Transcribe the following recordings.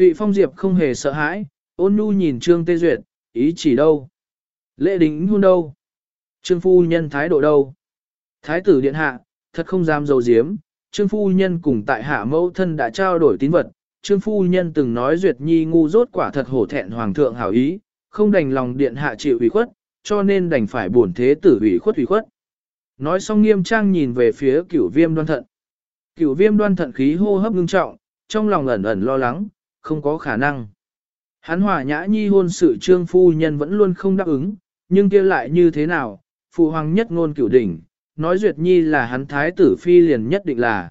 Thụy Phong Diệp không hề sợ hãi, ôn nhu nhìn Trương Tê Duyệt, ý chỉ đâu. Lễ đính hôn đâu? Trương Phu Nhân thái độ đâu? Thái tử điện hạ, thật không dám dầu diếm, Trương Phu Nhân cùng tại hạ mẫu thân đã trao đổi tín vật. Trương Phu Nhân từng nói Duyệt Nhi ngu rốt quả thật hổ thẹn Hoàng thượng hảo ý, không đành lòng điện hạ chịu ủy khuất, cho nên đành phải buồn thế tử ủy khuất ủy khuất. Nói xong nghiêm trang nhìn về phía cửu viêm đoan thận. Cửu viêm đoan thận khí hô hấp ngưng trọng, trong lòng ẩn ẩn lo lắng, không có khả năng. Hắn hòa nhã nhi hôn sự trương phu nhân vẫn luôn không đáp ứng, nhưng kia lại như thế nào, phụ hoàng nhất ngôn cửu đỉnh, nói duyệt nhi là hắn thái tử phi liền nhất định là.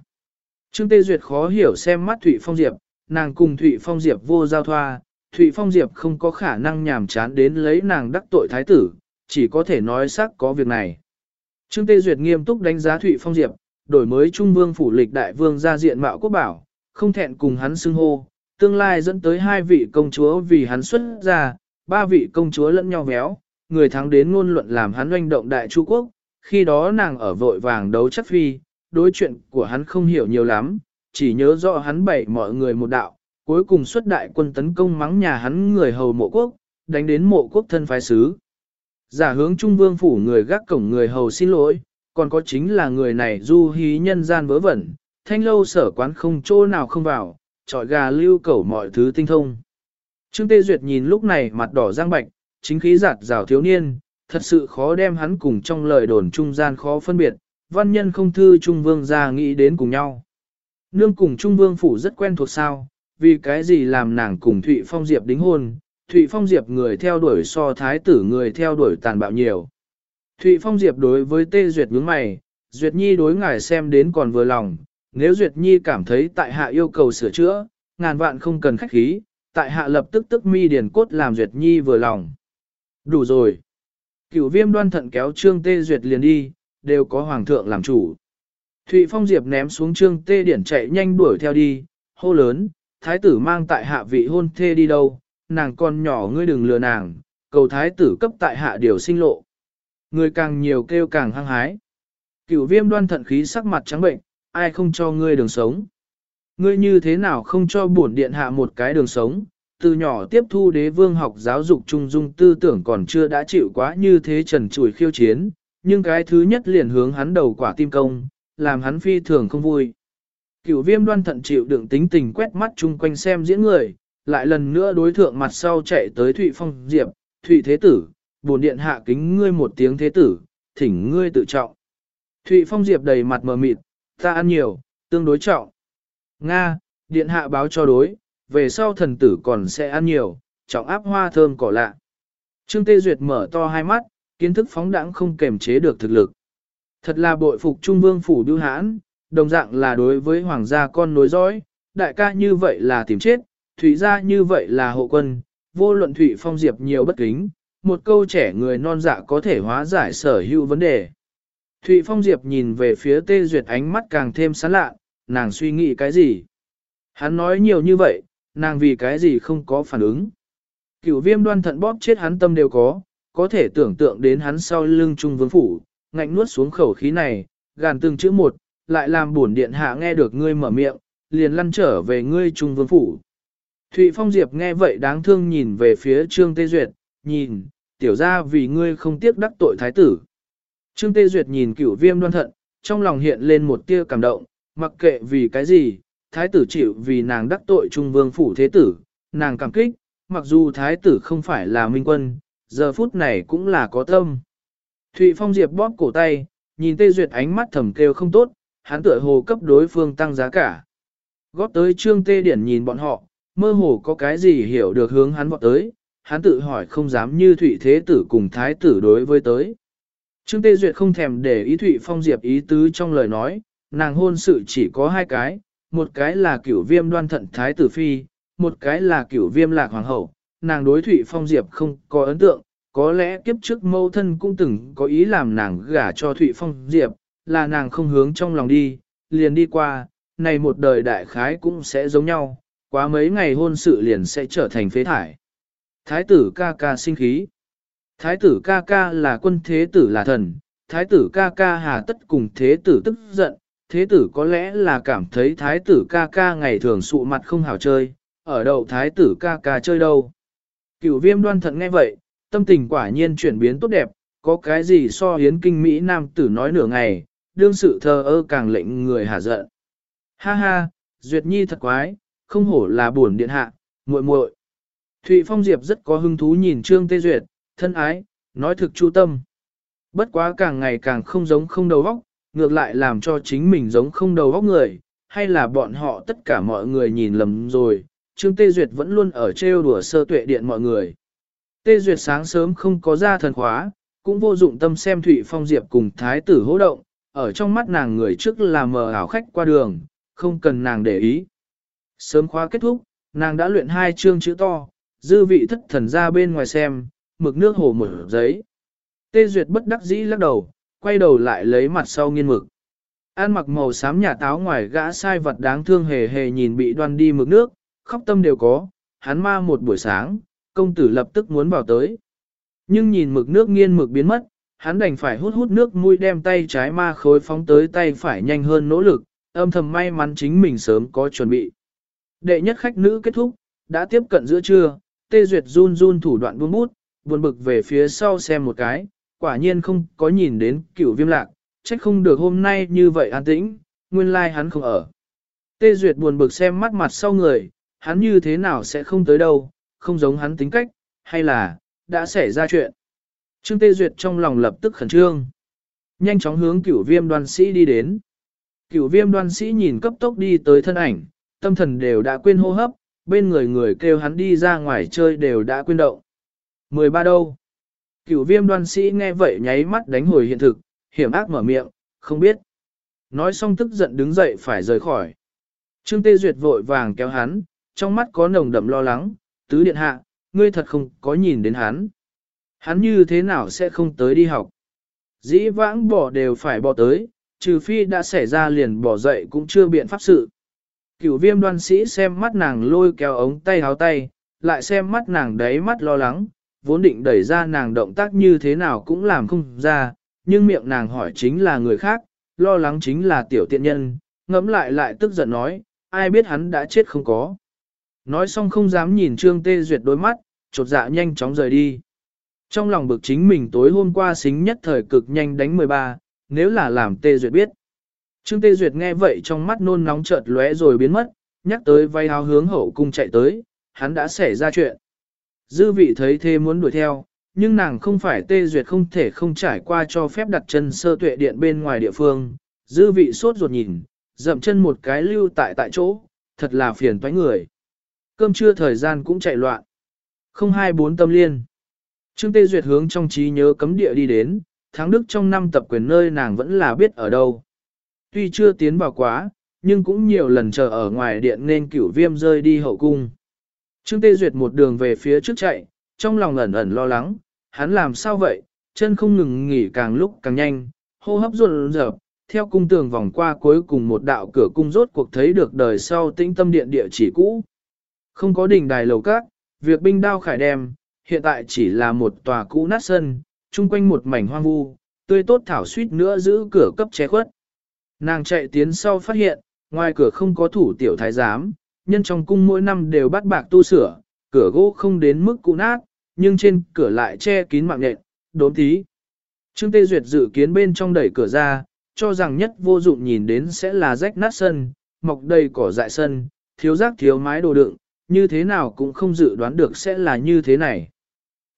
Trương Tê Duyệt khó hiểu xem mắt Thụy Phong Diệp, nàng cùng Thụy Phong Diệp vô giao thoa, Thụy Phong Diệp không có khả năng nhàm chán đến lấy nàng đắc tội thái tử, chỉ có thể nói xác có việc này. Trương Tê Duyệt nghiêm túc đánh giá Thụy Phong Diệp, đổi mới Trung Vương phủ lịch đại vương ra diện mạo quốc bảo, không thẹn cùng hắn xưng hô, tương lai dẫn tới hai vị công chúa vì hắn xuất ra, ba vị công chúa lẫn nhau véo, người thắng đến ngôn luận làm hắn doanh động đại Chu quốc, khi đó nàng ở vội vàng đấu chất phi, đối chuyện của hắn không hiểu nhiều lắm, chỉ nhớ rõ hắn bảy mọi người một đạo, cuối cùng xuất đại quân tấn công mắng nhà hắn người hầu mộ quốc, đánh đến mộ quốc thân phái sứ. Giả hướng trung vương phủ người gác cổng người hầu xin lỗi, còn có chính là người này du hí nhân gian vớ vẩn, thanh lâu sở quán không chỗ nào không vào, trọi gà lưu cẩu mọi thứ tinh thông. Trương Tê Duyệt nhìn lúc này mặt đỏ giang bạch, chính khí giạt rào thiếu niên, thật sự khó đem hắn cùng trong lời đồn trung gian khó phân biệt, văn nhân không thư trung vương ra nghĩ đến cùng nhau. Nương cùng trung vương phủ rất quen thuộc sao, vì cái gì làm nàng cùng Thụy Phong Diệp đính hôn, Thụy Phong Diệp người theo đuổi so thái tử người theo đuổi tàn bạo nhiều. Thụy Phong Diệp đối với Tê Duyệt nhướng mày, Duyệt Nhi đối ngài xem đến còn vừa lòng, nếu Duyệt Nhi cảm thấy tại hạ yêu cầu sửa chữa, ngàn vạn không cần khách khí, tại hạ lập tức tức mi điền cốt làm Duyệt Nhi vừa lòng. Đủ rồi. Cửu viêm đoan thận kéo Trương Tê Duyệt liền đi, đều có Hoàng thượng làm chủ. Thụy Phong Diệp ném xuống Trương Tê Điển chạy nhanh đuổi theo đi, hô lớn, thái tử mang tại hạ vị hôn thê đi đâu, nàng con nhỏ ngươi đừng lừa nàng, cầu thái tử cấp tại hạ điều sinh lộ. Người càng nhiều kêu càng hăng hái. Cửu viêm đoan thận khí sắc mặt trắng bệnh, ai không cho ngươi đường sống. Ngươi như thế nào không cho bổn điện hạ một cái đường sống, từ nhỏ tiếp thu đế vương học giáo dục trung dung tư tưởng còn chưa đã chịu quá như thế trần trùi khiêu chiến, nhưng cái thứ nhất liền hướng hắn đầu quả tim công, làm hắn phi thường không vui. Cửu viêm đoan thận chịu đựng tính tình quét mắt chung quanh xem diễn người, lại lần nữa đối thượng mặt sau chạy tới Thụy Phong Diệp, Thụy Thế Tử, bổn điện hạ kính ngươi một tiếng Thế Tử, thỉnh ngươi tự trọng. Thụy Phong Diệp đầy mặt mờ mịt, ta ăn nhiều, tương đối trọng. Nga, điện hạ báo cho đối, về sau thần tử còn sẽ ăn nhiều, trọng áp hoa thơm cỏ lạ. Trương Tê Duyệt mở to hai mắt, kiến thức phóng đẳng không kềm chế được thực lực. Thật là bội phục Trung Vương Phủ Đưu Hãn, đồng dạng là đối với hoàng gia con nối dõi, đại ca như vậy là tìm chết, thủy gia như vậy là hộ quân, vô luận thủy phong diệp nhiều bất kính, một câu trẻ người non dạ có thể hóa giải sở hữu vấn đề. Thụy Phong Diệp nhìn về phía Tê Duyệt ánh mắt càng thêm sán lạ, nàng suy nghĩ cái gì? Hắn nói nhiều như vậy, nàng vì cái gì không có phản ứng? Cửu viêm đoan thận bóp chết hắn tâm đều có, có thể tưởng tượng đến hắn sau lưng trung vương phủ, ngạnh nuốt xuống khẩu khí này, gàn từng chữ một, lại làm buồn điện hạ nghe được ngươi mở miệng, liền lăn trở về ngươi trung vương phủ. Thụy Phong Diệp nghe vậy đáng thương nhìn về phía Trương Tê Duyệt, nhìn, tiểu ra vì ngươi không tiếc đắc tội thái tử. Trương Tê Duyệt nhìn cửu viêm đoan thận, trong lòng hiện lên một tia cảm động, mặc kệ vì cái gì, thái tử chịu vì nàng đắc tội trung vương phủ thế tử, nàng cảm kích, mặc dù thái tử không phải là minh quân, giờ phút này cũng là có tâm. Thụy Phong Diệp bóp cổ tay, nhìn Tê Duyệt ánh mắt thầm kêu không tốt, hắn tựa hồ cấp đối phương tăng giá cả. Góp tới Trương Tê Điển nhìn bọn họ, mơ hồ có cái gì hiểu được hướng hắn vọt tới, hắn tự hỏi không dám như Thụy Thế Tử cùng Thái Tử đối với tới. Trương Tê Duyệt không thèm để ý Thụy Phong Diệp ý tứ trong lời nói, nàng hôn sự chỉ có hai cái, một cái là cửu viêm đoan thận Thái Tử Phi, một cái là cửu viêm lạc hoàng hậu, nàng đối Thụy Phong Diệp không có ấn tượng, có lẽ kiếp trước mâu thân cũng từng có ý làm nàng gả cho Thụy Phong Diệp, là nàng không hướng trong lòng đi, liền đi qua, này một đời đại khái cũng sẽ giống nhau, quá mấy ngày hôn sự liền sẽ trở thành phế thải. Thái tử ca ca sinh khí. Thái tử ca ca là quân thế tử là thần, thái tử ca ca hà tất cùng thế tử tức giận, thế tử có lẽ là cảm thấy thái tử ca ca ngày thường sụ mặt không hảo chơi, ở đâu thái tử ca ca chơi đâu. Cửu viêm đoan thận nghe vậy, tâm tình quả nhiên chuyển biến tốt đẹp, có cái gì so hiến kinh Mỹ Nam tử nói nửa ngày, đương sự thờ ơ càng lệnh người hả giận. Ha ha, Duyệt Nhi thật quái, không hổ là buồn điện hạ, muội muội. Thụy Phong Diệp rất có hứng thú nhìn Trương Tê Duyệt, thân ái, nói thực chu tâm. Bất quá càng ngày càng không giống không đầu óc, ngược lại làm cho chính mình giống không đầu óc người, hay là bọn họ tất cả mọi người nhìn lầm rồi, Trương Tê Duyệt vẫn luôn ở trêu đùa sơ tuệ điện mọi người. Tê Duyệt sáng sớm không có ra thần khóa, cũng vô dụng tâm xem Thụy Phong Diệp cùng Thái tử hỗ động, ở trong mắt nàng người trước là mờ ảo khách qua đường, không cần nàng để ý. Sớm khóa kết thúc, nàng đã luyện hai chương chữ to, dư vị thất thần ra bên ngoài xem, mực nước hồ mở giấy. Tê Duyệt bất đắc dĩ lắc đầu, quay đầu lại lấy mặt sau nghiên mực. An mặc màu xám nhà táo ngoài gã sai vật đáng thương hề hề nhìn bị đoan đi mực nước, khóc tâm đều có, hắn ma một buổi sáng, công tử lập tức muốn vào tới. Nhưng nhìn mực nước nghiên mực biến mất, hắn đành phải hút hút nước mũi đem tay trái ma khối phóng tới tay phải nhanh hơn nỗ lực, âm thầm may mắn chính mình sớm có chuẩn bị. Đệ nhất khách nữ kết thúc, đã tiếp cận giữa trưa, tê duyệt run run thủ đoạn buông bút, buồn bực về phía sau xem một cái, quả nhiên không có nhìn đến cửu viêm lạc, trách không được hôm nay như vậy an tĩnh, nguyên lai like hắn không ở. Tê duyệt buồn bực xem mắt mặt sau người, hắn như thế nào sẽ không tới đâu, không giống hắn tính cách, hay là, đã xảy ra chuyện. Trương Tê Duyệt trong lòng lập tức khẩn trương. Nhanh chóng hướng cửu viêm đoan sĩ đi đến. Cửu viêm đoan sĩ nhìn cấp tốc đi tới thân ảnh, tâm thần đều đã quên hô hấp, bên người người kêu hắn đi ra ngoài chơi đều đã quên động. 13 đâu? Cửu viêm đoan sĩ nghe vậy nháy mắt đánh hồi hiện thực, hiểm ác mở miệng, không biết. Nói xong tức giận đứng dậy phải rời khỏi. Trương Tê Duyệt vội vàng kéo hắn, trong mắt có nồng đậm lo lắng, tứ điện hạ, ngươi thật không có nhìn đến hắn. Hắn như thế nào sẽ không tới đi học? Dĩ vãng bỏ đều phải bỏ tới, trừ phi đã xảy ra liền bỏ dậy cũng chưa biện pháp sự. Cửu viêm đoan sĩ xem mắt nàng lôi kéo ống tay háo tay, lại xem mắt nàng đáy mắt lo lắng, vốn định đẩy ra nàng động tác như thế nào cũng làm không ra, nhưng miệng nàng hỏi chính là người khác, lo lắng chính là tiểu tiện nhân, ngẫm lại lại tức giận nói, ai biết hắn đã chết không có. Nói xong không dám nhìn Trương Tê Duyệt đôi mắt, chột dạ nhanh chóng rời đi. Trong lòng bực chính mình tối hôm qua xính nhất thời cực nhanh đánh 13, nếu là làm Tê Duyệt biết. Trương Tê Duyệt nghe vậy trong mắt nôn nóng chợt lóe rồi biến mất, nhắc tới vay áo hướng hậu cung chạy tới, hắn đã xảy ra chuyện. Dư vị thấy thế muốn đuổi theo, nhưng nàng không phải Tê Duyệt không thể không trải qua cho phép đặt chân sơ tuệ điện bên ngoài địa phương. Dư vị sốt ruột nhìn, dậm chân một cái lưu tại tại chỗ, thật là phiền toái người. Cơm trưa thời gian cũng chạy loạn. Không hai bốn tâm liên. Trương Tê Duyệt hướng trong trí nhớ cấm địa đi đến, tháng đức trong năm tập quyền nơi nàng vẫn là biết ở đâu. Tuy chưa tiến vào quá, nhưng cũng nhiều lần chờ ở ngoài điện nên cửu viêm rơi đi hậu cung. Trương Tê Duyệt một đường về phía trước chạy, trong lòng ẩn ẩn lo lắng, hắn làm sao vậy, chân không ngừng nghỉ càng lúc càng nhanh, hô hấp ruột rợp, theo cung tường vòng qua cuối cùng một đạo cửa cung rốt cuộc thấy được đời sau tĩnh tâm điện địa chỉ cũ. Không có đỉnh đài lầu các, việc binh đao khải đem, hiện tại chỉ là một tòa cũ nát sân, chung quanh một mảnh hoang vu, tươi tốt thảo suýt nữa giữ cửa cấp che khuất. Nàng chạy tiến sau phát hiện, ngoài cửa không có thủ tiểu thái giám, nhân trong cung mỗi năm đều bắt bạc tu sửa, cửa gỗ không đến mức cũ nát, nhưng trên cửa lại che kín mạng nhện, đốm tí. Trương Tê Duyệt dự kiến bên trong đẩy cửa ra, cho rằng nhất vô dụng nhìn đến sẽ là rách nát sân, mọc đầy cỏ dại sân, thiếu rác thiếu mái đồ đựng, như thế nào cũng không dự đoán được sẽ là như thế này.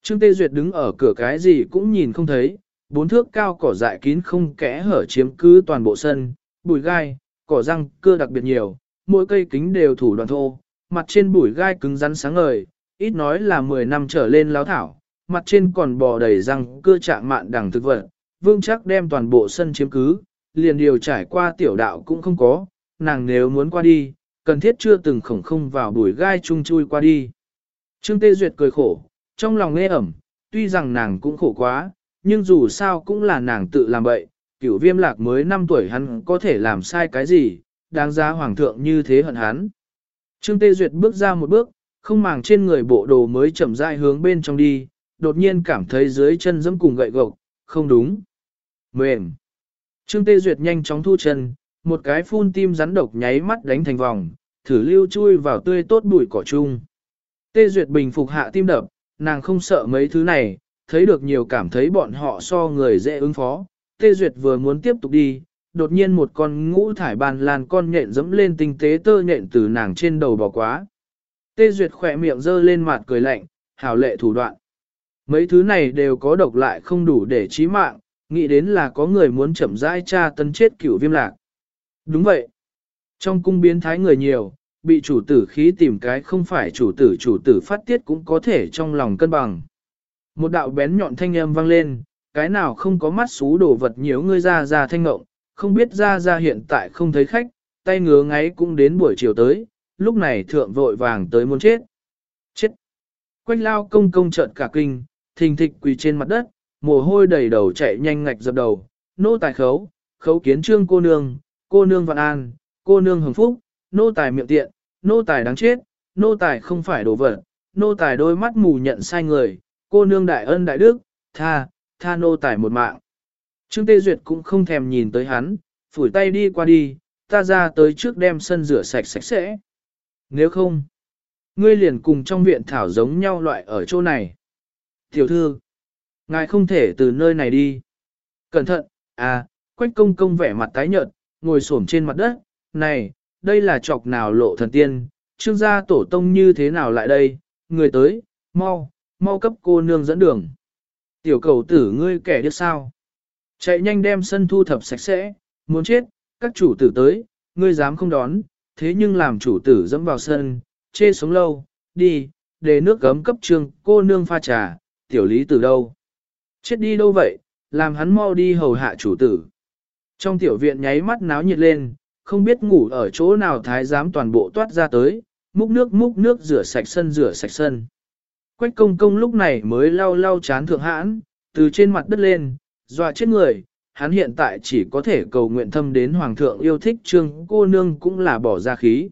Trương Tê Duyệt đứng ở cửa cái gì cũng nhìn không thấy, bốn thước cao cỏ dại kín không kẽ hở chiếm cứ toàn bộ sân, bụi gai, cỏ răng, cưa đặc biệt nhiều, mỗi cây kính đều thủ đoạn thô, mặt trên bụi gai cứng rắn sáng ngời, ít nói là 10 năm trở lên láo thảo, mặt trên còn bò đầy răng cưa trạng mạn đằng thực vật, vương chắc đem toàn bộ sân chiếm cứ, liền điều trải qua tiểu đạo cũng không có, nàng nếu muốn qua đi, cần thiết chưa từng khổng không vào bụi gai chung chui qua đi. Trương Tê Duyệt cười khổ, trong lòng nghe ẩm, tuy rằng nàng cũng khổ quá, nhưng dù sao cũng là nàng tự làm bậy, cửu viêm lạc mới 5 tuổi hắn có thể làm sai cái gì, đáng giá hoàng thượng như thế hận hắn. Trương Tê Duyệt bước ra một bước, không màng trên người bộ đồ mới chậm rãi hướng bên trong đi, đột nhiên cảm thấy dưới chân dẫm cùng gậy gộc, không đúng. Mềm. Trương Tê Duyệt nhanh chóng thu chân, một cái phun tim rắn độc nháy mắt đánh thành vòng, thử lưu chui vào tươi tốt bụi cỏ chung. Tê Duyệt bình phục hạ tim đập, nàng không sợ mấy thứ này, thấy được nhiều cảm thấy bọn họ so người dễ ứng phó. Tê Duyệt vừa muốn tiếp tục đi, đột nhiên một con ngũ thải bàn lan con nhện dẫm lên tinh tế tơ nhện từ nàng trên đầu bỏ quá. Tê Duyệt khỏe miệng dơ lên mặt cười lạnh, hảo lệ thủ đoạn. Mấy thứ này đều có độc lại không đủ để chí mạng, nghĩ đến là có người muốn chậm rãi tra tân chết cửu viêm lạc. Đúng vậy. Trong cung biến thái người nhiều, bị chủ tử khí tìm cái không phải chủ tử chủ tử phát tiết cũng có thể trong lòng cân bằng. Một đạo bén nhọn thanh âm vang lên, cái nào không có mắt xú đổ vật nhiều ngươi ra ra thanh ngộng, không biết ra ra hiện tại không thấy khách, tay ngứa ngáy cũng đến buổi chiều tới, lúc này thượng vội vàng tới muốn chết. Chết! Quách lao công công trợn cả kinh, thình thịch quỳ trên mặt đất, mồ hôi đầy đầu chạy nhanh ngạch dập đầu, nô tài khấu, khấu kiến trương cô nương, cô nương vạn an, cô nương hồng phúc, nô tài miệng tiện, nô tài đáng chết, nô tài không phải đồ vật, nô tài đôi mắt mù nhận sai người, cô nương đại ân đại đức, tha, tha nô tài một mạng. Trương Tê Duyệt cũng không thèm nhìn tới hắn, phủi tay đi qua đi, ta ra tới trước đem sân rửa sạch sạch sẽ. Nếu không, ngươi liền cùng trong viện thảo giống nhau loại ở chỗ này. Tiểu thư, ngài không thể từ nơi này đi. Cẩn thận, à, quách công công vẻ mặt tái nhợt, ngồi xổm trên mặt đất, này, đây là chọc nào lộ thần tiên, trương gia tổ tông như thế nào lại đây, người tới, mau, mau cấp cô nương dẫn đường. Tiểu cầu tử ngươi kẻ điếc sao. Chạy nhanh đem sân thu thập sạch sẽ, muốn chết, các chủ tử tới, ngươi dám không đón, thế nhưng làm chủ tử dẫm vào sân, chê sống lâu, đi, để nước gấm cấp trương, cô nương pha trà, tiểu lý từ đâu? Chết đi đâu vậy, làm hắn mau đi hầu hạ chủ tử. Trong tiểu viện nháy mắt náo nhiệt lên, không biết ngủ ở chỗ nào thái giám toàn bộ toát ra tới, múc nước múc nước rửa sạch sân rửa sạch sân. Quách công công lúc này mới lau lau chán thượng hãn, từ trên mặt đất lên, dọa chết người, hắn hiện tại chỉ có thể cầu nguyện thâm đến hoàng thượng yêu thích trương cô nương cũng là bỏ ra khí.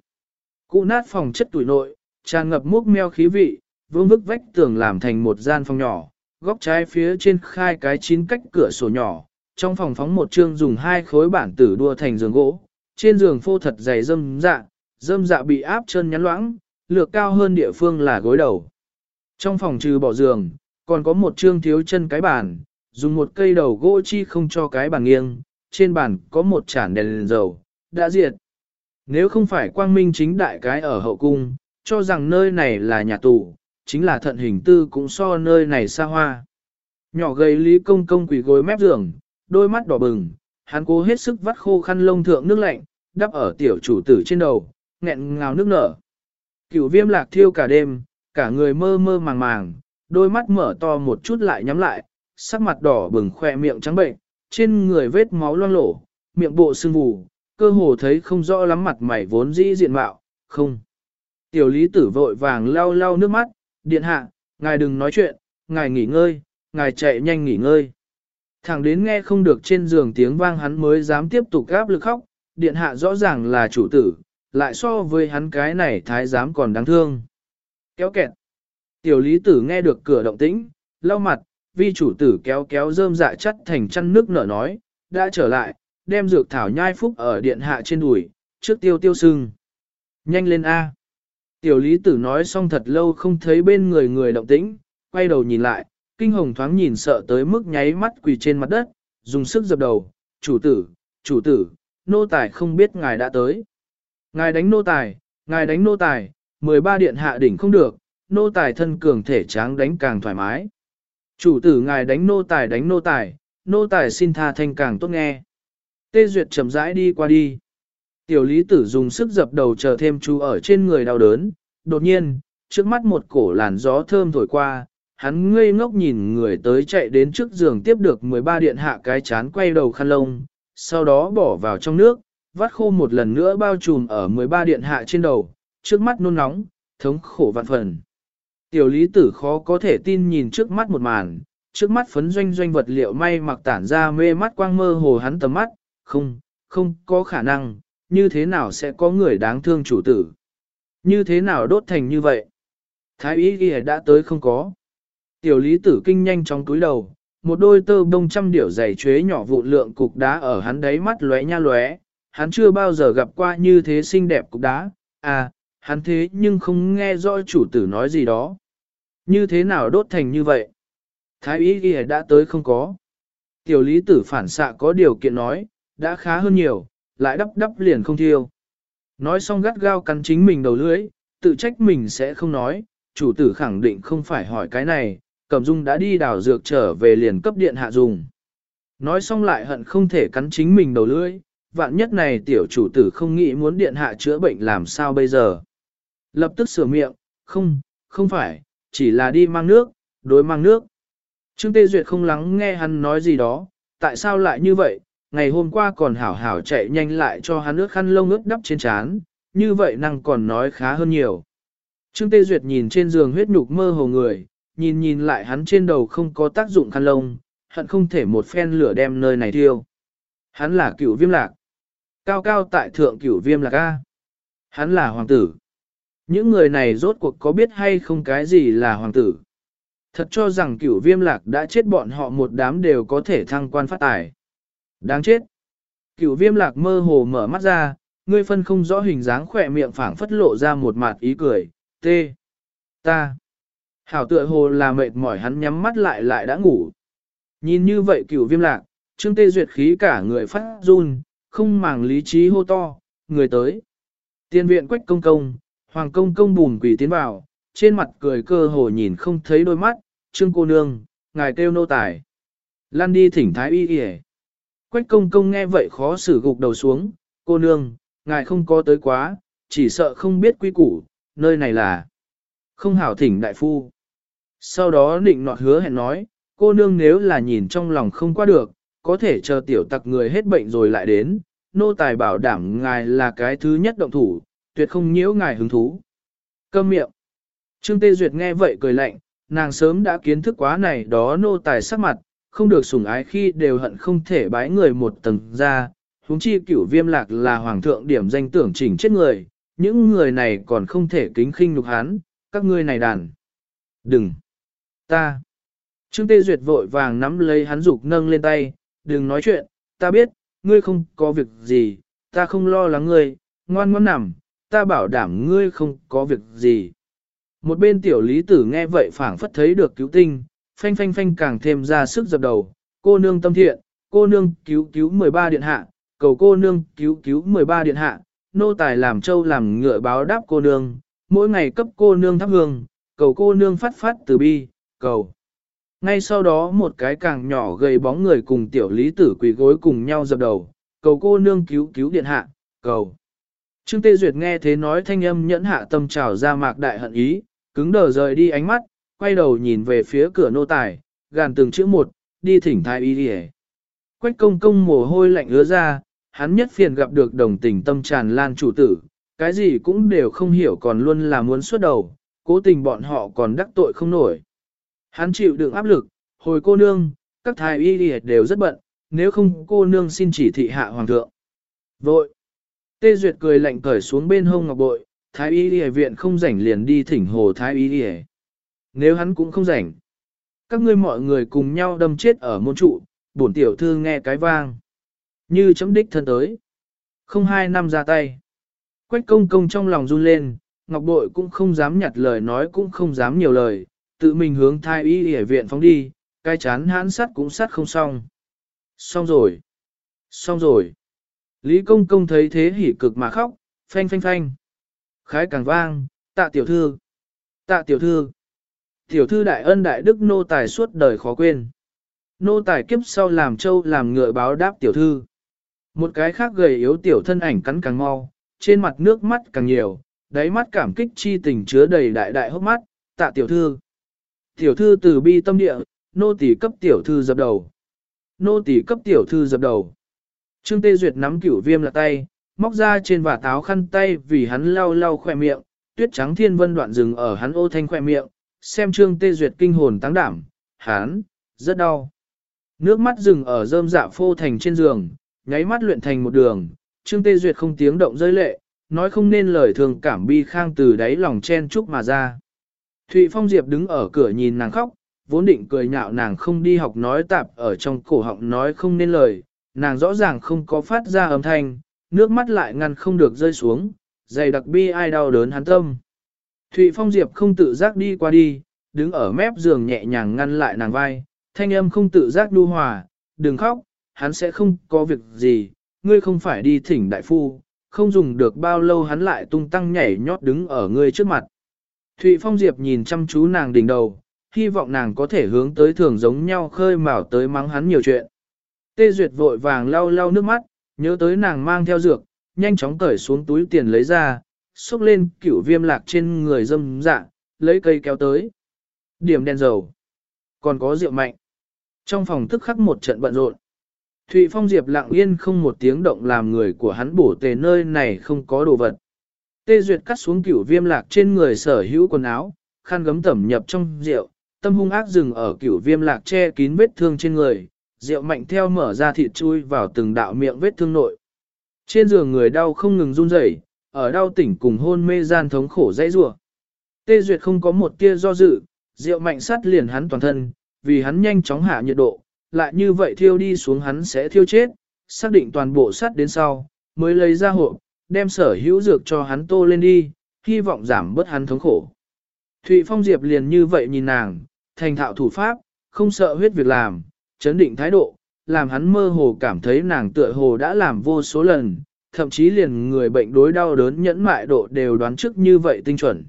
Cụ nát phòng chất tuổi nội, tràn ngập múc meo khí vị, vương vức vách tường làm thành một gian phòng nhỏ, góc trái phía trên khai cái chín cách cửa sổ nhỏ, trong phòng phóng một trương dùng hai khối bản tử đua thành giường gỗ, trên giường phô thật dày dâm dạ, dâm dạ bị áp chân nhắn loãng, lược cao hơn địa phương là gối đầu. Trong phòng trừ bỏ giường, còn có một trương thiếu chân cái bàn, dùng một cây đầu gỗ chi không cho cái bàn nghiêng, trên bàn có một chản đèn, đèn dầu, đã diệt. Nếu không phải quang minh chính đại cái ở hậu cung, cho rằng nơi này là nhà tù, chính là thận hình tư cũng so nơi này xa hoa. Nhỏ gầy Lý Công Công quỳ gối mép giường, đôi mắt đỏ bừng, hắn cố hết sức vắt khô khăn lông thượng nước lạnh, đắp ở tiểu chủ tử trên đầu, nghẹn ngào nước nở. Cửu viêm lạc thiêu cả đêm, cả người mơ mơ màng màng, đôi mắt mở to một chút lại nhắm lại, sắc mặt đỏ bừng khỏe miệng trắng bệnh, trên người vết máu loang lổ, miệng bộ sưng vù, cơ hồ thấy không rõ lắm mặt mày vốn dĩ diện mạo, không. Tiểu lý tử vội vàng lau lau nước mắt, điện hạ, ngài đừng nói chuyện, ngài nghỉ ngơi, ngài chạy nhanh nghỉ ngơi. Thẳng đến nghe không được trên giường tiếng vang hắn mới dám tiếp tục gáp lực khóc, điện hạ rõ ràng là chủ tử, lại so với hắn cái này thái giám còn đáng thương. Kéo kẹt. Tiểu lý tử nghe được cửa động tĩnh, lau mặt, vi chủ tử kéo kéo rơm dạ chắt thành chăn nước nở nói, đã trở lại, đem dược thảo nhai phúc ở điện hạ trên đùi, trước tiêu tiêu sưng. Nhanh lên A. Tiểu lý tử nói xong thật lâu không thấy bên người người động tĩnh, quay đầu nhìn lại, kinh hồng thoáng nhìn sợ tới mức nháy mắt quỳ trên mặt đất, dùng sức dập đầu, chủ tử, chủ tử, nô tài không biết ngài đã tới. Ngài đánh nô tài, ngài đánh nô tài, 13 điện hạ đỉnh không được, nô tài thân cường thể tráng đánh càng thoải mái. Chủ tử ngài đánh nô tài đánh nô tài, nô tài xin tha thanh càng tốt nghe. Tê Duyệt chậm rãi đi qua đi. Tiểu lý tử dùng sức dập đầu chờ thêm chú ở trên người đau đớn, đột nhiên, trước mắt một cổ làn gió thơm thổi qua, hắn ngây ngốc nhìn người tới chạy đến trước giường tiếp được 13 điện hạ cái chán quay đầu khăn lông, sau đó bỏ vào trong nước, vắt khô một lần nữa bao trùm ở 13 điện hạ trên đầu, trước mắt nôn nóng, thống khổ vạn phần. Tiểu lý tử khó có thể tin nhìn trước mắt một màn, trước mắt phấn doanh doanh vật liệu may mặc tản ra mê mắt quang mơ hồ hắn tầm mắt, không, không có khả năng, như thế nào sẽ có người đáng thương chủ tử. Như thế nào đốt thành như vậy? Thái ý ghi đã tới không có. Tiểu lý tử kinh nhanh trong túi đầu, một đôi tơ bông trăm điểu dày chuế nhỏ vụ lượng cục đá ở hắn đáy mắt lóe nha lóe, hắn chưa bao giờ gặp qua như thế xinh đẹp cục đá, à, hắn thế nhưng không nghe rõ chủ tử nói gì đó. Như thế nào đốt thành như vậy? Thái y ghi đã tới không có. Tiểu lý tử phản xạ có điều kiện nói, đã khá hơn nhiều, lại đắp đắp liền không thiêu. Nói xong gắt gao cắn chính mình đầu lưỡi, tự trách mình sẽ không nói, chủ tử khẳng định không phải hỏi cái này, Cẩm Dung đã đi đào dược trở về liền cấp điện hạ dùng. Nói xong lại hận không thể cắn chính mình đầu lưỡi, vạn nhất này tiểu chủ tử không nghĩ muốn điện hạ chữa bệnh làm sao bây giờ. Lập tức sửa miệng, không, không phải, chỉ là đi mang nước, đối mang nước. Trương Tê Duyệt không lắng nghe hắn nói gì đó, tại sao lại như vậy, ngày hôm qua còn hảo hảo chạy nhanh lại cho hắn nước khăn lông ướt đắp trên trán, như vậy năng còn nói khá hơn nhiều. Trương Tê Duyệt nhìn trên giường huyết nhục mơ hồ người, nhìn nhìn lại hắn trên đầu không có tác dụng khăn lông, hận không thể một phen lửa đem nơi này thiêu. Hắn là cựu viêm lạc. Cao cao tại thượng cửu viêm lạc A. Hắn là hoàng tử. Những người này rốt cuộc có biết hay không cái gì là hoàng tử. Thật cho rằng cửu viêm lạc đã chết bọn họ một đám đều có thể thăng quan phát tài. Đáng chết. Cửu viêm lạc mơ hồ mở mắt ra, ngươi phân không rõ hình dáng khỏe miệng phảng phất lộ ra một mặt ý cười, tê, ta. Hảo tựa hồ là mệt mỏi hắn nhắm mắt lại lại đã ngủ. Nhìn như vậy cửu viêm lạc, trương tê duyệt khí cả người phát run, không màng lý trí hô to, người tới. Tiên viện quách công công, hoàng công công bùn quỷ tiến vào, trên mặt cười cơ hồ nhìn không thấy đôi mắt, trương cô nương, ngài kêu nô tài. Lan đi thỉnh thái y y Quách công công nghe vậy khó xử gục đầu xuống, cô nương, ngài không có tới quá, chỉ sợ không biết quy củ, nơi này là không hảo thỉnh đại phu. Sau đó định nọt hứa hẹn nói, cô nương nếu là nhìn trong lòng không qua được, có thể chờ tiểu tặc người hết bệnh rồi lại đến, nô tài bảo đảm ngài là cái thứ nhất động thủ, tuyệt không nhiễu ngài hứng thú. Câm miệng. Trương Tê Duyệt nghe vậy cười lạnh, nàng sớm đã kiến thức quá này đó nô tài sắc mặt, không được sủng ái khi đều hận không thể bái người một tầng ra, huống chi cửu viêm lạc là hoàng thượng điểm danh tưởng chỉnh chết người, những người này còn không thể kính khinh nhục hán. các ngươi này đàn. Đừng! Ta! Trương Tê Duyệt vội vàng nắm lấy hắn dục nâng lên tay, đừng nói chuyện, ta biết, ngươi không có việc gì, ta không lo lắng ngươi, ngoan ngoan nằm, ta bảo đảm ngươi không có việc gì. Một bên tiểu lý tử nghe vậy phảng phất thấy được cứu tinh, phanh phanh phanh càng thêm ra sức dập đầu, cô nương tâm thiện, cô nương cứu cứu 13 điện hạ, cầu cô nương cứu cứu 13 điện hạ, nô tài làm châu làm ngựa báo đáp cô nương, mỗi ngày cấp cô nương thắp hương, cầu cô nương phát phát từ bi, cầu. Ngay sau đó một cái càng nhỏ gầy bóng người cùng tiểu lý tử quỳ gối cùng nhau dập đầu, cầu cô nương cứu cứu điện hạ, cầu. Trương Tê Duyệt nghe thế nói thanh âm nhẫn hạ tâm trào ra mạc đại hận ý, cứng đờ rời đi ánh mắt, quay đầu nhìn về phía cửa nô tài, gàn từng chữ một, đi thỉnh thái y đi Quách công công mồ hôi lạnh ứa ra, hắn nhất phiền gặp được đồng tình tâm tràn lan chủ tử, cái gì cũng đều không hiểu còn luôn là muốn xuất đầu, cố tình bọn họ còn đắc tội không nổi. Hắn chịu đựng áp lực, hồi cô nương, các thái y đều rất bận, nếu không cô nương xin chỉ thị hạ hoàng thượng. Vội. Tê Duyệt cười lạnh cởi xuống bên hông ngọc bội, thái y y viện không rảnh liền đi thỉnh hồ thái y y. Nếu hắn cũng không rảnh, các ngươi mọi người cùng nhau đâm chết ở môn trụ, bổn tiểu thư nghe cái vang. Như chấm đích thân tới. Không hai năm ra tay. Quách công công trong lòng run lên, ngọc bội cũng không dám nhặt lời nói cũng không dám nhiều lời, tự mình hướng thái y y viện phóng đi, cái chán hãn sắt cũng sắt không xong. Xong rồi. Xong rồi. Lý công công thấy thế hỉ cực mà khóc, phanh phanh phanh. Khái càng vang, tạ tiểu thư. Tạ tiểu thư. Tiểu thư đại ân đại đức nô tài suốt đời khó quên. Nô tài kiếp sau làm châu làm ngựa báo đáp tiểu thư. Một cái khác gầy yếu tiểu thân ảnh cắn càng mau, trên mặt nước mắt càng nhiều, đáy mắt cảm kích chi tình chứa đầy đại đại hốc mắt, tạ tiểu thư. Tiểu thư từ bi tâm địa, nô tỳ cấp tiểu thư dập đầu. Nô tỳ cấp tiểu thư dập đầu. Trương Tê Duyệt nắm cửu viêm là tay, móc ra trên vả táo khăn tay vì hắn lau lau khỏe miệng, tuyết trắng thiên vân đoạn rừng ở hắn ô thanh khỏe miệng, xem Trương Tê Duyệt kinh hồn tăng đảm, hắn, rất đau. Nước mắt rừng ở rơm dạ phô thành trên giường, nháy mắt luyện thành một đường, Trương Tê Duyệt không tiếng động rơi lệ, nói không nên lời thường cảm bi khang từ đáy lòng chen chúc mà ra. Thụy Phong Diệp đứng ở cửa nhìn nàng khóc, vốn định cười nhạo nàng không đi học nói tạp ở trong cổ họng nói không nên lời, nàng rõ ràng không có phát ra âm thanh, nước mắt lại ngăn không được rơi xuống, dày đặc bi ai đau đớn hắn tâm. Thụy Phong Diệp không tự giác đi qua đi, đứng ở mép giường nhẹ nhàng ngăn lại nàng vai, thanh âm không tự giác đu hòa, đừng khóc, hắn sẽ không có việc gì, ngươi không phải đi thỉnh đại phu, không dùng được bao lâu hắn lại tung tăng nhảy nhót đứng ở ngươi trước mặt. Thụy Phong Diệp nhìn chăm chú nàng đỉnh đầu, hy vọng nàng có thể hướng tới thường giống nhau khơi mào tới mắng hắn nhiều chuyện. Tê Duyệt vội vàng lau lau nước mắt, nhớ tới nàng mang theo dược, nhanh chóng cởi xuống túi tiền lấy ra, xúc lên cửu viêm lạc trên người dâm dạ, lấy cây kéo tới. Điểm đèn dầu. Còn có rượu mạnh. Trong phòng tức khắc một trận bận rộn. Thụy Phong Diệp lặng yên không một tiếng động làm người của hắn bổ tề nơi này không có đồ vật. Tê Duyệt cắt xuống cửu viêm lạc trên người sở hữu quần áo, khăn gấm tẩm nhập trong rượu, tâm hung ác dừng ở cửu viêm lạc che kín vết thương trên người, rượu mạnh theo mở ra thịt chui vào từng đạo miệng vết thương nội. Trên giường người đau không ngừng run rẩy, ở đau tỉnh cùng hôn mê gian thống khổ dãy rủa. Tê Duyệt không có một tia do dự, rượu mạnh sát liền hắn toàn thân, vì hắn nhanh chóng hạ nhiệt độ, lại như vậy thiêu đi xuống hắn sẽ thiêu chết, xác định toàn bộ sắt đến sau, mới lấy ra hộp, đem sở hữu dược cho hắn tô lên đi, hy vọng giảm bớt hắn thống khổ. Thụy Phong Diệp liền như vậy nhìn nàng, thành thạo thủ pháp, không sợ huyết việc làm, chấn định thái độ, làm hắn mơ hồ cảm thấy nàng tựa hồ đã làm vô số lần, thậm chí liền người bệnh đối đau đớn nhẫn mại độ đều đoán trước như vậy tinh chuẩn.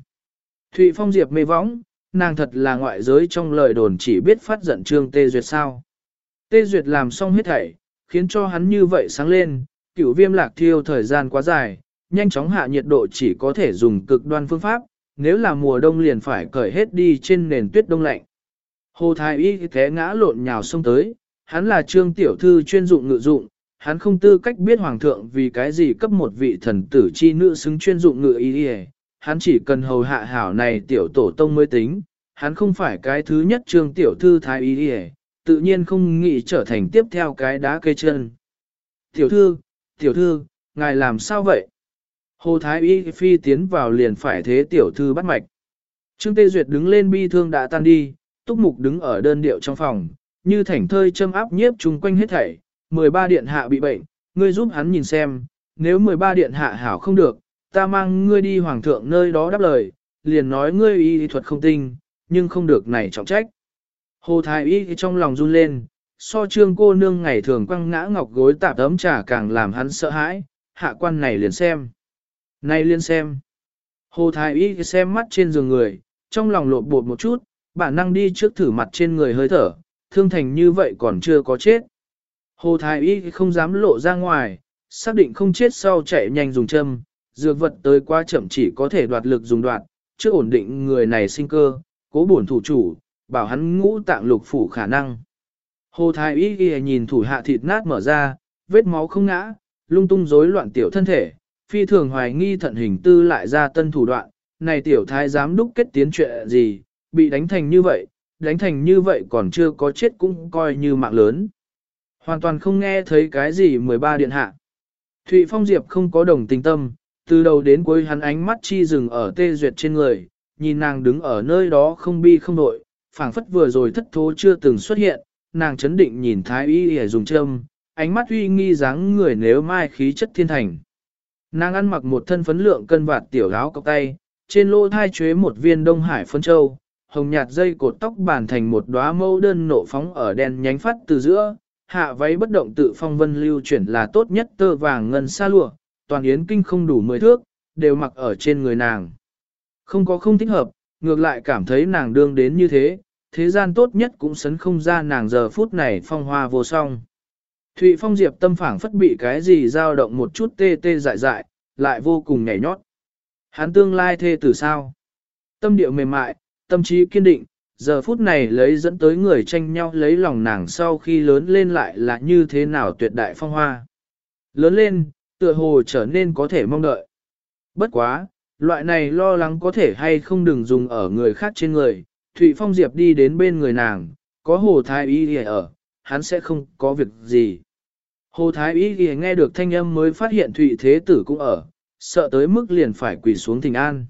Thụy Phong Diệp mê võng, nàng thật là ngoại giới trong lời đồn chỉ biết phát giận Trương Tê Duyệt sao. Tê Duyệt làm xong hết thảy, khiến cho hắn như vậy sáng lên, cửu viêm lạc thiêu thời gian quá dài, nhanh chóng hạ nhiệt độ chỉ có thể dùng cực đoan phương pháp, nếu là mùa đông liền phải cởi hết đi trên nền tuyết đông lạnh. Hồ Thái Y thế ngã lộn nhào xông tới, hắn là trương tiểu thư chuyên dụng ngự dụng, hắn không tư cách biết hoàng thượng vì cái gì cấp một vị thần tử chi nữ xứng chuyên dụng ngự y hắn chỉ cần hầu hạ hảo này tiểu tổ tông mới tính, hắn không phải cái thứ nhất trương tiểu thư thái y tự nhiên không nghĩ trở thành tiếp theo cái đá cây chân. Tiểu thư, tiểu thư, ngài làm sao vậy? Hồ Thái Y phi tiến vào liền phải thế tiểu thư bắt mạch. Trương Tê Duyệt đứng lên bi thương đã tan đi, túc mục đứng ở đơn điệu trong phòng, như thảnh thơi châm áp nhiếp chung quanh hết thảy. 13 điện hạ bị bệnh, ngươi giúp hắn nhìn xem, nếu 13 điện hạ hảo không được, ta mang ngươi đi hoàng thượng nơi đó đáp lời, liền nói ngươi y thuật không tinh, nhưng không được này trọng trách. Hồ Thái Y trong lòng run lên, so trương cô nương ngày thường quăng ngã ngọc gối tạp ấm trà càng làm hắn sợ hãi, hạ quan này liền xem. Này liền xem. Hồ Thái Y xem mắt trên giường người, trong lòng lộn bột một chút, bản năng đi trước thử mặt trên người hơi thở, thương thành như vậy còn chưa có chết. Hồ Thái Y không dám lộ ra ngoài, xác định không chết sau chạy nhanh dùng châm, dược vật tới quá chậm chỉ có thể đoạt lực dùng đoạt, chưa ổn định người này sinh cơ, cố bổn thủ chủ, bảo hắn ngũ tạng lục phủ khả năng. Hồ Thái Y ghi nhìn thủ hạ thịt nát mở ra, vết máu không ngã, lung tung rối loạn tiểu thân thể, phi thường hoài nghi thận hình tư lại ra tân thủ đoạn, này tiểu thái dám đúc kết tiến chuyện gì, bị đánh thành như vậy, đánh thành như vậy còn chưa có chết cũng coi như mạng lớn. Hoàn toàn không nghe thấy cái gì 13 điện hạ. Thụy Phong Diệp không có đồng tình tâm, từ đầu đến cuối hắn ánh mắt chi dừng ở tê duyệt trên người, nhìn nàng đứng ở nơi đó không bi không đội, phảng phất vừa rồi thất thố chưa từng xuất hiện, nàng chấn định nhìn thái y để dùng châm, ánh mắt uy nghi dáng người nếu mai khí chất thiên thành. Nàng ăn mặc một thân phấn lượng cân vạt tiểu áo cọc tay, trên lô thai chuế một viên đông hải phân châu, hồng nhạt dây cột tóc bàn thành một đóa mâu đơn nộ phóng ở đen nhánh phát từ giữa, hạ váy bất động tự phong vân lưu chuyển là tốt nhất tơ vàng ngân xa lụa, toàn yến kinh không đủ mười thước, đều mặc ở trên người nàng. Không có không thích hợp, ngược lại cảm thấy nàng đương đến như thế, thế gian tốt nhất cũng sấn không ra nàng giờ phút này phong hoa vô song. Thụy Phong Diệp tâm phảng phất bị cái gì dao động một chút tê tê dại dại, lại vô cùng nhảy nhót. Hắn tương lai thê tử sao? Tâm điệu mềm mại, tâm trí kiên định, giờ phút này lấy dẫn tới người tranh nhau lấy lòng nàng sau khi lớn lên lại là như thế nào tuyệt đại phong hoa. Lớn lên, tựa hồ trở nên có thể mong đợi. Bất quá, loại này lo lắng có thể hay không đừng dùng ở người khác trên người, Thụy Phong Diệp đi đến bên người nàng, có hồ thái y ở, hắn sẽ không có việc gì. Hồ Thái Y nghe được thanh âm mới phát hiện Thụy Thế Tử cũng ở, sợ tới mức liền phải quỳ xuống thỉnh an.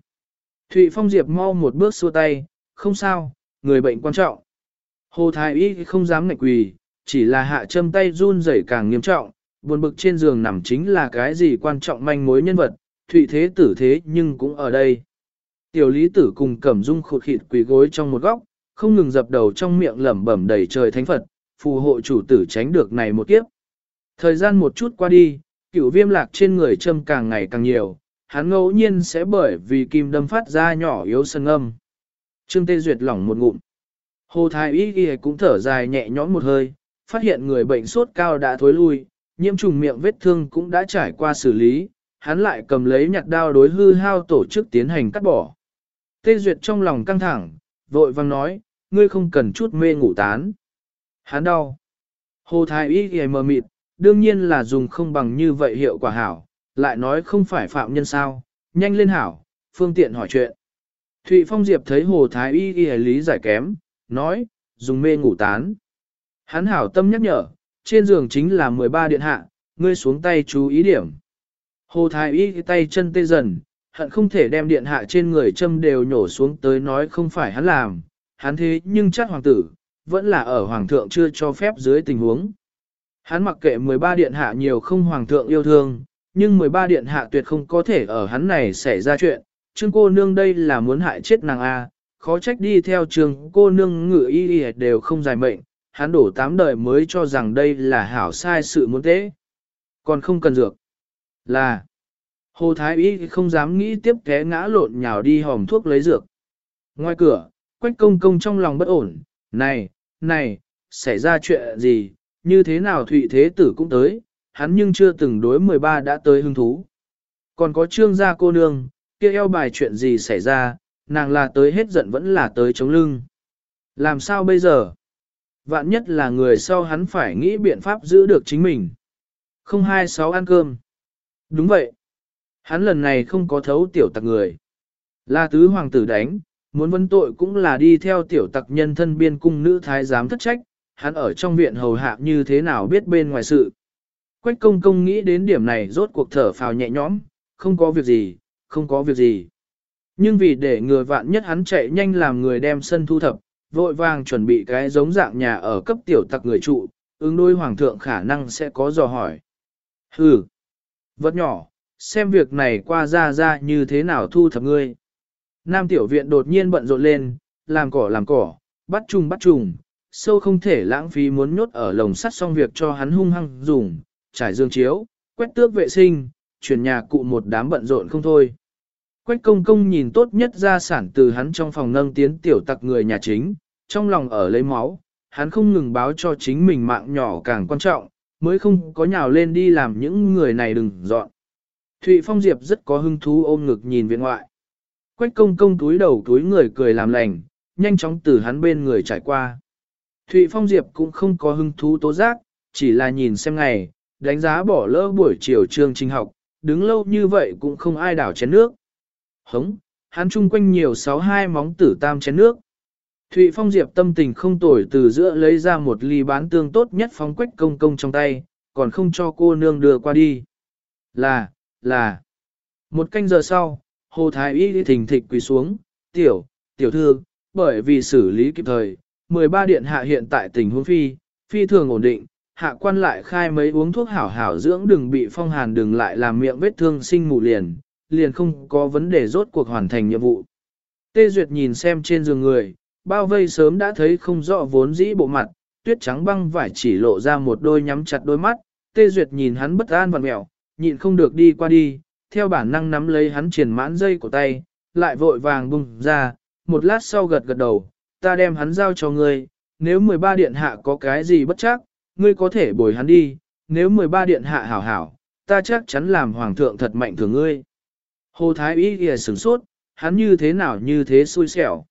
Thụy Phong Diệp mau một bước xua tay, không sao, người bệnh quan trọng. Hồ Thái Y không dám ngạch quỳ, chỉ là hạ châm tay run rẩy càng nghiêm trọng, buồn bực trên giường nằm chính là cái gì quan trọng manh mối nhân vật, thụy thế tử thế nhưng cũng ở đây. Tiểu lý tử cùng cẩm dung khụt khịt quỳ gối trong một góc, không ngừng dập đầu trong miệng lẩm bẩm đầy trời thánh Phật, phù hộ chủ tử tránh được này một kiếp. Thời gian một chút qua đi, cửu viêm lạc trên người châm càng ngày càng nhiều, hắn ngẫu nhiên sẽ bởi vì kim đâm phát ra nhỏ yếu sân âm. Trương Tê Duyệt lỏng một ngụm. Hồ Thái Y Y cũng thở dài nhẹ nhõm một hơi, phát hiện người bệnh sốt cao đã thối lui, nhiễm trùng miệng vết thương cũng đã trải qua xử lý, hắn lại cầm lấy nhặt đao đối hư hao tổ chức tiến hành cắt bỏ. Tê Duyệt trong lòng căng thẳng, vội vang nói, ngươi không cần chút mê ngủ tán. Hắn đau. Hồ Thái Y Y mờ mịt, đương nhiên là dùng không bằng như vậy hiệu quả hảo, lại nói không phải phạm nhân sao, nhanh lên hảo, phương tiện hỏi chuyện. Thụy Phong Diệp thấy Hồ Thái Y Y lý giải kém, nói, dùng mê ngủ tán. Hắn hảo tâm nhắc nhở, trên giường chính là 13 điện hạ, ngươi xuống tay chú ý điểm. Hồ Thái Y tay chân tê dần, hận không thể đem điện hạ trên người châm đều nhổ xuống tới nói không phải hắn làm, hắn thế nhưng chắc hoàng tử, vẫn là ở hoàng thượng chưa cho phép dưới tình huống. Hắn mặc kệ 13 điện hạ nhiều không hoàng thượng yêu thương, nhưng 13 điện hạ tuyệt không có thể ở hắn này xảy ra chuyện, trương cô nương đây là muốn hại chết nàng A, khó trách đi theo trường cô nương ngự y y đều không dài mệnh, hắn đổ tám đời mới cho rằng đây là hảo sai sự muốn tế. Còn không cần dược. Là, Hồ Thái Y không dám nghĩ tiếp té ngã lộn nhào đi hòm thuốc lấy dược. Ngoài cửa, Quách công công trong lòng bất ổn, này, này, xảy ra chuyện gì, như thế nào Thụy Thế Tử cũng tới, hắn nhưng chưa từng đối 13 đã tới hứng thú. Còn có trương gia cô nương, kia eo bài chuyện gì xảy ra, nàng là tới hết giận vẫn là tới chống lưng. Làm sao bây giờ? Vạn nhất là người sau hắn phải nghĩ biện pháp giữ được chính mình. Không hai sáu ăn cơm. Đúng vậy. Hắn lần này không có thấu tiểu tặc người. Là tứ hoàng tử đánh, muốn vấn tội cũng là đi theo tiểu tặc nhân thân biên cung nữ thái giám thất trách, hắn ở trong viện hầu hạ như thế nào biết bên ngoài sự. Quách công công nghĩ đến điểm này rốt cuộc thở phào nhẹ nhõm, không có việc gì, không có việc gì. Nhưng vì để người vạn nhất hắn chạy nhanh làm người đem sân thu thập, vội vàng chuẩn bị cái giống dạng nhà ở cấp tiểu tặc người trụ, ứng đối hoàng thượng khả năng sẽ có dò hỏi. Hừ, vật nhỏ, xem việc này qua ra ra như thế nào thu thập ngươi. Nam tiểu viện đột nhiên bận rộn lên, làm cỏ làm cỏ, bắt trùng bắt trùng, sâu không thể lãng phí muốn nhốt ở lồng sắt xong việc cho hắn hung hăng dùng, trải dương chiếu, quét tước vệ sinh, chuyển nhà cụ một đám bận rộn không thôi. Quách công công nhìn tốt nhất gia sản từ hắn trong phòng nâng tiến tiểu tặc người nhà chính, trong lòng ở lấy máu, hắn không ngừng báo cho chính mình mạng nhỏ càng quan trọng, mới không có nhào lên đi làm những người này đừng dọn. Thụy Phong Diệp rất có hứng thú ôm ngực nhìn viện ngoại. Quách công công túi đầu túi người cười làm lành, nhanh chóng từ hắn bên người trải qua. Thụy Phong Diệp cũng không có hứng thú tố giác, chỉ là nhìn xem ngày, đánh giá bỏ lỡ buổi chiều trường trình học, đứng lâu như vậy cũng không ai đảo chén nước. Hống, hắn chung quanh nhiều sáu hai móng tử tam chén nước. Thụy Phong Diệp tâm tình không tồi từ giữa lấy ra một ly bán tương tốt nhất phóng quách công công trong tay, còn không cho cô nương đưa qua đi. Là, là. Một canh giờ sau, Hồ Thái Y thình thịch quỳ xuống, tiểu, tiểu thư, bởi vì xử lý kịp thời, 13 điện hạ hiện tại tình huống phi, phi thường ổn định, hạ quan lại khai mấy uống thuốc hảo hảo dưỡng đừng bị phong hàn đừng lại làm miệng vết thương sinh mù liền, liền không có vấn đề rốt cuộc hoàn thành nhiệm vụ. Tê Duyệt nhìn xem trên giường người, bao vây sớm đã thấy không rõ vốn dĩ bộ mặt, tuyết trắng băng vải chỉ lộ ra một đôi nhắm chặt đôi mắt, Tê Duyệt nhìn hắn bất an và mẹo, nhịn không được đi qua đi, theo bản năng nắm lấy hắn triển mãn dây của tay, lại vội vàng bung ra, một lát sau gật gật đầu, ta đem hắn giao cho ngươi, nếu 13 điện hạ có cái gì bất chắc, ngươi có thể bồi hắn đi, nếu 13 điện hạ hảo hảo, ta chắc chắn làm hoàng thượng thật mạnh thường ngươi. Hồ Thái Y kìa sửng sốt, hắn như thế nào như thế xui xẻo.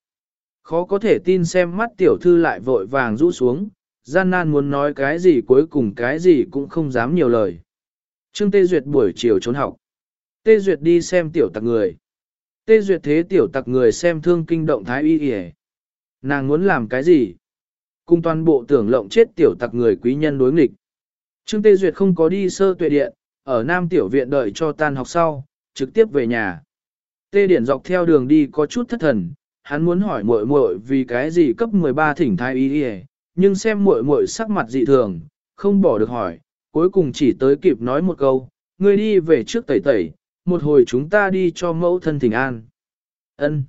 Khó có thể tin xem mắt tiểu thư lại vội vàng rũ xuống, gian nan muốn nói cái gì cuối cùng cái gì cũng không dám nhiều lời. Trương Tê Duyệt buổi chiều trốn học. Tê Duyệt đi xem tiểu tặc người. Tê Duyệt thế tiểu tặc người xem thương kinh động thái y kìa. Nàng muốn làm cái gì? Cùng toàn bộ tưởng lộng chết tiểu tặc người quý nhân đối nghịch. Trương Tê Duyệt không có đi sơ tuệ điện, ở Nam Tiểu Viện đợi cho tan học sau, trực tiếp về nhà. Tê Điển dọc theo đường đi có chút thất thần, hắn muốn hỏi muội muội vì cái gì cấp 13 thỉnh thái y y, nhưng xem muội muội sắc mặt dị thường, không bỏ được hỏi, cuối cùng chỉ tới kịp nói một câu, ngươi đi về trước tẩy tẩy, một hồi chúng ta đi cho mẫu thân thỉnh an. Ân.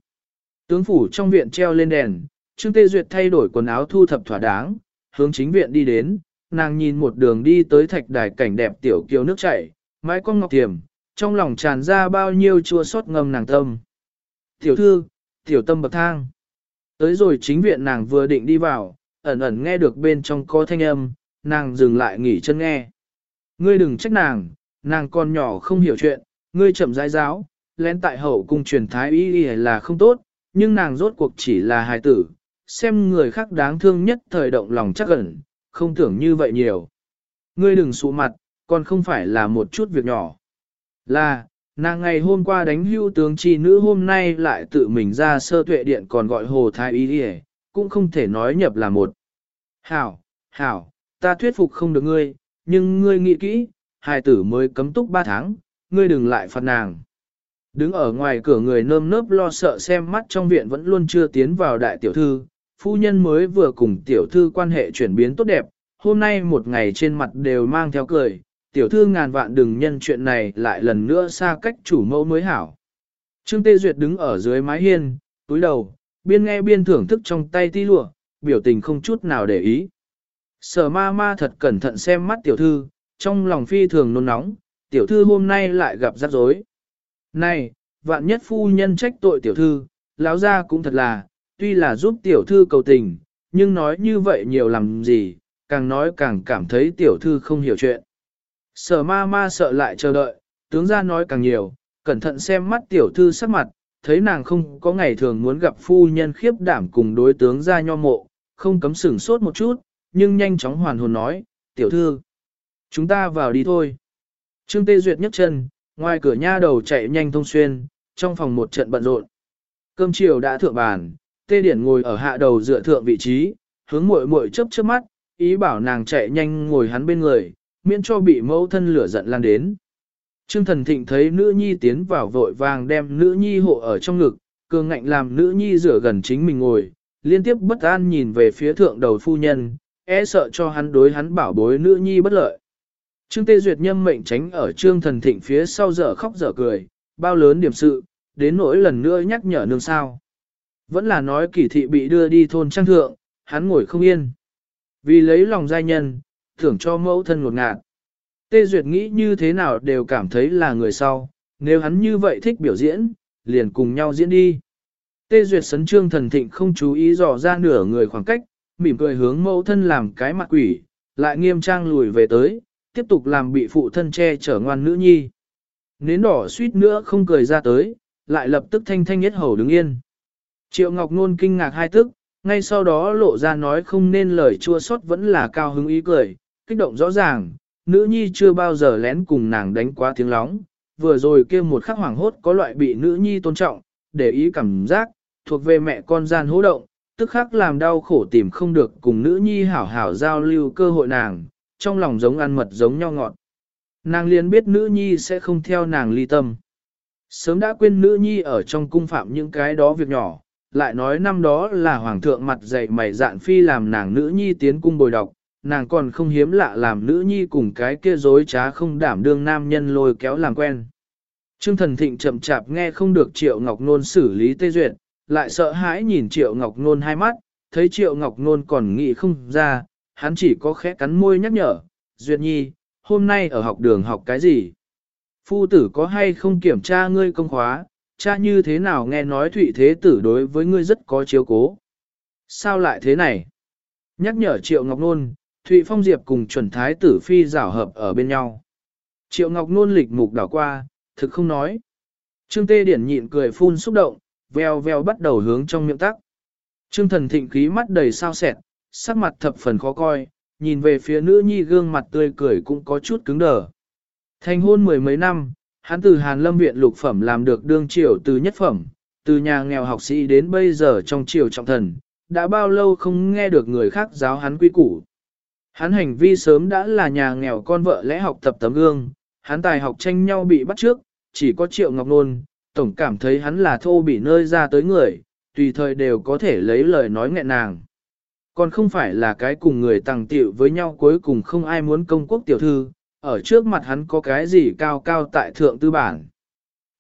Tướng phủ trong viện treo lên đèn, Trương Tê Duyệt thay đổi quần áo thu thập thỏa đáng, hướng chính viện đi đến, nàng nhìn một đường đi tới thạch đài cảnh đẹp tiểu kiều nước chảy, mái con ngọc tiềm, trong lòng tràn ra bao nhiêu chua xót ngầm nàng tâm. Tiểu thư, tiểu tâm bậc thang. Tới rồi chính viện nàng vừa định đi vào, ẩn ẩn nghe được bên trong có thanh âm, nàng dừng lại nghỉ chân nghe. Ngươi đừng trách nàng, nàng còn nhỏ không hiểu chuyện, ngươi chậm rãi giáo, lén tại hậu cung truyền thái y y là không tốt, nhưng nàng rốt cuộc chỉ là hài tử, xem người khác đáng thương nhất thời động lòng chắc ẩn, không tưởng như vậy nhiều. Ngươi đừng sụ mặt, còn không phải là một chút việc nhỏ. Là, nàng ngày hôm qua đánh hưu tướng chi nữ hôm nay lại tự mình ra sơ tuệ điện còn gọi hồ thái y đi cũng không thể nói nhập là một. Hảo, hảo, ta thuyết phục không được ngươi, nhưng ngươi nghĩ kỹ, hài tử mới cấm túc ba tháng, ngươi đừng lại phạt nàng. Đứng ở ngoài cửa người nơm nớp lo sợ xem mắt trong viện vẫn luôn chưa tiến vào đại tiểu thư, phu nhân mới vừa cùng tiểu thư quan hệ chuyển biến tốt đẹp, hôm nay một ngày trên mặt đều mang theo cười, tiểu thư ngàn vạn đừng nhân chuyện này lại lần nữa xa cách chủ mẫu mới hảo. Trương Tê Duyệt đứng ở dưới mái hiên, túi đầu, biên nghe biên thưởng thức trong tay ti lụa, biểu tình không chút nào để ý. Sở ma ma thật cẩn thận xem mắt tiểu thư, trong lòng phi thường nôn nóng, tiểu thư hôm nay lại gặp rắc rối. Này, vạn nhất phu nhân trách tội tiểu thư, lão ra cũng thật là, tuy là giúp tiểu thư cầu tình, nhưng nói như vậy nhiều làm gì, càng nói càng cảm thấy tiểu thư không hiểu chuyện. Sở ma ma sợ lại chờ đợi, tướng ra nói càng nhiều, cẩn thận xem mắt tiểu thư sắc mặt, thấy nàng không có ngày thường muốn gặp phu nhân khiếp đảm cùng đối tướng ra nho mộ, không cấm sửng sốt một chút, nhưng nhanh chóng hoàn hồn nói, tiểu thư, chúng ta vào đi thôi. Trương Tê Duyệt nhấc chân, ngoài cửa nha đầu chạy nhanh thông xuyên, trong phòng một trận bận rộn. Cơm chiều đã thượng bàn, Tê Điển ngồi ở hạ đầu dựa thượng vị trí, hướng muội muội chớp chớp mắt, ý bảo nàng chạy nhanh ngồi hắn bên người, miễn cho bị mẫu thân lửa giận lan đến. Trương Thần Thịnh thấy nữ nhi tiến vào vội vàng đem nữ nhi hộ ở trong ngực, cường ngạnh làm nữ nhi rửa gần chính mình ngồi, liên tiếp bất an nhìn về phía thượng đầu phu nhân, e sợ cho hắn đối hắn bảo bối nữ nhi bất lợi. Trương Tê Duyệt nhâm mệnh tránh ở Trương Thần Thịnh phía sau dở khóc dở cười, bao lớn điểm sự, đến nỗi lần nữa nhắc nhở nương sao. Vẫn là nói kỳ thị bị đưa đi thôn trang thượng, hắn ngồi không yên. Vì lấy lòng giai nhân, thưởng cho mẫu thân ngột ngạt. Tê Duyệt nghĩ như thế nào đều cảm thấy là người sau, nếu hắn như vậy thích biểu diễn, liền cùng nhau diễn đi. Tê Duyệt sấn trương thần thịnh không chú ý dò ra nửa người khoảng cách, mỉm cười hướng mẫu thân làm cái mặt quỷ, lại nghiêm trang lùi về tới, tiếp tục làm bị phụ thân che chở ngoan nữ nhi. Nến đỏ suýt nữa không cười ra tới, lại lập tức thanh thanh nhất hầu đứng yên. Triệu Ngọc Nôn kinh ngạc hai tức, ngay sau đó lộ ra nói không nên lời chua xót vẫn là cao hứng ý cười, kích động rõ ràng, nữ nhi chưa bao giờ lén cùng nàng đánh quá tiếng lóng, vừa rồi kia một khắc hoảng hốt có loại bị nữ nhi tôn trọng, để ý cảm giác, thuộc về mẹ con gian hỗ động, tức khắc làm đau khổ tìm không được cùng nữ nhi hảo hảo giao lưu cơ hội nàng, trong lòng giống ăn mật giống nhau ngọt. Nàng liền biết nữ nhi sẽ không theo nàng ly tâm. Sớm đã quên nữ nhi ở trong cung phạm những cái đó việc nhỏ, lại nói năm đó là hoàng thượng mặt dạy mày dạn phi làm nàng nữ nhi tiến cung bồi đọc, nàng còn không hiếm lạ làm nữ nhi cùng cái kia dối trá không đảm đương nam nhân lôi kéo làm quen. Trương thần thịnh chậm chạp nghe không được triệu ngọc nôn xử lý tê duyệt, lại sợ hãi nhìn triệu ngọc nôn hai mắt, thấy triệu ngọc nôn còn nghĩ không ra, hắn chỉ có khẽ cắn môi nhắc nhở, duyệt nhi, hôm nay ở học đường học cái gì? Phu tử có hay không kiểm tra ngươi công khóa, cha như thế nào nghe nói thụy thế tử đối với ngươi rất có chiếu cố. Sao lại thế này? Nhắc nhở Triệu Ngọc Nôn, Thụy Phong Diệp cùng chuẩn thái tử phi rảo hợp ở bên nhau. Triệu Ngọc Nôn lịch mục đảo qua, thực không nói. Trương Tê Điển nhịn cười phun xúc động, veo veo bắt đầu hướng trong miệng tắc. Trương Thần Thịnh khí mắt đầy sao sẹt, sắc mặt thập phần khó coi, nhìn về phía nữ nhi gương mặt tươi cười cũng có chút cứng đờ. Thành hôn mười mấy năm, hắn từ Hàn Lâm Viện lục phẩm làm được đương triều từ nhất phẩm, từ nhà nghèo học sĩ đến bây giờ trong triều trọng thần, đã bao lâu không nghe được người khác giáo hắn quy củ. Hắn hành vi sớm đã là nhà nghèo con vợ lẽ học tập tấm gương, hắn tài học tranh nhau bị bắt trước, chỉ có triệu ngọc nôn, tổng cảm thấy hắn là thô bị nơi ra tới người, tùy thời đều có thể lấy lời nói nghẹn nàng. Còn không phải là cái cùng người tàng tiệu với nhau cuối cùng không ai muốn công quốc tiểu thư, ở trước mặt hắn có cái gì cao cao tại thượng tư bản.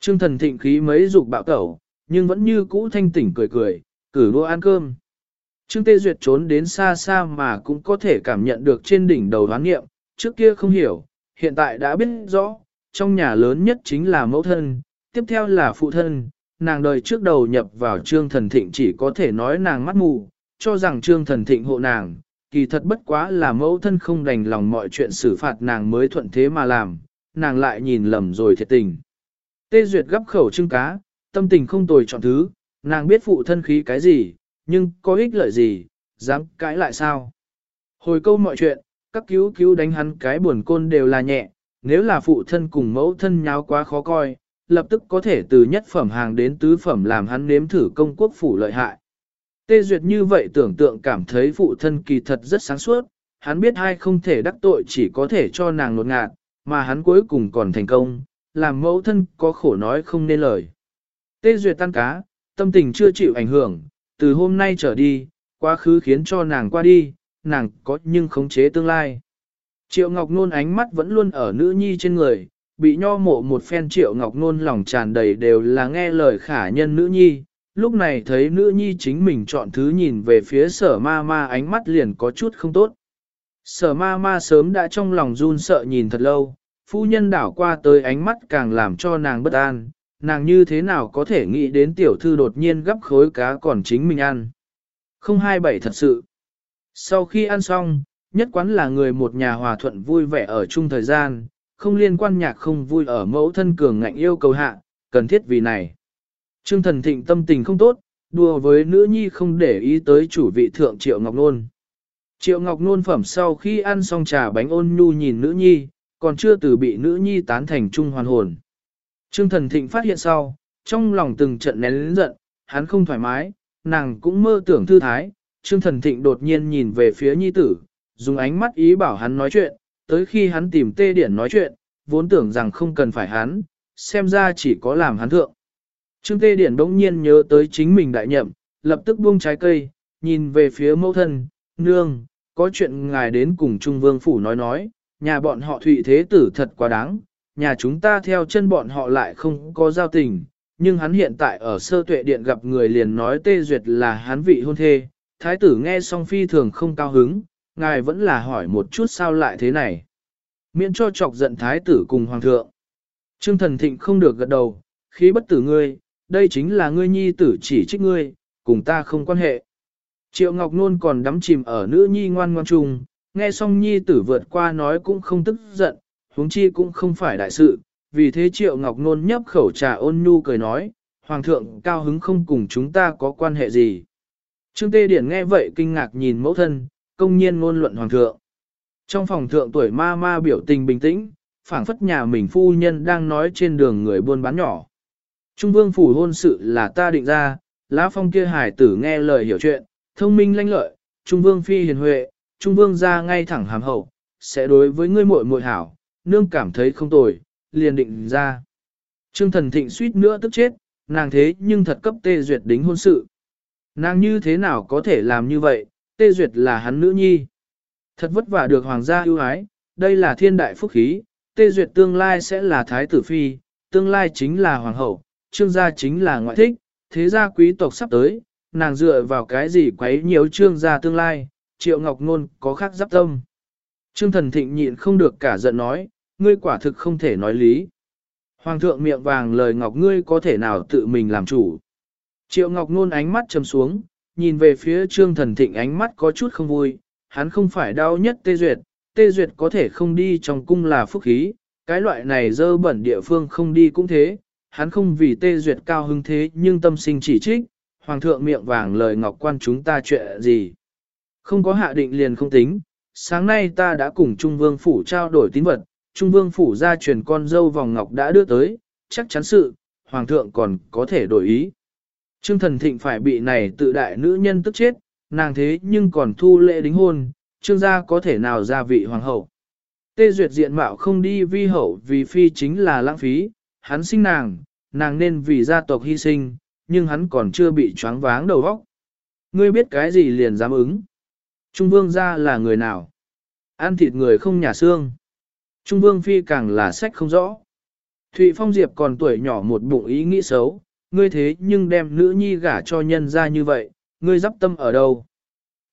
Trương thần thịnh khí mấy dục bạo tẩu, nhưng vẫn như cũ thanh tỉnh cười cười, cử đua ăn cơm. Trương Tê Duyệt trốn đến xa xa mà cũng có thể cảm nhận được trên đỉnh đầu hoán nghiệm, trước kia không hiểu, hiện tại đã biết rõ, trong nhà lớn nhất chính là mẫu thân, tiếp theo là phụ thân, nàng đời trước đầu nhập vào Trương Thần Thịnh chỉ có thể nói nàng mắt mù, cho rằng Trương Thần Thịnh hộ nàng, kỳ thật bất quá là mẫu thân không đành lòng mọi chuyện xử phạt nàng mới thuận thế mà làm, nàng lại nhìn lầm rồi thiệt tình. Tê Duyệt gấp khẩu trưng cá, tâm tình không tồi chọn thứ, nàng biết phụ thân khí cái gì, nhưng có ích lợi gì, dám cãi lại sao? Hồi câu mọi chuyện, các cứu cứu đánh hắn cái buồn côn đều là nhẹ, nếu là phụ thân cùng mẫu thân nháo quá khó coi, lập tức có thể từ nhất phẩm hàng đến tứ phẩm làm hắn nếm thử công quốc phủ lợi hại. Tê Duyệt như vậy tưởng tượng cảm thấy phụ thân kỳ thật rất sáng suốt, hắn biết hai không thể đắc tội chỉ có thể cho nàng nột ngạt, mà hắn cuối cùng còn thành công, làm mẫu thân có khổ nói không nên lời. Tê Duyệt tan cá, tâm tình chưa chịu ảnh hưởng, từ hôm nay trở đi, quá khứ khiến cho nàng qua đi, nàng có nhưng khống chế tương lai. Triệu Ngọc Nôn ánh mắt vẫn luôn ở nữ nhi trên người, bị nho mộ một phen Triệu Ngọc Nôn lòng tràn đầy đều là nghe lời khả nhân nữ nhi. Lúc này thấy nữ nhi chính mình chọn thứ nhìn về phía sở ma ma ánh mắt liền có chút không tốt. Sở ma ma sớm đã trong lòng run sợ nhìn thật lâu, phu nhân đảo qua tới ánh mắt càng làm cho nàng bất an, nàng như thế nào có thể nghĩ đến tiểu thư đột nhiên gấp khối cá còn chính mình ăn. Không hai bảy thật sự. Sau khi ăn xong, nhất quán là người một nhà hòa thuận vui vẻ ở chung thời gian, không liên quan nhạc không vui ở mẫu thân cường ngạnh yêu cầu hạ, cần thiết vì này. Trương thần thịnh tâm tình không tốt, đùa với nữ nhi không để ý tới chủ vị thượng Triệu Ngọc Nôn. Triệu Ngọc Nôn phẩm sau khi ăn xong trà bánh ôn nhu nhìn nữ nhi, còn chưa từ bị nữ nhi tán thành trung hoàn hồn. Trương thần thịnh phát hiện sau, trong lòng từng trận nén lĩnh giận, hắn không thoải mái, nàng cũng mơ tưởng thư thái. Trương thần thịnh đột nhiên nhìn về phía nhi tử, dùng ánh mắt ý bảo hắn nói chuyện, tới khi hắn tìm tê điển nói chuyện, vốn tưởng rằng không cần phải hắn, xem ra chỉ có làm hắn thượng. Trương tê điển bỗng nhiên nhớ tới chính mình đại nhậm, lập tức buông trái cây, nhìn về phía mẫu thân, nương, có chuyện ngài đến cùng Trung Vương Phủ nói nói, nhà bọn họ thụy thế tử thật quá đáng, nhà chúng ta theo chân bọn họ lại không có giao tình, nhưng hắn hiện tại ở sơ tuệ điện gặp người liền nói tê duyệt là hắn vị hôn thê, thái tử nghe xong phi thường không cao hứng, ngài vẫn là hỏi một chút sao lại thế này. Miễn cho chọc giận thái tử cùng hoàng thượng. Trương thần thịnh không được gật đầu, khí bất tử ngươi, đây chính là ngươi nhi tử chỉ trích ngươi, cùng ta không quan hệ. Triệu Ngọc Nôn còn đắm chìm ở nữ nhi ngoan ngoan trùng, nghe xong nhi tử vượt qua nói cũng không tức giận, huống chi cũng không phải đại sự, vì thế Triệu Ngọc Nôn nhấp khẩu trà ôn nhu cười nói, Hoàng thượng cao hứng không cùng chúng ta có quan hệ gì. Trương Tê Điển nghe vậy kinh ngạc nhìn mẫu thân, công nhiên ngôn luận Hoàng thượng. Trong phòng thượng tuổi ma ma biểu tình bình tĩnh, phảng phất nhà mình phu nhân đang nói trên đường người buôn bán nhỏ. Trung vương phủ hôn sự là ta định ra, lá phong kia hải tử nghe lời hiểu chuyện, thông minh lanh lợi, Trung vương phi hiền huệ, Trung vương ra ngay thẳng hàm hậu, sẽ đối với ngươi muội muội hảo, nương cảm thấy không tồi, liền định ra. Trương thần thịnh suýt nữa tức chết, nàng thế nhưng thật cấp tê duyệt đính hôn sự. Nàng như thế nào có thể làm như vậy, tê duyệt là hắn nữ nhi. Thật vất vả được hoàng gia ưu ái, đây là thiên đại phúc khí, tê duyệt tương lai sẽ là thái tử phi, tương lai chính là hoàng hậu, trương gia chính là ngoại thích, thế gia quý tộc sắp tới, nàng dựa vào cái gì quấy nhiều trương gia tương lai, triệu ngọc nôn có khác giáp tâm. Trương thần thịnh nhịn không được cả giận nói, ngươi quả thực không thể nói lý. Hoàng thượng miệng vàng lời ngọc ngươi có thể nào tự mình làm chủ. Triệu ngọc nôn ánh mắt trầm xuống, nhìn về phía trương thần thịnh ánh mắt có chút không vui, hắn không phải đau nhất tê duyệt, tê duyệt có thể không đi trong cung là phúc khí, cái loại này dơ bẩn địa phương không đi cũng thế, hắn không vì tê duyệt cao hưng thế nhưng tâm sinh chỉ trích, hoàng thượng miệng vàng lời ngọc quan chúng ta chuyện gì. Không có hạ định liền không tính, sáng nay ta đã cùng Trung Vương Phủ trao đổi tín vật, Trung Vương Phủ ra truyền con dâu vòng ngọc đã đưa tới, chắc chắn sự, Hoàng thượng còn có thể đổi ý. Trương Thần Thịnh phải bị này tự đại nữ nhân tức chết, nàng thế nhưng còn thu lễ đính hôn, Trương gia có thể nào ra vị Hoàng hậu. Tê duyệt diện mạo không đi vi hậu vì phi chính là lãng phí, hắn sinh nàng, nàng nên vì gia tộc hy sinh, nhưng hắn còn chưa bị choáng váng đầu óc. Ngươi biết cái gì liền dám ứng. Trung vương gia là người nào? Ăn thịt người không nhà xương. Trung vương phi càng là sách không rõ. Thụy Phong Diệp còn tuổi nhỏ một bụng ý nghĩ xấu, ngươi thế nhưng đem nữ nhi gả cho nhân ra như vậy, ngươi dắp tâm ở đâu?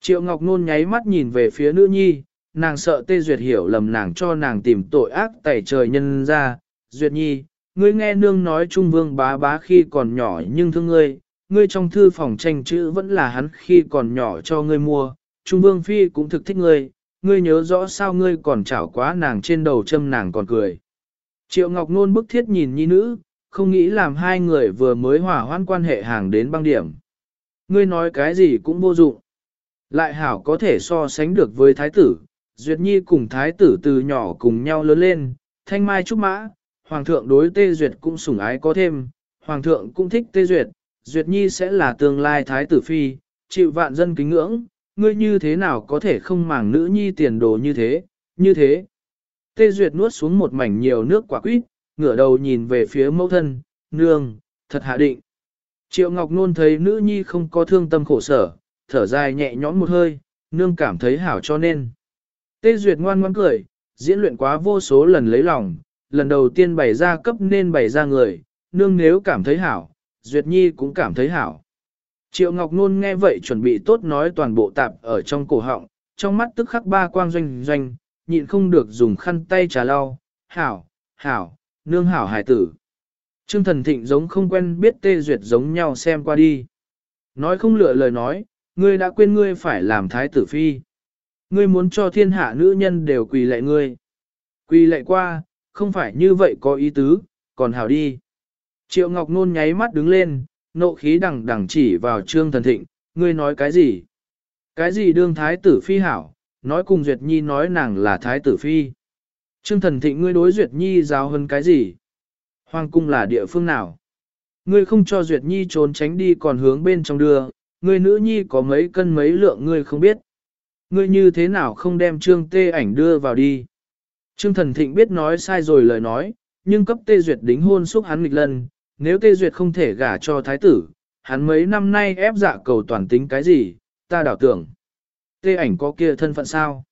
Triệu Ngọc Nôn nháy mắt nhìn về phía nữ nhi, nàng sợ Tê Duyệt hiểu lầm nàng cho nàng tìm tội ác tẩy trời nhân ra. Duyệt nhi, ngươi nghe nương nói Trung Vương bá bá khi còn nhỏ nhưng thương ngươi, ngươi trong thư phòng tranh chữ vẫn là hắn khi còn nhỏ cho ngươi mua, Trung Vương Phi cũng thực thích ngươi, ngươi nhớ rõ sao ngươi còn chảo quá nàng trên đầu châm nàng còn cười. Triệu Ngọc Nôn bức thiết nhìn nhi nữ, không nghĩ làm hai người vừa mới hòa hoãn quan hệ hàng đến băng điểm. Ngươi nói cái gì cũng vô dụng. Lại hảo có thể so sánh được với thái tử, Duyệt Nhi cùng thái tử từ nhỏ cùng nhau lớn lên, thanh mai trúc mã, hoàng thượng đối tê Duyệt cũng sủng ái có thêm, hoàng thượng cũng thích tê Duyệt, Duyệt Nhi sẽ là tương lai thái tử phi, chịu vạn dân kính ngưỡng, ngươi như thế nào có thể không màng nữ nhi tiền đồ như thế, như thế. Tê Duyệt nuốt xuống một mảnh nhiều nước quả quýt, ngửa đầu nhìn về phía mẫu thân, nương, thật hạ định. Triệu Ngọc Nôn thấy nữ nhi không có thương tâm khổ sở, thở dài nhẹ nhõm một hơi, nương cảm thấy hảo cho nên. Tê Duyệt ngoan ngoãn cười, diễn luyện quá vô số lần lấy lòng, lần đầu tiên bày ra cấp nên bày ra người, nương nếu cảm thấy hảo, Duyệt Nhi cũng cảm thấy hảo. Triệu Ngọc Nôn nghe vậy chuẩn bị tốt nói toàn bộ tạp ở trong cổ họng, trong mắt tức khắc ba quang doanh doanh, nhịn không được dùng khăn tay trà lau, hảo, hảo, nương hảo hải tử. Trương thần thịnh giống không quen biết tê duyệt giống nhau xem qua đi. Nói không lựa lời nói, ngươi đã quên ngươi phải làm thái tử phi. Ngươi muốn cho thiên hạ nữ nhân đều quỳ lệ ngươi. Quỳ lệ qua, không phải như vậy có ý tứ, còn hảo đi. Triệu Ngọc Nôn nháy mắt đứng lên, nộ khí đằng đằng chỉ vào trương thần thịnh, ngươi nói cái gì? Cái gì đương thái tử phi hảo, nói cùng Duyệt Nhi nói nàng là thái tử phi. Trương thần thịnh ngươi đối Duyệt Nhi giáo hơn cái gì? Hoàng cung là địa phương nào? Ngươi không cho Duyệt Nhi trốn tránh đi còn hướng bên trong đưa, ngươi nữ nhi có mấy cân mấy lượng ngươi không biết. Ngươi như thế nào không đem trương tê ảnh đưa vào đi? Trương thần thịnh biết nói sai rồi lời nói, nhưng cấp tê duyệt đính hôn xúc hắn nghịch lần, nếu tê duyệt không thể gả cho thái tử, hắn mấy năm nay ép dạ cầu toàn tính cái gì, ta đảo tưởng. Tê ảnh có kia thân phận sao?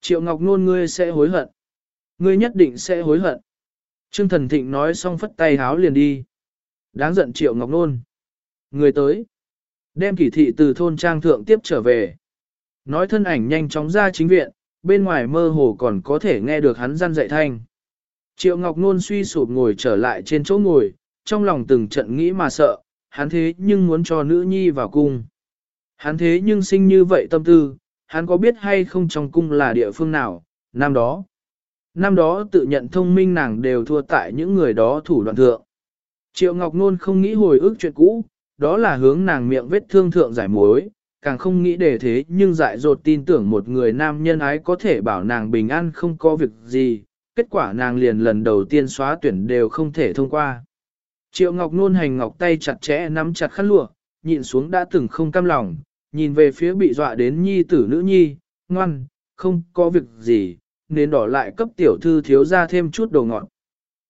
Triệu Ngọc Nôn ngươi sẽ hối hận. Ngươi nhất định sẽ hối hận. Trương Thần Thịnh nói xong phất tay háo liền đi. Đáng giận Triệu Ngọc Nôn. Người tới. Đem kỷ thị từ thôn trang thượng tiếp trở về. Nói thân ảnh nhanh chóng ra chính viện, bên ngoài mơ hồ còn có thể nghe được hắn răn dạy thanh. Triệu Ngọc Nôn suy sụp ngồi trở lại trên chỗ ngồi, trong lòng từng trận nghĩ mà sợ, hắn thế nhưng muốn cho nữ nhi vào cung. Hắn thế nhưng sinh như vậy tâm tư, hắn có biết hay không trong cung là địa phương nào, năm đó. Năm đó tự nhận thông minh nàng đều thua tại những người đó thủ đoạn thượng. Triệu Ngọc Nôn không nghĩ hồi ức chuyện cũ, đó là hướng nàng miệng vết thương thượng giải mối, càng không nghĩ để thế nhưng dại dột tin tưởng một người nam nhân ái có thể bảo nàng bình an không có việc gì, kết quả nàng liền lần đầu tiên xóa tuyển đều không thể thông qua. Triệu Ngọc Nôn hành ngọc tay chặt chẽ nắm chặt khăn lụa, nhịn xuống đã từng không cam lòng, nhìn về phía bị dọa đến nhi tử nữ nhi, ngoan, không có việc gì, nên đỏ lại cấp tiểu thư thiếu ra thêm chút đồ ngọt.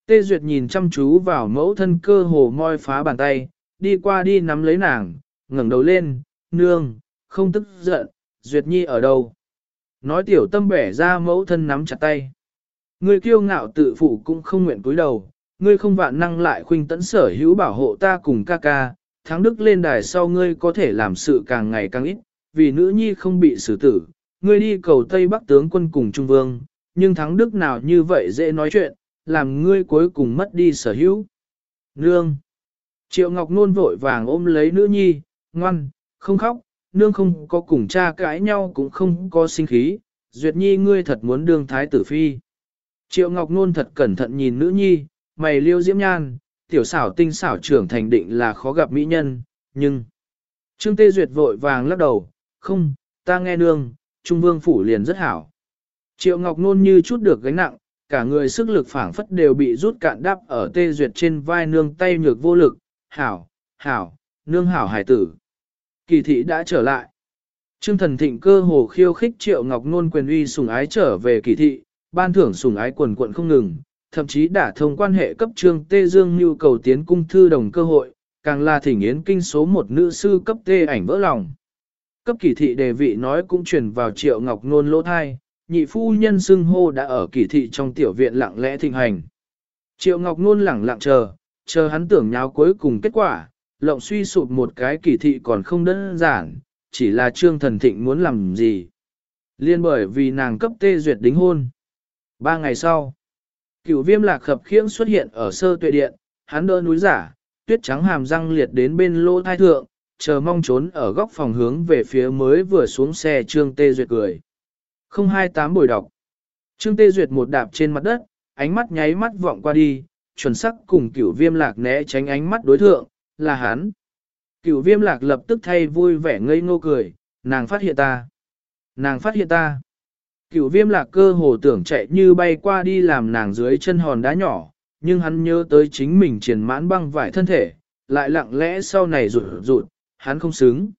Tê Duyệt nhìn chăm chú vào mẫu thân cơ hồ moi phá bàn tay, đi qua đi nắm lấy nàng, ngẩng đầu lên, nương, không tức giận, Duyệt Nhi ở đâu? Nói tiểu tâm bẻ ra mẫu thân nắm chặt tay. Người kiêu ngạo tự phụ cũng không nguyện cúi đầu, ngươi không vạn năng lại khuynh tẫn sở hữu bảo hộ ta cùng ca ca, thắng đức lên đài sau ngươi có thể làm sự càng ngày càng ít, vì nữ nhi không bị xử tử, ngươi đi cầu Tây Bắc tướng quân cùng Trung Vương, nhưng thắng đức nào như vậy dễ nói chuyện, làm ngươi cuối cùng mất đi sở hữu. Nương! Triệu Ngọc Nôn vội vàng ôm lấy nữ nhi, ngoan, không khóc, nương không có cùng cha cãi nhau cũng không có sinh khí, duyệt nhi ngươi thật muốn đương thái tử phi. Triệu Ngọc Nôn thật cẩn thận nhìn nữ nhi, mày liêu diễm nhan, tiểu xảo tinh xảo trưởng thành định là khó gặp mỹ nhân, nhưng... Trương Tê Duyệt vội vàng lắc đầu, không, ta nghe nương, Trung Vương Phủ liền rất hảo. Triệu Ngọc Nôn như chút được gánh nặng, cả người sức lực phảng phất đều bị rút cạn đắp ở Tê Duyệt trên vai nương tay nhược vô lực, hảo, hảo, nương hảo hải tử. Kỳ thị đã trở lại. Trương thần thịnh cơ hồ khiêu khích Triệu Ngọc Nôn quyền uy sùng ái trở về kỳ thị, ban thưởng sùng ái quần quận không ngừng, thậm chí đã thông quan hệ cấp trương Tê Dương nhu cầu tiến cung thư đồng cơ hội, càng là thỉnh yến kinh số một nữ sư cấp tê ảnh vỡ lòng. Cấp kỳ thị đề vị nói cũng truyền vào triệu ngọc nôn lỗ thai, nhị phu nhân xưng hô đã ở kỳ thị trong tiểu viện lặng lẽ thịnh hành. Triệu Ngọc Nôn lẳng lặng chờ, chờ hắn tưởng nháo cuối cùng kết quả, lộng suy sụp một cái kỳ thị còn không đơn giản, chỉ là trương thần thịnh muốn làm gì. Liên bởi vì nàng cấp tê duyệt đính hôn. Ba ngày sau, cửu viêm lạc khập khiễng xuất hiện ở sơ tuệ điện, hắn đỡ núi giả, tuyết trắng hàm răng liệt đến bên lô thai thượng, chờ mong trốn ở góc phòng hướng về phía mới vừa xuống xe trương tê duyệt cười. 028 buổi đọc. Trương tê duyệt một đạp trên mặt đất, ánh mắt nháy mắt vọng qua đi, chuẩn sắc cùng cửu viêm lạc né tránh ánh mắt đối thượng, là hắn. Cửu viêm lạc lập tức thay vui vẻ ngây ngô cười, nàng phát hiện ta. Nàng phát hiện ta. Cửu viêm lạc cơ hồ tưởng chạy như bay qua đi làm nàng dưới chân hòn đá nhỏ, nhưng hắn nhớ tới chính mình triển mãn băng vải thân thể, lại lặng lẽ sau này rụt rụt, hắn không xứng.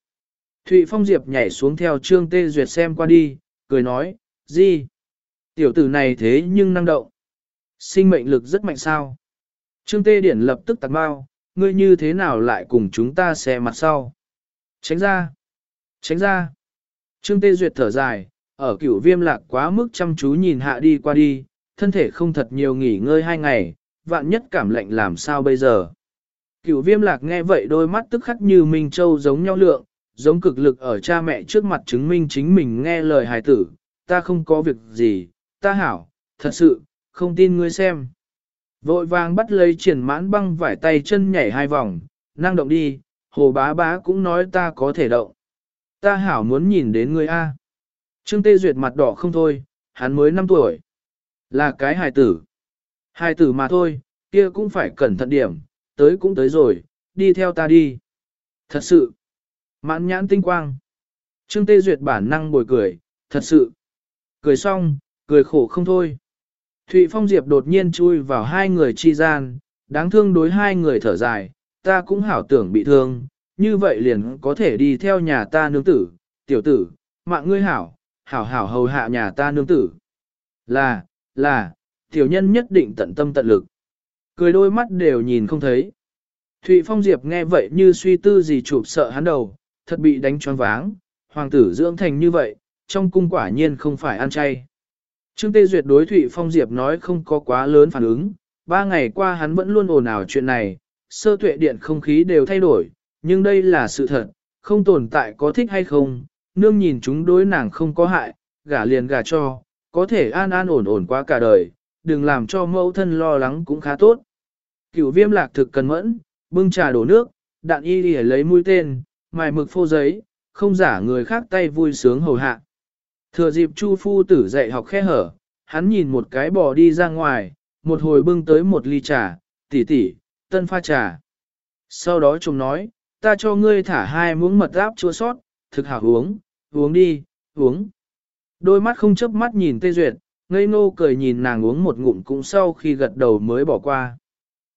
Thụy Phong Diệp nhảy xuống theo Trương Tê Duyệt xem qua đi, cười nói, gì? Tiểu tử này thế nhưng năng động. Sinh mệnh lực rất mạnh sao. Trương Tê Điển lập tức tạc bao, ngươi như thế nào lại cùng chúng ta xe mặt sau? Tránh ra! Tránh ra! Trương Tê Duyệt thở dài, ở cửu viêm lạc quá mức chăm chú nhìn hạ đi qua đi, thân thể không thật nhiều nghỉ ngơi hai ngày, vạn nhất cảm lạnh làm sao bây giờ. Cửu viêm lạc nghe vậy đôi mắt tức khắc như Minh Châu giống nhau lượng, giống cực lực ở cha mẹ trước mặt chứng minh chính mình nghe lời hài tử, ta không có việc gì, ta hảo, thật sự, không tin ngươi xem. Vội vàng bắt lấy triển mãn băng vải tay chân nhảy hai vòng, năng động đi, hồ bá bá cũng nói ta có thể động. Ta hảo muốn nhìn đến người A. Trương Tê Duyệt mặt đỏ không thôi, hắn mới 5 tuổi. Là cái hài tử. Hài tử mà thôi, kia cũng phải cẩn thận điểm, tới cũng tới rồi, đi theo ta đi. Thật sự. Mãn nhãn tinh quang. Trương Tê Duyệt bản năng bồi cười, thật sự. Cười xong, cười khổ không thôi. Thụy Phong Diệp đột nhiên chui vào hai người chi gian, đáng thương đối hai người thở dài, ta cũng hảo tưởng bị thương, như vậy liền có thể đi theo nhà ta nương tử, tiểu tử, mạng ngươi hảo, hảo hảo hầu hạ nhà ta nương tử. Là, là, tiểu nhân nhất định tận tâm tận lực. Cười đôi mắt đều nhìn không thấy. Thụy Phong Diệp nghe vậy như suy tư gì chụp sợ hắn đầu, thật bị đánh choáng váng, hoàng tử dưỡng thành như vậy, trong cung quả nhiên không phải ăn chay. Trương Tê Duyệt đối Thụy Phong Diệp nói không có quá lớn phản ứng, ba ngày qua hắn vẫn luôn ồn ào chuyện này, sơ tuệ điện không khí đều thay đổi, nhưng đây là sự thật, không tồn tại có thích hay không, nương nhìn chúng đối nàng không có hại, gả liền gả cho, có thể an an ổn ổn qua cả đời, đừng làm cho mẫu thân lo lắng cũng khá tốt. Cửu viêm lạc thực cần mẫn, bưng trà đổ nước, đạn y đi lấy mũi tên, mài mực phô giấy, không giả người khác tay vui sướng hầu hạ. Thừa dịp Chu phu tử dạy học khe hở, hắn nhìn một cái bò đi ra ngoài, một hồi bưng tới một ly trà, tỉ tỉ, tân pha trà. Sau đó chồng nói, ta cho ngươi thả hai muỗng mật áp chua sót, thực hảo uống, uống đi, uống. Đôi mắt không chớp mắt nhìn Tê Duyệt, ngây ngô cười nhìn nàng uống một ngụm cũng sau khi gật đầu mới bỏ qua.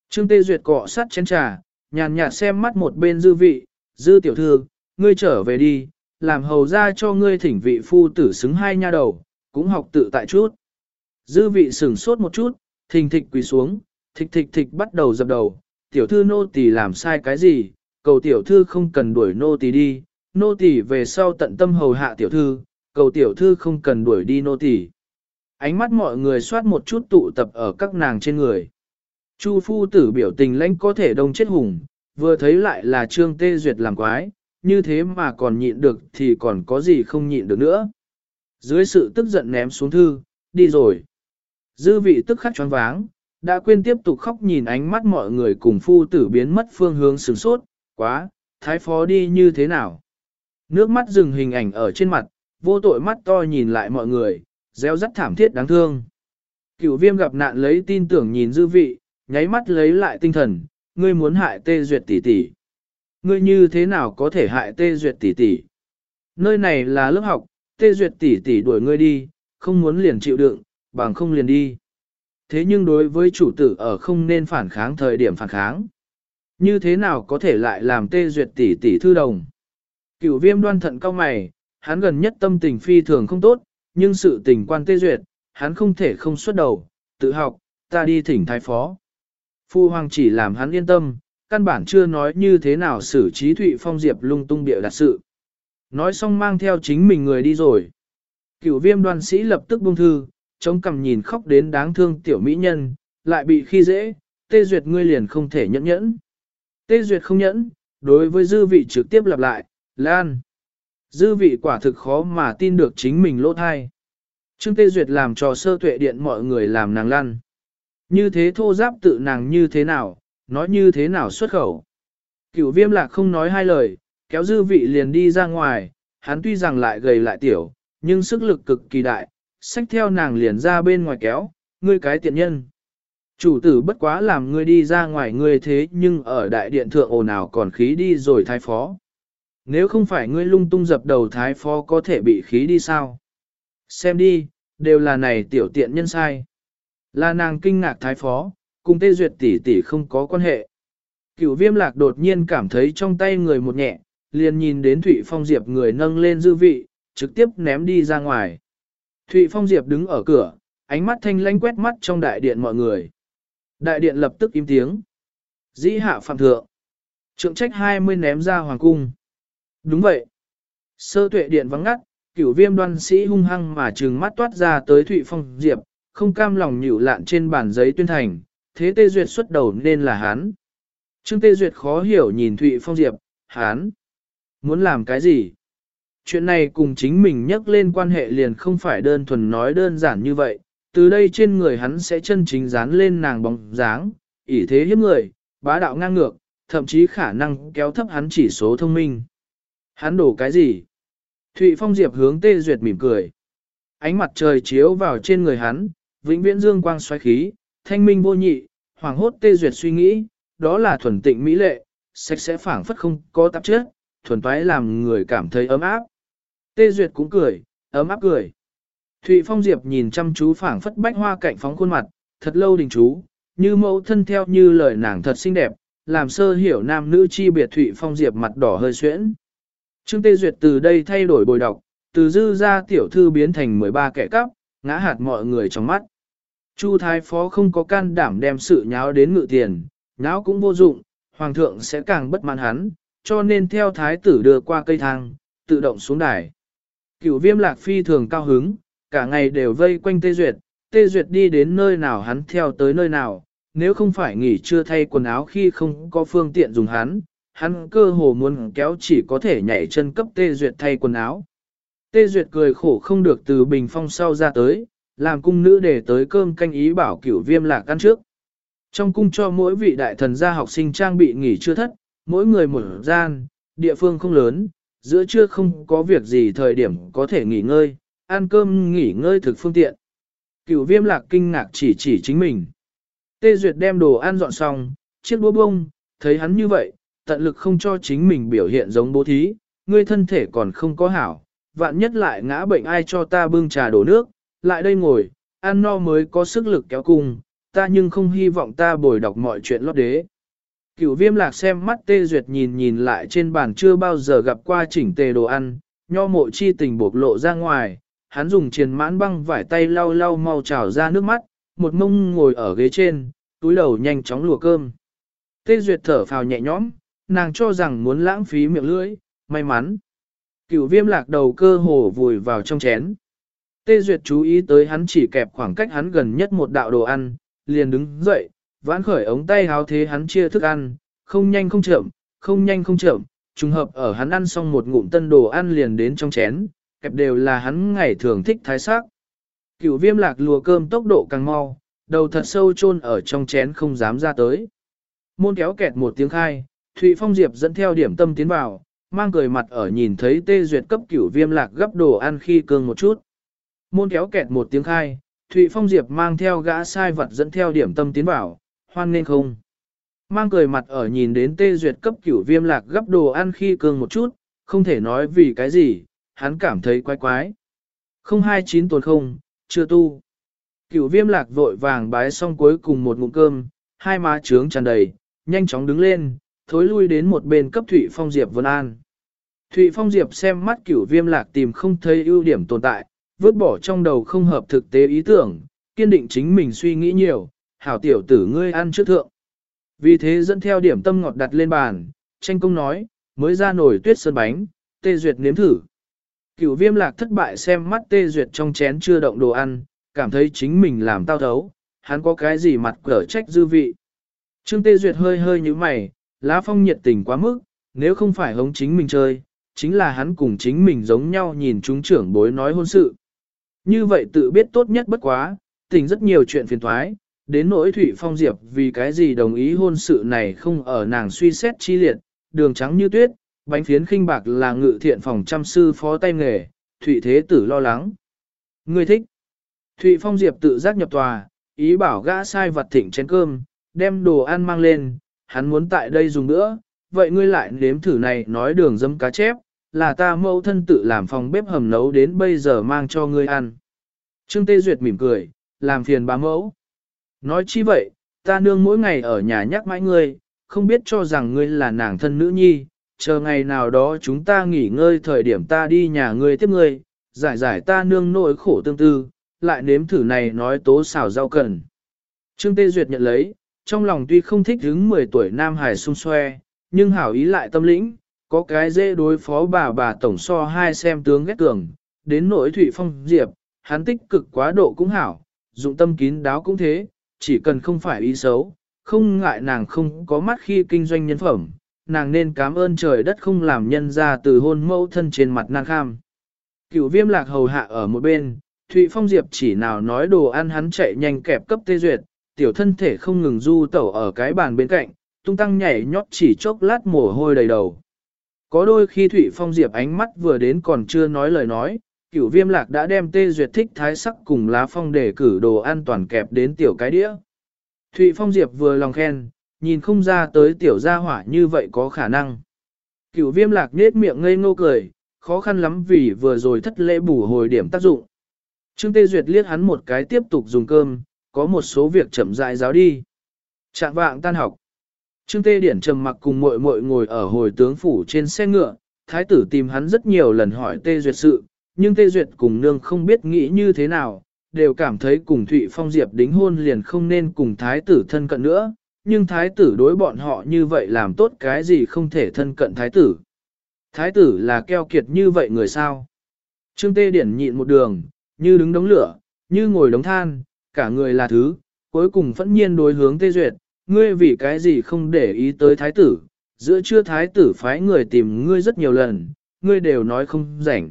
Trương Tê Duyệt cọ sắt chén trà, nhàn nhạt xem mắt một bên dư vị, dư tiểu thư, ngươi trở về đi, làm hầu ra cho ngươi thỉnh vị phu tử xứng hai nha đầu, cũng học tự tại chút. Dư vị sửng sốt một chút, thình thịch quỳ xuống, thịch thịch thịch bắt đầu dập đầu, tiểu thư nô tỳ làm sai cái gì, cầu tiểu thư không cần đuổi nô tỳ đi, nô tỳ về sau tận tâm hầu hạ tiểu thư, cầu tiểu thư không cần đuổi đi nô tỳ. Ánh mắt mọi người soát một chút tụ tập ở các nàng trên người. Chu phu tử biểu tình lãnh có thể đông chết hùng, vừa thấy lại là trương tê duyệt làm quái, như thế mà còn nhịn được thì còn có gì không nhịn được nữa. Dưới sự tức giận ném xuống thư, đi rồi. Dư vị tức khắc choáng váng, đã quên tiếp tục khóc nhìn ánh mắt mọi người cùng phu tử biến mất phương hướng sửng sốt, quá, thái phó đi như thế nào. Nước mắt dừng hình ảnh ở trên mặt, vô tội mắt to nhìn lại mọi người, reo rắt thảm thiết đáng thương. Cửu viêm gặp nạn lấy tin tưởng nhìn dư vị, nháy mắt lấy lại tinh thần, ngươi muốn hại tê duyệt tỷ tỷ. Ngươi như thế nào có thể hại tê duyệt tỷ tỷ? Nơi này là lớp học, tê duyệt tỷ tỷ đuổi ngươi đi, không muốn liền chịu đựng, bằng không liền đi. Thế nhưng đối với chủ tử ở không nên phản kháng thời điểm phản kháng. Như thế nào có thể lại làm tê duyệt tỷ tỷ thư đồng? Cửu viêm đoan thận cao mày, hắn gần nhất tâm tình phi thường không tốt, nhưng sự tình quan tê duyệt, hắn không thể không xuất đầu, tự học, ta đi thỉnh thái phó. Phu hoàng chỉ làm hắn yên tâm, căn bản chưa nói như thế nào xử trí Thụy Phong Diệp lung tung bịa đặt sự. Nói xong mang theo chính mình người đi rồi. Cửu viêm đoàn sĩ lập tức buông thư, chống cằm nhìn khóc đến đáng thương tiểu mỹ nhân, lại bị khi dễ, tê duyệt ngươi liền không thể nhẫn nhẫn. Tê duyệt không nhẫn, đối với dư vị trực tiếp lặp lại, lan. Dư vị quả thực khó mà tin được chính mình lỗ thai. Trương Tê Duyệt làm cho sơ tuệ điện mọi người làm nàng lăn. Như thế thô giáp tự nàng như thế nào, nói như thế nào xuất khẩu. Cửu viêm lạc không nói hai lời, kéo dư vị liền đi ra ngoài, hắn tuy rằng lại gầy lại tiểu, nhưng sức lực cực kỳ đại, xách theo nàng liền ra bên ngoài kéo, ngươi cái tiện nhân. Chủ tử bất quá làm ngươi đi ra ngoài ngươi thế nhưng ở đại điện thượng ồn ào còn khí đi rồi thái phó. Nếu không phải ngươi lung tung dập đầu thái phó có thể bị khí đi sao? Xem đi, đều là này tiểu tiện nhân sai. Là nàng kinh ngạc thái phó, cùng tê duyệt tỷ tỷ không có quan hệ. Cửu viêm lạc đột nhiên cảm thấy trong tay người một nhẹ, liền nhìn đến Thụy Phong Diệp người nâng lên dư vị, trực tiếp ném đi ra ngoài. Thụy Phong Diệp đứng ở cửa, ánh mắt thanh lanh quét mắt trong đại điện mọi người. Đại điện lập tức im tiếng. Dĩ hạ phạm thượng. Trượng trách 20 ném ra hoàng cung. Đúng vậy. Sơ tuệ điện vắng ngắt, cửu viêm đoan sĩ hung hăng mà trừng mắt toát ra tới Thụy Phong Diệp, không cam lòng nhịu lạn trên bản giấy tuyên thành, thế tê duyệt xuất đầu nên là hắn. Trương tê duyệt khó hiểu nhìn Thụy Phong Diệp, hắn muốn làm cái gì? Chuyện này cùng chính mình nhắc lên quan hệ liền không phải đơn thuần nói đơn giản như vậy, từ đây trên người hắn sẽ chân chính dán lên nàng bóng dáng, ỷ thế hiếp người, bá đạo ngang ngược, thậm chí khả năng kéo thấp hắn chỉ số thông minh. Hắn đổ cái gì? Thụy Phong Diệp hướng Tê Duyệt mỉm cười. Ánh mặt trời chiếu vào trên người hắn, vĩnh viễn dương quang xoáy khí, thanh minh vô nhị, hoàng hốt Tê Duyệt suy nghĩ, đó là thuần tịnh mỹ lệ, sạch sẽ phảng phất không có tạp chất, thuần toái làm người cảm thấy ấm áp. Tê Duyệt cũng cười, ấm áp cười. Thụy Phong Diệp nhìn chăm chú phảng phất bách hoa cạnh phóng khuôn mặt, thật lâu đình chú, như mẫu thân theo như lời nàng thật xinh đẹp, làm sơ hiểu nam nữ chi biệt Thụy Phong Diệp mặt đỏ hơi xuyễn. Trương Tê Duyệt từ đây thay đổi bồi đọc, từ dư ra tiểu thư biến thành 13 kẻ cắp, ngã hạt mọi người trong mắt. Chu Thái Phó không có can đảm đem sự nháo đến ngự tiền, nháo cũng vô dụng, Hoàng thượng sẽ càng bất mãn hắn, cho nên theo Thái tử đưa qua cây thang, tự động xuống đài. Cửu viêm lạc phi thường cao hứng, cả ngày đều vây quanh Tê Duyệt, Tê Duyệt đi đến nơi nào hắn theo tới nơi nào, nếu không phải nghỉ trưa thay quần áo khi không có phương tiện dùng hắn, hắn cơ hồ muốn kéo chỉ có thể nhảy chân cấp Tê Duyệt thay quần áo. Tê Duyệt cười khổ không được từ bình phong sau ra tới, làm cung nữ để tới cơm canh ý bảo cửu viêm lạc ăn trước. Trong cung cho mỗi vị đại thần gia học sinh trang bị nghỉ trưa thất, mỗi người một gian, địa phương không lớn, giữa trưa không có việc gì thời điểm có thể nghỉ ngơi, ăn cơm nghỉ ngơi thực phương tiện. Cửu viêm lạc kinh ngạc chỉ chỉ chính mình. Tê Duyệt đem đồ ăn dọn xong, chiếc búa bông, thấy hắn như vậy, tận lực không cho chính mình biểu hiện giống bố thí, ngươi thân thể còn không có hảo, vạn nhất lại ngã bệnh ai cho ta bưng trà đổ nước, lại đây ngồi, ăn no mới có sức lực kéo cung, ta nhưng không hy vọng ta bồi đọc mọi chuyện lót đế. Cửu viêm lạc xem mắt tê duyệt nhìn nhìn lại trên bàn chưa bao giờ gặp qua chỉnh tề đồ ăn, nho mộ chi tình bộc lộ ra ngoài, hắn dùng triền mãn băng vải tay lau lau mau trào ra nước mắt, một mông ngồi ở ghế trên, túi đầu nhanh chóng lùa cơm. Tê duyệt thở phào nhẹ nhõm, nàng cho rằng muốn lãng phí miệng lưỡi, may mắn. Cửu viêm lạc đầu cơ hồ vùi vào trong chén. Tê duyệt chú ý tới hắn chỉ kẹp khoảng cách hắn gần nhất một đạo đồ ăn, liền đứng dậy, vãn khởi ống tay háo thế hắn chia thức ăn, không nhanh không chậm, không nhanh không chậm, trùng hợp ở hắn ăn xong một ngụm tân đồ ăn liền đến trong chén, kẹp đều là hắn ngày thường thích thái sắc. Cửu viêm lạc lùa cơm tốc độ càng mau, đầu thật sâu chôn ở trong chén không dám ra tới. Môn kéo kẹt một tiếng khai, Thụy Phong Diệp dẫn theo điểm tâm tiến vào, mang cười mặt ở nhìn thấy tê duyệt cấp cửu viêm lạc gấp đồ ăn khi cương một chút. Môn kéo kẹt một tiếng khai, Thụy Phong Diệp mang theo gã sai vật dẫn theo điểm tâm tiến bảo, hoan nên không. Mang cười mặt ở nhìn đến tê duyệt cấp cửu viêm lạc gấp đồ ăn khi cương một chút, không thể nói vì cái gì, hắn cảm thấy quái quái. Không hai chín tuần không, chưa tu. Cửu viêm lạc vội vàng bái xong cuối cùng một ngụm cơm, hai má trướng tràn đầy, nhanh chóng đứng lên, thối lui đến một bên cấp Thụy Phong Diệp Vân An. Thụy Phong Diệp xem mắt cửu viêm lạc tìm không thấy ưu điểm tồn tại, vứt bỏ trong đầu không hợp thực tế ý tưởng, kiên định chính mình suy nghĩ nhiều, hảo tiểu tử ngươi ăn trước thượng. Vì thế dẫn theo điểm tâm ngọt đặt lên bàn, tranh công nói, mới ra nổi tuyết sơn bánh, tê duyệt nếm thử. Cửu viêm lạc thất bại xem mắt tê duyệt trong chén chưa động đồ ăn, cảm thấy chính mình làm tao thấu, hắn có cái gì mặt cở trách dư vị. Trương Tê Duyệt hơi hơi như mày, lá phong nhiệt tình quá mức, nếu không phải hống chính mình chơi, chính là hắn cùng chính mình giống nhau nhìn chúng trưởng bối nói hôn sự. Như vậy tự biết tốt nhất bất quá, tình rất nhiều chuyện phiền thoái, đến nỗi Thụy Phong Diệp vì cái gì đồng ý hôn sự này không ở nàng suy xét chi liệt, đường trắng như tuyết, bánh phiến khinh bạc là ngự thiện phòng chăm sư phó tay nghề, Thụy Thế Tử lo lắng. Người thích. Thụy Phong Diệp tự giác nhập tòa, ý bảo gã sai vật thịnh chén cơm, đem đồ ăn mang lên, hắn muốn tại đây dùng nữa, vậy ngươi lại nếm thử này nói đường dâm cá chép, là ta mẫu thân tự làm phòng bếp hầm nấu đến bây giờ mang cho ngươi ăn. Trương Tê Duyệt mỉm cười, làm phiền bá mẫu. Nói chi vậy, ta nương mỗi ngày ở nhà nhắc mãi ngươi, không biết cho rằng ngươi là nàng thân nữ nhi, chờ ngày nào đó chúng ta nghỉ ngơi thời điểm ta đi nhà ngươi tiếp ngươi, giải giải ta nương nỗi khổ tương tư, lại nếm thử này nói tố xào rau cần. Trương Tê Duyệt nhận lấy, trong lòng tuy không thích hứng 10 tuổi nam hài sung xoe, nhưng hảo ý lại tâm lĩnh, có cái dễ đối phó bà bà tổng so hai xem tướng ghét cường, đến nỗi Thụy Phong Diệp, hắn tích cực quá độ cũng hảo, dụng tâm kín đáo cũng thế, chỉ cần không phải ý xấu, không ngại nàng không có mắt khi kinh doanh nhân phẩm, nàng nên cảm ơn trời đất không làm nhân ra từ hôn mẫu thân trên mặt nàng kham. Cựu viêm lạc hầu hạ ở một bên, Thụy Phong Diệp chỉ nào nói đồ ăn hắn chạy nhanh kẹp cấp tê duyệt, tiểu thân thể không ngừng du tẩu ở cái bàn bên cạnh, tung tăng nhảy nhót chỉ chốc lát mồ hôi đầy đầu. Có đôi khi Thụy Phong Diệp ánh mắt vừa đến còn chưa nói lời nói, cửu viêm lạc đã đem tê duyệt thích thái sắc cùng lá phong để cử đồ an toàn kẹp đến tiểu cái đĩa. Thụy Phong Diệp vừa lòng khen, nhìn không ra tới tiểu gia hỏa như vậy có khả năng. Cửu viêm lạc nết miệng ngây ngô cười, khó khăn lắm vì vừa rồi thất lễ bù hồi điểm tác dụng. Trương Tê Duyệt liếc hắn một cái tiếp tục dùng cơm, có một số việc chậm rãi giáo đi. Trạng vạng tan học. Trương Tê Điển trầm mặc cùng muội muội ngồi ở hồi tướng phủ trên xe ngựa, thái tử tìm hắn rất nhiều lần hỏi Tê Duyệt sự, nhưng Tê Duyệt cùng nương không biết nghĩ như thế nào, đều cảm thấy cùng Thụy Phong Diệp đính hôn liền không nên cùng thái tử thân cận nữa, nhưng thái tử đối bọn họ như vậy làm tốt cái gì không thể thân cận thái tử. Thái tử là keo kiệt như vậy người sao? Trương Tê Điển nhịn một đường, như đứng đống lửa, như ngồi đống than, cả người là thứ, cuối cùng phẫn nhiên đối hướng Tê Duyệt, ngươi vì cái gì không để ý tới thái tử, giữa trưa thái tử phái người tìm ngươi rất nhiều lần, ngươi đều nói không rảnh.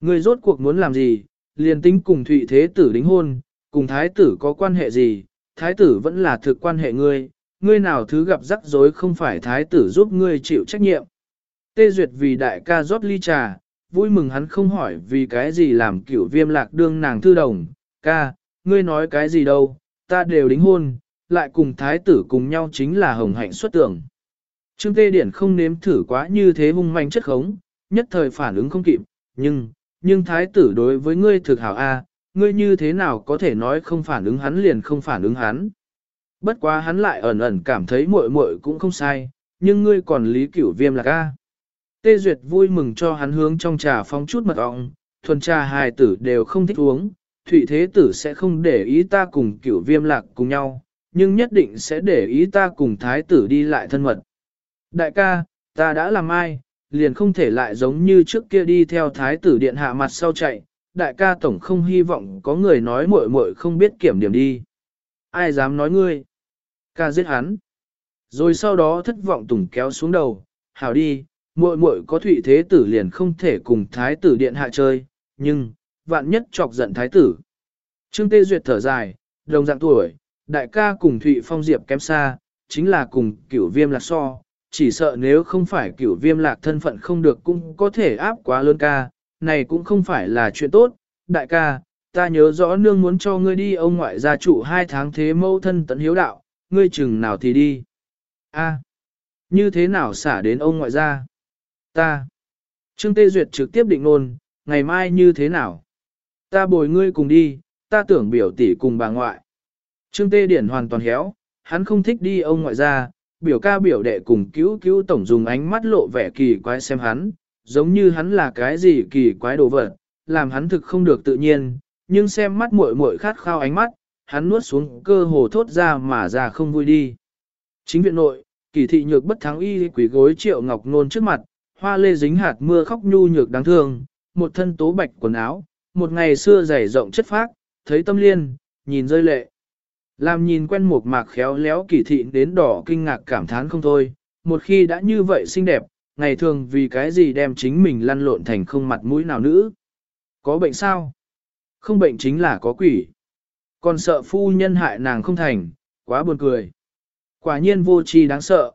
Ngươi rốt cuộc muốn làm gì, liền tính cùng thụy thế tử đính hôn, cùng thái tử có quan hệ gì, thái tử vẫn là thực quan hệ ngươi, ngươi nào thứ gặp rắc rối không phải thái tử giúp ngươi chịu trách nhiệm. Tê Duyệt vì đại ca rót ly trà, vui mừng hắn không hỏi vì cái gì làm cửu viêm lạc đương nàng thư đồng, ca, ngươi nói cái gì đâu, ta đều đính hôn, lại cùng thái tử cùng nhau chính là hồng hạnh xuất tưởng. Trương Tê Điển không nếm thử quá như thế hung manh chất khống, nhất thời phản ứng không kịp, nhưng, nhưng thái tử đối với ngươi thực hảo a, ngươi như thế nào có thể nói không phản ứng hắn liền không phản ứng hắn. Bất quá hắn lại ẩn ẩn cảm thấy muội muội cũng không sai, nhưng ngươi còn lý cửu viêm là ca. Tê Duyệt vui mừng cho hắn hướng trong trà phong chút mật ong, thuần trà hài tử đều không thích uống, Thụy Thế Tử sẽ không để ý ta cùng cửu viêm lạc cùng nhau, nhưng nhất định sẽ để ý ta cùng Thái Tử đi lại thân mật. Đại ca, ta đã làm ai, liền không thể lại giống như trước kia đi theo Thái Tử điện hạ mặt sau chạy, đại ca tổng không hy vọng có người nói muội muội không biết kiểm điểm đi. Ai dám nói ngươi? Ca giết hắn. Rồi sau đó thất vọng tùng kéo xuống đầu, hảo đi, muội muội có thụy thế tử liền không thể cùng thái tử điện hạ chơi, nhưng, vạn nhất chọc giận thái tử. Trương Tê Duyệt thở dài, đồng dạng tuổi, đại ca cùng Thụy Phong Diệp kém xa, chính là cùng cửu viêm lạc so, chỉ sợ nếu không phải cửu viêm lạc thân phận không được cũng có thể áp quá lớn ca, này cũng không phải là chuyện tốt, đại ca, ta nhớ rõ nương muốn cho ngươi đi ông ngoại gia trụ hai tháng thế mâu thân tận hiếu đạo, ngươi chừng nào thì đi. A, như thế nào xả đến ông ngoại gia? Ta. Trương Tê Duyệt trực tiếp định nôn, ngày mai như thế nào? Ta bồi ngươi cùng đi, ta tưởng biểu tỷ cùng bà ngoại. Trương Tê Điển hoàn toàn héo, hắn không thích đi ông ngoại gia, biểu ca biểu đệ cùng cứu cứu tổng dùng ánh mắt lộ vẻ kỳ quái xem hắn, giống như hắn là cái gì kỳ quái đồ vật, làm hắn thực không được tự nhiên, nhưng xem mắt muội muội khát khao ánh mắt, hắn nuốt xuống cơ hồ thốt ra mà ra không vui đi. Chính viện nội, kỳ thị nhược bất thắng y quỷ gối triệu ngọc nôn trước mặt, hoa lê dính hạt mưa khóc nhu nhược đáng thương, một thân tố bạch quần áo, một ngày xưa dày rộng chất phác, thấy tâm liên, nhìn rơi lệ. Làm nhìn quen một mạc khéo léo kỳ thị đến đỏ kinh ngạc cảm thán không thôi, một khi đã như vậy xinh đẹp, ngày thường vì cái gì đem chính mình lăn lộn thành không mặt mũi nào nữ. Có bệnh sao? Không bệnh chính là có quỷ. Còn sợ phu nhân hại nàng không thành, quá buồn cười. Quả nhiên vô tri đáng sợ.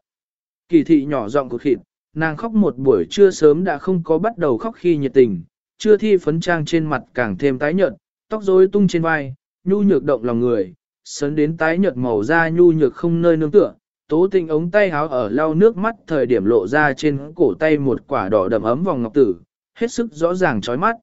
Kỳ thị nhỏ giọng cột khịt, nàng khóc một buổi trưa sớm đã không có bắt đầu khóc khi nhiệt tình, chưa thi phấn trang trên mặt càng thêm tái nhợt, tóc rối tung trên vai, nhu nhược động lòng người, sấn đến tái nhợt màu da nhu nhược không nơi nương tựa. Tố tình ống tay háo ở lau nước mắt thời điểm lộ ra trên cổ tay một quả đỏ đậm ấm vòng ngọc tử, hết sức rõ ràng chói mắt.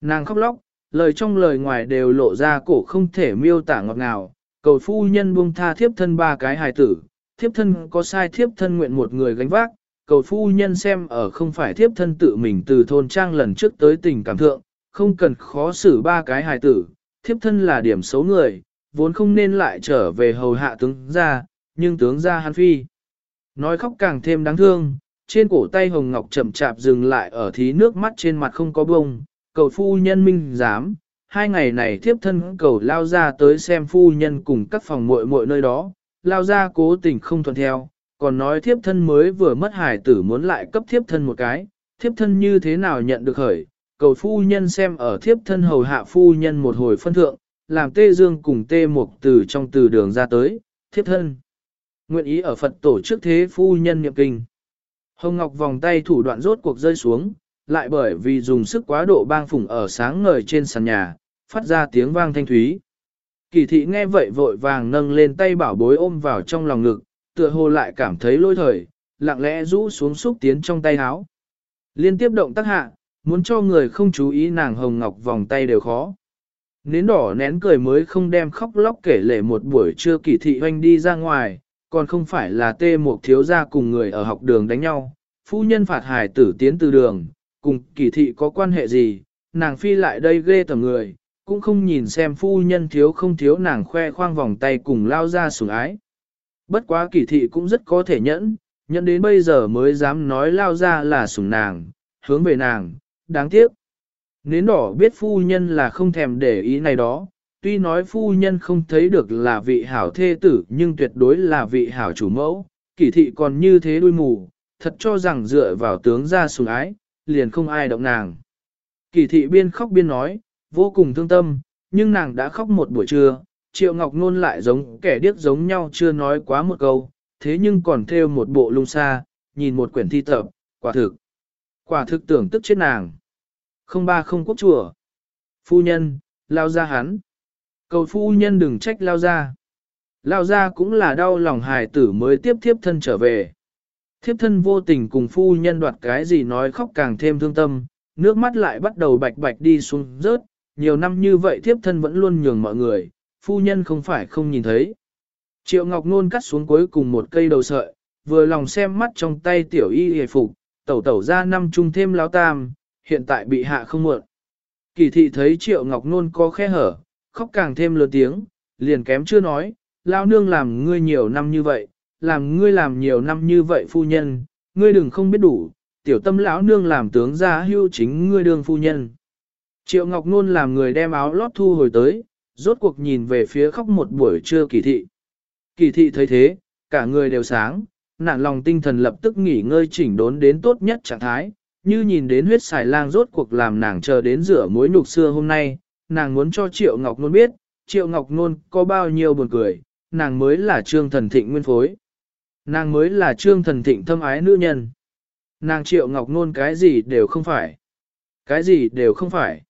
Nàng khóc lóc, lời trong lời ngoài đều lộ ra cổ không thể miêu tả ngọt ngào, cầu phu nhân buông tha thiếp thân ba cái hài tử, thiếp thân có sai thiếp thân nguyện một người gánh vác, cầu phu nhân xem ở không phải thiếp thân tự mình từ thôn trang lần trước tới tình cảm thượng, không cần khó xử ba cái hài tử, thiếp thân là điểm xấu người, vốn không nên lại trở về hầu hạ tướng gia nhưng tướng gia hắn phi. Nói khóc càng thêm đáng thương, trên cổ tay hồng ngọc chậm chạp dừng lại ở thí nước mắt trên mặt không có bông, cầu phu nhân minh dám, hai ngày này thiếp thân cầu lao ra tới xem phu nhân cùng các phòng muội muội nơi đó, lao ra cố tình không thuận theo, còn nói thiếp thân mới vừa mất hải tử muốn lại cấp thiếp thân một cái, thiếp thân như thế nào nhận được khởi, cầu phu nhân xem ở thiếp thân hầu hạ phu nhân một hồi phân thượng, làm tê dương cùng tê mục từ trong từ đường ra tới, thiếp thân. Nguyện ý ở Phật tổ trước thế phu nhân niệm kinh. Hồng Ngọc vòng tay thủ đoạn rốt cuộc rơi xuống, lại bởi vì dùng sức quá độ bang phủng ở sáng ngời trên sàn nhà, phát ra tiếng vang thanh thúy. Kỳ thị nghe vậy vội vàng nâng lên tay bảo bối ôm vào trong lòng ngực, tựa hồ lại cảm thấy lôi thời, lặng lẽ rũ xuống xúc tiến trong tay áo. Liên tiếp động tác hạ, muốn cho người không chú ý nàng hồng ngọc vòng tay đều khó. Nến đỏ nén cười mới không đem khóc lóc kể lể một buổi trưa kỳ thị hoanh đi ra ngoài, còn không phải là tê một thiếu gia cùng người ở học đường đánh nhau. Phu nhân phạt hải tử tiến từ đường, cùng kỳ thị có quan hệ gì, nàng phi lại đây ghê tầm người, cũng không nhìn xem phu nhân thiếu không thiếu nàng khoe khoang vòng tay cùng lao ra sủng ái. Bất quá kỳ thị cũng rất có thể nhẫn, nhẫn đến bây giờ mới dám nói lao ra là sủng nàng, hướng về nàng, đáng tiếc. Nến đỏ biết phu nhân là không thèm để ý này đó, tuy nói phu nhân không thấy được là vị hảo thê tử nhưng tuyệt đối là vị hảo chủ mẫu, kỳ thị còn như thế đuôi mù, thật cho rằng dựa vào tướng ra sủng ái, liền không ai động nàng. Kỳ thị biên khóc biên nói, vô cùng thương tâm, nhưng nàng đã khóc một buổi trưa, Triệu Ngọc Nôn lại giống kẻ điếc giống nhau chưa nói quá một câu, thế nhưng còn theo một bộ lung xa, nhìn một quyển thi tập, quả thực. Quả thực tưởng tức chết nàng. Không ba không quốc chùa. Phu nhân, lao ra hắn. Cầu phu nhân đừng trách lao ra. Lao ra cũng là đau lòng hài tử mới tiếp thiếp thân trở về. Thiếp thân vô tình cùng phu nhân đoạt cái gì nói khóc càng thêm thương tâm, nước mắt lại bắt đầu bạch bạch đi xuống rớt, nhiều năm như vậy thiếp thân vẫn luôn nhường mọi người, phu nhân không phải không nhìn thấy. Triệu Ngọc Nôn cắt xuống cuối cùng một cây đầu sợi, vừa lòng xem mắt trong tay tiểu y hề phục, tẩu tẩu ra năm chung thêm láo tam, hiện tại bị hạ không muộn. Kỳ thị thấy Triệu Ngọc Nôn có khe hở, khóc càng thêm lớn tiếng, liền kém chưa nói, lao nương làm ngươi nhiều năm như vậy, làm ngươi làm nhiều năm như vậy phu nhân, ngươi đừng không biết đủ, tiểu tâm lão nương làm tướng gia hưu chính ngươi đương phu nhân. Triệu Ngọc Nôn làm người đem áo lót thu hồi tới, rốt cuộc nhìn về phía khóc một buổi trưa kỳ thị. Kỳ thị thấy thế, cả người đều sáng, nạn lòng tinh thần lập tức nghỉ ngơi chỉnh đốn đến tốt nhất trạng thái, như nhìn đến huyết xài lang rốt cuộc làm nàng chờ đến rửa mối nhục xưa hôm nay, nàng muốn cho Triệu Ngọc Nôn biết, Triệu Ngọc Nôn có bao nhiêu buồn cười, nàng mới là trương thần thịnh nguyên phối. Nàng mới là trương thần thịnh thâm ái nữ nhân. Nàng Triệu Ngọc Nôn cái gì đều không phải. Cái gì đều không phải.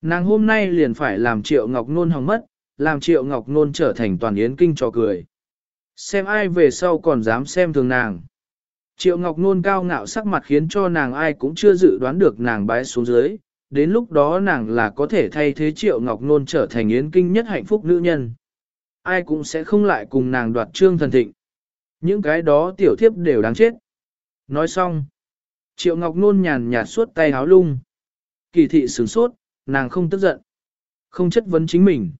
Nàng hôm nay liền phải làm Triệu Ngọc Nôn hỏng mất, làm Triệu Ngọc Nôn trở thành toàn yến kinh trò cười. Xem ai về sau còn dám xem thường nàng. Triệu Ngọc Nôn cao ngạo sắc mặt khiến cho nàng ai cũng chưa dự đoán được nàng bái xuống dưới, đến lúc đó nàng là có thể thay thế Triệu Ngọc Nôn trở thành yến kinh nhất hạnh phúc nữ nhân. Ai cũng sẽ không lại cùng nàng đoạt trương thần thịnh. Những cái đó tiểu thiếp đều đáng chết. Nói xong. Triệu Ngọc Nôn nhàn nhạt suốt tay háo lung. Kỳ thị sửng sốt, nàng không tức giận. Không chất vấn chính mình.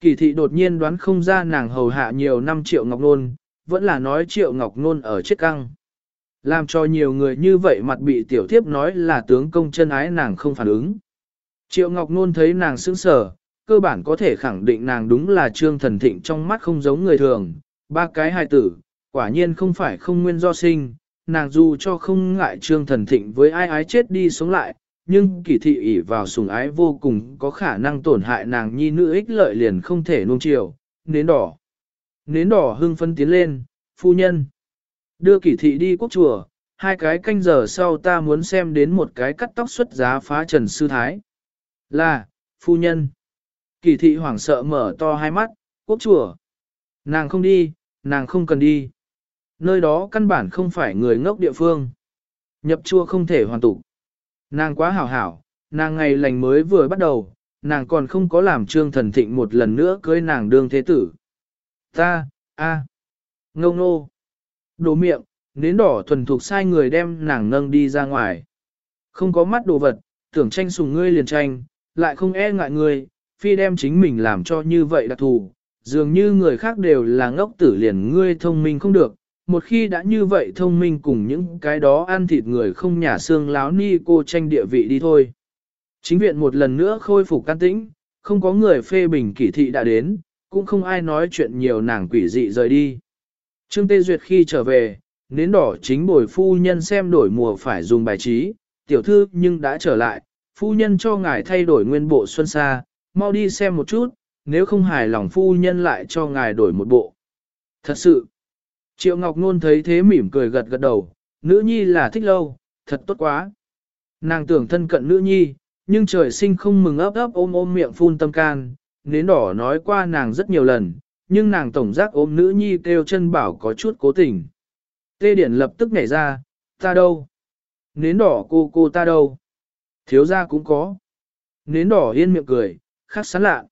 Kỳ thị đột nhiên đoán không ra nàng hầu hạ nhiều năm Triệu Ngọc Nôn, vẫn là nói Triệu Ngọc Nôn ở chết căng. Làm cho nhiều người như vậy mặt bị tiểu thiếp nói là tướng công chân ái nàng không phản ứng. Triệu Ngọc Nôn thấy nàng sững sờ, cơ bản có thể khẳng định nàng đúng là trương thần thịnh trong mắt không giống người thường, ba cái hài tử, quả nhiên không phải không nguyên do sinh, nàng dù cho không ngại trương thần thịnh với ai ái chết đi sống lại, nhưng kỳ thị ỷ vào sùng ái vô cùng có khả năng tổn hại nàng nhi nữ ích lợi liền không thể nuông chiều, nến đỏ. Nến đỏ hưng phân tiến lên, phu nhân. Đưa kỳ thị đi quốc chùa, hai cái canh giờ sau ta muốn xem đến một cái cắt tóc xuất giá phá trần sư thái. Là, phu nhân. Kỳ thị hoảng sợ mở to hai mắt, quốc chùa. Nàng không đi, nàng không cần đi. Nơi đó căn bản không phải người ngốc địa phương. Nhập chua không thể hoàn tụ. Nàng quá hảo hảo, nàng ngày lành mới vừa bắt đầu, nàng còn không có làm trương thần thịnh một lần nữa cưới nàng đương thế tử. Ta, a, à, ngâu nô, đồ miệng, nến đỏ thuần thuộc sai người đem nàng nâng đi ra ngoài. Không có mắt đồ vật, tưởng tranh sùng ngươi liền tranh, lại không e ngại ngươi, phi đem chính mình làm cho như vậy đặc thù, dường như người khác đều là ngốc tử liền ngươi thông minh không được, một khi đã như vậy thông minh cùng những cái đó ăn thịt người không nhả xương láo ni cô tranh địa vị đi thôi. Chính viện một lần nữa khôi phục can tĩnh, không có người phê bình kỷ thị đã đến, cũng không ai nói chuyện nhiều nàng quỷ dị rời đi. Trương Tê Duyệt khi trở về, nến đỏ chính bồi phu nhân xem đổi mùa phải dùng bài trí, tiểu thư nhưng đã trở lại, phu nhân cho ngài thay đổi nguyên bộ xuân xa, mau đi xem một chút, nếu không hài lòng phu nhân lại cho ngài đổi một bộ. Thật sự, Triệu Ngọc Nôn thấy thế mỉm cười gật gật đầu, nữ nhi là thích lâu, thật tốt quá. Nàng tưởng thân cận nữ nhi, nhưng trời sinh không mừng ấp ấp ôm ôm miệng phun tâm can, nến đỏ nói qua nàng rất nhiều lần, nhưng nàng tổng giác ôm nữ nhi kêu chân bảo có chút cố tình. Tê Điển lập tức nhảy ra, ta đâu? Nến đỏ cô cô ta đâu? Thiếu gia cũng có. Nến đỏ yên miệng cười, khắc sán lạ.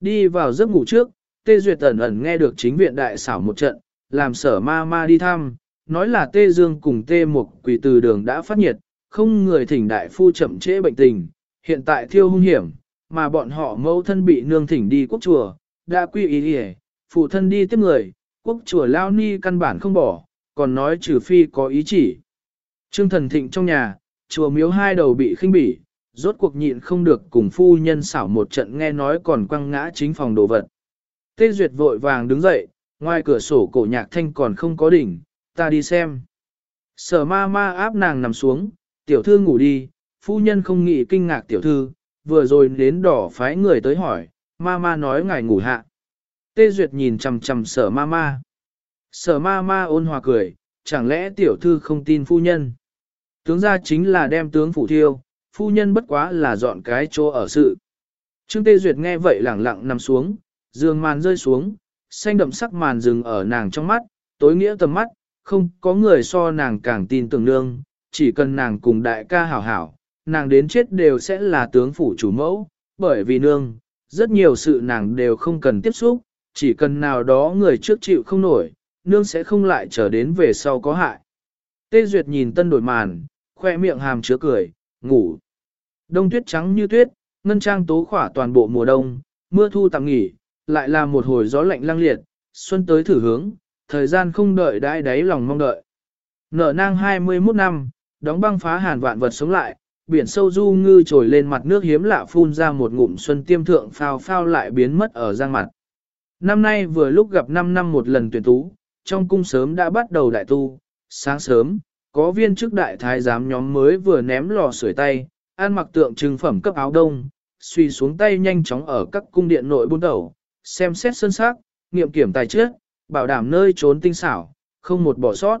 Đi vào giấc ngủ trước, Tê Duyệt ẩn ẩn nghe được chính viện đại xảo một trận, làm sở ma ma đi thăm, nói là Tê Dương cùng Tê Mục quỷ từ đường đã phát nhiệt, không người thỉnh đại phu chậm trễ bệnh tình, hiện tại thiêu hung hiểm, mà bọn họ mẫu thân bị nương thỉnh đi quốc chùa, đã quy ý đi phụ thân đi tiếp người, quốc chùa lao ni căn bản không bỏ, còn nói trừ phi có ý chỉ. Trương thần thịnh trong nhà, chùa miếu hai đầu bị khinh bỉ, rốt cuộc nhịn không được cùng phu nhân xảo một trận nghe nói còn quăng ngã chính phòng đồ vật. Tê Duyệt vội vàng đứng dậy, ngoài cửa sổ cổ nhạc thanh còn không có đỉnh, ta đi xem. Sở ma ma áp nàng nằm xuống, tiểu thư ngủ đi, phu nhân không nghĩ kinh ngạc tiểu thư, vừa rồi đến đỏ phái người tới hỏi, ma ma nói ngài ngủ hạ. Tê Duyệt nhìn chằm chằm sở ma ma. Sở ma ma ôn hòa cười, chẳng lẽ tiểu thư không tin phu nhân? Tướng ra chính là đem tướng phủ thiêu, phu nhân bất quá là dọn cái chỗ ở sự. Trương Tê Duyệt nghe vậy lẳng lặng nằm xuống, giường màn rơi xuống, xanh đậm sắc màn rừng ở nàng trong mắt, tối nghĩa tầm mắt, không có người so nàng càng tin tưởng nương, chỉ cần nàng cùng đại ca hảo hảo, nàng đến chết đều sẽ là tướng phủ chủ mẫu, bởi vì nương, rất nhiều sự nàng đều không cần tiếp xúc, chỉ cần nào đó người trước chịu không nổi, nương sẽ không lại trở đến về sau có hại. Tê Duyệt nhìn tân đổi màn, khoe miệng hàm chứa cười, ngủ. Đông tuyết trắng như tuyết, ngân trang tố khỏa toàn bộ mùa đông, mưa thu tạm nghỉ, lại là một hồi gió lạnh lang liệt, xuân tới thử hướng, thời gian không đợi đãi đáy lòng mong đợi. Nở nang 21 năm, đóng băng phá hàn vạn vật sống lại, biển sâu du ngư trồi lên mặt nước hiếm lạ phun ra một ngụm xuân tiêm thượng phao phao lại biến mất ở giang mặt. Năm nay vừa lúc gặp 5 năm một lần tuyển tú, trong cung sớm đã bắt đầu đại tu, sáng sớm, có viên chức đại thái giám nhóm mới vừa ném lò sưởi tay, ăn mặc tượng trưng phẩm cấp áo đông, suy xuống tay nhanh chóng ở các cung điện nội buôn đầu, xem xét sân sắc, nghiệm kiểm tài trước, bảo đảm nơi trốn tinh xảo, không một bỏ sót.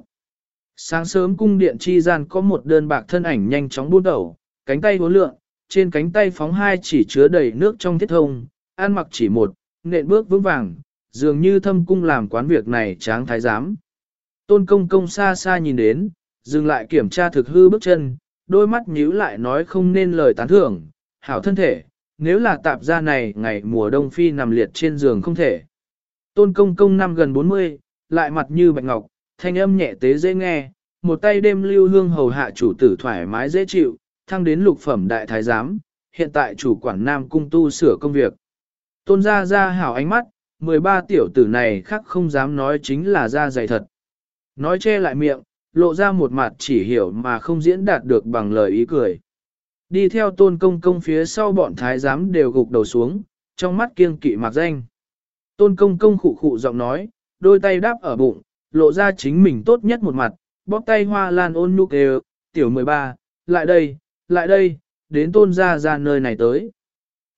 Sáng sớm cung điện chi gian có một đơn bạc thân ảnh nhanh chóng buôn đầu, cánh tay uốn lượng, trên cánh tay phóng hai chỉ chứa đầy nước trong thiết thông, an mặc chỉ một, nện bước vững vàng, dường như thâm cung làm quán việc này tráng thái giám. Tôn công công xa xa nhìn đến, dừng lại kiểm tra thực hư bước chân, đôi mắt nhíu lại nói không nên lời tán thưởng, hảo thân thể, nếu là tạp gia này ngày mùa đông phi nằm liệt trên giường không thể. Tôn công công năm gần 40, lại mặt như bạch ngọc, thanh âm nhẹ tế dễ nghe, một tay đêm lưu hương hầu hạ chủ tử thoải mái dễ chịu, thăng đến lục phẩm đại thái giám, hiện tại chủ quản nam cung tu sửa công việc. Tôn ra ra hảo ánh mắt, 13 tiểu tử này khác không dám nói chính là da dày thật. Nói che lại miệng, lộ ra một mặt chỉ hiểu mà không diễn đạt được bằng lời ý cười. Đi theo tôn công công phía sau bọn thái giám đều gục đầu xuống, trong mắt kiêng kỵ mặc danh. Tôn công công khụ khụ giọng nói, đôi tay đáp ở bụng, lộ ra chính mình tốt nhất một mặt, bóp tay hoa lan ôn nhu kêu, tiểu 13, lại đây, lại đây, đến tôn ra ra nơi này tới.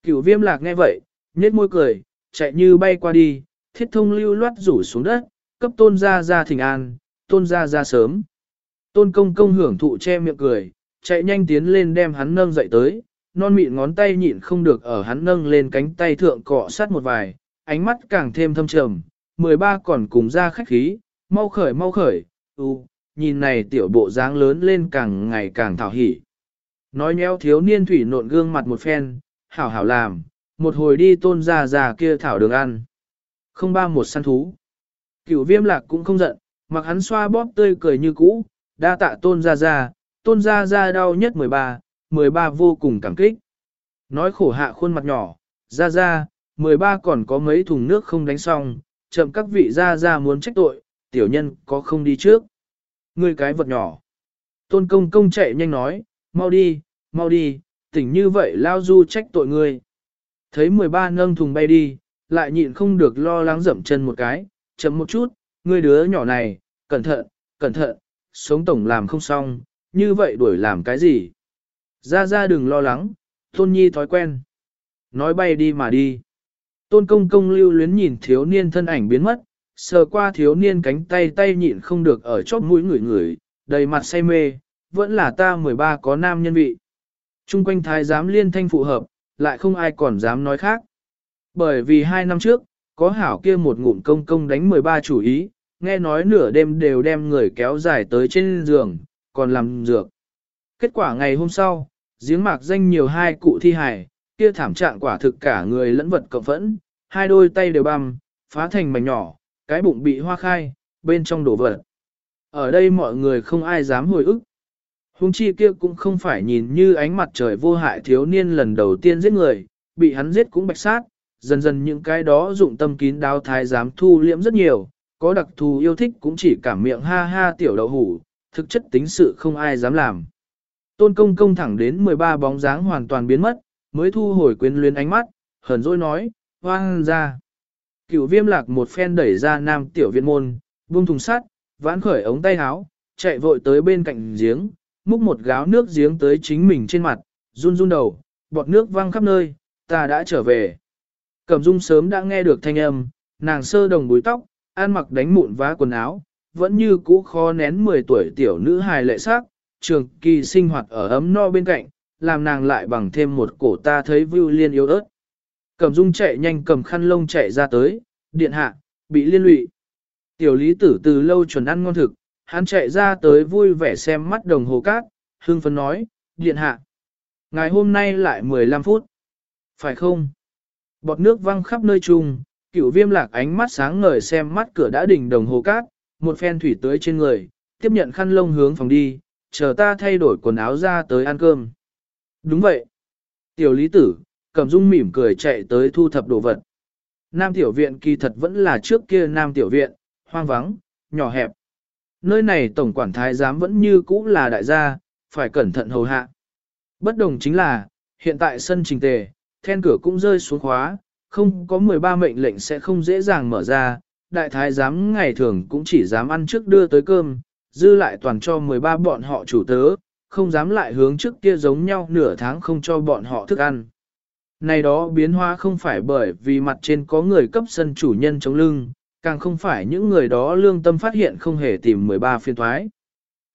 Cửu viêm lạc nghe vậy, nhếch môi cười, chạy như bay qua đi, thiết thông lưu loát rủ xuống đất, cấp tôn ra ra thỉnh an, tôn ra ra sớm. Tôn công công hưởng thụ che miệng cười, chạy nhanh tiến lên đem hắn nâng dậy tới, non mịn ngón tay nhịn không được ở hắn nâng lên cánh tay thượng cọ sát một vài, ánh mắt càng thêm thâm trầm, 13 còn cùng ra khách khí, mau khởi mau khởi, u, nhìn này tiểu bộ dáng lớn lên càng ngày càng thảo hỉ. Nói nhéo thiếu niên thủy nộn gương mặt một phen, hảo hảo làm, một hồi đi tôn ra già kia thảo đường ăn. Không ba một săn thú. Cửu viêm lạc cũng không giận, mặc hắn xoa bóp tươi cười như cũ, đa tạ tôn ra ra, tôn ra ra đau nhất 13, 13 vô cùng cảm kích. Nói khổ hạ khuôn mặt nhỏ, ra ra, 13 còn có mấy thùng nước không đánh xong, chậm các vị ra ra muốn trách tội, tiểu nhân có không đi trước. Ngươi cái vật nhỏ. Tôn công công chạy nhanh nói, mau đi, mau đi, tỉnh như vậy lao du trách tội ngươi. Thấy 13 nâng thùng bay đi, lại nhịn không được lo lắng dậm chân một cái, chậm một chút, ngươi đứa nhỏ này, cẩn thận, cẩn thận, sống tổng làm không xong, như vậy đuổi làm cái gì? Ra ra đừng lo lắng, tôn nhi thói quen. Nói bay đi mà đi. Tôn công công lưu luyến nhìn thiếu niên thân ảnh biến mất, sờ qua thiếu niên cánh tay tay nhịn không được ở chóp mũi người người, đầy mặt say mê, vẫn là ta 13 có nam nhân vị. Trung quanh thái giám liên thanh phụ hợp, lại không ai còn dám nói khác. Bởi vì hai năm trước, có hảo kia một ngụm công công đánh 13 chủ ý, nghe nói nửa đêm đều đem người kéo dài tới trên giường, còn làm dược. Kết quả ngày hôm sau, giếng mạc danh nhiều hai cụ thi hài, kia thảm trạng quả thực cả người lẫn vật cộng phẫn, hai đôi tay đều băm, phá thành mảnh nhỏ, cái bụng bị hoa khai, bên trong đổ vật. Ở đây mọi người không ai dám hồi ức. Hùng chi kia cũng không phải nhìn như ánh mặt trời vô hại thiếu niên lần đầu tiên giết người, bị hắn giết cũng bạch sát, dần dần những cái đó dụng tâm kín đáo thái giám thu liễm rất nhiều, có đặc thù yêu thích cũng chỉ cảm miệng ha ha tiểu đậu hủ, thực chất tính sự không ai dám làm. Tôn công công thẳng đến 13 bóng dáng hoàn toàn biến mất, mới thu hồi quyến luyến ánh mắt, hờn dỗi nói, hoang ra. Cửu viêm lạc một phen đẩy ra nam tiểu viện môn, buông thùng sắt, vãn khởi ống tay áo, chạy vội tới bên cạnh giếng, múc một gáo nước giếng tới chính mình trên mặt, run run đầu, bọt nước văng khắp nơi, ta đã trở về. Cẩm dung sớm đã nghe được thanh âm, nàng sơ đồng búi tóc, ăn mặc đánh mụn vá quần áo, vẫn như cũ khó nén 10 tuổi tiểu nữ hài lệ sắc, trường kỳ sinh hoạt ở ấm no bên cạnh, làm nàng lại bằng thêm một cổ ta thấy vưu liên yếu ớt. Cẩm dung chạy nhanh cầm khăn lông chạy ra tới, điện hạ, bị liên lụy. Tiểu lý tử từ lâu chuẩn ăn ngon thực, hắn chạy ra tới vui vẻ xem mắt đồng hồ cát, hưng phấn nói, điện hạ. Ngày hôm nay lại 15 phút. Phải không? Bọt nước văng khắp nơi chung, cửu viêm lạc ánh mắt sáng ngời xem mắt cửa đã đỉnh đồng hồ cát, một phen thủy tới trên người, tiếp nhận khăn lông hướng phòng đi, chờ ta thay đổi quần áo ra tới ăn cơm. Đúng vậy. Tiểu lý tử, cầm dung mỉm cười chạy tới thu thập đồ vật. Nam tiểu viện kỳ thật vẫn là trước kia nam tiểu viện, hoang vắng, nhỏ hẹp. Nơi này tổng quản thái giám vẫn như cũ là đại gia, phải cẩn thận hầu hạ. Bất đồng chính là, hiện tại sân trình tề, then cửa cũng rơi xuống khóa, không có 13 mệnh lệnh sẽ không dễ dàng mở ra, đại thái giám ngày thường cũng chỉ dám ăn trước đưa tới cơm, dư lại toàn cho 13 bọn họ chủ tớ, không dám lại hướng trước kia giống nhau nửa tháng không cho bọn họ thức ăn. Này đó biến hóa không phải bởi vì mặt trên có người cấp sân chủ nhân chống lưng, càng không phải những người đó lương tâm phát hiện không hề tìm 13 phiên thoái,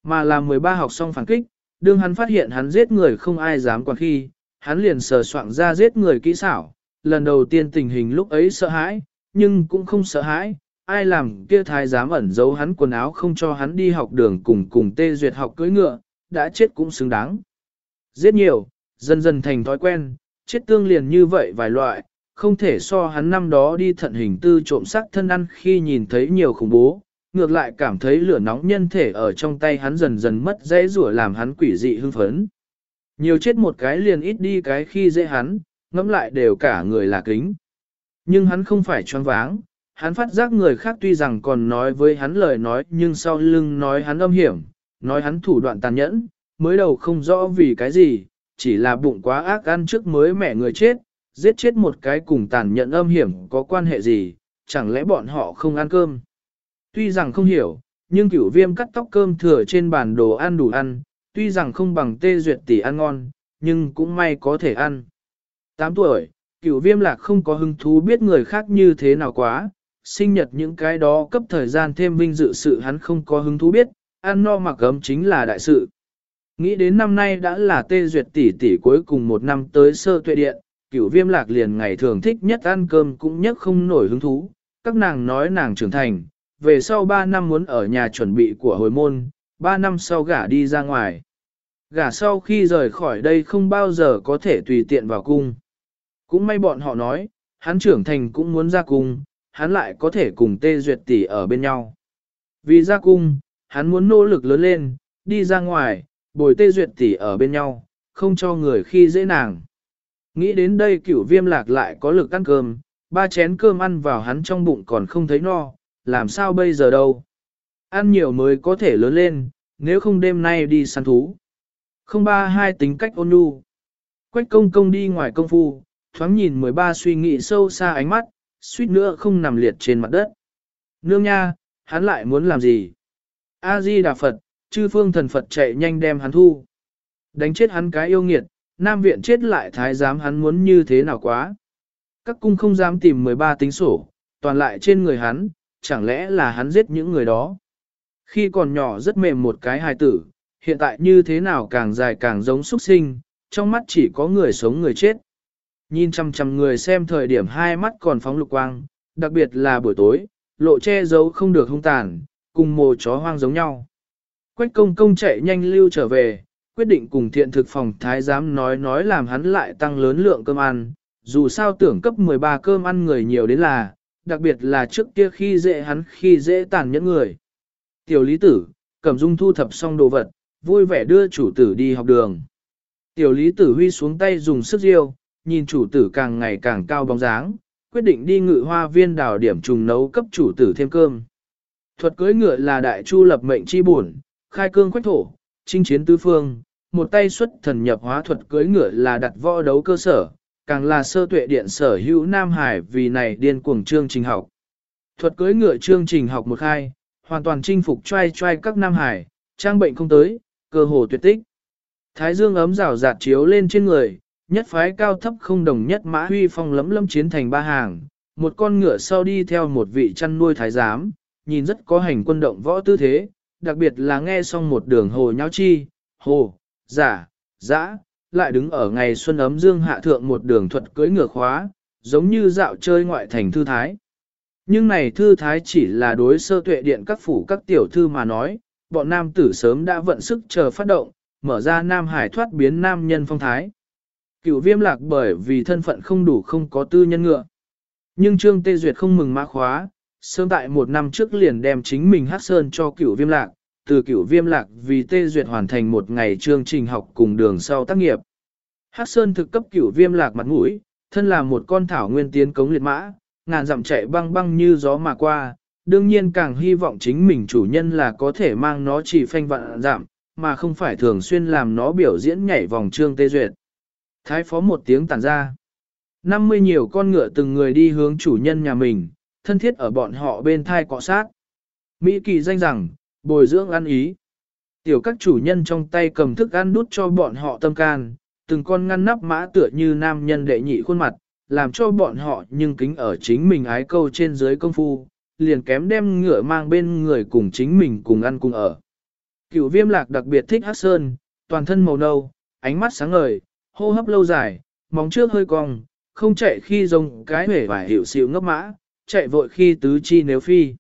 mà là 13 học xong phản kích, đương hắn phát hiện hắn giết người không ai dám quản khi, hắn liền sờ soạn ra giết người kỹ xảo, lần đầu tiên tình hình lúc ấy sợ hãi, nhưng cũng không sợ hãi, ai làm kia thái dám ẩn giấu hắn quần áo không cho hắn đi học đường cùng cùng tê duyệt học cưỡi ngựa, đã chết cũng xứng đáng. Giết nhiều, dần dần thành thói quen, chết tương liền như vậy vài loại, không thể so hắn năm đó đi thận hình tư trộm sắc thân ăn khi nhìn thấy nhiều khủng bố, ngược lại cảm thấy lửa nóng nhân thể ở trong tay hắn dần dần mất dễ rủa làm hắn quỷ dị hưng phấn. Nhiều chết một cái liền ít đi cái khi dễ hắn, ngẫm lại đều cả người là kính. Nhưng hắn không phải choáng váng, hắn phát giác người khác tuy rằng còn nói với hắn lời nói nhưng sau lưng nói hắn âm hiểm, nói hắn thủ đoạn tàn nhẫn, mới đầu không rõ vì cái gì, chỉ là bụng quá ác ăn trước mới mẹ người chết, giết chết một cái cùng tàn nhẫn âm hiểm có quan hệ gì, chẳng lẽ bọn họ không ăn cơm. Tuy rằng không hiểu, nhưng cửu viêm cắt tóc cơm thừa trên bàn đồ ăn đủ ăn, tuy rằng không bằng tê duyệt tỷ ăn ngon, nhưng cũng may có thể ăn. 8 tuổi, cửu viêm lạc không có hứng thú biết người khác như thế nào quá, sinh nhật những cái đó cấp thời gian thêm vinh dự sự hắn không có hứng thú biết, ăn no mặc ấm chính là đại sự. Nghĩ đến năm nay đã là tê duyệt tỷ tỷ cuối cùng một năm tới sơ tuệ điện, cửu viêm lạc liền ngày thường thích nhất ăn cơm cũng nhất không nổi hứng thú, các nàng nói nàng trưởng thành, về sau 3 năm muốn ở nhà chuẩn bị của hồi môn, 3 năm sau gả đi ra ngoài. Gả sau khi rời khỏi đây không bao giờ có thể tùy tiện vào cung. Cũng may bọn họ nói, hắn trưởng thành cũng muốn ra cung, hắn lại có thể cùng tê duyệt tỷ ở bên nhau. Vì ra cung, hắn muốn nỗ lực lớn lên, đi ra ngoài, bồi tê duyệt tỷ ở bên nhau, không cho người khi dễ nàng. Nghĩ đến đây cửu viêm lạc lại có lực ăn cơm, ba chén cơm ăn vào hắn trong bụng còn không thấy no, làm sao bây giờ đâu. Ăn nhiều mới có thể lớn lên, nếu không đêm nay đi săn thú. Không ba hai tính cách ôn nhu. Quách công công đi ngoài công phu, thoáng nhìn 13 suy nghĩ sâu xa ánh mắt, suýt nữa không nằm liệt trên mặt đất. Nương nha, hắn lại muốn làm gì? A-di Đà Phật, chư phương thần Phật chạy nhanh đem hắn thu. Đánh chết hắn cái yêu nghiệt, Nam viện chết lại thái giám hắn muốn như thế nào quá. Các cung không dám tìm 13 tính sổ, toàn lại trên người hắn, chẳng lẽ là hắn giết những người đó. Khi còn nhỏ rất mềm một cái hài tử, hiện tại như thế nào càng dài càng giống xuất sinh, trong mắt chỉ có người sống người chết. Nhìn chăm chăm người xem thời điểm hai mắt còn phóng lục quang, đặc biệt là buổi tối, lộ che giấu không được hung tàn, cùng mồ chó hoang giống nhau. Quách công công chạy nhanh lưu trở về, quyết định cùng thiện thực phòng thái giám nói nói làm hắn lại tăng lớn lượng cơm ăn, dù sao tưởng cấp 13 cơm ăn người nhiều đến là, đặc biệt là trước kia khi dễ hắn khi dễ tàn nhẫn người. Tiểu lý tử, cẩm dung thu thập xong đồ vật, vui vẻ đưa chủ tử đi học đường. Tiểu lý tử huy xuống tay dùng sức riêu, nhìn chủ tử càng ngày càng cao bóng dáng, quyết định đi ngự hoa viên đào điểm trùng nấu cấp chủ tử thêm cơm. Thuật cưới ngựa là đại chu lập mệnh chi buồn, khai cương quách thổ, chinh chiến tứ phương, một tay xuất thần nhập hóa thuật cưới ngựa là đặt võ đấu cơ sở, càng là sơ tuệ điện sở hữu Nam Hải vì này điên cuồng chương trình học. Thuật cưới ngựa chương trình học một khai, hoàn toàn chinh phục trai trai các Nam Hải, trang bệnh không tới, cơ hồ tuyệt tích. Thái dương ấm rào rạt chiếu lên trên người, nhất phái cao thấp không đồng nhất mã huy phong lấm lâm chiến thành ba hàng, một con ngựa sau đi theo một vị chăn nuôi thái giám, nhìn rất có hành quân động võ tư thế, đặc biệt là nghe xong một đường hồ nháo chi, hồ, giả, dã, lại đứng ở ngày xuân ấm dương hạ thượng một đường thuật cưỡi ngựa khóa, giống như dạo chơi ngoại thành thư thái. Nhưng này thư thái chỉ là đối sơ tuệ điện các phủ các tiểu thư mà nói, bọn nam tử sớm đã vận sức chờ phát động, mở ra nam hải thoát biến nam nhân phong thái. cựu viêm lạc bởi vì thân phận không đủ không có tư nhân ngựa. Nhưng Trương Tê Duyệt không mừng mã khóa, sớm tại một năm trước liền đem chính mình hát sơn cho cửu viêm lạc, từ cửu viêm lạc vì Tê Duyệt hoàn thành một ngày chương trình học cùng đường sau tác nghiệp. Hát sơn thực cấp cửu viêm lạc mặt mũi, thân là một con thảo nguyên tiến cống liệt mã, ngàn dặm chạy băng băng như gió mà qua, đương nhiên càng hy vọng chính mình chủ nhân là có thể mang nó chỉ phanh vạn giảm, mà không phải thường xuyên làm nó biểu diễn nhảy vòng trương tê duyệt. Thái phó một tiếng tản ra. 50 nhiều con ngựa từng người đi hướng chủ nhân nhà mình, thân thiết ở bọn họ bên thai cọ sát. Mỹ kỳ danh rằng, bồi dưỡng ăn ý. Tiểu các chủ nhân trong tay cầm thức ăn đút cho bọn họ tâm can, từng con ngăn nắp mã tựa như nam nhân đệ nhị khuôn mặt, làm cho bọn họ nhưng kính ở chính mình ái câu trên dưới công phu, liền kém đem ngựa mang bên người cùng chính mình cùng ăn cùng ở. Cửu viêm lạc đặc biệt thích hát sơn, toàn thân màu nâu, ánh mắt sáng ngời, hô hấp lâu dài, móng trước hơi cong, không chạy khi rồng cái hể vải hiệu xịu ngấp mã, chạy vội khi tứ chi nếu phi.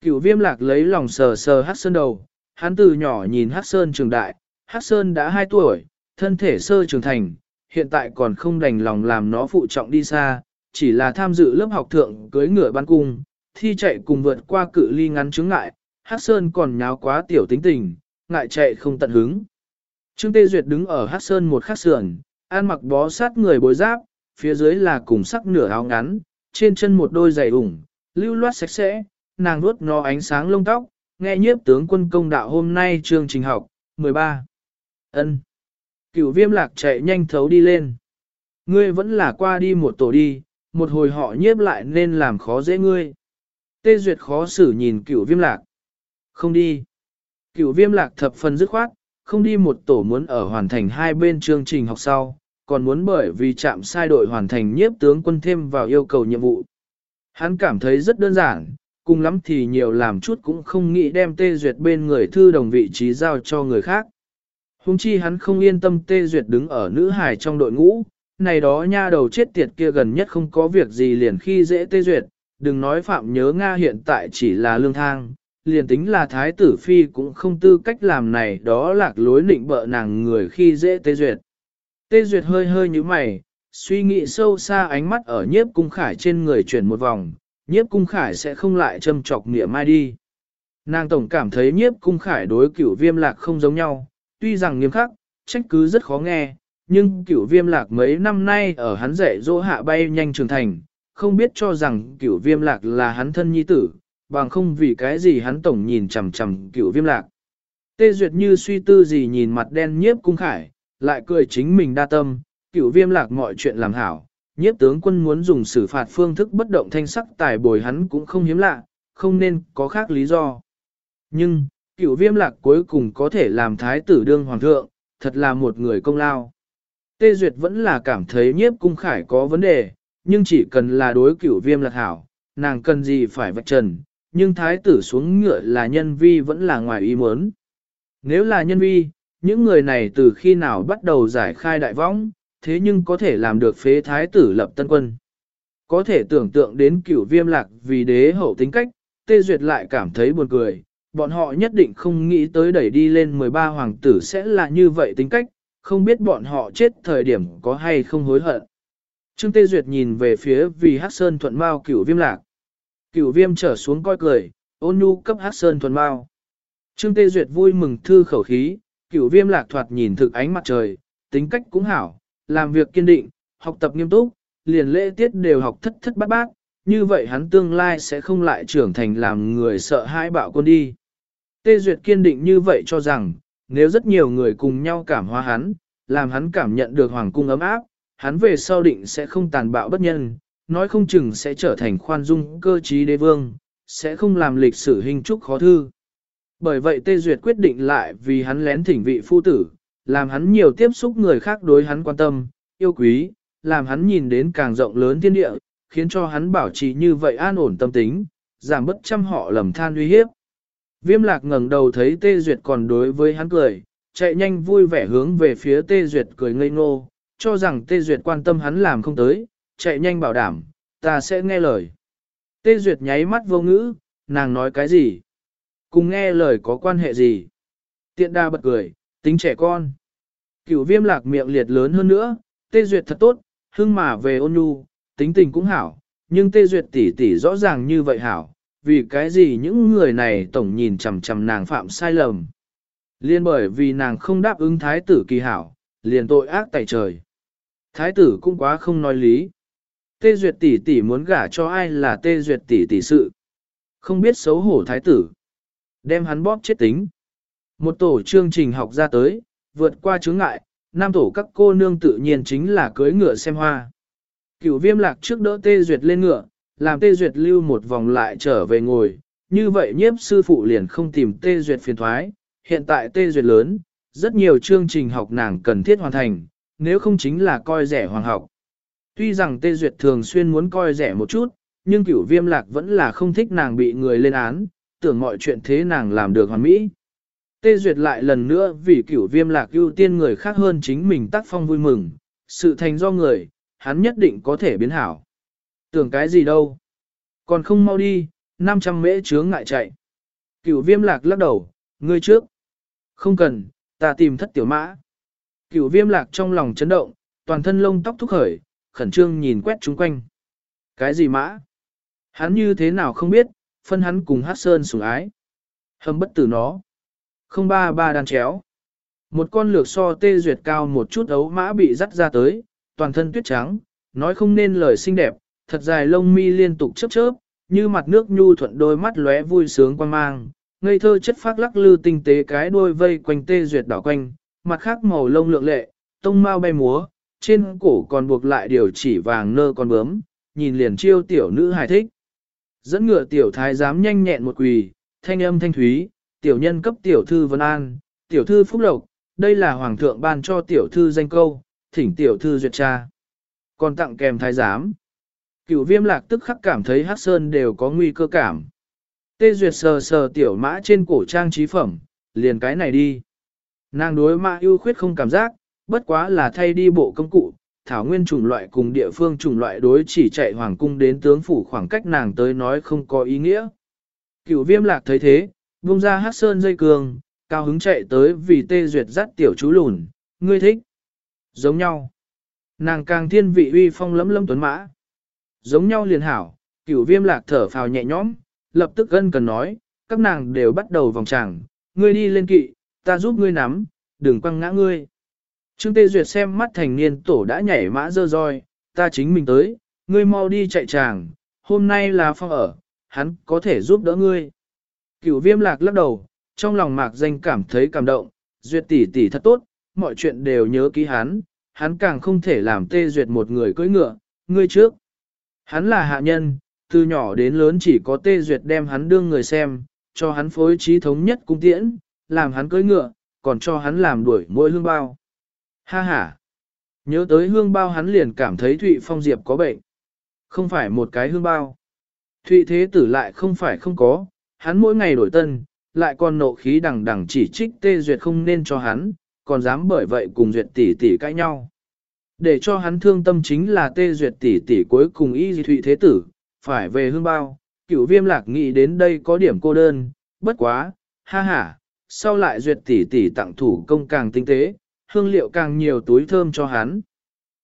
Cửu viêm lạc lấy lòng sờ sờ hát sơn đầu, hắn từ nhỏ nhìn hát sơn trường đại, hát sơn đã 2 tuổi, thân thể sơ trưởng thành, hiện tại còn không đành lòng làm nó phụ trọng đi xa, chỉ là tham dự lớp học thượng cưới ngựa ban cung, thi chạy cùng vượt qua cự ly ngắn chứng ngại, Hát Sơn còn nháo quá tiểu tính tình, ngại chạy không tận hứng. Trương Tê Duyệt đứng ở Hát Sơn một khắc sườn, ăn mặc bó sát người bối giáp, phía dưới là cùng sắc nửa áo ngắn, trên chân một đôi giày ủng, lưu loát sạch sẽ, nàng nuốt nó ánh sáng lông tóc, nghe nhiếp tướng quân công đạo hôm nay chương trình học, 13. ân Cửu viêm lạc chạy nhanh thấu đi lên. Ngươi vẫn là qua đi một tổ đi, một hồi họ nhiếp lại nên làm khó dễ ngươi. Tê Duyệt khó xử nhìn cửu viêm lạc. Không đi. Cửu viêm lạc thập phần dứt khoát, không đi một tổ muốn ở hoàn thành hai bên chương trình học sau, còn muốn bởi vì chạm sai đội hoàn thành nhiếp tướng quân thêm vào yêu cầu nhiệm vụ. Hắn cảm thấy rất đơn giản, cùng lắm thì nhiều làm chút cũng không nghĩ đem tê duyệt bên người thư đồng vị trí giao cho người khác. Hùng chi hắn không yên tâm tê duyệt đứng ở nữ hải trong đội ngũ, này đó nha đầu chết tiệt kia gần nhất không có việc gì liền khi dễ tê duyệt, đừng nói phạm nhớ Nga hiện tại chỉ là lương thang, liền tính là thái tử phi cũng không tư cách làm này đó lạc lối nịnh bợ nàng người khi dễ tê duyệt. Tê duyệt hơi hơi như mày, suy nghĩ sâu xa ánh mắt ở nhiếp cung khải trên người chuyển một vòng, nhiếp cung khải sẽ không lại châm chọc nghĩa mai đi. Nàng tổng cảm thấy nhiếp cung khải đối cửu viêm lạc không giống nhau, tuy rằng nghiêm khắc, trách cứ rất khó nghe, nhưng cửu viêm lạc mấy năm nay ở hắn dạy dỗ hạ bay nhanh trưởng thành, không biết cho rằng cửu viêm lạc là hắn thân nhi tử, bằng không vì cái gì hắn tổng nhìn chằm chằm cửu viêm lạc. Tê Duyệt như suy tư gì nhìn mặt đen nhiếp cung khải, lại cười chính mình đa tâm, cửu viêm lạc mọi chuyện làm hảo, nhiếp tướng quân muốn dùng xử phạt phương thức bất động thanh sắc tài bồi hắn cũng không hiếm lạ, không nên có khác lý do. Nhưng, cửu viêm lạc cuối cùng có thể làm thái tử đương hoàng thượng, thật là một người công lao. Tê Duyệt vẫn là cảm thấy nhiếp cung khải có vấn đề, nhưng chỉ cần là đối cửu viêm lạc hảo, nàng cần gì phải vạch trần, nhưng thái tử xuống ngựa là nhân vi vẫn là ngoài ý muốn. Nếu là nhân vi, những người này từ khi nào bắt đầu giải khai đại võng, thế nhưng có thể làm được phế thái tử lập tân quân. Có thể tưởng tượng đến cửu viêm lạc vì đế hậu tính cách, tê duyệt lại cảm thấy buồn cười, bọn họ nhất định không nghĩ tới đẩy đi lên 13 hoàng tử sẽ là như vậy tính cách, không biết bọn họ chết thời điểm có hay không hối hận. Trương Tê Duyệt nhìn về phía vì Hắc Sơn thuận mau cửu viêm lạc. Cửu viêm trở xuống coi cười, ôn nhu cấp Hắc Sơn thuận mao Trương Tê Duyệt vui mừng thư khẩu khí, cửu viêm lạc thoạt nhìn thực ánh mặt trời, tính cách cũng hảo, làm việc kiên định, học tập nghiêm túc, liền lễ tiết đều học thất thất bát bát, như vậy hắn tương lai sẽ không lại trưởng thành làm người sợ hãi bạo quân đi. Tê Duyệt kiên định như vậy cho rằng, nếu rất nhiều người cùng nhau cảm hóa hắn, làm hắn cảm nhận được hoàng cung ấm áp, hắn về sau định sẽ không tàn bạo bất nhân, nói không chừng sẽ trở thành khoan dung cơ trí đế vương, sẽ không làm lịch sử hình trúc khó thư. Bởi vậy Tê Duyệt quyết định lại vì hắn lén thỉnh vị phu tử, làm hắn nhiều tiếp xúc người khác đối hắn quan tâm, yêu quý, làm hắn nhìn đến càng rộng lớn thiên địa, khiến cho hắn bảo trì như vậy an ổn tâm tính, giảm bất trăm họ lầm than uy hiếp. Viêm lạc ngẩng đầu thấy Tê Duyệt còn đối với hắn cười, chạy nhanh vui vẻ hướng về phía Tê Duyệt cười ngây ngô, cho rằng Tê Duyệt quan tâm hắn làm không tới, chạy nhanh bảo đảm, ta sẽ nghe lời. Tê Duyệt nháy mắt vô ngữ, nàng nói cái gì? Cùng nghe lời có quan hệ gì? Tiện đa bật cười, tính trẻ con. Cửu viêm lạc miệng liệt lớn hơn nữa, Tê Duyệt thật tốt, hưng mà về ôn nhu, tính tình cũng hảo, nhưng Tê Duyệt tỷ tỷ rõ ràng như vậy hảo, vì cái gì những người này tổng nhìn chằm chằm nàng phạm sai lầm. Liên bởi vì nàng không đáp ứng thái tử kỳ hảo, liền tội ác tại trời. Thái tử cũng quá không nói lý. Tê Duyệt tỷ tỷ muốn gả cho ai là Tê Duyệt tỷ tỷ sự. Không biết xấu hổ thái tử. Đem hắn bóp chết tính. Một tổ chương trình học ra tới, vượt qua chướng ngại, nam tổ các cô nương tự nhiên chính là cưới ngựa xem hoa. Cửu viêm lạc trước đỡ Tê Duyệt lên ngựa, làm Tê Duyệt lưu một vòng lại trở về ngồi. Như vậy nhiếp sư phụ liền không tìm Tê Duyệt phiền thoái. Hiện tại Tê Duyệt lớn, rất nhiều chương trình học nàng cần thiết hoàn thành, nếu không chính là coi rẻ hoàng học. Tuy rằng Tê Duyệt thường xuyên muốn coi rẻ một chút, nhưng cửu viêm lạc vẫn là không thích nàng bị người lên án, tưởng mọi chuyện thế nàng làm được hoàn mỹ. Tê Duyệt lại lần nữa vì cửu viêm lạc ưu tiên người khác hơn chính mình tác phong vui mừng, sự thành do người, hắn nhất định có thể biến hảo. Tưởng cái gì đâu. Còn không mau đi, 500 mễ chướng ngại chạy. Cửu viêm lạc lắc đầu, ngươi trước. Không cần, ta tìm thất tiểu mã. Cửu viêm lạc trong lòng chấn động, toàn thân lông tóc thúc khởi, khẩn trương nhìn quét chúng quanh. Cái gì mã? Hắn như thế nào không biết, phân hắn cùng hát sơn sủng ái. Hâm bất tử nó. Không ba ba đàn chéo. Một con lược so tê duyệt cao một chút ấu mã bị dắt ra tới, toàn thân tuyết trắng, nói không nên lời xinh đẹp, thật dài lông mi liên tục chớp chớp, như mặt nước nhu thuận đôi mắt lóe vui sướng quan mang, ngây thơ chất phát lắc lư tinh tế cái đôi vây quanh tê duyệt đảo quanh, mặt khác màu lông lượng lệ, tông mau bay múa, trên cổ còn buộc lại điều chỉ vàng nơ con bướm, nhìn liền chiêu tiểu nữ hài thích. Dẫn ngựa tiểu thái dám nhanh nhẹn một quỳ, thanh âm thanh thúy, tiểu nhân cấp tiểu thư vân an, tiểu thư phúc lộc, đây là hoàng thượng ban cho tiểu thư danh câu, thỉnh tiểu thư duyệt tra. Còn tặng kèm thái giám. Cửu viêm lạc tức khắc cảm thấy hát sơn đều có nguy cơ cảm. Tê duyệt sờ sờ tiểu mã trên cổ trang trí phẩm, liền cái này đi. Nàng đối mã ưu khuyết không cảm giác, bất quá là thay đi bộ công cụ, thảo nguyên chủng loại cùng địa phương chủng loại đối chỉ chạy hoàng cung đến tướng phủ khoảng cách nàng tới nói không có ý nghĩa. Cửu viêm lạc thấy thế, buông ra hát sơn dây cường, cao hứng chạy tới vì tê duyệt dắt tiểu chú lùn, ngươi thích. Giống nhau. Nàng càng thiên vị uy phong lấm lấm tuấn mã. Giống nhau liền hảo, cửu viêm lạc thở phào nhẹ nhõm, lập tức gân cần nói, các nàng đều bắt đầu vòng tràng, ngươi đi lên kỵ, ta giúp ngươi nắm, đừng quăng ngã ngươi. Trương Tê Duyệt xem mắt thành niên tổ đã nhảy mã dơ roi, ta chính mình tới, ngươi mau đi chạy chàng. hôm nay là phong ở, hắn có thể giúp đỡ ngươi. Cửu viêm lạc lắc đầu, trong lòng mạc danh cảm thấy cảm động, Duyệt tỷ tỷ thật tốt, mọi chuyện đều nhớ ký hắn, hắn càng không thể làm Tê Duyệt một người cưỡi ngựa, ngươi trước. Hắn là hạ nhân, từ nhỏ đến lớn chỉ có Tê Duyệt đem hắn đương người xem, cho hắn phối trí thống nhất cung tiễn, làm hắn cưỡi ngựa, còn cho hắn làm đuổi mỗi hương bao. Ha ha! Nhớ tới hương bao hắn liền cảm thấy Thụy Phong Diệp có bệnh. Không phải một cái hương bao. Thụy Thế Tử lại không phải không có, hắn mỗi ngày đổi tân, lại còn nộ khí đằng đằng chỉ trích Tê Duyệt không nên cho hắn, còn dám bởi vậy cùng Duyệt tỷ tỷ cãi nhau. Để cho hắn thương tâm chính là Tê Duyệt tỷ tỷ cuối cùng y Thụy Thế Tử, phải về hương bao, cửu viêm lạc nghĩ đến đây có điểm cô đơn, bất quá, ha ha, sau lại duyệt tỷ tỷ tặng thủ công càng tinh tế, hương liệu càng nhiều túi thơm cho hắn.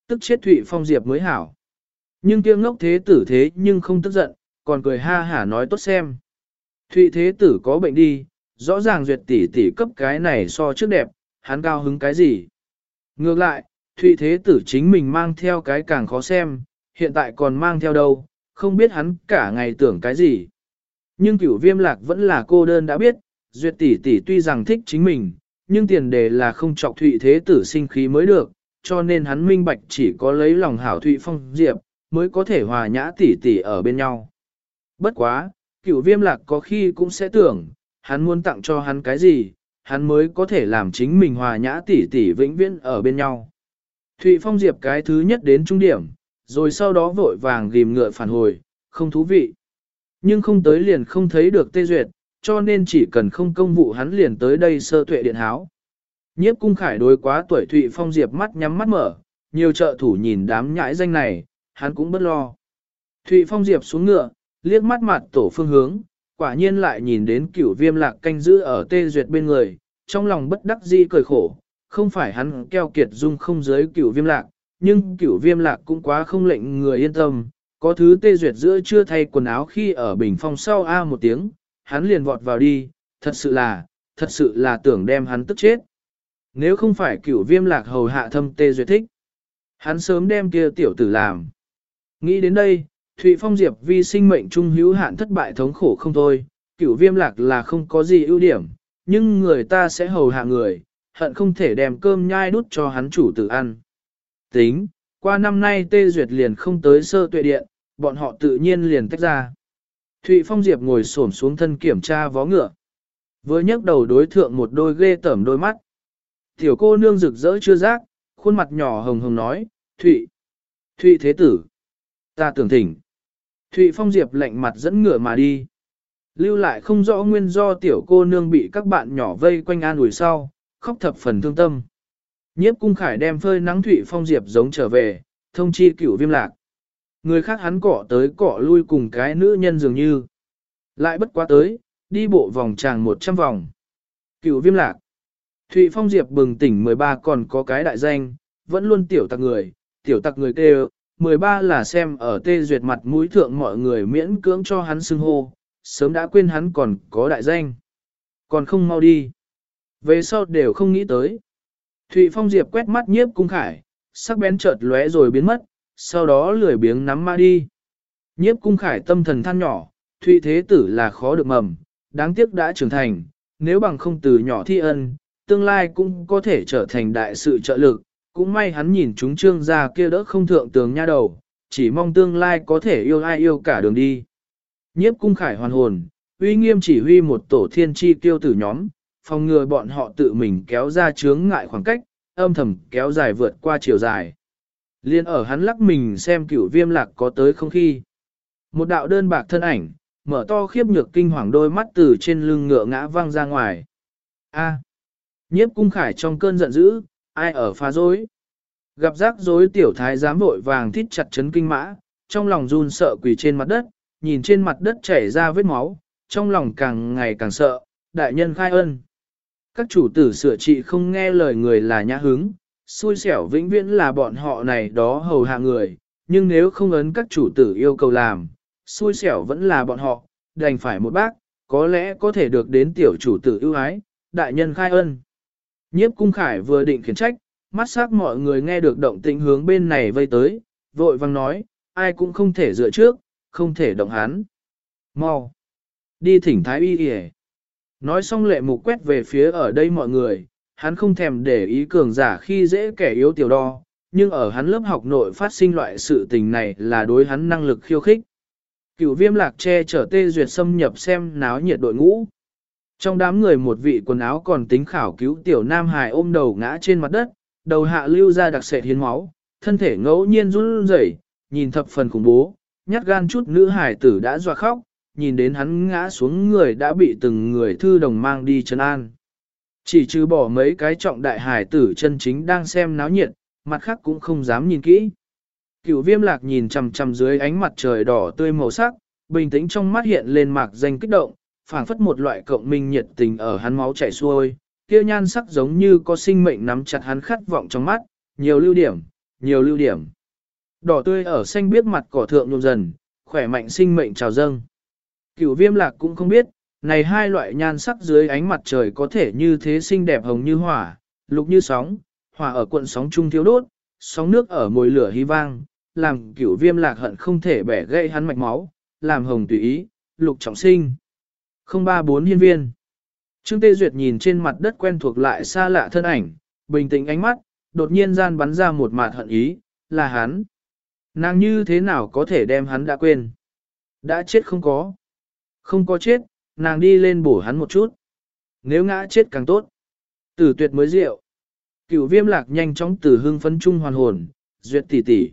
Tức chết Thụy Phong Diệp mới hảo. Nhưng kia ngốc thế tử thế nhưng không tức giận, còn cười ha hả nói tốt xem. Thụy thế tử có bệnh đi, rõ ràng duyệt tỷ tỷ cấp cái này so trước đẹp, hắn cao hứng cái gì. Ngược lại, Thụy thế tử chính mình mang theo cái càng khó xem, hiện tại còn mang theo đâu, không biết hắn cả ngày tưởng cái gì. Nhưng cửu viêm lạc vẫn là cô đơn đã biết, duyệt tỷ tỷ tuy rằng thích chính mình, nhưng tiền đề là không chọc thụy thế tử sinh khí mới được, cho nên hắn minh bạch chỉ có lấy lòng hảo thụy phong diệp, mới có thể hòa nhã tỷ tỷ ở bên nhau. Bất quá, cửu viêm lạc có khi cũng sẽ tưởng, hắn muốn tặng cho hắn cái gì, hắn mới có thể làm chính mình hòa nhã tỷ tỷ vĩnh viễn ở bên nhau. Thụy phong diệp cái thứ nhất đến trung điểm, rồi sau đó vội vàng ghim ngựa phản hồi, không thú vị. Nhưng không tới liền không thấy được tê duyệt, cho nên chỉ cần không công vụ hắn liền tới đây sơ tuệ điện háo. Nhiếp cung khải đối quá tuổi Thụy Phong Diệp mắt nhắm mắt mở, nhiều trợ thủ nhìn đám nhãi danh này, hắn cũng bất lo. Thụy Phong Diệp xuống ngựa, liếc mắt mặt tổ phương hướng, quả nhiên lại nhìn đến cửu viêm lạc canh giữ ở tê duyệt bên người, trong lòng bất đắc dĩ cười khổ, không phải hắn keo kiệt dung không giới cửu viêm lạc, nhưng cửu viêm lạc cũng quá không lệnh người yên tâm, có thứ tê duyệt giữa chưa thay quần áo khi ở bình phong sau A một tiếng, hắn liền vọt vào đi, thật sự là, thật sự là tưởng đem hắn tức chết. Nếu không phải cửu viêm lạc hầu hạ thâm tê duyệt thích, hắn sớm đem kia tiểu tử làm. Nghĩ đến đây, Thụy Phong Diệp vì sinh mệnh trung hữu hạn thất bại thống khổ không thôi, cửu viêm lạc là không có gì ưu điểm, nhưng người ta sẽ hầu hạ người, hận không thể đem cơm nhai đút cho hắn chủ tử ăn. Tính, qua năm nay tê duyệt liền không tới sơ tuệ điện, bọn họ tự nhiên liền tách ra. Thụy Phong Diệp ngồi xổm xuống thân kiểm tra vó ngựa. Vừa nhấc đầu đối thượng một đôi ghê tởm đôi mắt. Tiểu cô nương rực rỡ chưa giác, khuôn mặt nhỏ hồng hồng nói, Thụy, Thụy thế tử, ta tưởng thỉnh. Thụy Phong Diệp lạnh mặt dẫn ngựa mà đi. Lưu lại không rõ nguyên do tiểu cô nương bị các bạn nhỏ vây quanh an ủi sau, khóc thập phần thương tâm. Nhiếp cung khải đem phơi nắng Thụy Phong Diệp giống trở về, thông chi cửu viêm lạc. Người khác hắn cọ tới cọ lui cùng cái nữ nhân dường như. Lại bất quá tới, đi bộ vòng tràng 100 vòng. cựu viêm lạc. Thụy Phong Diệp bừng tỉnh 13 còn có cái đại danh, vẫn luôn tiểu tặc người, tiểu tặc người kêu, 13 là xem ở tê duyệt mặt mũi thượng mọi người miễn cưỡng cho hắn xưng hô, sớm đã quên hắn còn có đại danh. Còn không mau đi. Về sau đều không nghĩ tới. Thụy Phong Diệp quét mắt nhiếp cung khải, sắc bén chợt lóe rồi biến mất, sau đó lười biếng nắm ma đi. Nhiếp cung khải tâm thần than nhỏ, Thụy Thế Tử là khó được mầm, đáng tiếc đã trưởng thành, nếu bằng không từ nhỏ thi ân, tương lai cũng có thể trở thành đại sự trợ lực, cũng may hắn nhìn chúng trương gia kia đỡ không thượng tường nha đầu, chỉ mong tương lai có thể yêu ai yêu cả đường đi. Nhiếp cung khải hoàn hồn, uy nghiêm chỉ huy một tổ thiên chi tiêu tử nhóm, phòng ngừa bọn họ tự mình kéo ra chướng ngại khoảng cách, âm thầm kéo dài vượt qua chiều dài. Liên ở hắn lắc mình xem cửu viêm lạc có tới không khi. Một đạo đơn bạc thân ảnh, mở to khiếp nhược kinh hoàng đôi mắt từ trên lưng ngựa ngã văng ra ngoài. A. Nhiếp cung khải trong cơn giận dữ, ai ở phá dối. Gặp rắc rối tiểu thái giám vội vàng thít chặt chấn kinh mã, trong lòng run sợ quỳ trên mặt đất, nhìn trên mặt đất chảy ra vết máu, trong lòng càng ngày càng sợ, đại nhân khai ân. Các chủ tử sửa trị không nghe lời người là nhã hứng, xui xẻo vĩnh viễn là bọn họ này đó hầu hạ người, nhưng nếu không ấn các chủ tử yêu cầu làm, xui xẻo vẫn là bọn họ, đành phải một bác, có lẽ có thể được đến tiểu chủ tử ưu ái, đại nhân khai ân. Nhiếp cung khải vừa định khiển trách, mắt sắc mọi người nghe được động tĩnh hướng bên này vây tới, vội vang nói, ai cũng không thể dựa trước, không thể động hắn. Mau! Đi thỉnh thái y y Nói xong lệ mục quét về phía ở đây mọi người, hắn không thèm để ý cường giả khi dễ kẻ yếu tiểu đo, nhưng ở hắn lớp học nội phát sinh loại sự tình này là đối hắn năng lực khiêu khích. Cựu viêm lạc che chở tê duyệt xâm nhập xem náo nhiệt đội ngũ. Trong đám người một vị quần áo còn tính khảo cứu tiểu nam hài ôm đầu ngã trên mặt đất, đầu hạ lưu ra đặc sệt hiến máu, thân thể ngẫu nhiên run rẩy, nhìn thập phần khủng bố, nhát gan chút nữ hài tử đã dọa khóc, nhìn đến hắn ngã xuống người đã bị từng người thư đồng mang đi chân an. Chỉ trừ bỏ mấy cái trọng đại hải tử chân chính đang xem náo nhiệt, mặt khác cũng không dám nhìn kỹ. Cửu viêm lạc nhìn chằm chằm dưới ánh mặt trời đỏ tươi màu sắc, bình tĩnh trong mắt hiện lên mạc danh kích động, phảng phất một loại cộng minh nhiệt tình ở hắn máu chảy xuôi, kia nhan sắc giống như có sinh mệnh nắm chặt hắn khát vọng trong mắt, nhiều lưu điểm, nhiều lưu điểm. Đỏ tươi ở xanh biết mặt cỏ thượng nhộn dần, khỏe mạnh sinh mệnh trào dâng. Cửu viêm lạc cũng không biết, này hai loại nhan sắc dưới ánh mặt trời có thể như thế xinh đẹp hồng như hỏa, lục như sóng, hỏa ở cuộn sóng trung thiếu đốt, sóng nước ở mồi lửa hy vang, làm cửu viêm lạc hận không thể bẻ gây hắn mạch máu, làm hồng tùy ý, lục trọng sinh. 034 hiên viên. Trương Tê Duyệt nhìn trên mặt đất quen thuộc lại xa lạ thân ảnh, bình tĩnh ánh mắt, đột nhiên gian bắn ra một mạt hận ý, là hắn. Nàng như thế nào có thể đem hắn đã quên? Đã chết không có. Không có chết, nàng đi lên bổ hắn một chút. Nếu ngã chết càng tốt. Tử tuyệt mới rượu. Cửu viêm lạc nhanh chóng từ hưng phấn trung hoàn hồn, duyệt tỷ tỷ.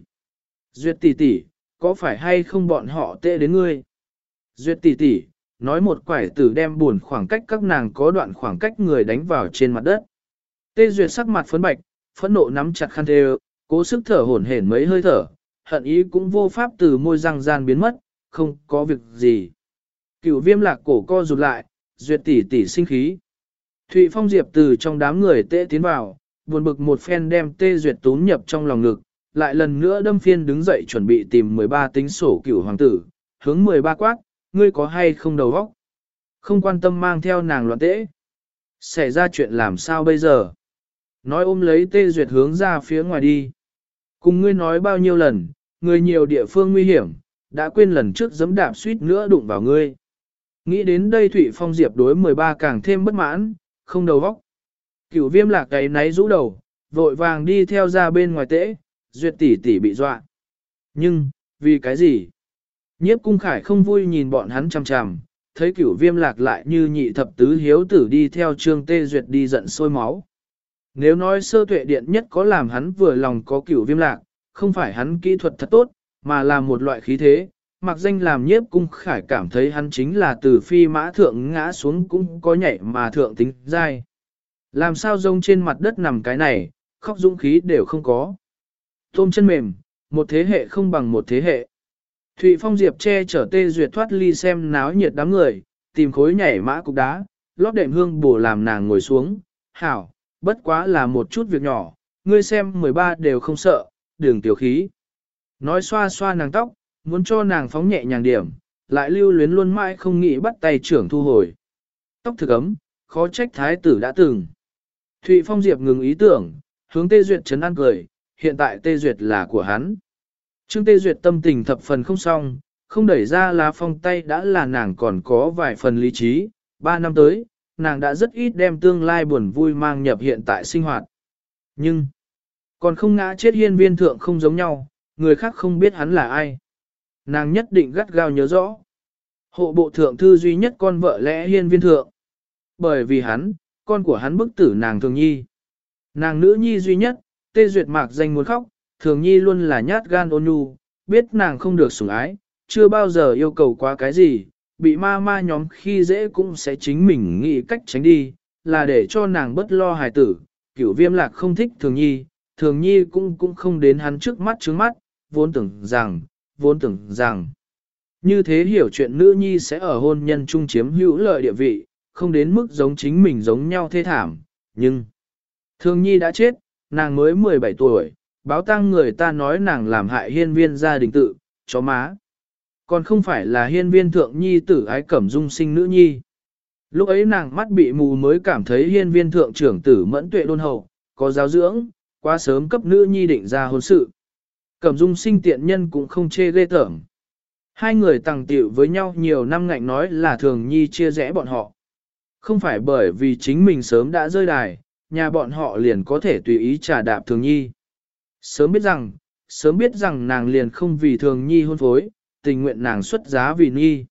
Duyệt tỷ tỷ, có phải hay không bọn họ tệ đến ngươi? Duyệt tỷ tỷ, nói một quải tử đem buồn khoảng cách các nàng có đoạn khoảng cách người đánh vào trên mặt đất. Tê Duyệt sắc mặt phấn bạch, phẫn nộ nắm chặt khăn thê cố sức thở hổn hển mấy hơi thở, hận ý cũng vô pháp từ môi răng gian biến mất, không có việc gì. Cửu viêm lạc cổ co rụt lại, Duyệt tỷ tỷ sinh khí. Thụy Phong Diệp từ trong đám người tê tiến vào, buồn bực một phen đem Tê Duyệt tún nhập trong lòng ngực, lại lần nữa đâm phiên đứng dậy chuẩn bị tìm 13 tính sổ cửu hoàng tử, hướng 13 quát, ngươi có hay không đầu óc? Không quan tâm mang theo nàng loạn tễ. Xảy ra chuyện làm sao bây giờ? Nói ôm lấy tê duyệt hướng ra phía ngoài đi. Cùng ngươi nói bao nhiêu lần, người nhiều địa phương nguy hiểm, đã quên lần trước giấm đạp suýt nữa đụng vào ngươi. Nghĩ đến đây Thụy Phong Diệp đối 13 càng thêm bất mãn, không đầu vóc, Cửu viêm lạc cái náy rũ đầu, vội vàng đi theo ra bên ngoài tễ, duyệt tỷ tỷ bị dọa. Nhưng, vì cái gì? Nhiếp cung khải không vui nhìn bọn hắn chằm chằm, thấy cửu viêm lạc lại như nhị thập tứ hiếu tử đi theo trương tê duyệt đi giận sôi máu. Nếu nói sơ tuệ điện nhất có làm hắn vừa lòng có cửu viêm lạc, không phải hắn kỹ thuật thật tốt, mà là một loại khí thế, mặc danh làm nhiếp cung khải cảm thấy hắn chính là từ phi mã thượng ngã xuống cũng có nhảy mà thượng tính dai. Làm sao rông trên mặt đất nằm cái này, khóc dũng khí đều không có. Tôm chân mềm, một thế hệ không bằng một thế hệ. Thụy Phong Diệp che chở tê duyệt thoát ly xem náo nhiệt đám người, tìm khối nhảy mã cục đá, lót đệm hương bổ làm nàng ngồi xuống. Hảo, bất quá là một chút việc nhỏ, ngươi xem 13 đều không sợ, đường tiểu khí. Nói xoa xoa nàng tóc, muốn cho nàng phóng nhẹ nhàng điểm, lại lưu luyến luôn mãi không nghĩ bắt tay trưởng thu hồi. Tóc thực ấm, khó trách thái tử đã từng. Thụy Phong Diệp ngừng ý tưởng, hướng Tê Duyệt chấn an cười, hiện tại Tê Duyệt là của hắn. Trương Tê Duyệt tâm tình thập phần không xong, không đẩy ra lá phong tay đã là nàng còn có vài phần lý trí, ba năm tới, nàng đã rất ít đem tương lai buồn vui mang nhập hiện tại sinh hoạt. Nhưng, Còn không ngã chết hiên viên thượng không giống nhau, người khác không biết hắn là ai. Nàng nhất định gắt gao nhớ rõ. Hộ bộ thượng thư duy nhất con vợ lẽ hiên viên thượng. Bởi vì hắn, con của hắn bức tử nàng thường nhi. Nàng nữ nhi duy nhất, tê duyệt mạc danh muốn khóc, thường nhi luôn là nhát gan ôn nhu, biết nàng không được sủng ái, chưa bao giờ yêu cầu quá cái gì, bị ma ma nhóm khi dễ cũng sẽ chính mình nghĩ cách tránh đi, là để cho nàng bất lo hài tử. Cửu viêm lạc không thích thường nhi, thường nhi cũng cũng không đến hắn trước mắt trước mắt, vốn tưởng rằng, vốn tưởng rằng. Như thế hiểu chuyện nữ nhi sẽ ở hôn nhân chung chiếm hữu lợi địa vị, không đến mức giống chính mình giống nhau thê thảm, nhưng... Thường nhi đã chết, nàng mới 17 tuổi, báo tăng người ta nói nàng làm hại hiên viên gia đình tự, chó má. Còn không phải là hiên viên thượng nhi tử ái cẩm dung sinh nữ nhi. Lúc ấy nàng mắt bị mù mới cảm thấy hiên viên thượng trưởng tử mẫn tuệ đôn hậu, có giáo dưỡng, quá sớm cấp nữ nhi định ra hôn sự. Cẩm dung sinh tiện nhân cũng không chê ghê tởm. Hai người tàng tiệu với nhau nhiều năm ngạnh nói là thường nhi chia rẽ bọn họ. Không phải bởi vì chính mình sớm đã rơi đài, nhà bọn họ liền có thể tùy ý trả đạp thường nhi. Sớm biết rằng, sớm biết rằng nàng liền không vì thường nhi hôn phối, tình nguyện nàng xuất giá vì nhi.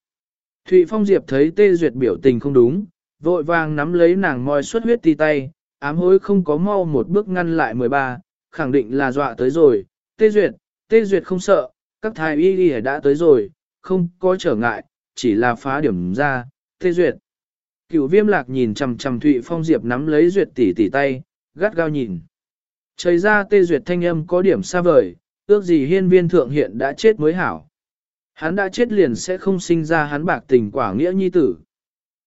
Thụy Phong Diệp thấy tê duyệt biểu tình không đúng, vội vàng nắm lấy nàng moi xuất huyết ti tay, ám hối không có mau một bước ngăn lại 13, khẳng định là dọa tới rồi, tê duyệt, tê duyệt không sợ, các thái y y đã tới rồi, không có trở ngại, chỉ là phá điểm ra, tê duyệt. Cửu viêm lạc nhìn chằm chằm Thụy Phong Diệp nắm lấy duyệt tỷ tỷ tay, gắt gao nhìn. Trời ra tê duyệt thanh âm có điểm xa vời, ước gì hiên viên thượng hiện đã chết mới hảo. Hắn đã chết liền sẽ không sinh ra hắn bạc tình quả nghĩa nhi tử.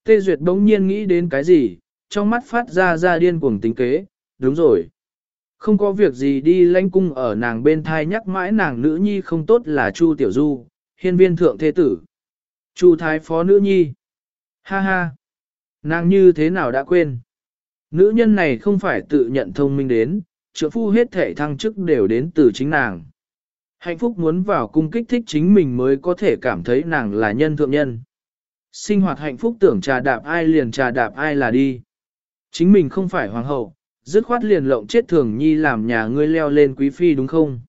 Tê duyệt bỗng nhiên nghĩ đến cái gì, trong mắt phát ra ra điên cuồng tính kế, đúng rồi. Không có việc gì đi lãnh cung ở nàng bên thai nhắc mãi nàng nữ nhi không tốt là Chu Tiểu Du, hiên viên thượng thế tử. Chu thái phó nữ nhi. Ha ha. Nàng như thế nào đã quên. Nữ nhân này không phải tự nhận thông minh đến, trợ phu hết thể thăng chức đều đến từ chính nàng. Hạnh phúc muốn vào cung kích thích chính mình mới có thể cảm thấy nàng là nhân thượng nhân. Sinh hoạt hạnh phúc tưởng trà đạp ai liền trà đạp ai là đi. Chính mình không phải hoàng hậu, dứt khoát liền lộng chết thường nhi làm nhà ngươi leo lên quý phi đúng không?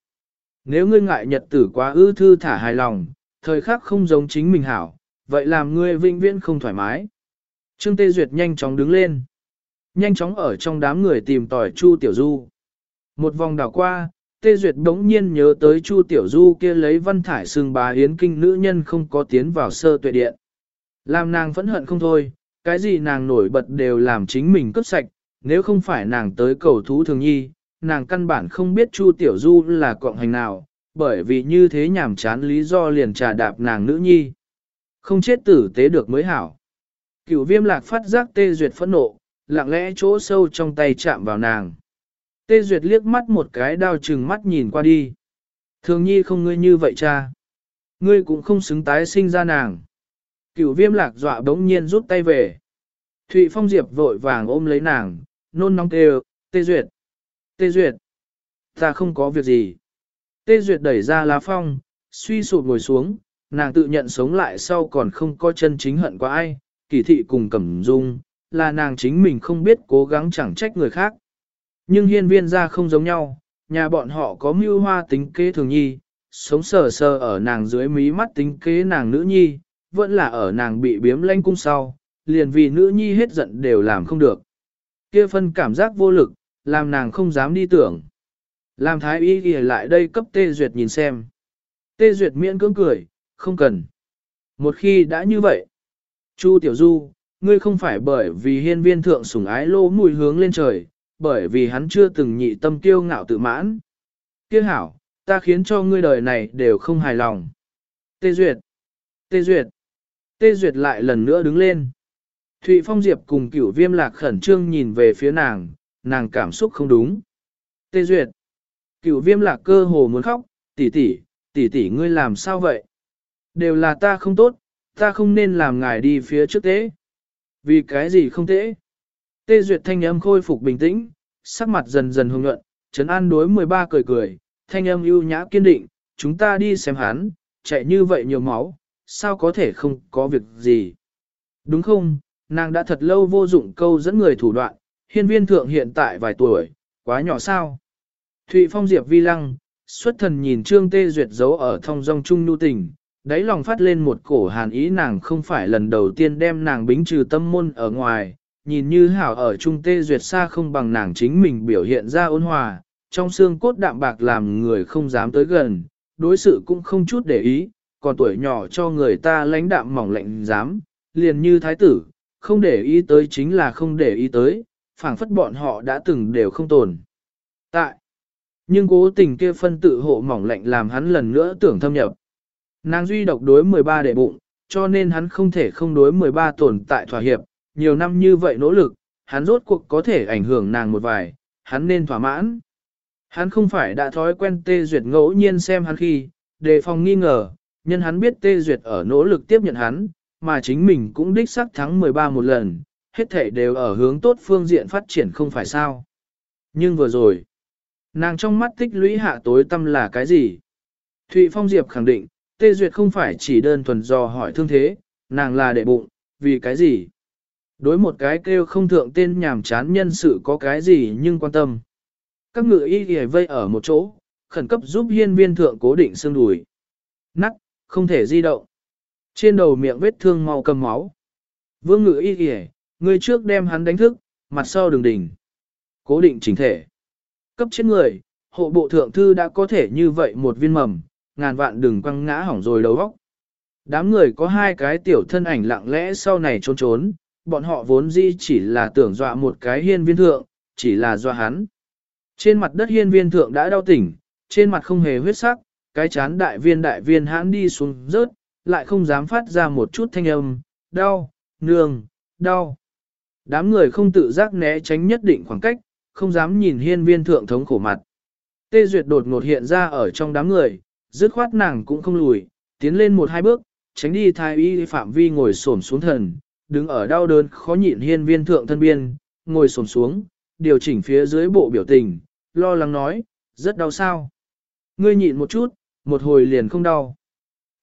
Nếu ngươi ngại nhật tử quá ư thư thả hài lòng, thời khắc không giống chính mình hảo, vậy làm ngươi vinh viễn không thoải mái. Trương Tê Duyệt nhanh chóng đứng lên. Nhanh chóng ở trong đám người tìm tỏi Chu Tiểu Du. Một vòng đảo qua, Tê Duyệt đống nhiên nhớ tới Chu Tiểu Du kia lấy văn thải xương bà hiến kinh nữ nhân không có tiến vào sơ tuệ điện. Làm nàng phẫn hận không thôi, cái gì nàng nổi bật đều làm chính mình cướp sạch, nếu không phải nàng tới cầu thú thường nhi, nàng căn bản không biết Chu Tiểu Du là cộng hành nào, bởi vì như thế nhảm chán lý do liền trà đạp nàng nữ nhi. Không chết tử tế được mới hảo. Cửu viêm lạc phát giác tê duyệt phẫn nộ, lặng lẽ chỗ sâu trong tay chạm vào nàng. Tê duyệt liếc mắt một cái đao chừng mắt nhìn qua đi. Thường nhi không ngươi như vậy cha. Ngươi cũng không xứng tái sinh ra nàng. Cửu viêm lạc dọa bỗng nhiên rút tay về. Thụy Phong Diệp vội vàng ôm lấy nàng, nôn nóng kêu, tê duyệt, tê duyệt. Ta không có việc gì. Tê duyệt đẩy ra lá phong, suy sụp ngồi xuống, nàng tự nhận sống lại sau còn không có chân chính hận qua ai, kỳ thị cùng cẩm dung, là nàng chính mình không biết cố gắng chẳng trách người khác. Nhưng hiên viên ra không giống nhau, nhà bọn họ có mưu hoa tính kế thường nhi, sống sờ sờ ở nàng dưới mí mắt tính kế nàng nữ nhi, vẫn là ở nàng bị biếm lanh cung sau, liền vì nữ nhi hết giận đều làm không được kia phân cảm giác vô lực, làm nàng không dám đi tưởng. Làm thái y ghi lại đây cấp tê duyệt nhìn xem. Tê duyệt miễn cưỡng cười, không cần. Một khi đã như vậy, Chu Tiểu Du, ngươi không phải bởi vì hiên viên thượng sủng ái lô mùi hướng lên trời, bởi vì hắn chưa từng nhị tâm kiêu ngạo tự mãn. Kiếc hảo, ta khiến cho ngươi đời này đều không hài lòng. Tê Duyệt, Tê Duyệt, Tê Duyệt lại lần nữa đứng lên. Thụy Phong Diệp cùng cửu viêm lạc khẩn trương nhìn về phía nàng, nàng cảm xúc không đúng. Tê Duyệt, cửu viêm lạc cơ hồ muốn khóc, tỷ tỷ, tỷ tỷ ngươi làm sao vậy? Đều là ta không tốt, ta không nên làm ngài đi phía trước tế. Vì cái gì không tế? Tê Duyệt thanh âm khôi phục bình tĩnh, sắc mặt dần dần hồng nhuận, Trấn An đối 13 cười cười, thanh âm ưu nhã kiên định, chúng ta đi xem hắn, chạy như vậy nhiều máu, sao có thể không có việc gì. Đúng không, nàng đã thật lâu vô dụng câu dẫn người thủ đoạn, hiên viên thượng hiện tại vài tuổi, quá nhỏ sao. Thụy Phong Diệp vi lăng, xuất thần nhìn Trương Tê Duyệt giấu ở thông dong trung nhu tình, đáy lòng phát lên một cổ hàn ý nàng không phải lần đầu tiên đem nàng bính trừ tâm môn ở ngoài, nhìn như hảo ở Trung Tê Duyệt xa không bằng nàng chính mình biểu hiện ra ôn hòa, trong xương cốt đạm bạc làm người không dám tới gần, đối sự cũng không chút để ý, còn tuổi nhỏ cho người ta lãnh đạm mỏng lạnh dám, liền như thái tử, không để ý tới chính là không để ý tới, phảng phất bọn họ đã từng đều không tồn. Tại, nhưng cố tình kia phân tự hộ mỏng lạnh làm hắn lần nữa tưởng thâm nhập. Nàng duy độc đối 13 đệ bụng, cho nên hắn không thể không đối 13 tồn tại thỏa hiệp, nhiều năm như vậy nỗ lực, hắn rốt cuộc có thể ảnh hưởng nàng một vài, hắn nên thỏa mãn. Hắn không phải đã thói quen tê duyệt ngẫu nhiên xem hắn khi, đề phòng nghi ngờ, nhân hắn biết tê duyệt ở nỗ lực tiếp nhận hắn, mà chính mình cũng đích xác thắng 13 một lần, hết thể đều ở hướng tốt phương diện phát triển không phải sao. Nhưng vừa rồi, nàng trong mắt tích lũy hạ tối tâm là cái gì? Thụy Phong Diệp khẳng định, Tê Duyệt không phải chỉ đơn thuần do hỏi thương thế, nàng là đệ bụng, vì cái gì? Đối một cái kêu không thượng tên nhàm chán nhân sự có cái gì nhưng quan tâm. Các ngựa y ghề vây ở một chỗ, khẩn cấp giúp hiên viên thượng cố định xương đùi. Nắc, không thể di động. Trên đầu miệng vết thương mau cầm máu. Vương ngự y kìa, người trước đem hắn đánh thức, mặt sau đường đỉnh. Cố định chính thể. Cấp chết người, hộ bộ thượng thư đã có thể như vậy một viên mầm, ngàn vạn đừng quăng ngã hỏng rồi đầu óc. Đám người có hai cái tiểu thân ảnh lặng lẽ sau này trốn trốn, bọn họ vốn di chỉ là tưởng dọa một cái hiên viên thượng, chỉ là dọa hắn. Trên mặt đất hiên viên thượng đã đau tỉnh, trên mặt không hề huyết sắc, cái chán đại viên đại viên hãn đi xuống rớt, lại không dám phát ra một chút thanh âm, đau, nương, đau. Đám người không tự giác né tránh nhất định khoảng cách, không dám nhìn hiên viên thượng thống khổ mặt. Tê Duyệt đột ngột hiện ra ở trong đám người, dứt khoát nàng cũng không lùi, tiến lên một hai bước, tránh đi thái y phạm vi ngồi xổm xuống thần, đứng ở đau đớn khó nhịn hiên viên thượng thân biên, ngồi xổm xuống, điều chỉnh phía dưới bộ biểu tình, lo lắng nói, rất đau sao. Ngươi nhịn một chút, một hồi liền không đau.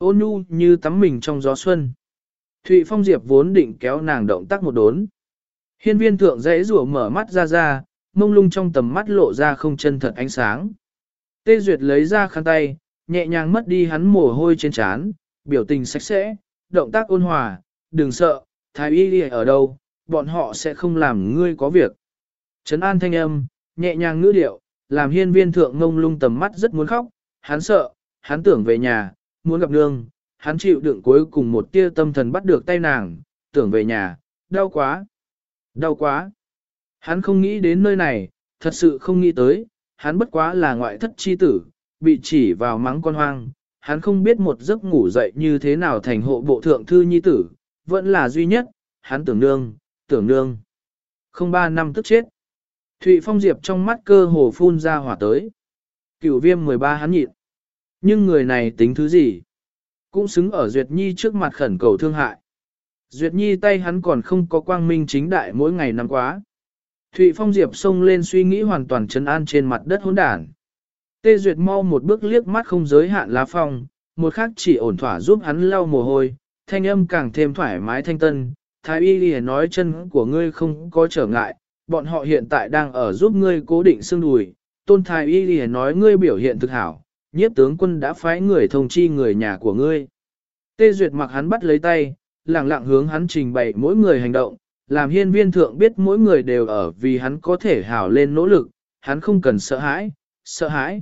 Ôn nhu như tắm mình trong gió xuân. Thụy Phong Diệp vốn định kéo nàng động tác một đốn. Hiên viên thượng dễ rủa mở mắt ra ra, mông lung trong tầm mắt lộ ra không chân thật ánh sáng. Tê Duyệt lấy ra khăn tay, nhẹ nhàng mất đi hắn mồ hôi trên trán, biểu tình sạch sẽ, động tác ôn hòa, đừng sợ, thái y đi ở đâu, bọn họ sẽ không làm ngươi có việc. Trấn an thanh âm, nhẹ nhàng ngữ điệu, làm hiên viên thượng ngông lung tầm mắt rất muốn khóc, hắn sợ, hắn tưởng về nhà, muốn gặp nương, hắn chịu đựng cuối cùng một tia tâm thần bắt được tay nàng, tưởng về nhà, đau quá, đau quá. Hắn không nghĩ đến nơi này, thật sự không nghĩ tới, hắn bất quá là ngoại thất chi tử, bị chỉ vào mắng con hoang, hắn không biết một giấc ngủ dậy như thế nào thành hộ bộ thượng thư nhi tử, vẫn là duy nhất, hắn tưởng nương, tưởng nương. Không ba năm tức chết. Thụy Phong Diệp trong mắt cơ hồ phun ra hỏa tới. Cửu viêm 13 hắn nhịn. Nhưng người này tính thứ gì? Cũng xứng ở Duyệt Nhi trước mặt khẩn cầu thương hại. Duyệt Nhi tay hắn còn không có quang minh chính đại mỗi ngày năm quá. Thụy Phong Diệp xông lên suy nghĩ hoàn toàn trấn an trên mặt đất hỗn đản. Tê Duyệt mau một bước liếc mắt không giới hạn lá phong, một khắc chỉ ổn thỏa giúp hắn lau mồ hôi, thanh âm càng thêm thoải mái thanh tân. Thái y lìa nói chân của ngươi không có trở ngại, bọn họ hiện tại đang ở giúp ngươi cố định xương đùi. Tôn Thái y lìa nói ngươi biểu hiện thực hảo, nhiếp tướng quân đã phái người thông chi người nhà của ngươi. Tê Duyệt mặc hắn bắt lấy tay, lặng lặng hướng hắn trình bày mỗi người hành động, làm hiên viên thượng biết mỗi người đều ở vì hắn có thể hảo lên nỗ lực, hắn không cần sợ hãi, sợ hãi.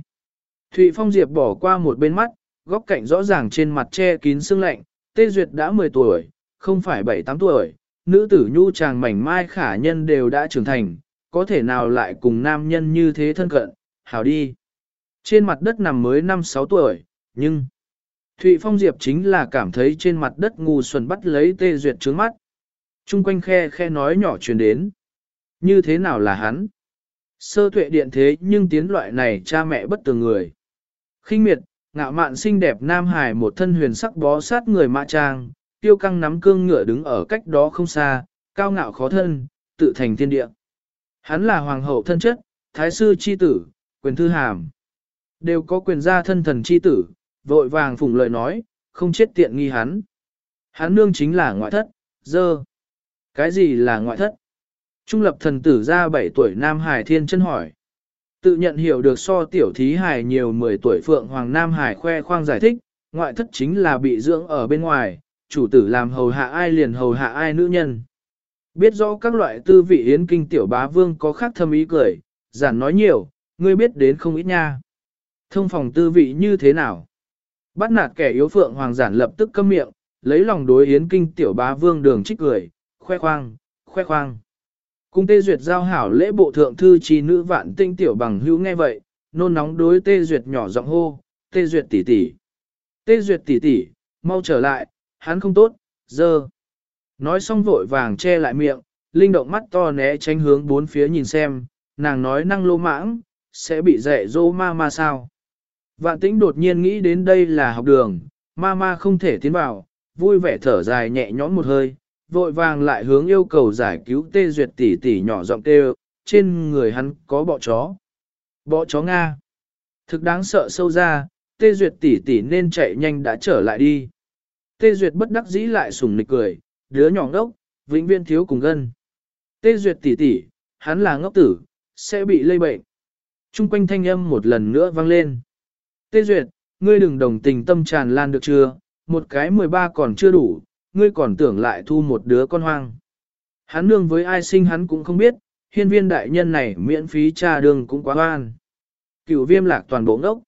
Thụy Phong Diệp bỏ qua một bên mắt, góc cạnh rõ ràng trên mặt che kín sương lạnh, Tê Duyệt đã 10 tuổi, không phải 7-8 tuổi, nữ tử nhu chàng mảnh mai khả nhân đều đã trưởng thành, có thể nào lại cùng nam nhân như thế thân cận, hảo đi. Trên mặt đất nằm mới 5-6 tuổi, nhưng... Thụy Phong Diệp chính là cảm thấy trên mặt đất ngu xuẩn bắt lấy Tê Duyệt trướng mắt. Trung quanh khe khe nói nhỏ truyền đến. Như thế nào là hắn? Sơ tuệ điện thế nhưng tiến loại này cha mẹ bất tường người khinh miệt, ngạo mạn xinh đẹp nam hải một thân huyền sắc bó sát người mã trang, tiêu căng nắm cương ngựa đứng ở cách đó không xa, cao ngạo khó thân, tự thành thiên địa. Hắn là hoàng hậu thân chất, thái sư chi tử, quyền thư hàm. Đều có quyền gia thân thần chi tử, vội vàng phụng lời nói, không chết tiện nghi hắn. Hắn nương chính là ngoại thất, dơ. Cái gì là ngoại thất? Trung lập thần tử ra 7 tuổi Nam Hải Thiên chân hỏi. Tự nhận hiểu được so tiểu thí hải nhiều 10 tuổi Phượng Hoàng Nam Hải khoe khoang giải thích, ngoại thất chính là bị dưỡng ở bên ngoài, chủ tử làm hầu hạ ai liền hầu hạ ai nữ nhân. Biết rõ các loại tư vị yến kinh tiểu bá vương có khác thâm ý cười, giản nói nhiều, ngươi biết đến không ít nha. Thông phòng tư vị như thế nào? Bắt nạt kẻ yếu phượng hoàng giản lập tức câm miệng, lấy lòng đối yến kinh tiểu bá vương đường trích cười, khoe khoang, khoe khoang. Cung tê duyệt giao hảo lễ bộ thượng thư trí nữ vạn tinh tiểu bằng hữu nghe vậy, nôn nóng đối tê duyệt nhỏ giọng hô, tê duyệt tỷ tỷ. Tê duyệt tỷ tỷ, mau trở lại, hắn không tốt, dơ. Nói xong vội vàng che lại miệng, linh động mắt to né tránh hướng bốn phía nhìn xem, nàng nói năng lô mãng, sẽ bị dạy dỗ ma ma sao. Vạn tĩnh đột nhiên nghĩ đến đây là học đường, ma ma không thể tiến vào, vui vẻ thở dài nhẹ nhõm một hơi, vội vàng lại hướng yêu cầu giải cứu tê duyệt tỷ tỷ nhỏ giọng kêu. trên người hắn có bọ chó. Bọ chó Nga. Thực đáng sợ sâu ra, tê duyệt tỷ tỷ nên chạy nhanh đã trở lại đi. Tê duyệt bất đắc dĩ lại sùng nịch cười, đứa nhỏ ngốc, vĩnh viên thiếu cùng gân. Tê duyệt tỷ tỷ, hắn là ngốc tử, sẽ bị lây bệnh. Trung quanh thanh âm một lần nữa vang lên. Tê duyệt, ngươi đừng đồng tình tâm tràn lan được chưa, một cái 13 còn chưa đủ, ngươi còn tưởng lại thu một đứa con hoang. Hắn nương với ai sinh hắn cũng không biết, hiên viên đại nhân này miễn phí trà đường cũng quá oan. Cửu viêm lạc toàn bộ ngốc.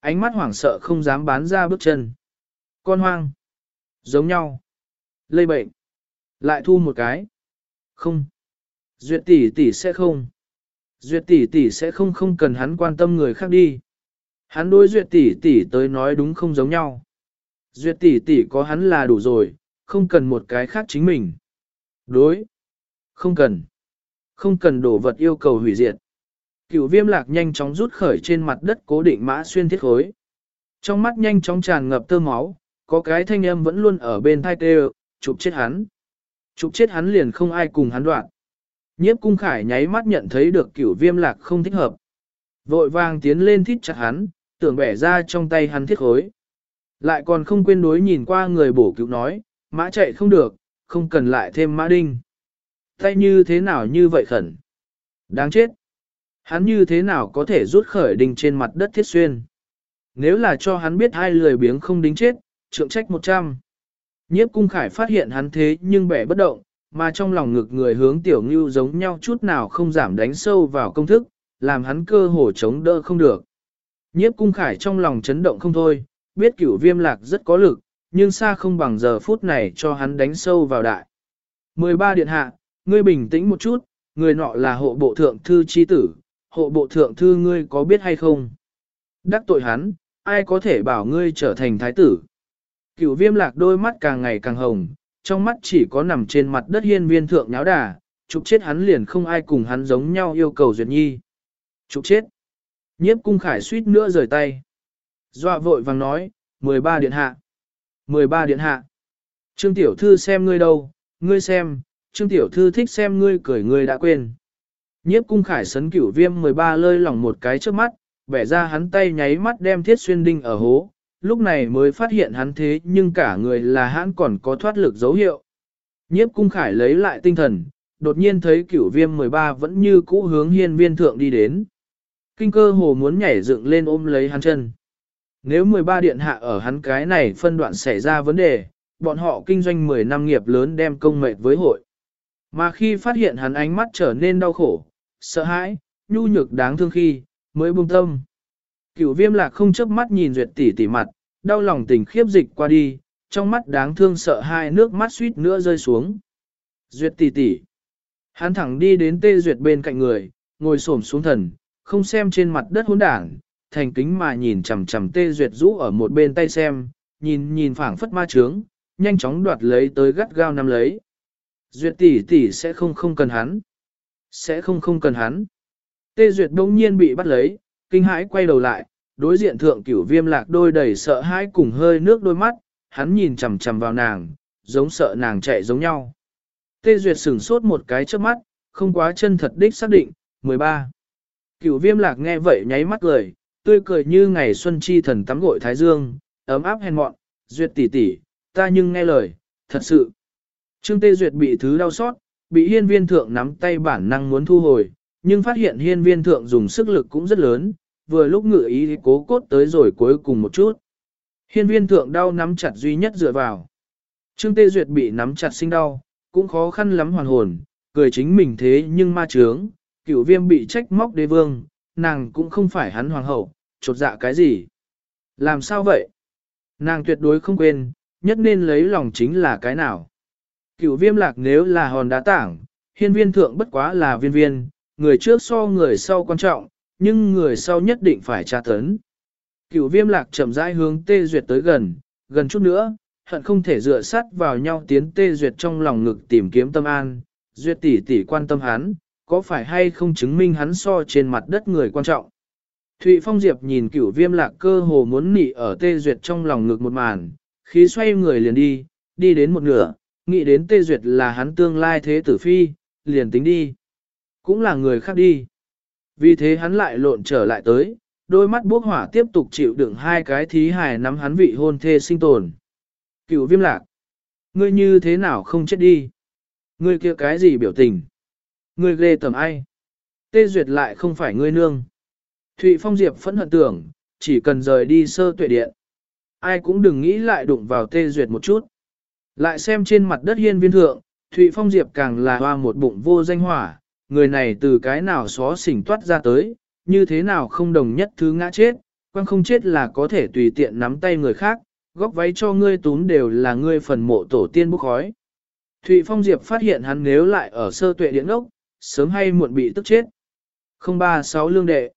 Ánh mắt hoảng sợ không dám bán ra bước chân. Con hoang. Giống nhau. Lây bệnh. Lại thu một cái. Không. Duyệt tỷ tỷ sẽ không. Duyệt tỷ tỷ sẽ không không cần hắn quan tâm người khác đi. Hắn đối duyệt tỷ tỷ tới nói đúng không giống nhau. Duyệt tỷ tỷ có hắn là đủ rồi, không cần một cái khác chính mình. Đối. Không cần. Không cần đổ vật yêu cầu hủy diệt. Cửu viêm lạc nhanh chóng rút khởi trên mặt đất cố định mã xuyên thiết khối. Trong mắt nhanh chóng tràn ngập tơ máu, có cái thanh âm vẫn luôn ở bên thai tê chụp chết hắn. Chụp chết hắn liền không ai cùng hắn đoạn. Nhiếp cung khải nháy mắt nhận thấy được cửu viêm lạc không thích hợp. Vội vàng tiến lên thít chặt hắn, tưởng bẻ ra trong tay hắn thiết khối. Lại còn không quên đối nhìn qua người bổ cứu nói, mã chạy không được, không cần lại thêm mã đinh. Tay như thế nào như vậy khẩn? Đáng chết! Hắn như thế nào có thể rút khởi đinh trên mặt đất thiết xuyên? Nếu là cho hắn biết hai lười biếng không đính chết, trượng trách một trăm. Nhiếp cung khải phát hiện hắn thế nhưng bẻ bất động, mà trong lòng ngực người hướng tiểu ngưu giống nhau chút nào không giảm đánh sâu vào công thức, làm hắn cơ hồ chống đỡ không được. Nhiếp cung khải trong lòng chấn động không thôi, biết cửu viêm lạc rất có lực, nhưng xa không bằng giờ phút này cho hắn đánh sâu vào đại. 13 điện hạ, ngươi bình tĩnh một chút, người nọ là hộ bộ thượng thư chi tử, hộ bộ thượng thư ngươi có biết hay không? Đắc tội hắn, ai có thể bảo ngươi trở thành thái tử? Cửu viêm lạc đôi mắt càng ngày càng hồng, trong mắt chỉ có nằm trên mặt đất hiên viên thượng nháo đà, chụp chết hắn liền không ai cùng hắn giống nhau yêu cầu duyệt nhi. Chụp chết. Nhiếp cung khải suýt nữa rời tay. Dọa vội vàng nói, 13 điện hạ. 13 điện hạ. Trương tiểu thư xem ngươi đâu, ngươi xem, Trương tiểu thư thích xem ngươi cười ngươi đã quên. Nhiếp cung khải sấn cửu viêm 13 lơi lỏng một cái trước mắt, bẻ ra hắn tay nháy mắt đem thiết xuyên đinh ở hố, lúc này mới phát hiện hắn thế nhưng cả người là hắn còn có thoát lực dấu hiệu. Nhiếp cung khải lấy lại tinh thần, đột nhiên thấy cửu viêm 13 vẫn như cũ hướng hiên viên thượng đi đến. Kinh cơ hồ muốn nhảy dựng lên ôm lấy hắn chân. Nếu 13 điện hạ ở hắn cái này phân đoạn xảy ra vấn đề, bọn họ kinh doanh 10 năm nghiệp lớn đem công mệt với hội. Mà khi phát hiện hắn ánh mắt trở nên đau khổ, sợ hãi, nhu nhược đáng thương khi, mới buông tâm. Cửu viêm lạc không chớp mắt nhìn duyệt tỷ tỷ mặt, đau lòng tình khiếp dịch qua đi, trong mắt đáng thương sợ hai nước mắt suýt nữa rơi xuống. Duyệt tỷ tỷ. Hắn thẳng đi đến tê duyệt bên cạnh người, ngồi xổm xuống thần, không xem trên mặt đất hỗn đảng, thành kính mà nhìn chằm chằm tê duyệt rũ ở một bên tay xem, nhìn nhìn phảng phất ma trướng, nhanh chóng đoạt lấy tới gắt gao nắm lấy. Duyệt tỷ tỷ sẽ không không cần hắn. Sẽ không không cần hắn. Tê duyệt đông nhiên bị bắt lấy, kinh hãi quay đầu lại, đối diện thượng cửu viêm lạc đôi đầy sợ hãi cùng hơi nước đôi mắt, hắn nhìn chằm chằm vào nàng, giống sợ nàng chạy giống nhau. Tê duyệt sửng sốt một cái trước mắt, không quá chân thật đích xác định, 13. Cửu viêm lạc nghe vậy nháy mắt cười, tươi cười như ngày xuân chi thần tắm gội thái dương, ấm áp hèn mọn, duyệt tỷ tỷ, ta nhưng nghe lời, thật sự. Trương Tê Duyệt bị thứ đau xót, bị hiên viên thượng nắm tay bản năng muốn thu hồi, nhưng phát hiện hiên viên thượng dùng sức lực cũng rất lớn, vừa lúc ngự ý cố cốt tới rồi cuối cùng một chút. Hiên viên thượng đau nắm chặt duy nhất dựa vào. Trương Tê Duyệt bị nắm chặt sinh đau, cũng khó khăn lắm hoàn hồn, cười chính mình thế nhưng ma trướng, cửu viêm bị trách móc đế vương, nàng cũng không phải hắn hoàng hậu, chột dạ cái gì. Làm sao vậy? Nàng tuyệt đối không quên, nhất nên lấy lòng chính là cái nào. Cửu viêm lạc nếu là hòn đá tảng, hiên viên thượng bất quá là viên viên, người trước so người sau quan trọng, nhưng người sau nhất định phải tra tấn. Cửu viêm lạc chậm rãi hướng tê duyệt tới gần, gần chút nữa, hận không thể dựa sát vào nhau tiến tê duyệt trong lòng ngực tìm kiếm tâm an, duyệt tỷ tỷ quan tâm hắn, có phải hay không chứng minh hắn so trên mặt đất người quan trọng. Thụy Phong Diệp nhìn cửu viêm lạc cơ hồ muốn nị ở tê duyệt trong lòng ngực một màn, khí xoay người liền đi, đi đến một nửa, nghĩ đến tê duyệt là hắn tương lai thế tử phi, liền tính đi. Cũng là người khác đi. Vì thế hắn lại lộn trở lại tới, đôi mắt bốc hỏa tiếp tục chịu đựng hai cái thí hài nắm hắn vị hôn thê sinh tồn. Cựu viêm lạc. Ngươi như thế nào không chết đi? Ngươi kia cái gì biểu tình? Ngươi ghê tầm ai? Tê duyệt lại không phải ngươi nương. Thụy Phong Diệp phẫn hận tưởng, chỉ cần rời đi sơ tuệ điện. Ai cũng đừng nghĩ lại đụng vào tê duyệt một chút. Lại xem trên mặt đất hiên viên thượng, Thụy Phong Diệp càng là hoa một bụng vô danh hỏa, người này từ cái nào xó xỉnh toát ra tới, như thế nào không đồng nhất thứ ngã chết, quan không chết là có thể tùy tiện nắm tay người khác, góc váy cho ngươi tún đều là ngươi phần mộ tổ tiên bốc khói. Thụy Phong Diệp phát hiện hắn nếu lại ở sơ tuệ điện ốc, sớm hay muộn bị tức chết. 036 lương đệ.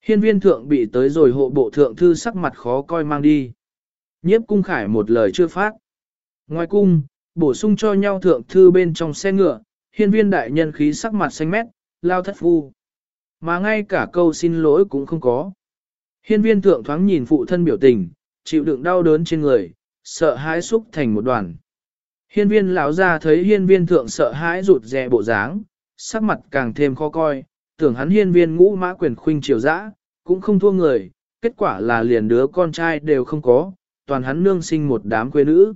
Hiên viên thượng bị tới rồi hộ bộ thượng thư sắc mặt khó coi mang đi. Nhiếp cung khải một lời chưa phát. Ngoài cung, bổ sung cho nhau thượng thư bên trong xe ngựa, hiên viên đại nhân khí sắc mặt xanh mét, lao thất phu. Mà ngay cả câu xin lỗi cũng không có. Hiên viên thượng thoáng nhìn phụ thân biểu tình, chịu đựng đau đớn trên người, sợ hãi xúc thành một đoàn. Hiên viên lão ra thấy hiên viên thượng sợ hãi rụt rè bộ dáng, sắc mặt càng thêm khó coi, tưởng hắn hiên viên ngũ mã quyền khuynh triều dã, cũng không thua người, kết quả là liền đứa con trai đều không có, toàn hắn nương sinh một đám quê nữ.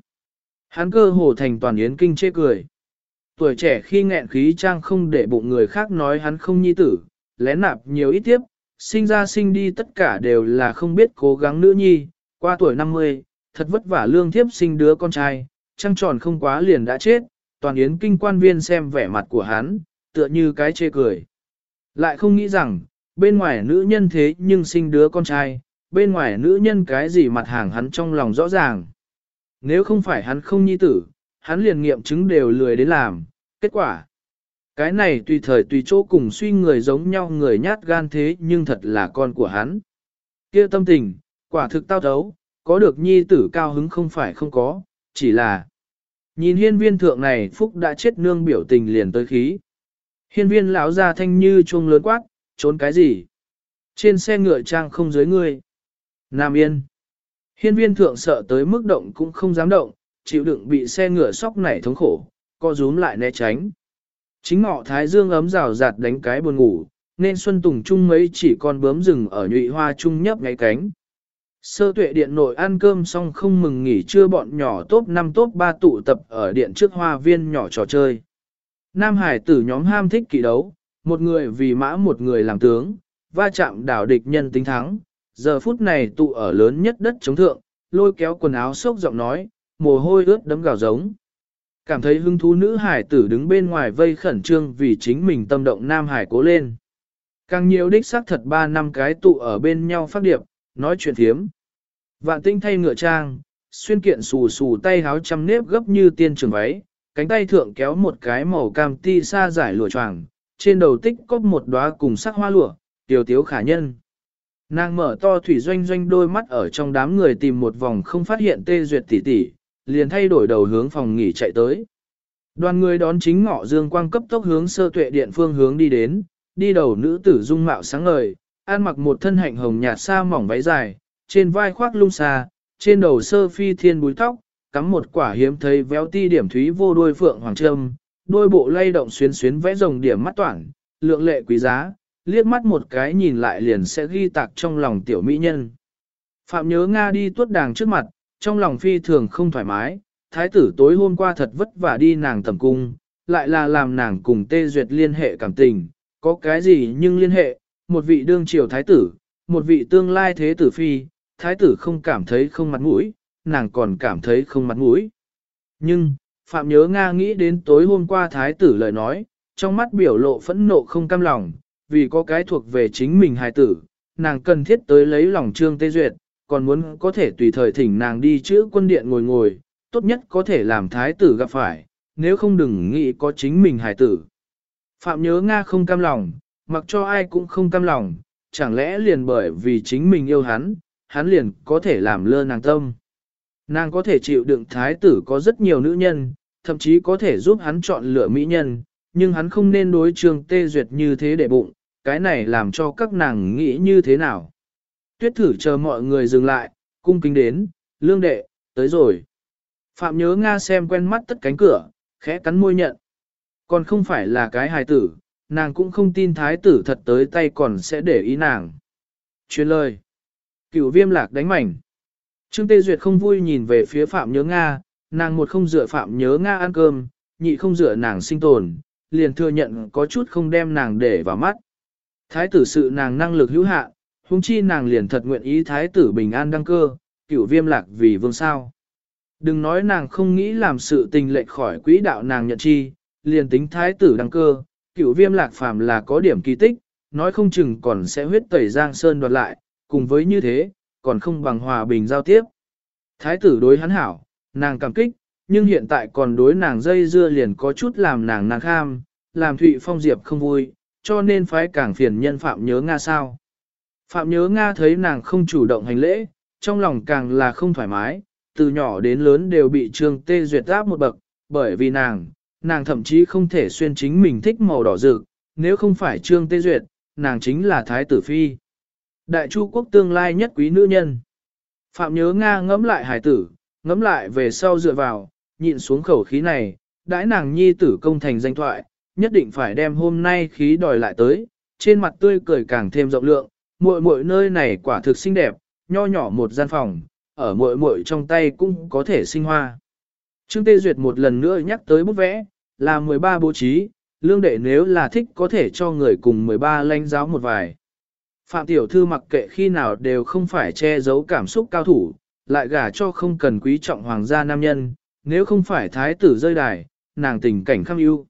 Hắn cơ hồ thành toàn yến kinh chê cười. Tuổi trẻ khi nghẹn khí trang không để bụng người khác nói hắn không nhi tử, lén nạp nhiều ít tiếp, sinh ra sinh đi tất cả đều là không biết cố gắng nữ nhi, qua tuổi 50, thật vất vả lương thiếp sinh đứa con trai, trăng tròn không quá liền đã chết, toàn yến kinh quan viên xem vẻ mặt của hắn, tựa như cái chê cười. Lại không nghĩ rằng, bên ngoài nữ nhân thế nhưng sinh đứa con trai, bên ngoài nữ nhân cái gì mặt hàng hắn trong lòng rõ ràng. Nếu không phải hắn không nhi tử, hắn liền nghiệm chứng đều lười đến làm, kết quả. Cái này tùy thời tùy chỗ cùng suy người giống nhau người nhát gan thế nhưng thật là con của hắn. kia tâm tình, quả thực tao thấu, có được nhi tử cao hứng không phải không có, chỉ là nhìn hiên viên thượng này phúc đã chết nương biểu tình liền tới khí. Hiên viên lão ra thanh như chuông lớn quát, trốn cái gì? Trên xe ngựa trang không dưới ngươi. Nam Yên. Hiên viên thượng sợ tới mức động cũng không dám động, chịu đựng bị xe ngựa sóc nảy thống khổ, co rúm lại né tránh. Chính ngọ thái dương ấm rào rạt đánh cái buồn ngủ, nên Xuân Tùng Trung mấy chỉ con bướm rừng ở nhụy hoa trung nhấp ngáy cánh. Sơ tuệ điện nội ăn cơm xong không mừng nghỉ trưa bọn nhỏ top 5 top 3 tụ tập ở điện trước hoa viên nhỏ trò chơi. Nam Hải tử nhóm ham thích kỳ đấu, một người vì mã một người làm tướng, va chạm đảo địch nhân tính thắng, giờ phút này tụ ở lớn nhất đất chống thượng, lôi kéo quần áo sốc giọng nói, mồ hôi ướt đấm gào giống. Cảm thấy hứng thú nữ hải tử đứng bên ngoài vây khẩn trương vì chính mình tâm động nam hải cố lên. Càng nhiều đích xác thật ba năm cái tụ ở bên nhau phát điệp, nói chuyện thiếm. Vạn tinh thay ngựa trang, xuyên kiện xù xù tay háo trăm nếp gấp như tiên trường váy, cánh tay thượng kéo một cái màu cam ti sa giải lụa choàng, trên đầu tích có một đóa cùng sắc hoa lụa, tiểu tiếu khả nhân. Nàng mở to thủy doanh doanh đôi mắt ở trong đám người tìm một vòng không phát hiện tê duyệt tỷ tỷ, liền thay đổi đầu hướng phòng nghỉ chạy tới. Đoàn người đón chính ngọ dương quang cấp tốc hướng sơ tuệ điện phương hướng đi đến, đi đầu nữ tử dung mạo sáng ngời, ăn mặc một thân hạnh hồng nhạt xa mỏng váy dài, trên vai khoác lung xa, trên đầu sơ phi thiên búi tóc, cắm một quả hiếm thấy véo ti điểm thúy vô đuôi phượng hoàng trâm, đôi bộ lay động xuyến xuyến vẽ rồng điểm mắt toản, lượng lệ quý giá, liếc mắt một cái nhìn lại liền sẽ ghi tạc trong lòng tiểu mỹ nhân. Phạm nhớ Nga đi tuốt đàng trước mặt, trong lòng phi thường không thoải mái, thái tử tối hôm qua thật vất vả đi nàng tầm cung, lại là làm nàng cùng tê duyệt liên hệ cảm tình, có cái gì nhưng liên hệ, một vị đương triều thái tử, một vị tương lai thế tử phi, thái tử không cảm thấy không mặt mũi, nàng còn cảm thấy không mặt mũi. Nhưng, Phạm nhớ Nga nghĩ đến tối hôm qua thái tử lời nói, trong mắt biểu lộ phẫn nộ không cam lòng, vì có cái thuộc về chính mình hài tử, nàng cần thiết tới lấy lòng trương tê duyệt, còn muốn có thể tùy thời thỉnh nàng đi chữa quân điện ngồi ngồi, tốt nhất có thể làm thái tử gặp phải, nếu không đừng nghĩ có chính mình hài tử. Phạm nhớ Nga không cam lòng, mặc cho ai cũng không cam lòng, chẳng lẽ liền bởi vì chính mình yêu hắn, hắn liền có thể làm lơ nàng tâm. Nàng có thể chịu đựng thái tử có rất nhiều nữ nhân, thậm chí có thể giúp hắn chọn lựa mỹ nhân, nhưng hắn không nên đối trường tê duyệt như thế để bụng, cái này làm cho các nàng nghĩ như thế nào. Tuyết thử chờ mọi người dừng lại, cung kính đến, lương đệ, tới rồi. Phạm nhớ Nga xem quen mắt tất cánh cửa, khẽ cắn môi nhận. Còn không phải là cái hài tử, nàng cũng không tin thái tử thật tới tay còn sẽ để ý nàng. Chuyên lời. Cửu viêm lạc đánh mảnh. Trương Tê Duyệt không vui nhìn về phía Phạm Nhớ Nga, nàng một không dựa Phạm Nhớ Nga ăn cơm, nhị không dựa nàng sinh tồn, liền thừa nhận có chút không đem nàng để vào mắt. Thái tử sự nàng năng lực hữu hạ, huống chi nàng liền thật nguyện ý thái tử bình an đăng cơ, cửu viêm lạc vì vương sao. Đừng nói nàng không nghĩ làm sự tình lệch khỏi quỹ đạo nàng nhận chi, liền tính thái tử đăng cơ, cửu viêm lạc phàm là có điểm kỳ tích, nói không chừng còn sẽ huyết tẩy giang sơn đoạt lại, cùng với như thế, còn không bằng hòa bình giao tiếp. Thái tử đối hắn hảo, nàng cảm kích, nhưng hiện tại còn đối nàng dây dưa liền có chút làm nàng nàng kham, làm Thụy Phong Diệp không vui, cho nên phái càng phiền nhân Phạm nhớ Nga sao. Phạm nhớ Nga thấy nàng không chủ động hành lễ, trong lòng càng là không thoải mái, từ nhỏ đến lớn đều bị Trương Tê Duyệt áp một bậc, bởi vì nàng, nàng thậm chí không thể xuyên chính mình thích màu đỏ rực, nếu không phải Trương Tê Duyệt, nàng chính là Thái Tử Phi. Đại Chu quốc tương lai nhất quý nữ nhân. Phạm nhớ Nga ngẫm lại hải tử, ngẫm lại về sau dựa vào, nhịn xuống khẩu khí này, đãi nàng nhi tử công thành danh thoại, nhất định phải đem hôm nay khí đòi lại tới, trên mặt tươi cười càng thêm rộng lượng, muội muội nơi này quả thực xinh đẹp, nho nhỏ một gian phòng, ở muội muội trong tay cũng có thể sinh hoa. Trương Tê Duyệt một lần nữa nhắc tới bút vẽ, là 13 bố trí, lương đệ nếu là thích có thể cho người cùng 13 lãnh giáo một vài. Phạm Tiểu Thư mặc kệ khi nào đều không phải che giấu cảm xúc cao thủ, lại gả cho không cần quý trọng hoàng gia nam nhân, nếu không phải thái tử rơi đài, nàng tình cảnh khăm ưu.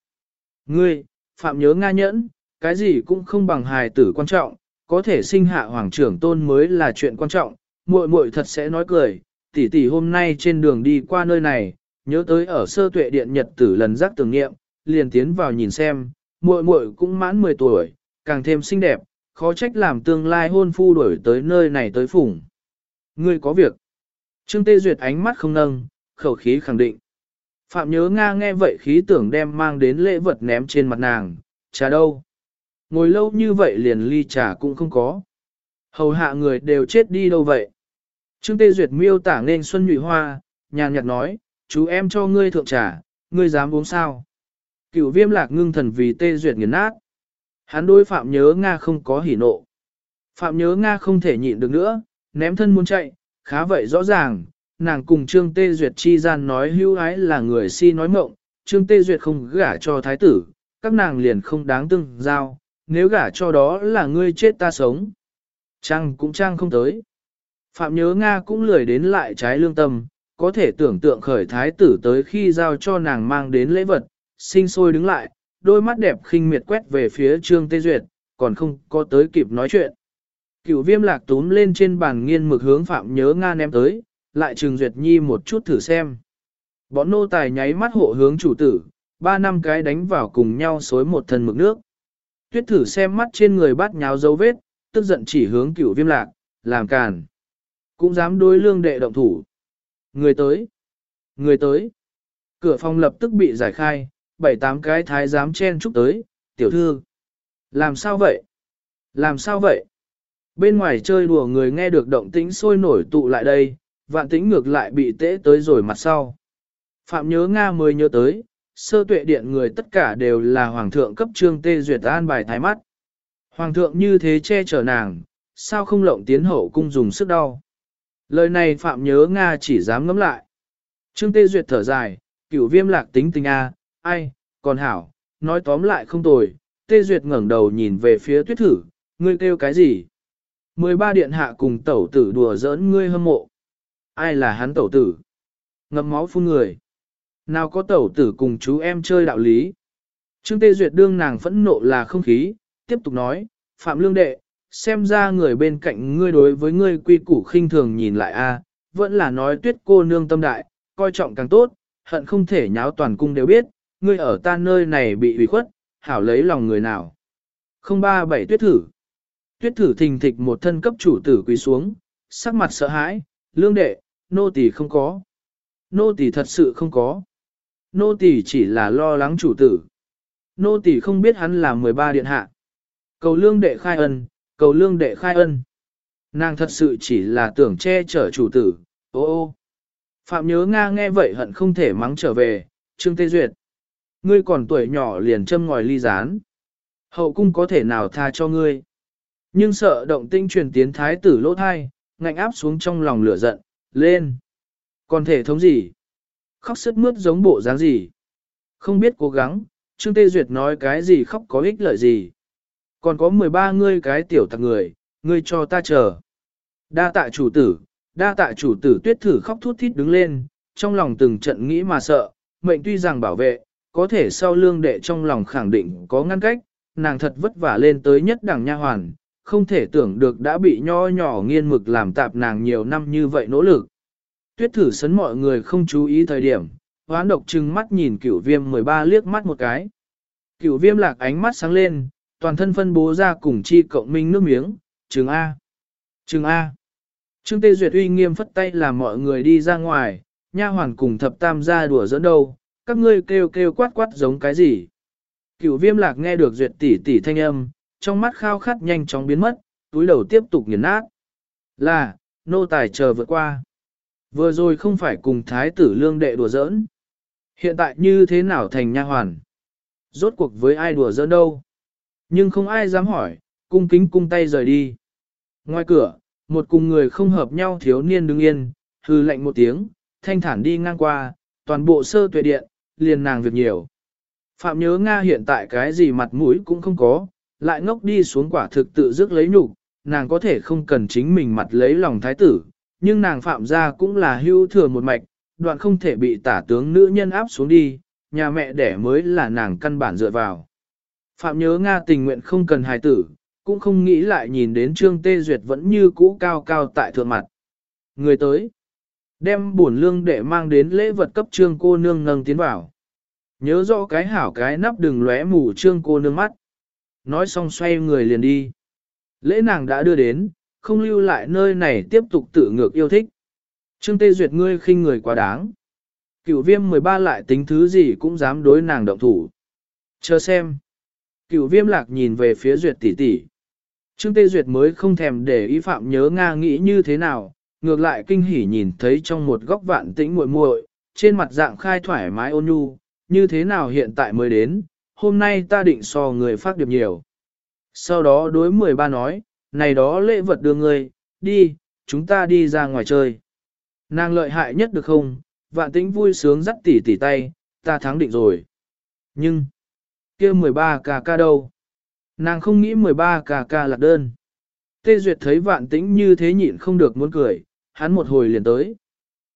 Ngươi, Phạm nhớ Nga nhẫn, cái gì cũng không bằng hài tử quan trọng, có thể sinh hạ hoàng trưởng tôn mới là chuyện quan trọng, muội muội thật sẽ nói cười, tỷ tỷ hôm nay trên đường đi qua nơi này, nhớ tới ở sơ tuệ điện nhật tử lần giác tưởng nghiệm, liền tiến vào nhìn xem, muội muội cũng mãn 10 tuổi, càng thêm xinh đẹp, khó trách làm tương lai hôn phu đuổi tới nơi này tới phủng. Ngươi có việc. Trương Tê Duyệt ánh mắt không nâng, khẩu khí khẳng định. Phạm nhớ Nga nghe vậy khí tưởng đem mang đến lễ vật ném trên mặt nàng, trà đâu. Ngồi lâu như vậy liền ly trà cũng không có. Hầu hạ người đều chết đi đâu vậy. Trương Tê Duyệt miêu tả nên Xuân Nhụy Hoa, nhàn nhạt nói, chú em cho ngươi thượng trà, ngươi dám uống sao. Cửu viêm lạc ngưng thần vì Tê Duyệt nghiền nát. Hắn đối Phạm nhớ Nga không có hỉ nộ. Phạm nhớ Nga không thể nhịn được nữa, ném thân muốn chạy, khá vậy rõ ràng, nàng cùng Trương Tê Duyệt chi gian nói hưu ái là người si nói mộng, Trương Tê Duyệt không gả cho thái tử, các nàng liền không đáng tương giao, nếu gả cho đó là ngươi chết ta sống. Trang cũng trang không tới. Phạm nhớ Nga cũng lười đến lại trái lương tâm, có thể tưởng tượng khởi thái tử tới khi giao cho nàng mang đến lễ vật, sinh sôi đứng lại, đôi mắt đẹp khinh miệt quét về phía Trương Tê Duyệt, còn không có tới kịp nói chuyện. Cửu viêm lạc túm lên trên bàn nghiên mực hướng Phạm nhớ Nga ném tới, lại trừng Duyệt Nhi một chút thử xem. Bọn nô tài nháy mắt hộ hướng chủ tử, ba năm cái đánh vào cùng nhau xối một thân mực nước. Tuyết thử xem mắt trên người bắt nháo dấu vết, tức giận chỉ hướng cửu viêm lạc, làm càn. Cũng dám đối lương đệ động thủ. Người tới. Người tới. Cửa phòng lập tức bị giải khai, bảy tám cái thái giám chen chúc tới, tiểu thư. Làm sao vậy? Làm sao vậy? Bên ngoài chơi đùa người nghe được động tĩnh sôi nổi tụ lại đây, vạn tĩnh ngược lại bị tễ tới rồi mặt sau. Phạm nhớ Nga mới nhớ tới, sơ tuệ điện người tất cả đều là hoàng thượng cấp trương tê duyệt an bài thái mắt. Hoàng thượng như thế che chở nàng, sao không lộng tiến hậu cung dùng sức đau. Lời này Phạm nhớ Nga chỉ dám ngẫm lại. Trương tê duyệt thở dài, cửu viêm lạc tính tình A, ai, còn hảo, nói tóm lại không tồi, Tê Duyệt ngẩng đầu nhìn về phía tuyết thử, ngươi kêu cái gì? 13 điện hạ cùng tẩu tử đùa giỡn ngươi hâm mộ. Ai là hắn tẩu tử? Ngậm máu phun người. Nào có tẩu tử cùng chú em chơi đạo lý? Trương Tê Duyệt đương nàng phẫn nộ là không khí, tiếp tục nói, Phạm Lương Đệ, xem ra người bên cạnh ngươi đối với ngươi quy củ khinh thường nhìn lại a, vẫn là nói tuyết cô nương tâm đại, coi trọng càng tốt, hận không thể nháo toàn cung đều biết, ngươi ở ta nơi này bị ủy khuất, hảo lấy lòng người nào. 037 tuyết thử. Tuyết thử thình thịch một thân cấp chủ tử quỳ xuống, sắc mặt sợ hãi, lương đệ, nô tỳ không có. Nô tỳ thật sự không có. Nô tỳ chỉ là lo lắng chủ tử. Nô tỳ không biết hắn là 13 điện hạ. Cầu lương đệ khai ân, cầu lương đệ khai ân. Nàng thật sự chỉ là tưởng che chở chủ tử, ô ô. Phạm nhớ Nga nghe vậy hận không thể mắng trở về, Trương Tê Duyệt. Ngươi còn tuổi nhỏ liền châm ngòi ly gián. Hậu cung có thể nào tha cho ngươi. Nhưng sợ động tinh truyền tiến thái tử lỗ thai, ngạnh áp xuống trong lòng lửa giận, lên. Còn thể thống gì? Khóc sức mướt giống bộ dáng gì? Không biết cố gắng, Trương Tê Duyệt nói cái gì khóc có ích lợi gì? Còn có 13 ngươi cái tiểu tặc người, ngươi cho ta chờ. Đa tạ chủ tử, đa tạ chủ tử tuyết thử khóc thút thít đứng lên, trong lòng từng trận nghĩ mà sợ, mệnh tuy rằng bảo vệ, có thể sau lương đệ trong lòng khẳng định có ngăn cách, nàng thật vất vả lên tới nhất đẳng nha hoàn, không thể tưởng được đã bị nho nhỏ nghiên mực làm tạp nàng nhiều năm như vậy nỗ lực. Tuyết thử sấn mọi người không chú ý thời điểm, hoán độc trừng mắt nhìn cửu viêm 13 liếc mắt một cái. Cửu viêm lạc ánh mắt sáng lên, toàn thân phân bố ra cùng chi cộng minh nước miếng, trừng A. Trừng A. Trương Tê Duyệt uy nghiêm phất tay làm mọi người đi ra ngoài, nha hoàn cùng thập tam ra đùa dẫn đâu, các ngươi kêu kêu quát quát giống cái gì. Cửu viêm lạc nghe được Duyệt tỷ tỷ thanh âm, trong mắt khao khát nhanh chóng biến mất, túi đầu tiếp tục nghiền nát. Là, nô tài chờ vượt qua. Vừa rồi không phải cùng thái tử lương đệ đùa giỡn. Hiện tại như thế nào thành nha hoàn? Rốt cuộc với ai đùa giỡn đâu? Nhưng không ai dám hỏi, cung kính cung tay rời đi. Ngoài cửa, một cùng người không hợp nhau thiếu niên đứng yên, hư lệnh một tiếng, thanh thản đi ngang qua, toàn bộ sơ tuệ điện, liền nàng việc nhiều. Phạm nhớ Nga hiện tại cái gì mặt mũi cũng không có, lại ngốc đi xuống quả thực tự dứt lấy nhục, nàng có thể không cần chính mình mặt lấy lòng thái tử, nhưng nàng phạm ra cũng là hưu thừa một mạch, đoạn không thể bị tả tướng nữ nhân áp xuống đi, nhà mẹ đẻ mới là nàng căn bản dựa vào. Phạm nhớ Nga tình nguyện không cần hài tử, cũng không nghĩ lại nhìn đến Trương Tê Duyệt vẫn như cũ cao cao tại thượng mặt. Người tới, đem buồn lương để mang đến lễ vật cấp Trương cô nương nâng tiến vào. Nhớ rõ cái hảo cái nắp đừng lóe mù Trương cô nương mắt. Nói xong xoay người liền đi. Lễ nàng đã đưa đến, không lưu lại nơi này tiếp tục tự ngược yêu thích. Trương Tê Duyệt ngươi khinh người quá đáng. Cửu viêm 13 lại tính thứ gì cũng dám đối nàng động thủ. Chờ xem. Cửu viêm lạc nhìn về phía Duyệt tỷ tỷ. Trương Tê Duyệt mới không thèm để ý phạm nhớ Nga nghĩ như thế nào, ngược lại kinh hỉ nhìn thấy trong một góc vạn tĩnh muội muội, trên mặt dạng khai thoải mái ôn nhu, như thế nào hiện tại mới đến, hôm nay ta định so người phát điệp nhiều. Sau đó đối 13 nói, này đó lễ vật đưa ngươi, đi, chúng ta đi ra ngoài chơi. Nàng lợi hại nhất được không, vạn tĩnh vui sướng dắt tỉ tỉ tay, ta thắng định rồi. Nhưng, kia 13 ca ca đâu? Nàng không nghĩ 13 ca ca lạc đơn. Tê Duyệt thấy vạn tĩnh như thế nhịn không được muốn cười, hắn một hồi liền tới.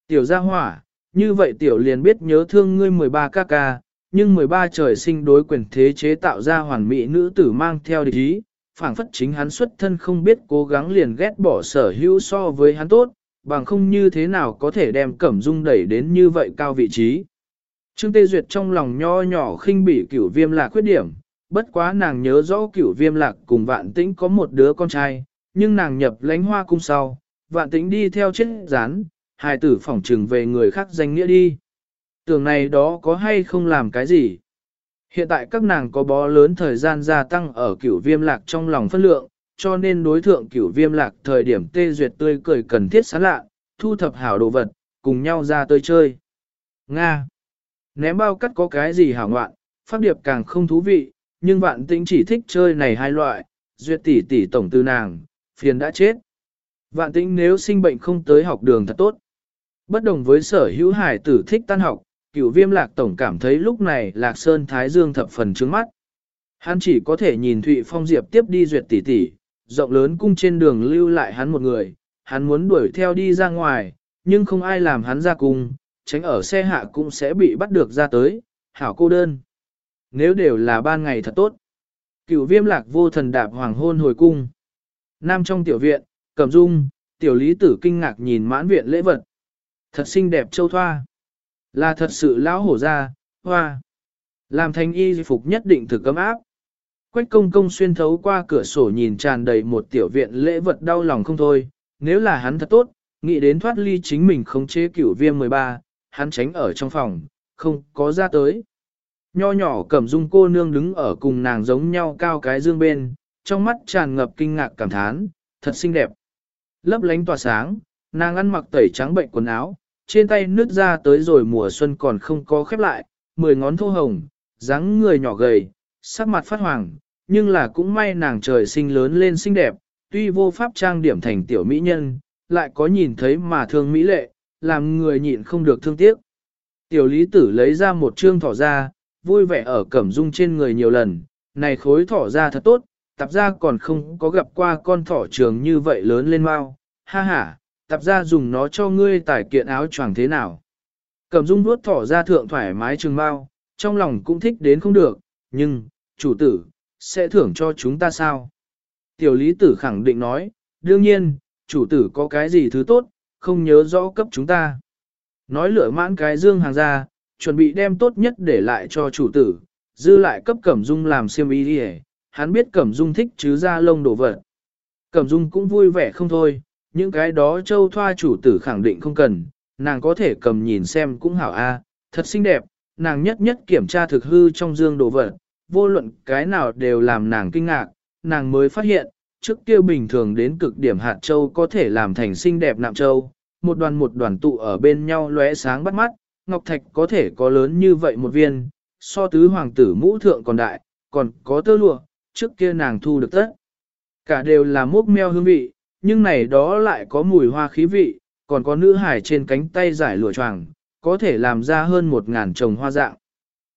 Tiểu gia hỏa, như vậy tiểu liền biết nhớ thương ngươi 13 ca ca, nhưng 13 trời sinh đối quyền thế chế tạo ra hoàn mỹ nữ tử mang theo địch ý, phảng phất chính hắn xuất thân không biết cố gắng liền ghét bỏ sở hữu so với hắn tốt, bằng không như thế nào có thể đem cẩm dung đẩy đến như vậy cao vị trí. Trương Tê Duyệt trong lòng nho nhỏ khinh bỉ cửu viêm là khuyết điểm, bất quá nàng nhớ rõ cửu viêm lạc cùng vạn tĩnh có một đứa con trai, nhưng nàng nhập lánh hoa cung sau, vạn tĩnh đi theo chết rán, hài tử phỏng trừng về người khác danh nghĩa đi. Tưởng này đó có hay không làm cái gì? Hiện tại các nàng có bó lớn thời gian gia tăng ở cửu viêm lạc trong lòng phân lượng, cho nên đối thượng cửu viêm lạc thời điểm tê duyệt tươi cười cần thiết sán lạ, thu thập hảo đồ vật, cùng nhau ra tới chơi. Nga. Ném bao cắt có cái gì hảo ngoạn, pháp điệp càng không thú vị, nhưng vạn tĩnh chỉ thích chơi này hai loại, duyệt tỷ tỷ tổng tư nàng, phiền đã chết. Vạn tĩnh nếu sinh bệnh không tới học đường thật tốt. Bất đồng với sở hữu hải tử thích tan học, cửu viêm lạc tổng cảm thấy lúc này lạc sơn thái dương thập phần trướng mắt. Hắn chỉ có thể nhìn Thụy Phong Diệp tiếp đi duyệt tỷ tỷ, rộng lớn cung trên đường lưu lại hắn một người, hắn muốn đuổi theo đi ra ngoài, nhưng không ai làm hắn ra cung, tránh ở xe hạ cũng sẽ bị bắt được ra tới, hảo cô đơn. Nếu đều là ban ngày thật tốt. Cựu viêm lạc vô thần đạp hoàng hôn hồi cung. Nam trong tiểu viện, cầm dung, tiểu lý tử kinh ngạc nhìn mãn viện lễ vật. Thật xinh đẹp châu thoa. Là thật sự lão hổ ra, hoa. Làm thành y phục nhất định thực cấm áp. Quách công công xuyên thấu qua cửa sổ nhìn tràn đầy một tiểu viện lễ vật đau lòng không thôi. Nếu là hắn thật tốt, nghĩ đến thoát ly chính mình không chế cửu viêm 13, hắn tránh ở trong phòng, không có ra tới. Nho nhỏ cẩm dung cô nương đứng ở cùng nàng giống nhau cao cái dương bên, trong mắt tràn ngập kinh ngạc cảm thán, thật xinh đẹp. Lấp lánh tỏa sáng, nàng ăn mặc tẩy trắng bệnh quần áo, trên tay nước ra tới rồi mùa xuân còn không có khép lại, mười ngón thô hồng, dáng người nhỏ gầy, sắc mặt phát hoàng, nhưng là cũng may nàng trời sinh lớn lên xinh đẹp, tuy vô pháp trang điểm thành tiểu mỹ nhân, lại có nhìn thấy mà thương mỹ lệ, làm người nhịn không được thương tiếc. Tiểu lý tử lấy ra một trương thỏ ra, vui vẻ ở cẩm dung trên người nhiều lần, này khối thỏ ra thật tốt, tạp gia còn không có gặp qua con thỏ trường như vậy lớn lên mau, ha ha, tạp gia dùng nó cho ngươi tải kiện áo choàng thế nào. Cẩm dung nuốt thỏ ra thượng thoải mái trường mau, trong lòng cũng thích đến không được, nhưng, chủ tử, sẽ thưởng cho chúng ta sao? Tiểu lý tử khẳng định nói, đương nhiên, chủ tử có cái gì thứ tốt, không nhớ rõ cấp chúng ta. Nói lửa mãn cái dương hàng ra, chuẩn bị đem tốt nhất để lại cho chủ tử, dư lại cấp Cẩm Dung làm xiêm y đi hắn biết Cẩm Dung thích chứ ra lông đồ vật. Cẩm Dung cũng vui vẻ không thôi, những cái đó châu thoa chủ tử khẳng định không cần, nàng có thể cầm nhìn xem cũng hảo a, thật xinh đẹp, nàng nhất nhất kiểm tra thực hư trong dương đồ vật, vô luận cái nào đều làm nàng kinh ngạc, nàng mới phát hiện, trước kia bình thường đến cực điểm hạt châu có thể làm thành xinh đẹp nạm châu, một đoàn một đoàn tụ ở bên nhau lóe sáng bắt mắt, ngọc thạch có thể có lớn như vậy một viên, so tứ hoàng tử mũ thượng còn đại, còn có tơ lụa, trước kia nàng thu được tất. Cả đều là mốc meo hương vị, nhưng này đó lại có mùi hoa khí vị, còn có nữ hải trên cánh tay giải lụa choàng, có thể làm ra hơn một ngàn trồng hoa dạng.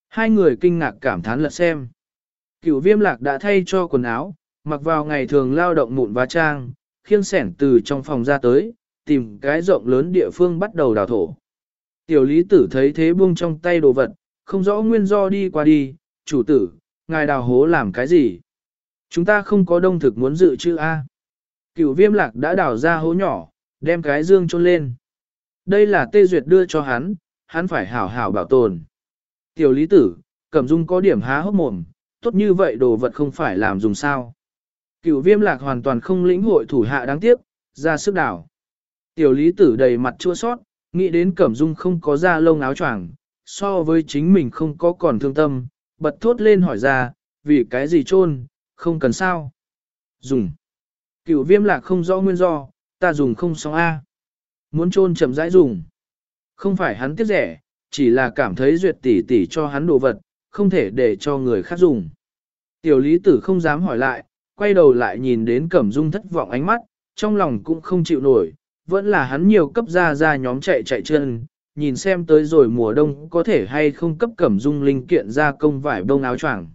Hai người kinh ngạc cảm thán lật xem. Cửu viêm lạc đã thay cho quần áo, mặc vào ngày thường lao động mụn và trang, khiêng sẻn từ trong phòng ra tới, tìm cái rộng lớn địa phương bắt đầu đào thổ. Tiểu lý tử thấy thế buông trong tay đồ vật, không rõ nguyên do đi qua đi, chủ tử, ngài đào hố làm cái gì? Chúng ta không có đông thực muốn dự chữ A. Cửu viêm lạc đã đào ra hố nhỏ, đem cái dương trôn lên. Đây là tê duyệt đưa cho hắn, hắn phải hảo hảo bảo tồn. Tiểu lý tử, cẩm dung có điểm há hốc mồm, tốt như vậy đồ vật không phải làm dùng sao. Cửu viêm lạc hoàn toàn không lĩnh hội thủ hạ đáng tiếc, ra sức đảo. Tiểu lý tử đầy mặt chua sót, nghĩ đến cẩm dung không có da lông áo choàng, so với chính mình không có còn thương tâm, bật thốt lên hỏi ra, vì cái gì trôn, không cần sao. Dùng. Cửu viêm lạc không rõ nguyên do, ta dùng không xong A. Muốn trôn chậm rãi dùng. Không phải hắn tiếc rẻ, chỉ là cảm thấy duyệt tỷ tỷ cho hắn đồ vật, không thể để cho người khác dùng. Tiểu lý tử không dám hỏi lại, quay đầu lại nhìn đến cẩm dung thất vọng ánh mắt, trong lòng cũng không chịu nổi, vẫn là hắn nhiều cấp ra ra nhóm chạy chạy chân, nhìn xem tới rồi mùa đông có thể hay không cấp cẩm dung linh kiện ra công vải bông áo choàng.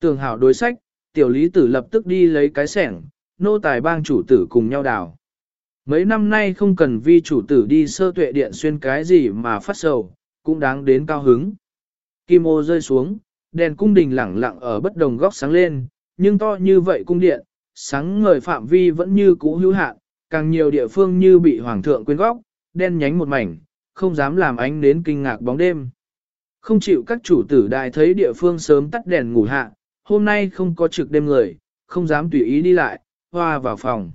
Tường hảo đối sách, tiểu lý tử lập tức đi lấy cái sẻng, nô tài bang chủ tử cùng nhau đào. Mấy năm nay không cần vi chủ tử đi sơ tuệ điện xuyên cái gì mà phát sầu, cũng đáng đến cao hứng. Kim ô rơi xuống, đèn cung đình lẳng lặng ở bất đồng góc sáng lên, nhưng to như vậy cung điện, sáng ngời phạm vi vẫn như cũ hữu hạn, càng nhiều địa phương như bị hoàng thượng quên góc, đen nhánh một mảnh, không dám làm ánh đến kinh ngạc bóng đêm. Không chịu các chủ tử đại thấy địa phương sớm tắt đèn ngủ hạ, hôm nay không có trực đêm người, không dám tùy ý đi lại, hoa vào phòng.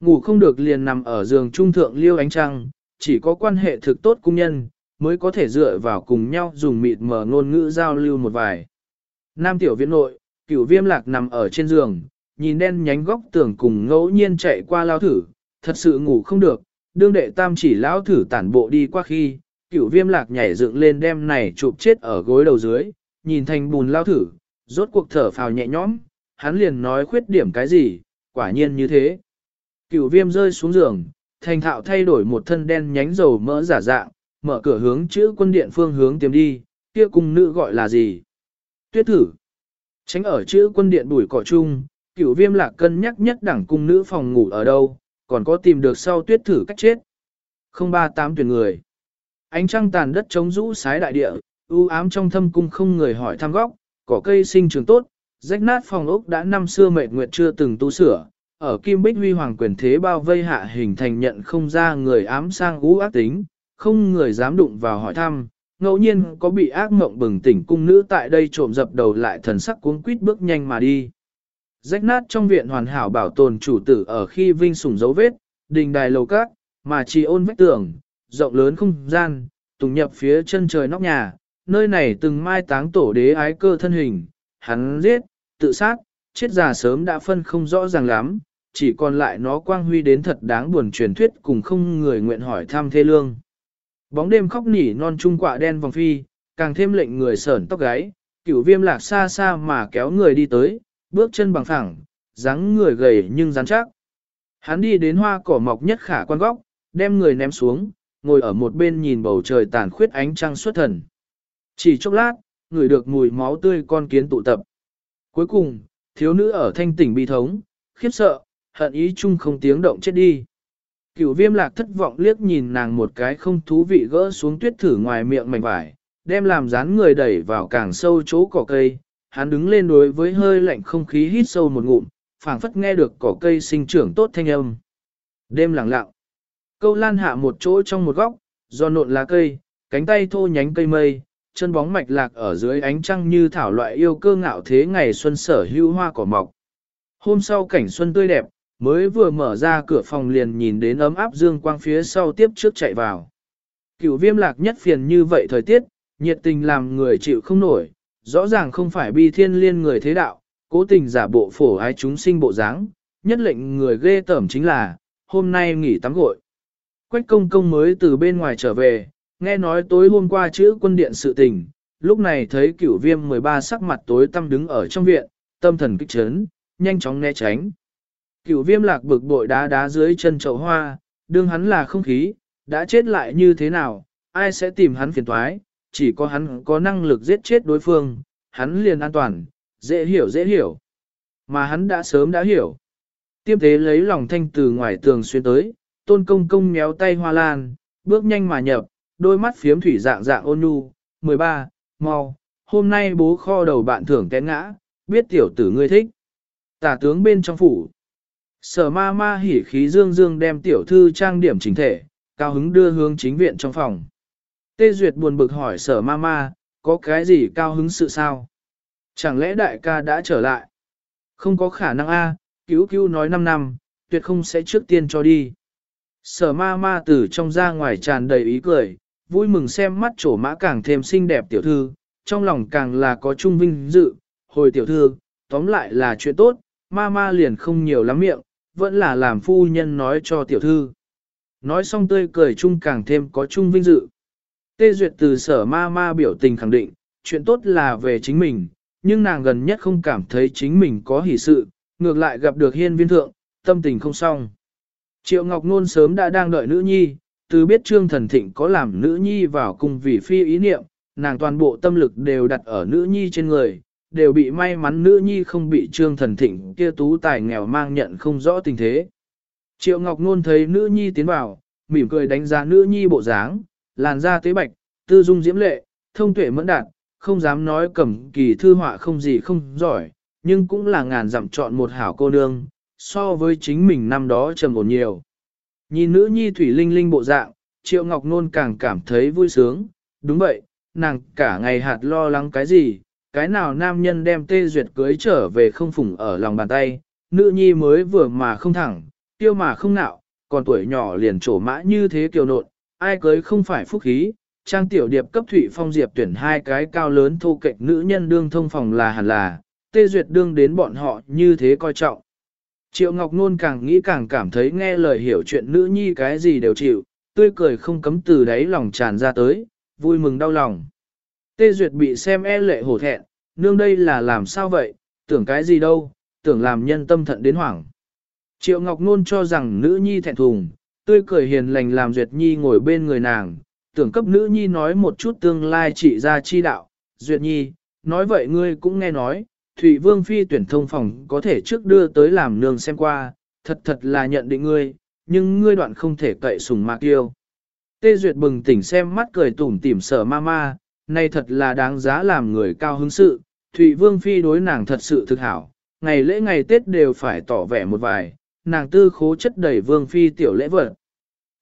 Ngủ không được liền nằm ở giường trung thượng liêu ánh trăng, chỉ có quan hệ thực tốt cung nhân, mới có thể dựa vào cùng nhau dùng mịt mở ngôn ngữ giao lưu một vài. Nam tiểu viện nội, cửu viêm lạc nằm ở trên giường, nhìn đen nhánh góc tường cùng ngẫu nhiên chạy qua lao thử, thật sự ngủ không được, đương đệ tam chỉ lão thử tản bộ đi qua khi, cửu viêm lạc nhảy dựng lên đem này chụp chết ở gối đầu dưới, nhìn thành bùn lao thử, rốt cuộc thở phào nhẹ nhõm, hắn liền nói khuyết điểm cái gì, quả nhiên như thế. Cửu viêm rơi xuống giường, thành thạo thay đổi một thân đen nhánh dầu mỡ giả dạng, mở cửa hướng chữ quân điện phương hướng tìm đi, kia cung nữ gọi là gì? Tuyết thử. Tránh ở chữ quân điện bùi cỏ chung, cửu viêm lạc cân nhắc nhất đẳng cung nữ phòng ngủ ở đâu, còn có tìm được sau tuyết thử cách chết. 038 tuyển người. Ánh trăng tàn đất trống rũ sái đại địa, u ám trong thâm cung không người hỏi thăm góc, cỏ cây sinh trường tốt, rách nát phòng ốc đã năm xưa mệt nguyệt chưa từng tu sửa, ở kim bích huy hoàng quyền thế bao vây hạ hình thành nhận không ra người ám sang ú ác tính, không người dám đụng vào hỏi thăm, ngẫu nhiên có bị ác mộng bừng tỉnh cung nữ tại đây trộm dập đầu lại thần sắc cuống quýt bước nhanh mà đi. Rách nát trong viện hoàn hảo bảo tồn chủ tử ở khi vinh sủng dấu vết, đình đài lầu cát, mà chỉ ôn vách tường, rộng lớn không gian, tùng nhập phía chân trời nóc nhà, nơi này từng mai táng tổ đế ái cơ thân hình, hắn giết, tự sát, chết già sớm đã phân không rõ ràng lắm, chỉ còn lại nó quang huy đến thật đáng buồn truyền thuyết cùng không người nguyện hỏi thăm thê lương. Bóng đêm khóc nỉ non trung quạ đen vòng phi, càng thêm lệnh người sởn tóc gáy, cửu viêm lạc xa xa mà kéo người đi tới, bước chân bằng phẳng, dáng người gầy nhưng rắn chắc. Hắn đi đến hoa cỏ mọc nhất khả quan góc, đem người ném xuống, ngồi ở một bên nhìn bầu trời tàn khuyết ánh trăng xuất thần. Chỉ chốc lát, người được mùi máu tươi con kiến tụ tập. Cuối cùng, thiếu nữ ở thanh tỉnh bi thống, khiếp sợ, hận ý chung không tiếng động chết đi. Cửu viêm lạc thất vọng liếc nhìn nàng một cái không thú vị gỡ xuống tuyết thử ngoài miệng mảnh vải, đem làm dán người đẩy vào càng sâu chỗ cỏ cây. Hắn đứng lên đối với hơi lạnh không khí hít sâu một ngụm, phảng phất nghe được cỏ cây sinh trưởng tốt thanh âm. Đêm lặng lặng. Câu lan hạ một chỗ trong một góc, do nộn lá cây, cánh tay thô nhánh cây mây, chân bóng mạch lạc ở dưới ánh trăng như thảo loại yêu cơ ngạo thế ngày xuân sở hữu hoa cỏ mọc. Hôm sau cảnh xuân tươi đẹp, mới vừa mở ra cửa phòng liền nhìn đến ấm áp dương quang phía sau tiếp trước chạy vào. Cửu viêm lạc nhất phiền như vậy thời tiết, nhiệt tình làm người chịu không nổi, rõ ràng không phải bi thiên liên người thế đạo, cố tình giả bộ phổ ái chúng sinh bộ dáng, nhất lệnh người ghê tởm chính là, hôm nay nghỉ tắm gội. Quách công công mới từ bên ngoài trở về, nghe nói tối hôm qua chữ quân điện sự tình, lúc này thấy cửu viêm 13 sắc mặt tối tăm đứng ở trong viện, tâm thần kích chấn, nhanh chóng né tránh. Cửu viêm lạc bực bội đá đá dưới chân chậu hoa, đương hắn là không khí, đã chết lại như thế nào, ai sẽ tìm hắn phiền toái, chỉ có hắn có năng lực giết chết đối phương, hắn liền an toàn, dễ hiểu dễ hiểu. Mà hắn đã sớm đã hiểu. Tiêm thế lấy lòng thanh từ ngoài tường xuyên tới, tôn công công méo tay hoa lan, bước nhanh mà nhập, đôi mắt phiếm thủy dạng dạng ôn nhu, 13, mau, hôm nay bố kho đầu bạn thưởng té ngã, biết tiểu tử ngươi thích. Tả tướng bên trong phủ. Sở ma ma hỉ khí dương dương đem tiểu thư trang điểm chính thể, cao hứng đưa hướng chính viện trong phòng. Tê Duyệt buồn bực hỏi sở ma ma, có cái gì cao hứng sự sao? Chẳng lẽ đại ca đã trở lại? Không có khả năng a, cứu cứu nói 5 năm, tuyệt không sẽ trước tiên cho đi. Sở ma ma từ trong ra ngoài tràn đầy ý cười, vui mừng xem mắt chỗ mã càng thêm xinh đẹp tiểu thư, trong lòng càng là có trung vinh dự, hồi tiểu thư, tóm lại là chuyện tốt, ma ma liền không nhiều lắm miệng, vẫn là làm phu nhân nói cho tiểu thư. Nói xong tươi cười chung càng thêm có trung vinh dự. Tê Duyệt từ sở ma ma biểu tình khẳng định, chuyện tốt là về chính mình, nhưng nàng gần nhất không cảm thấy chính mình có hỷ sự, ngược lại gặp được hiên viên thượng, tâm tình không xong. Triệu Ngọc Nôn sớm đã đang đợi nữ nhi, từ biết Trương Thần Thịnh có làm nữ nhi vào cùng vì phi ý niệm, nàng toàn bộ tâm lực đều đặt ở nữ nhi trên người, đều bị may mắn nữ nhi không bị Trương Thần Thịnh kia tú tài nghèo mang nhận không rõ tình thế. Triệu Ngọc Nôn thấy nữ nhi tiến vào, mỉm cười đánh giá nữ nhi bộ dáng, làn da tế bạch, tư dung diễm lệ, thông tuệ mẫn đạt, không dám nói cẩm kỳ thư họa không gì không giỏi, nhưng cũng là ngàn dặm chọn một hảo cô nương, so với chính mình năm đó trầm ổn nhiều. Nhìn nữ nhi thủy linh linh bộ dạng, Triệu Ngọc Nôn càng cảm thấy vui sướng, đúng vậy, nàng cả ngày hạt lo lắng cái gì, cái nào nam nhân đem tê duyệt cưới trở về không phủng ở lòng bàn tay, nữ nhi mới vừa mà không thẳng, tiêu mà không nạo, còn tuổi nhỏ liền trổ mã như thế kiều nộn, ai cưới không phải phúc khí, trang tiểu điệp cấp thủy phong diệp tuyển hai cái cao lớn thô kệch nữ nhân đương thông phòng là hẳn là, tê duyệt đương đến bọn họ như thế coi trọng. Triệu Ngọc Nôn càng nghĩ càng cảm thấy nghe lời hiểu chuyện nữ nhi cái gì đều chịu, tươi cười không cấm từ đáy lòng tràn ra tới, vui mừng đau lòng. Tê Duyệt bị xem e lệ hổ thẹn, nương đây là làm sao vậy, tưởng cái gì đâu, tưởng làm nhân tâm thận đến hoảng. Triệu Ngọc Nôn cho rằng nữ nhi thẹn thùng, tươi cười hiền lành làm Duyệt Nhi ngồi bên người nàng, tưởng cấp nữ nhi nói một chút tương lai trị ra chi đạo. Duyệt Nhi, nói vậy ngươi cũng nghe nói, Thụy Vương Phi tuyển thông phòng có thể trước đưa tới làm nương xem qua, thật thật là nhận định ngươi, nhưng ngươi đoạn không thể cậy sùng mạc yêu. Tê Duyệt bừng tỉnh xem mắt cười tủm tỉm sở ma ma, nay thật là đáng giá làm người cao hứng sự, Thụy Vương Phi đối nàng thật sự thực hảo, ngày lễ ngày Tết đều phải tỏ vẻ một vài, nàng tư khố chất đầy Vương Phi tiểu lễ vật.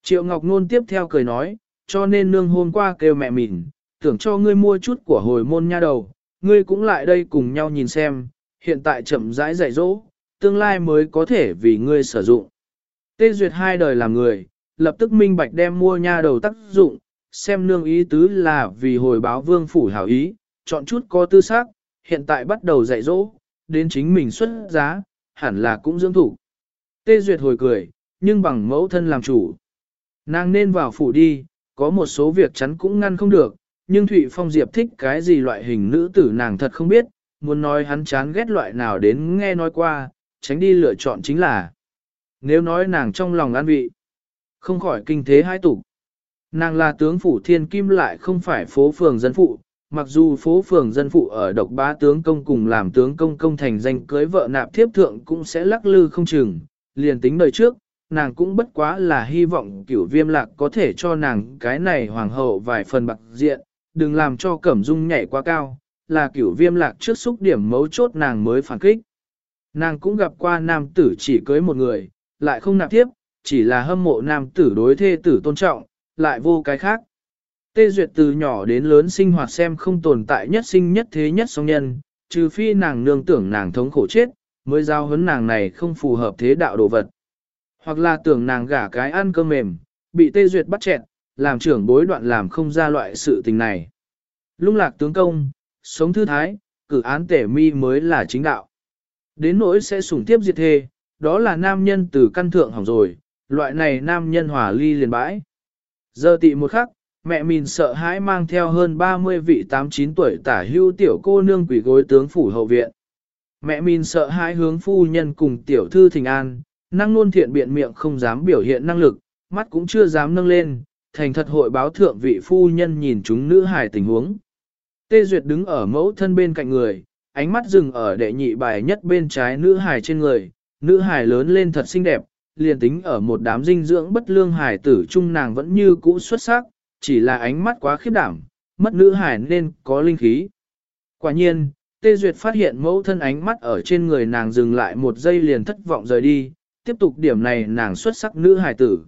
Triệu Ngọc Nôn tiếp theo cười nói, cho nên nương hôm qua kêu mẹ mình, tưởng cho ngươi mua chút của hồi môn nha đầu, ngươi cũng lại đây cùng nhau nhìn xem, hiện tại chậm rãi dạy dỗ, tương lai mới có thể vì ngươi sử dụng. Tê duyệt hai đời làm người, lập tức minh bạch đem mua nha đầu tác dụng, xem nương ý tứ là vì hồi báo vương phủ hảo ý, chọn chút có tư xác, hiện tại bắt đầu dạy dỗ, đến chính mình xuất giá, hẳn là cũng dưỡng thủ. Tê duyệt hồi cười, nhưng bằng mẫu thân làm chủ. Nàng nên vào phủ đi, có một số việc chắn cũng ngăn không được, nhưng Thụy Phong Diệp thích cái gì loại hình nữ tử nàng thật không biết, muốn nói hắn chán ghét loại nào đến nghe nói qua, tránh đi lựa chọn chính là. Nếu nói nàng trong lòng an vị, không khỏi kinh thế hai tục. Nàng là tướng phủ thiên kim lại không phải phố phường dân phụ, mặc dù phố phường dân phụ ở độc bá tướng công cùng làm tướng công công thành danh cưới vợ nạp thiếp thượng cũng sẽ lắc lư không chừng, liền tính đời trước, nàng cũng bất quá là hy vọng cửu viêm lạc có thể cho nàng cái này hoàng hậu vài phần bạc diện, đừng làm cho cẩm dung nhảy quá cao, là cửu viêm lạc trước xúc điểm mấu chốt nàng mới phản kích. Nàng cũng gặp qua nam tử chỉ cưới một người, lại không nạp tiếp, chỉ là hâm mộ nam tử đối thê tử tôn trọng, lại vô cái khác. Tê Duyệt từ nhỏ đến lớn sinh hoạt xem không tồn tại nhất sinh nhất thế nhất song nhân, trừ phi nàng nương tưởng nàng thống khổ chết, mới giao hấn nàng này không phù hợp thế đạo đồ vật. Hoặc là tưởng nàng gả cái ăn cơm mềm, bị Tê Duyệt bắt chẹn, làm trưởng bối đoạn làm không ra loại sự tình này. Lung lạc tướng công, sống thư thái, cử án tể mi mới là chính đạo. Đến nỗi sẽ sủng tiếp diệt thê, đó là nam nhân từ căn thượng hỏng rồi, loại này nam nhân hòa ly liền bãi. Giờ tị một khắc, mẹ mình sợ hãi mang theo hơn 30 vị 89 tuổi tả hưu tiểu cô nương quỷ gối tướng phủ hậu viện. Mẹ mình sợ hãi hướng phu nhân cùng tiểu thư thình an, năng luôn thiện biện miệng không dám biểu hiện năng lực, mắt cũng chưa dám nâng lên, thành thật hội báo thượng vị phu nhân nhìn chúng nữ hài tình huống. Tê Duyệt đứng ở mẫu thân bên cạnh người, ánh mắt dừng ở đệ nhị bài nhất bên trái nữ hài trên người, nữ hài lớn lên thật xinh đẹp, liền tính ở một đám dinh dưỡng bất lương hài tử trung nàng vẫn như cũ xuất sắc, chỉ là ánh mắt quá khiếp đảm, mất nữ hài nên có linh khí. Quả nhiên, Tê Duyệt phát hiện mẫu thân ánh mắt ở trên người nàng dừng lại một giây liền thất vọng rời đi, tiếp tục điểm này nàng xuất sắc nữ hài tử.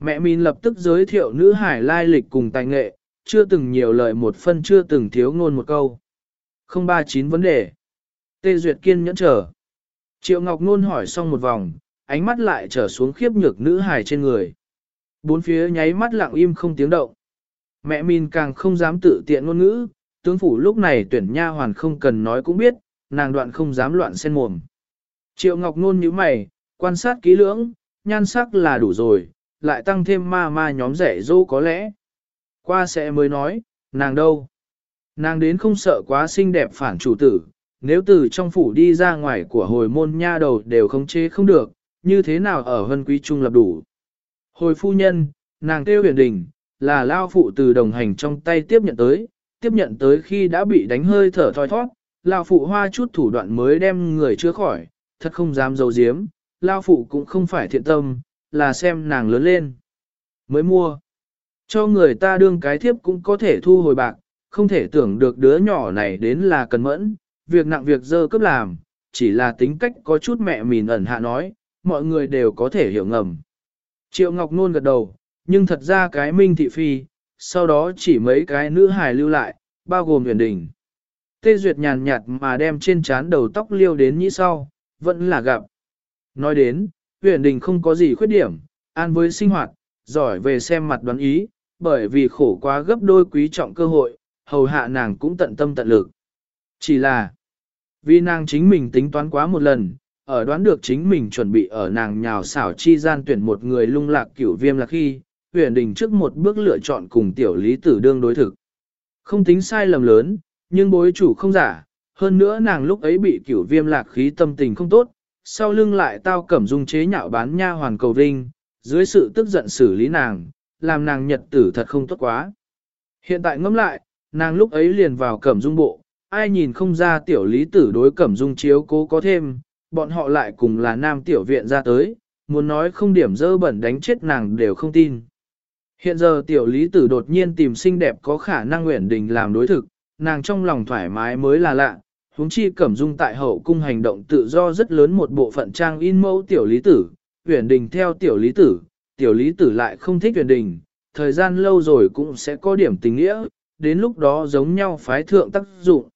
Mẹ Min lập tức giới thiệu nữ hải lai lịch cùng tài nghệ, chưa từng nhiều lời một phân chưa từng thiếu ngôn một câu. 039 vấn đề. Tê Duyệt kiên nhẫn chờ. Triệu Ngọc Nôn hỏi xong một vòng, ánh mắt lại trở xuống khiếp nhược nữ hải trên người. Bốn phía nháy mắt lặng im không tiếng động. Mẹ Min càng không dám tự tiện ngôn ngữ, tướng phủ lúc này tuyển nha hoàn không cần nói cũng biết, nàng đoạn không dám loạn sen mồm. Triệu Ngọc Nôn như mày, quan sát kỹ lưỡng, nhan sắc là đủ rồi, lại tăng thêm ma ma nhóm rẻ dô có lẽ. Qua sẽ mới nói, nàng đâu? Nàng đến không sợ quá xinh đẹp phản chủ tử, nếu từ trong phủ đi ra ngoài của hồi môn nha đầu đều không chế không được, như thế nào ở hân quý trung lập đủ. Hồi phu nhân, nàng kêu huyền đình, là lao phụ từ đồng hành trong tay tiếp nhận tới, tiếp nhận tới khi đã bị đánh hơi thở thoi thoát, lao phụ hoa chút thủ đoạn mới đem người chữa khỏi, thật không dám dấu diếm, lao phụ cũng không phải thiện tâm, là xem nàng lớn lên. Mới mua. Cho người ta đương cái thiếp cũng có thể thu hồi bạc, không thể tưởng được đứa nhỏ này đến là cần mẫn, việc nặng việc dơ cấp làm, chỉ là tính cách có chút mẹ mìn ẩn hạ nói, mọi người đều có thể hiểu ngầm. Triệu Ngọc Nôn gật đầu, nhưng thật ra cái minh thị phi, sau đó chỉ mấy cái nữ hài lưu lại, bao gồm huyền đình. Tê Duyệt nhàn nhạt mà đem trên trán đầu tóc liêu đến như sau, vẫn là gặp. Nói đến, huyền đình không có gì khuyết điểm, an với sinh hoạt, giỏi về xem mặt đoán ý, bởi vì khổ quá gấp đôi quý trọng cơ hội, hầu hạ nàng cũng tận tâm tận lực. Chỉ là, vì nàng chính mình tính toán quá một lần, ở đoán được chính mình chuẩn bị ở nàng nhào xảo chi gian tuyển một người lung lạc cửu viêm là khi, huyền đình trước một bước lựa chọn cùng tiểu lý tử đương đối thực. Không tính sai lầm lớn, nhưng bối chủ không giả, hơn nữa nàng lúc ấy bị cửu viêm lạc khí tâm tình không tốt, sau lưng lại tao cẩm dung chế nhạo bán nha hoàn cầu vinh, dưới sự tức giận xử lý nàng, làm nàng nhật tử thật không tốt quá. Hiện tại ngẫm lại, nàng lúc ấy liền vào cẩm dung bộ, ai nhìn không ra tiểu lý tử đối cẩm dung chiếu cố có thêm, bọn họ lại cùng là nam tiểu viện ra tới, muốn nói không điểm dơ bẩn đánh chết nàng đều không tin. Hiện giờ tiểu lý tử đột nhiên tìm xinh đẹp có khả năng nguyện đình làm đối thực, nàng trong lòng thoải mái mới là lạ, huống chi cẩm dung tại hậu cung hành động tự do rất lớn một bộ phận trang in mẫu tiểu lý tử, uyển đình theo tiểu lý tử, tiểu lý tử lại không thích uyển đình, thời gian lâu rồi cũng sẽ có điểm tình nghĩa, đến lúc đó giống nhau phái thượng tác dụng.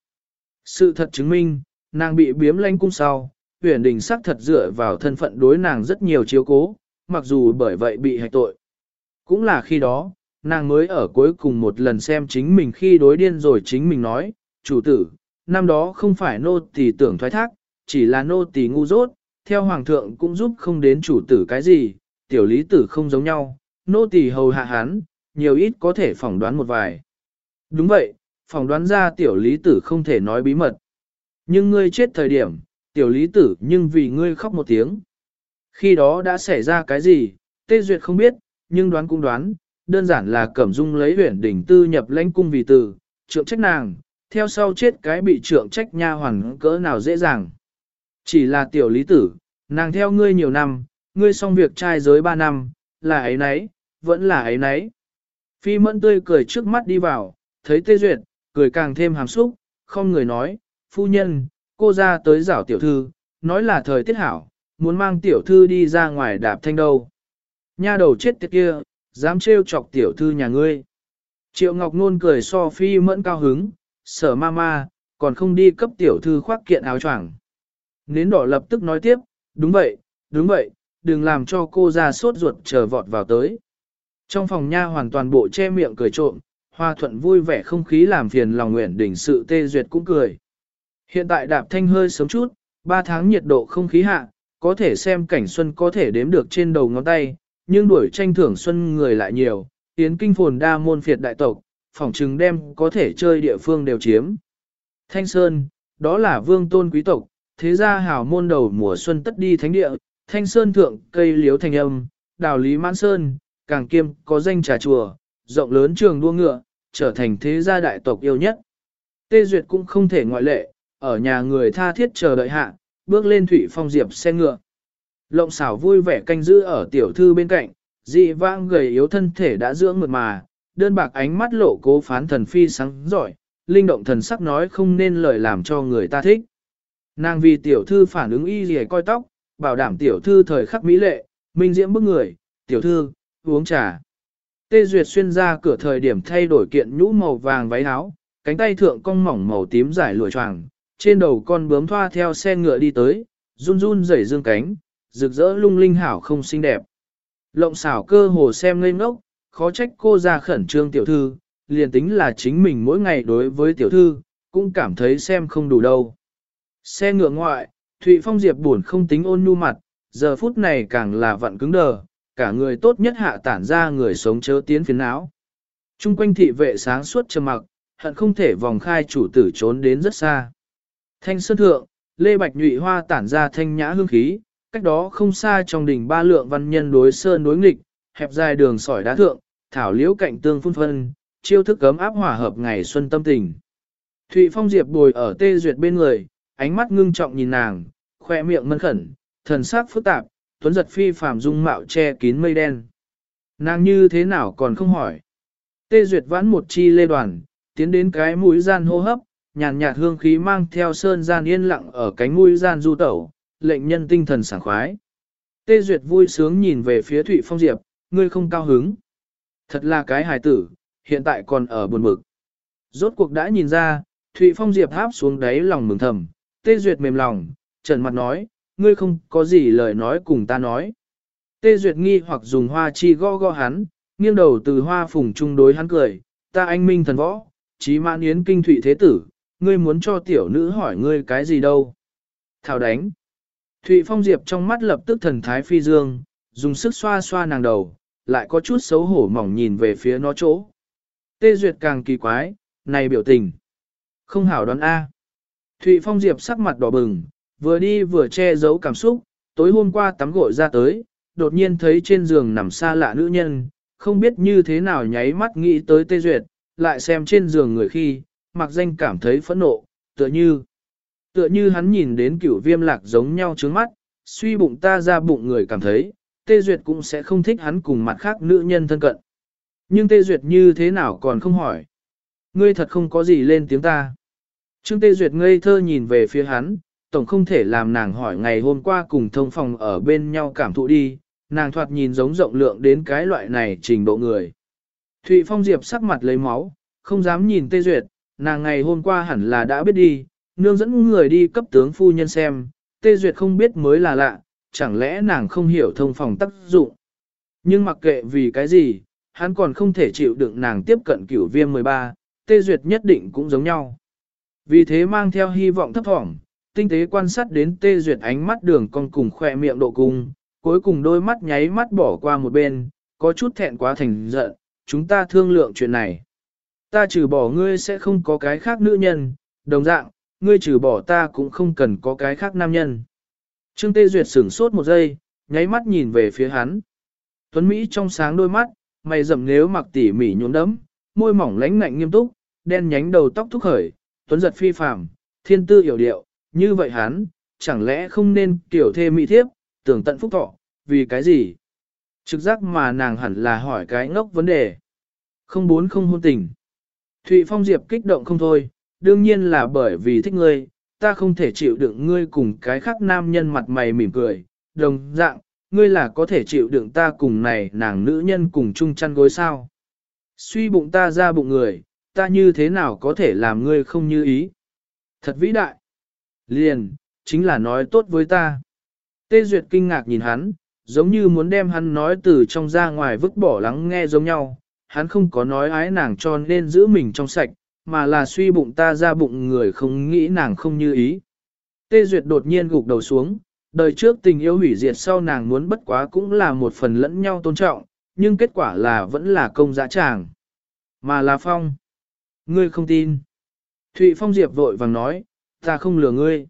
Sự thật chứng minh, nàng bị biếm lanh cung sau, uyển đình xác thật dựa vào thân phận đối nàng rất nhiều chiếu cố, mặc dù bởi vậy bị hạch tội. Cũng là khi đó, nàng mới ở cuối cùng một lần xem chính mình khi đối điên rồi chính mình nói, chủ tử, năm đó không phải nô tỳ tưởng thoái thác, chỉ là nô tỳ ngu dốt, theo hoàng thượng cũng giúp không đến chủ tử cái gì, tiểu lý tử không giống nhau, nô tỳ hầu hạ hắn, nhiều ít có thể phỏng đoán một vài. Đúng vậy, phỏng đoán ra tiểu lý tử không thể nói bí mật. Nhưng ngươi chết thời điểm, tiểu lý tử nhưng vì ngươi khóc một tiếng. Khi đó đã xảy ra cái gì, tê duyệt không biết, nhưng đoán cũng đoán, đơn giản là cẩm dung lấy huyển đỉnh tư nhập lãnh cung vì từ, trượng trách nàng, theo sau chết cái bị trượng trách nha hoàn cỡ nào dễ dàng. Chỉ là tiểu lý tử, nàng theo ngươi nhiều năm, ngươi xong việc trai giới ba năm, là ấy nấy, vẫn là ấy nấy. Phi mẫn tươi cười trước mắt đi vào, thấy tê duyệt, cười càng thêm hàm xúc, không người nói, phu nhân, cô ra tới rảo tiểu thư, nói là thời tiết hảo, muốn mang tiểu thư đi ra ngoài đạp thanh đâu. Nha đầu chết tiệt kia, dám trêu chọc tiểu thư nhà ngươi. Triệu Ngọc Nôn cười so phi mẫn cao hứng, sở ma ma, còn không đi cấp tiểu thư khoác kiện áo choàng. Nến đỏ lập tức nói tiếp, đúng vậy, đúng vậy, đừng làm cho cô ra sốt ruột chờ vọt vào tới. Trong phòng nha hoàn toàn bộ che miệng cười trộm, hoa thuận vui vẻ không khí làm phiền lòng nguyện đỉnh sự tê duyệt cũng cười. Hiện tại đạp thanh hơi sớm chút, 3 tháng nhiệt độ không khí hạ, có thể xem cảnh xuân có thể đếm được trên đầu ngón tay, nhưng đuổi tranh thưởng xuân người lại nhiều, tiến kinh phồn đa môn phiệt đại tộc, phỏng chừng đem có thể chơi địa phương đều chiếm. Thanh Sơn, đó là vương tôn quý tộc, thế gia hảo môn đầu mùa xuân tất đi thánh địa, Thanh Sơn thượng cây liếu thành âm, đào lý mãn sơn, càng kiêm có danh trà chùa, rộng lớn trường đua ngựa, trở thành thế gia đại tộc yêu nhất. Tê Duyệt cũng không thể ngoại lệ, ở nhà người tha thiết chờ đợi hạ, bước lên thủy phong diệp xe ngựa. Lộng xảo vui vẻ canh giữ ở tiểu thư bên cạnh, dị vãng gầy yếu thân thể đã dưỡng mượt mà, đơn bạc ánh mắt lộ cố phán thần phi sáng giỏi, linh động thần sắc nói không nên lời làm cho người ta thích. Nàng vì tiểu thư phản ứng y gì coi tóc, bảo đảm tiểu thư thời khắc mỹ lệ, minh diễm bức người, tiểu thư, uống trà. Tê Duyệt xuyên ra cửa thời điểm thay đổi kiện nhũ màu vàng váy áo, cánh tay thượng cong mỏng màu tím dài lụa choàng, trên đầu con bướm thoa theo xe ngựa đi tới, run run rẩy dương cánh, rực rỡ lung linh hảo không xinh đẹp. Lộng xảo cơ hồ xem ngây ngốc, khó trách cô ra khẩn trương tiểu thư, liền tính là chính mình mỗi ngày đối với tiểu thư, cũng cảm thấy xem không đủ đâu. Xe ngựa ngoại, Thụy Phong Diệp buồn không tính ôn nhu mặt, giờ phút này càng là vặn cứng đờ, cả người tốt nhất hạ tản ra người sống chớ tiến phiến não. Trung quanh thị vệ sáng suốt trầm mặc, hận không thể vòng khai chủ tử trốn đến rất xa. Thanh sơn thượng, Lê Bạch Nhụy Hoa tản ra thanh nhã hương khí, cách đó không xa trong đỉnh ba lượng văn nhân đối sơn đối nghịch, hẹp dài đường sỏi đá thượng, thảo liễu cạnh tương phun phân, chiêu thức cấm áp hòa hợp ngày xuân tâm tình. Thụy Phong Diệp bồi ở tê duyệt bên người, ánh mắt ngưng trọng nhìn nàng, khoe miệng mân khẩn, thần sắc phức tạp, tuấn giật phi phàm dung mạo che kín mây đen. Nàng như thế nào còn không hỏi. Tê duyệt vãn một chi lê đoàn, tiến đến cái mũi gian hô hấp, nhàn nhạt hương khí mang theo sơn gian yên lặng ở cánh mũi gian du tẩu, lệnh nhân tinh thần sảng khoái. Tê duyệt vui sướng nhìn về phía Thụy Phong Diệp, ngươi không cao hứng. Thật là cái hài tử, hiện tại còn ở buồn bực. Rốt cuộc đã nhìn ra, Thụy Phong Diệp háp xuống đáy lòng mừng thầm, Tê Duyệt mềm lòng, trần mặt nói, ngươi không có gì lời nói cùng ta nói. Tê Duyệt nghi hoặc dùng hoa chi gõ gõ hắn, nghiêng đầu từ hoa phùng trung đối hắn cười, ta anh minh thần võ, trí mãn yến kinh thụy thế tử, ngươi muốn cho tiểu nữ hỏi ngươi cái gì đâu. Thảo đánh. Thụy Phong Diệp trong mắt lập tức thần thái phi dương, dùng sức xoa xoa nàng đầu, lại có chút xấu hổ mỏng nhìn về phía nó chỗ. Tê Duyệt càng kỳ quái, này biểu tình. Không hảo đoán A. Thụy Phong Diệp sắc mặt đỏ bừng, vừa đi vừa che giấu cảm xúc, tối hôm qua tắm gội ra tới, đột nhiên thấy trên giường nằm xa lạ nữ nhân, không biết như thế nào nháy mắt nghĩ tới Tê Duyệt, lại xem trên giường người khi, mặc danh cảm thấy phẫn nộ, tựa như, tựa như hắn nhìn đến cửu viêm lạc giống nhau trướng mắt, suy bụng ta ra bụng người cảm thấy, Tê Duyệt cũng sẽ không thích hắn cùng mặt khác nữ nhân thân cận. Nhưng Tê Duyệt như thế nào còn không hỏi. Ngươi thật không có gì lên tiếng ta. Trương Tê Duyệt ngây thơ nhìn về phía hắn, tổng không thể làm nàng hỏi ngày hôm qua cùng thông phòng ở bên nhau cảm thụ đi, nàng thoạt nhìn giống rộng lượng đến cái loại này trình độ người. Thụy Phong Diệp sắc mặt lấy máu, không dám nhìn Tê Duyệt, nàng ngày hôm qua hẳn là đã biết đi, nương dẫn người đi cấp tướng phu nhân xem, Tê Duyệt không biết mới là lạ, chẳng lẽ nàng không hiểu thông phòng tác dụng. Nhưng mặc kệ vì cái gì, hắn còn không thể chịu đựng nàng tiếp cận cửu viêm 13, Tê Duyệt nhất định cũng giống nhau. Vì thế mang theo hy vọng thấp thỏm, tinh tế quan sát đến Tê Duyệt ánh mắt đường con cùng khỏe miệng độ cung, cuối cùng đôi mắt nháy mắt bỏ qua một bên, có chút thẹn quá thành giận, chúng ta thương lượng chuyện này. Ta trừ bỏ ngươi sẽ không có cái khác nữ nhân, đồng dạng, ngươi trừ bỏ ta cũng không cần có cái khác nam nhân. Trương Tê Duyệt sửng sốt một giây, nháy mắt nhìn về phía hắn. Tuấn Mỹ trong sáng đôi mắt, mày rậm nếu mặc tỉ mỉ nhuốm đấm, môi mỏng lánh ngạnh nghiêm túc, đen nhánh đầu tóc thúc khởi, tuấn giật phi phàm, thiên tư hiểu điệu, như vậy hắn, chẳng lẽ không nên tiểu thê mỹ thiếp, tưởng tận phúc thọ, vì cái gì? Trực giác mà nàng hẳn là hỏi cái ngốc vấn đề. Không bốn không hôn tình. Thụy Phong Diệp kích động không thôi, đương nhiên là bởi vì thích ngươi, ta không thể chịu đựng ngươi cùng cái khác nam nhân mặt mày mỉm cười, đồng dạng, ngươi là có thể chịu đựng ta cùng này nàng nữ nhân cùng chung chăn gối sao. Suy bụng ta ra bụng người, ta như thế nào có thể làm ngươi không như ý. Thật vĩ đại. Liền, chính là nói tốt với ta. Tê Duyệt kinh ngạc nhìn hắn, giống như muốn đem hắn nói từ trong ra ngoài vứt bỏ lắng nghe giống nhau. Hắn không có nói ái nàng cho nên giữ mình trong sạch, mà là suy bụng ta ra bụng người không nghĩ nàng không như ý. Tê Duyệt đột nhiên gục đầu xuống, đời trước tình yêu hủy diệt sau nàng muốn bất quá cũng là một phần lẫn nhau tôn trọng, nhưng kết quả là vẫn là công dã tràng. Mà là Phong. Ngươi không tin. Thụy Phong Diệp vội vàng nói, ta không lừa ngươi.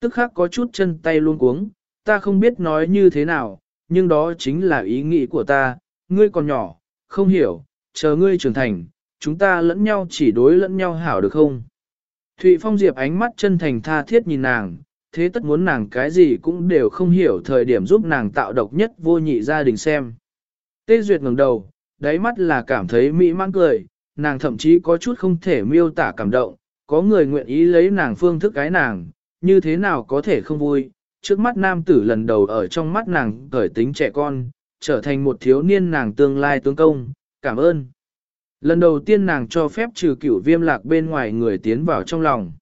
Tức khắc có chút chân tay luôn cuống, ta không biết nói như thế nào, nhưng đó chính là ý nghĩ của ta, ngươi còn nhỏ, không hiểu, chờ ngươi trưởng thành, chúng ta lẫn nhau chỉ đối lẫn nhau hảo được không? Thụy Phong Diệp ánh mắt chân thành tha thiết nhìn nàng, thế tất muốn nàng cái gì cũng đều không hiểu thời điểm giúp nàng tạo độc nhất vô nhị gia đình xem. Tê Duyệt ngẩng đầu, đáy mắt là cảm thấy mỹ mãn cười, nàng thậm chí có chút không thể miêu tả cảm động, có người nguyện ý lấy nàng phương thức cái nàng, như thế nào có thể không vui. Trước mắt nam tử lần đầu ở trong mắt nàng cởi tính trẻ con, trở thành một thiếu niên nàng tương lai tương công, cảm ơn. Lần đầu tiên nàng cho phép trừ cửu viêm lạc bên ngoài người tiến vào trong lòng.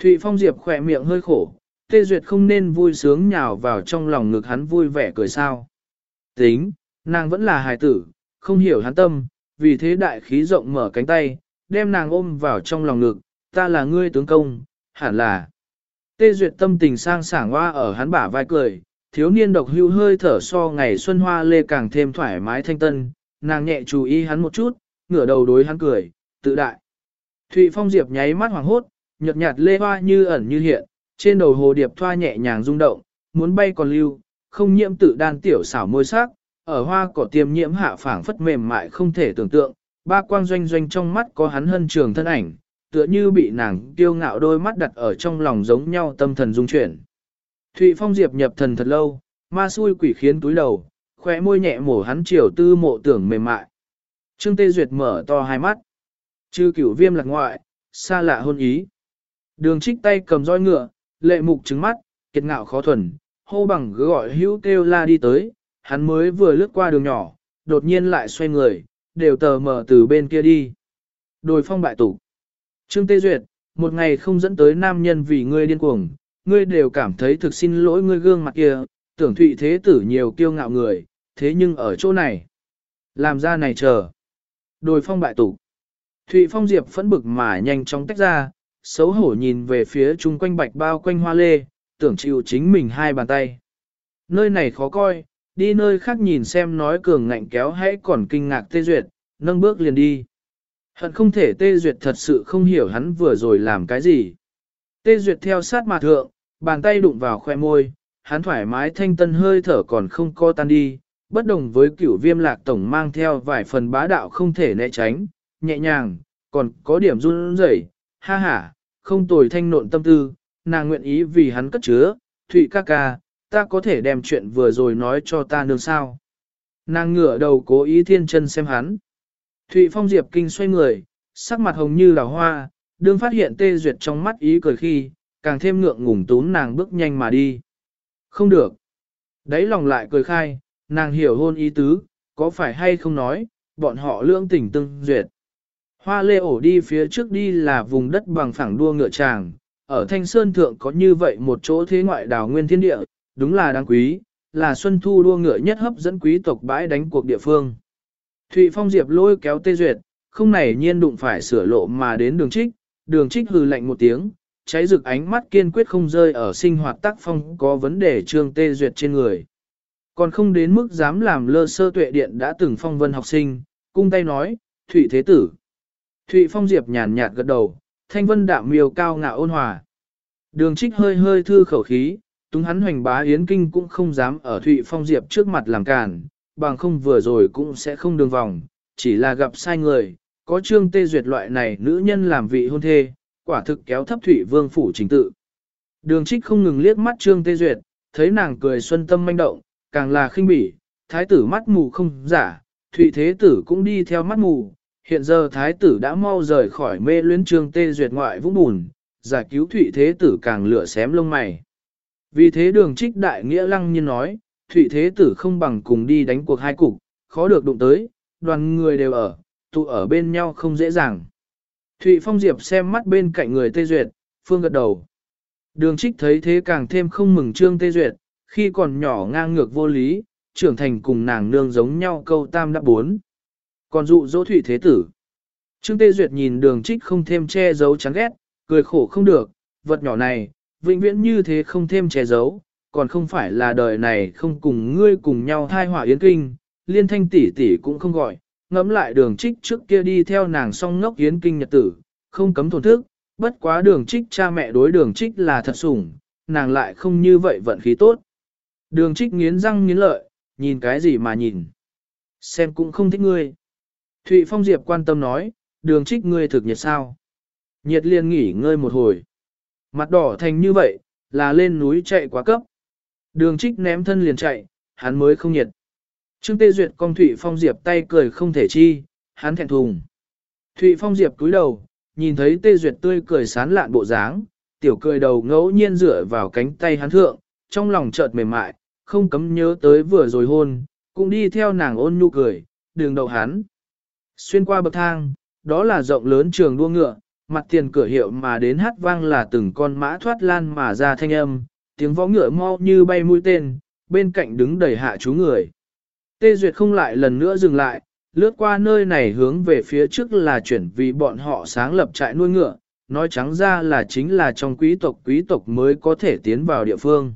Thụy Phong Diệp khỏe miệng hơi khổ, tê duyệt không nên vui sướng nhào vào trong lòng ngực hắn vui vẻ cười sao. Tính, nàng vẫn là hài tử, không hiểu hắn tâm, vì thế đại khí rộng mở cánh tay, đem nàng ôm vào trong lòng ngực, ta là ngươi tướng công, hẳn là. Tê duyệt tâm tình sang sảng hoa ở hắn bả vai cười, thiếu niên độc hưu hơi thở so ngày xuân hoa lê càng thêm thoải mái thanh tân, nàng nhẹ chú ý hắn một chút, ngửa đầu đối hắn cười, tự đại. Thụy Phong Diệp nháy mắt hoàng hốt, nhợt nhạt lê hoa như ẩn như hiện, trên đầu hồ điệp thoa nhẹ nhàng rung động, muốn bay còn lưu, không nhiễm tự đan tiểu xảo môi sắc, ở hoa cỏ tiêm nhiễm hạ phảng phất mềm mại không thể tưởng tượng, ba quang doanh doanh trong mắt có hắn hân trường thân ảnh, tựa như bị nàng kiêu ngạo đôi mắt đặt ở trong lòng giống nhau tâm thần dung chuyển. Thụy Phong Diệp nhập thần thật lâu, ma xui quỷ khiến túi đầu, khóe môi nhẹ mổ hắn chiều tư mộ tưởng mềm mại. Trương Tê Duyệt mở to hai mắt. Chư cửu viêm lạc ngoại, xa lạ hôn ý. Đường trích tay cầm roi ngựa, lệ mục trứng mắt, kiệt ngạo khó thuần, hô bằng gỡ gọi hữu kêu la đi tới, hắn mới vừa lướt qua đường nhỏ, đột nhiên lại xoay người, đều tờ mở từ bên kia đi. Đồi phong bại tủ. Trương Tê Duyệt, một ngày không dẫn tới nam nhân vì ngươi điên cuồng, ngươi đều cảm thấy thực xin lỗi ngươi gương mặt kia, tưởng thụy thế tử nhiều kiêu ngạo người, thế nhưng ở chỗ này. Làm ra này chờ. Đồi phong bại tủ. Thụy phong diệp phẫn bực mà nhanh chóng tách ra, xấu hổ nhìn về phía chung quanh bạch bao quanh hoa lê, tưởng chịu chính mình hai bàn tay. Nơi này khó coi, đi nơi khác nhìn xem nói cường ngạnh kéo hãy còn kinh ngạc tê duyệt, nâng bước liền đi. Hận không thể tê duyệt thật sự không hiểu hắn vừa rồi làm cái gì. Tê duyệt theo sát mà thượng, bàn tay đụng vào khoe môi, hắn thoải mái thanh tân hơi thở còn không co tan đi, bất đồng với cửu viêm lạc tổng mang theo vài phần bá đạo không thể né tránh, nhẹ nhàng, còn có điểm run rẩy, ha ha, không tồi thanh nộn tâm tư, nàng nguyện ý vì hắn cất chứa, Thụy ca ca, ta có thể đem chuyện vừa rồi nói cho ta nương sao. Nàng ngửa đầu cố ý thiên chân xem hắn. Thụy Phong Diệp kinh xoay người, sắc mặt hồng như là hoa, đương phát hiện tê duyệt trong mắt ý cười khi, càng thêm ngượng ngùng tún nàng bước nhanh mà đi. Không được. Đấy lòng lại cười khai, nàng hiểu hôn ý tứ, có phải hay không nói, bọn họ lương tình tương duyệt. Hoa lê ổ đi phía trước đi là vùng đất bằng phẳng đua ngựa tràng, ở Thanh Sơn Thượng có như vậy một chỗ thế ngoại đảo nguyên thiên địa, đúng là đáng quý, là xuân thu đua ngựa nhất hấp dẫn quý tộc bãi đánh cuộc địa phương. Thụy Phong Diệp lôi kéo tê duyệt, không này nhiên đụng phải sửa lộ mà đến đường trích, đường trích hừ lạnh một tiếng, cháy rực ánh mắt kiên quyết không rơi ở sinh hoạt tác phong có vấn đề trương tê duyệt trên người. Còn không đến mức dám làm lơ sơ tuệ điện đã từng phong vân học sinh, cung tay nói, Thụy Thế Tử. Thụy Phong Diệp nhàn nhạt gật đầu, thanh vân đạm miều cao ngạo ôn hòa. Đường trích hơi hơi thư khẩu khí, túng hắn hoành bá yến kinh cũng không dám ở Thụy Phong Diệp trước mặt làm cản, bằng không vừa rồi cũng sẽ không đường vòng, chỉ là gặp sai người, có trương tê duyệt loại này nữ nhân làm vị hôn thê, quả thực kéo thấp Thụy Vương phủ chính tự. Đường trích không ngừng liếc mắt trương tê duyệt, thấy nàng cười xuân tâm manh động, càng là khinh bỉ, thái tử mắt mù không giả, Thụy Thế Tử cũng đi theo mắt mù, hiện giờ thái tử đã mau rời khỏi mê luyến trương tê duyệt ngoại vũng bùn, giải cứu Thụy Thế Tử càng lửa xém lông mày. Vì thế đường trích đại nghĩa lăng nhiên nói, Thụy Thế Tử không bằng cùng đi đánh cuộc hai cục, khó được đụng tới, đoàn người đều ở, tụ ở bên nhau không dễ dàng. Thụy Phong Diệp xem mắt bên cạnh người Tê Duyệt, phương gật đầu. Đường trích thấy thế càng thêm không mừng trương Tê Duyệt, khi còn nhỏ ngang ngược vô lý, trưởng thành cùng nàng nương giống nhau câu tam đã bốn. Còn dụ dỗ Thụy Thế Tử. Trương Tê Duyệt nhìn đường trích không thêm che giấu chán ghét, cười khổ không được, vật nhỏ này, vĩnh viễn như thế không thêm che giấu, còn không phải là đời này không cùng ngươi cùng nhau thai hỏa yến kinh, liên thanh tỷ tỷ cũng không gọi, ngẫm lại đường trích trước kia đi theo nàng song ngốc yến kinh nhật tử, không cấm thổn thức, bất quá đường trích cha mẹ đối đường trích là thật sủng, nàng lại không như vậy vận khí tốt. Đường trích nghiến răng nghiến lợi, nhìn cái gì mà nhìn. Xem cũng không thích ngươi. Thụy Phong Diệp quan tâm nói, đường trích ngươi thực nhiệt sao. Nhiệt liền nghỉ ngơi một hồi. Mặt đỏ thành như vậy, là lên núi chạy quá cấp. Đường trích ném thân liền chạy, hắn mới không nhiệt. Trương Tê Duyệt con Thụy Phong Diệp tay cười không thể chi, hắn thẹn thùng. Thụy Phong Diệp cúi đầu, nhìn thấy Tê Duyệt tươi cười sán lạn bộ dáng, tiểu cười đầu ngẫu nhiên dựa vào cánh tay hắn thượng, trong lòng chợt mềm mại, không cấm nhớ tới vừa rồi hôn, cũng đi theo nàng ôn nhu cười, đường đầu hắn. Xuyên qua bậc thang, đó là rộng lớn trường đua ngựa, mặt tiền cửa hiệu mà đến hát vang là từng con mã thoát lan mà ra thanh âm, tiếng võ ngựa mau như bay mũi tên, bên cạnh đứng đầy hạ chú người. Tê Duyệt không lại lần nữa dừng lại, lướt qua nơi này hướng về phía trước là chuyển vì bọn họ sáng lập trại nuôi ngựa, nói trắng ra là chính là trong quý tộc quý tộc mới có thể tiến vào địa phương.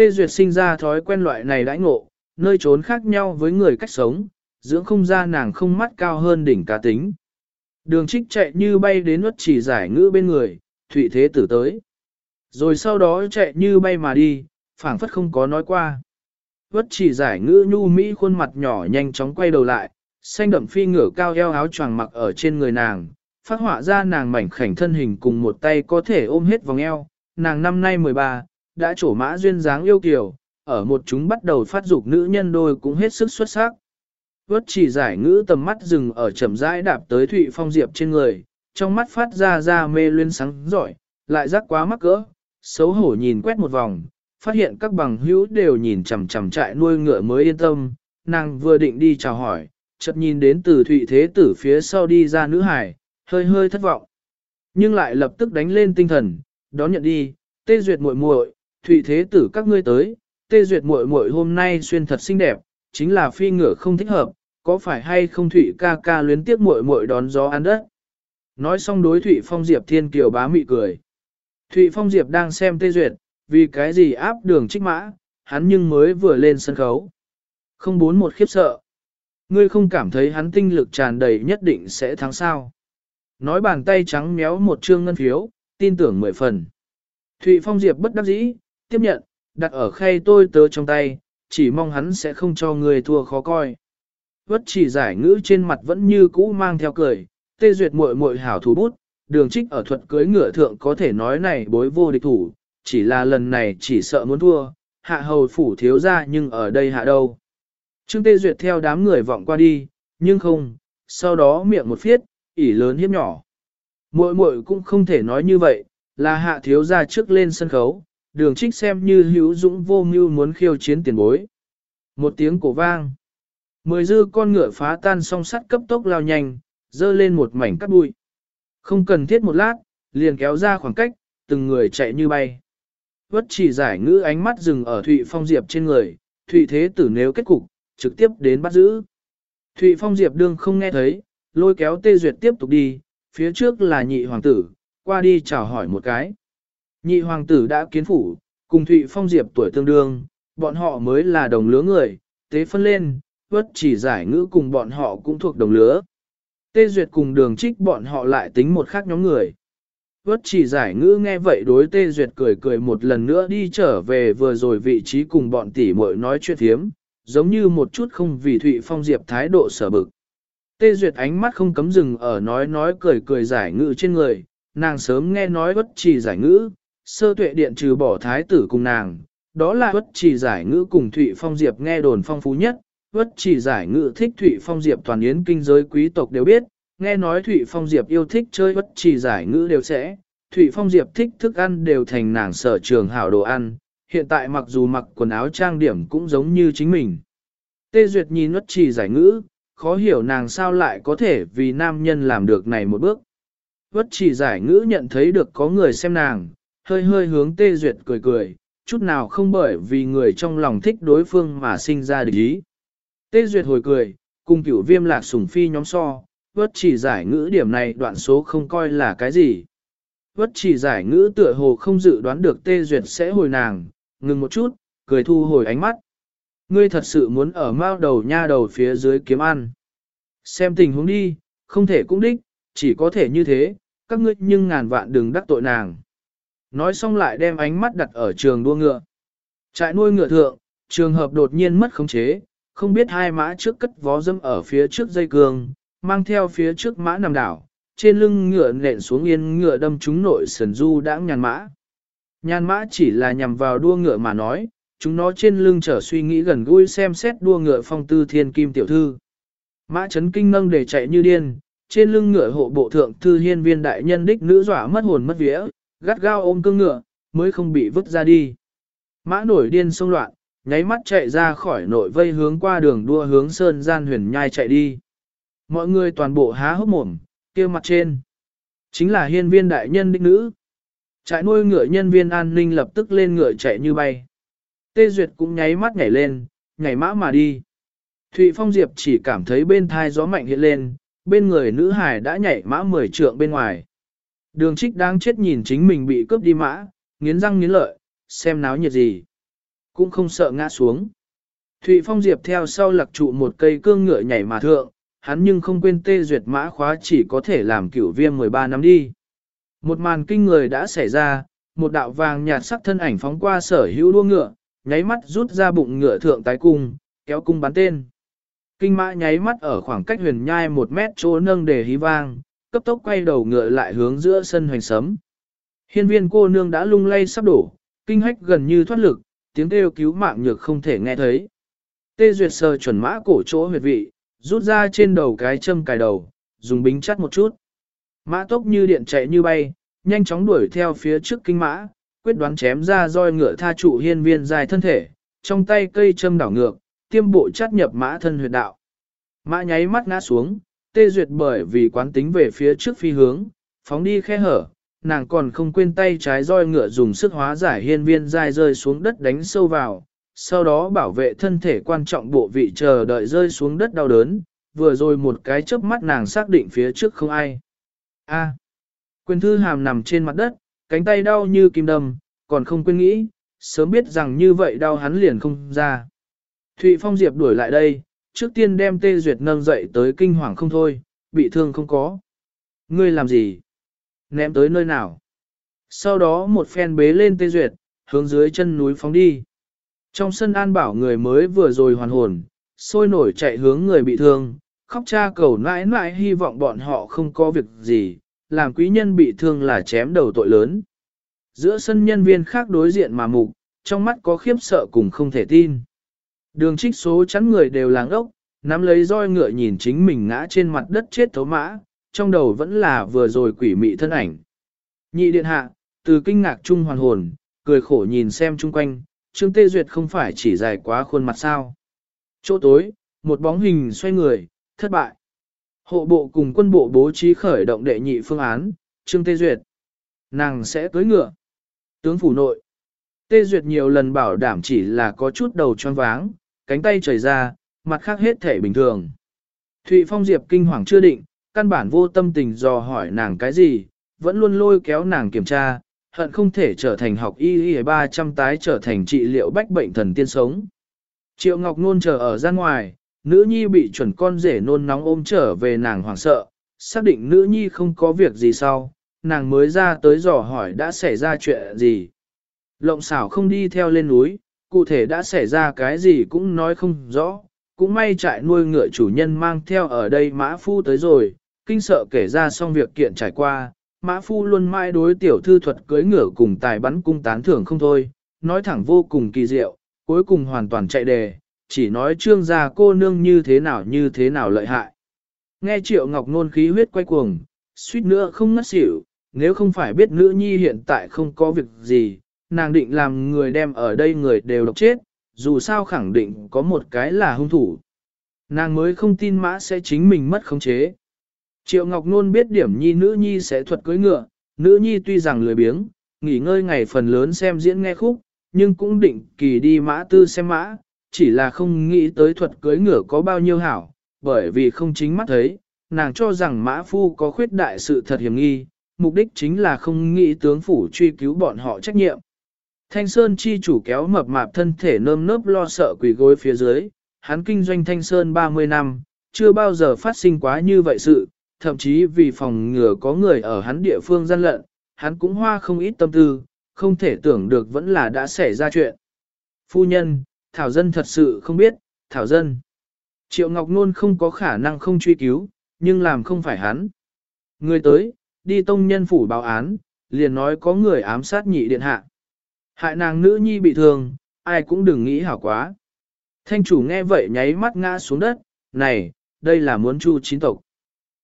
Tê Duyệt sinh ra thói quen loại này đãi ngộ, nơi trốn khác nhau với người cách sống, dưỡng không ra nàng không mắt cao hơn đỉnh cá tính. Đường trích chạy như bay đến nuốt chỉ giải ngữ bên người, thụy thế tử tới. Rồi sau đó chạy như bay mà đi, phảng phất không có nói qua. Vất chỉ giải ngữ nhu mỹ khuôn mặt nhỏ nhanh chóng quay đầu lại, xanh đậm phi ngửa cao eo áo choàng mặc ở trên người nàng, phát họa ra nàng mảnh khảnh thân hình cùng một tay có thể ôm hết vòng eo. Nàng năm nay 13, đã trổ mã duyên dáng yêu kiều, ở một chúng bắt đầu phát dục nữ nhân đôi cũng hết sức xuất sắc. vớt chỉ giải ngữ tầm mắt dừng ở chậm rãi đạp tới Thụy Phong Diệp trên người, trong mắt phát ra ra mê luyến sáng giỏi, lại rắc quá mắc cỡ, xấu hổ nhìn quét một vòng, phát hiện các bằng hữu đều nhìn chằm chằm trại nuôi ngựa mới yên tâm, nàng vừa định đi chào hỏi, chợt nhìn đến từ Thụy Thế Tử phía sau đi ra nữ hải, hơi hơi thất vọng. Nhưng lại lập tức đánh lên tinh thần, đón nhận đi, tê duyệt muội muội, Thụy Thế Tử các ngươi tới, tê duyệt muội muội hôm nay xuyên thật xinh đẹp, chính là phi ngựa không thích hợp, có phải hay không Thụy ca ca luyến tiếc muội muội đón gió ăn đất. Nói xong đối Thụy Phong Diệp Thiên Kiều bá mị cười. Thụy Phong Diệp đang xem tê duyệt, vì cái gì áp đường trích mã, hắn nhưng mới vừa lên sân khấu. Không bốn một khiếp sợ. Ngươi không cảm thấy hắn tinh lực tràn đầy nhất định sẽ thắng sao. Nói bàn tay trắng méo một trương ngân phiếu, tin tưởng mười phần. Thụy Phong Diệp bất đắc dĩ, tiếp nhận, đặt ở khay tôi tớ trong tay, chỉ mong hắn sẽ không cho người thua khó coi. Vất chỉ giải ngữ trên mặt vẫn như cũ mang theo cười, tê duyệt muội muội hảo thủ bút, đường trích ở thuật cưới ngựa thượng có thể nói này bối vô địch thủ, chỉ là lần này chỉ sợ muốn thua, hạ hầu phủ thiếu ra nhưng ở đây hạ đâu. Trương Tê Duyệt theo đám người vọng qua đi, nhưng không, sau đó miệng một phiết, ỉ lớn hiếp nhỏ. Muội muội cũng không thể nói như vậy, là hạ thiếu ra trước lên sân khấu, đường trích xem như hữu dũng vô mưu muốn khiêu chiến tiền bối. Một tiếng cổ vang. Mười dư con ngựa phá tan song sắt cấp tốc lao nhanh, dơ lên một mảnh cắt bụi. Không cần thiết một lát, liền kéo ra khoảng cách, từng người chạy như bay. Vất chỉ giải ngữ ánh mắt dừng ở Thụy Phong Diệp trên người, Thụy Thế Tử nếu kết cục, trực tiếp đến bắt giữ. Thụy Phong Diệp đương không nghe thấy, lôi kéo Tê Duyệt tiếp tục đi, phía trước là nhị hoàng tử, qua đi chào hỏi một cái. Nhị hoàng tử đã kiến phủ, cùng Thụy Phong Diệp tuổi tương đương, bọn họ mới là đồng lứa người, tế phân lên, vất chỉ giải ngữ cùng bọn họ cũng thuộc đồng lứa. Tê Duyệt cùng đường trích bọn họ lại tính một khác nhóm người. Vất chỉ giải ngữ nghe vậy đối Tê Duyệt cười cười một lần nữa đi trở về vừa rồi vị trí cùng bọn tỷ muội nói chuyện thiếm, giống như một chút không vì Thụy Phong Diệp thái độ sở bực. Tê Duyệt ánh mắt không cấm dừng ở nói nói cười cười giải ngữ trên người, nàng sớm nghe nói bất chỉ giải ngữ, sơ tuệ điện trừ bỏ thái tử cùng nàng, đó là vất chỉ giải ngữ cùng Thụy Phong Diệp nghe đồn phong phú nhất, vất chỉ giải ngữ thích Thụy Phong Diệp toàn yến kinh giới quý tộc đều biết, nghe nói Thụy Phong Diệp yêu thích chơi vất chỉ giải ngữ đều sẽ, Thụy Phong Diệp thích thức ăn đều thành nàng sở trường hảo đồ ăn, hiện tại mặc dù mặc quần áo trang điểm cũng giống như chính mình. Tê Duyệt nhìn vất chỉ giải ngữ, khó hiểu nàng sao lại có thể vì nam nhân làm được này một bước. Vất chỉ giải ngữ nhận thấy được có người xem nàng, hơi hơi hướng Tê Duyệt cười cười, chút nào không bởi vì người trong lòng thích đối phương mà sinh ra địch ý. Tê Duyệt hồi cười, cùng cửu viêm lạc sủng phi nhóm so, vất chỉ giải ngữ điểm này đoạn số không coi là cái gì. Vất chỉ giải ngữ tựa hồ không dự đoán được Tê Duyệt sẽ hồi nàng, ngừng một chút, cười thu hồi ánh mắt. Ngươi thật sự muốn ở mao đầu nha đầu phía dưới kiếm ăn. Xem tình huống đi, không thể cũng đích, chỉ có thể như thế, các ngươi nhưng ngàn vạn đừng đắc tội nàng. Nói xong lại đem ánh mắt đặt ở trường đua ngựa. Trại nuôi ngựa thượng, trường hợp đột nhiên mất khống chế, không biết hai mã trước cất vó dâm ở phía trước dây cường, mang theo phía trước mã nằm đảo, trên lưng ngựa nện xuống yên ngựa đâm trúng nội sườn du đãng nhàn mã. Nhàn mã chỉ là nhằm vào đua ngựa mà nói, chúng nó trên lưng trở suy nghĩ gần gũi xem xét đua ngựa phong tư thiên kim tiểu thư. Mã chấn kinh nâng để chạy như điên, trên lưng ngựa hộ bộ thượng thư hiên viên đại nhân đích nữ dọa mất hồn mất vía, gắt gao ôm cương ngựa, mới không bị vứt ra đi. Mã nổi điên xông loạn, nháy mắt chạy ra khỏi nội vây hướng qua đường đua hướng sơn gian huyền nhai chạy đi. Mọi người toàn bộ há hốc mồm, kia mặt trên. Chính là hiên viên đại nhân đích nữ. Trại nuôi ngựa nhân viên an ninh lập tức lên ngựa chạy như bay. Tê Duyệt cũng nháy mắt nhảy lên, nhảy mã mà đi. Thụy Phong Diệp chỉ cảm thấy bên thai gió mạnh hiện lên, bên người nữ hải đã nhảy mã mười trượng bên ngoài. Đường trích đang chết nhìn chính mình bị cướp đi mã, nghiến răng nghiến lợi, xem náo nhiệt gì. Cũng không sợ ngã xuống. Thụy Phong Diệp theo sau lạc trụ một cây cương ngựa nhảy mà thượng, hắn nhưng không quên tê duyệt mã khóa chỉ có thể làm cửu viêm 13 năm đi. Một màn kinh người đã xảy ra, một đạo vàng nhạt sắc thân ảnh phóng qua sở hữu đua ngựa, nháy mắt rút ra bụng ngựa thượng tái cung, kéo cung bắn tên. Kinh mã nháy mắt ở khoảng cách huyền nhai một mét chỗ nâng để hí vang, cấp tốc quay đầu ngựa lại hướng giữa sân hoành sấm. Hiên viên cô nương đã lung lay sắp đổ, kinh hách gần như thoát lực, tiếng kêu cứu mạng nhược không thể nghe thấy. Tê Duyệt sờ chuẩn mã cổ chỗ huyệt vị, rút ra trên đầu cái châm cài đầu, dùng bính chắt một chút. Mã tốc như điện chạy như bay, nhanh chóng đuổi theo phía trước kinh mã, quyết đoán chém ra roi ngựa tha trụ hiên viên dài thân thể, trong tay cây châm đảo ngược, tiêm bộ chắt nhập mã thân huyệt đạo. Mã nháy mắt ngã xuống, tê duyệt bởi vì quán tính về phía trước phi hướng, phóng đi khe hở, nàng còn không quên tay trái roi ngựa dùng sức hóa giải hiên viên dài rơi xuống đất đánh sâu vào, sau đó bảo vệ thân thể quan trọng bộ vị chờ đợi rơi xuống đất đau đớn, vừa rồi một cái chớp mắt nàng xác định phía trước không ai. A. Quyền thư hàm nằm trên mặt đất, cánh tay đau như kim đâm, còn không quên nghĩ, sớm biết rằng như vậy đau hắn liền không ra. Thụy Phong Diệp đuổi lại đây, trước tiên đem tê duyệt nâng dậy tới kinh hoàng không thôi, bị thương không có. Ngươi làm gì? Ném tới nơi nào? Sau đó một phen bế lên tê duyệt, hướng dưới chân núi phóng đi. Trong sân an bảo người mới vừa rồi hoàn hồn, sôi nổi chạy hướng người bị thương, khóc cha cầu nãi nãi hy vọng bọn họ không có việc gì, làm quý nhân bị thương là chém đầu tội lớn. Giữa sân nhân viên khác đối diện mà mục, trong mắt có khiếp sợ cùng không thể tin. Đường trích số chắn người đều làng ốc, nắm lấy roi ngựa nhìn chính mình ngã trên mặt đất chết thấu mã, trong đầu vẫn là vừa rồi quỷ mị thân ảnh. Nhị điện hạ, từ kinh ngạc trung hoàn hồn, cười khổ nhìn xem chung quanh, Trương Tê Duyệt không phải chỉ dài quá khuôn mặt sao. Chỗ tối, một bóng hình xoay người, thất bại. Hộ bộ cùng quân bộ bố trí khởi động đệ nhị phương án, Trương Tê Duyệt. Nàng sẽ cưới ngựa. Tướng phủ nội. Tê Duyệt nhiều lần bảo đảm chỉ là có chút đầu choáng váng, cánh tay chảy ra, mặt khác hết thể bình thường. Thụy Phong Diệp kinh hoàng chưa định, căn bản vô tâm tình dò hỏi nàng cái gì, vẫn luôn lôi kéo nàng kiểm tra, hận không thể trở thành học y y 300 tái trở thành trị liệu bách bệnh thần tiên sống. Triệu Ngọc Nôn chờ ở ra ngoài, nữ nhi bị chuẩn con rể nôn nóng ôm trở về nàng hoảng sợ, xác định nữ nhi không có việc gì sau, nàng mới ra tới dò hỏi đã xảy ra chuyện gì. Lộng xảo không đi theo lên núi, cụ thể đã xảy ra cái gì cũng nói không rõ, cũng may trại nuôi ngựa chủ nhân mang theo ở đây mã phu tới rồi, kinh sợ kể ra xong việc kiện trải qua, mã phu luôn mãi đối tiểu thư thuật cưới ngựa cùng tài bắn cung tán thưởng không thôi, nói thẳng vô cùng kỳ diệu, cuối cùng hoàn toàn chạy đề, chỉ nói trương gia cô nương như thế nào như thế nào lợi hại. Nghe triệu ngọc nôn khí huyết quay cuồng, suýt nữa không ngất xỉu, nếu không phải biết nữ nhi hiện tại không có việc gì, nàng định làm người đem ở đây người đều độc chết, dù sao khẳng định có một cái là hung thủ. Nàng mới không tin mã sẽ chính mình mất khống chế. Triệu Ngọc Nôn biết điểm nhi nữ nhi sẽ thuật cưới ngựa, nữ nhi tuy rằng lười biếng, nghỉ ngơi ngày phần lớn xem diễn nghe khúc, nhưng cũng định kỳ đi mã tư xem mã, chỉ là không nghĩ tới thuật cưới ngựa có bao nhiêu hảo, bởi vì không chính mắt thấy, nàng cho rằng mã phu có khuyết đại sự thật hiểm nghi, mục đích chính là không nghĩ tướng phủ truy cứu bọn họ trách nhiệm. Thanh Sơn chi chủ kéo mập mạp thân thể nơm nớp lo sợ quỳ gối phía dưới, hắn kinh doanh Thanh Sơn 30 năm, chưa bao giờ phát sinh quá như vậy sự, thậm chí vì phòng ngừa có người ở hắn địa phương gian lận, hắn cũng hoa không ít tâm tư, không thể tưởng được vẫn là đã xảy ra chuyện. Phu nhân, Thảo Dân thật sự không biết, Thảo Dân. Triệu Ngọc Nôn không có khả năng không truy cứu, nhưng làm không phải hắn. Người tới, đi tông nhân phủ báo án, liền nói có người ám sát nhị điện hạ. Hại nàng nữ nhi bị thương, ai cũng đừng nghĩ hảo quá. Thanh chủ nghe vậy nháy mắt ngã xuống đất, này, đây là muốn chu chín tộc.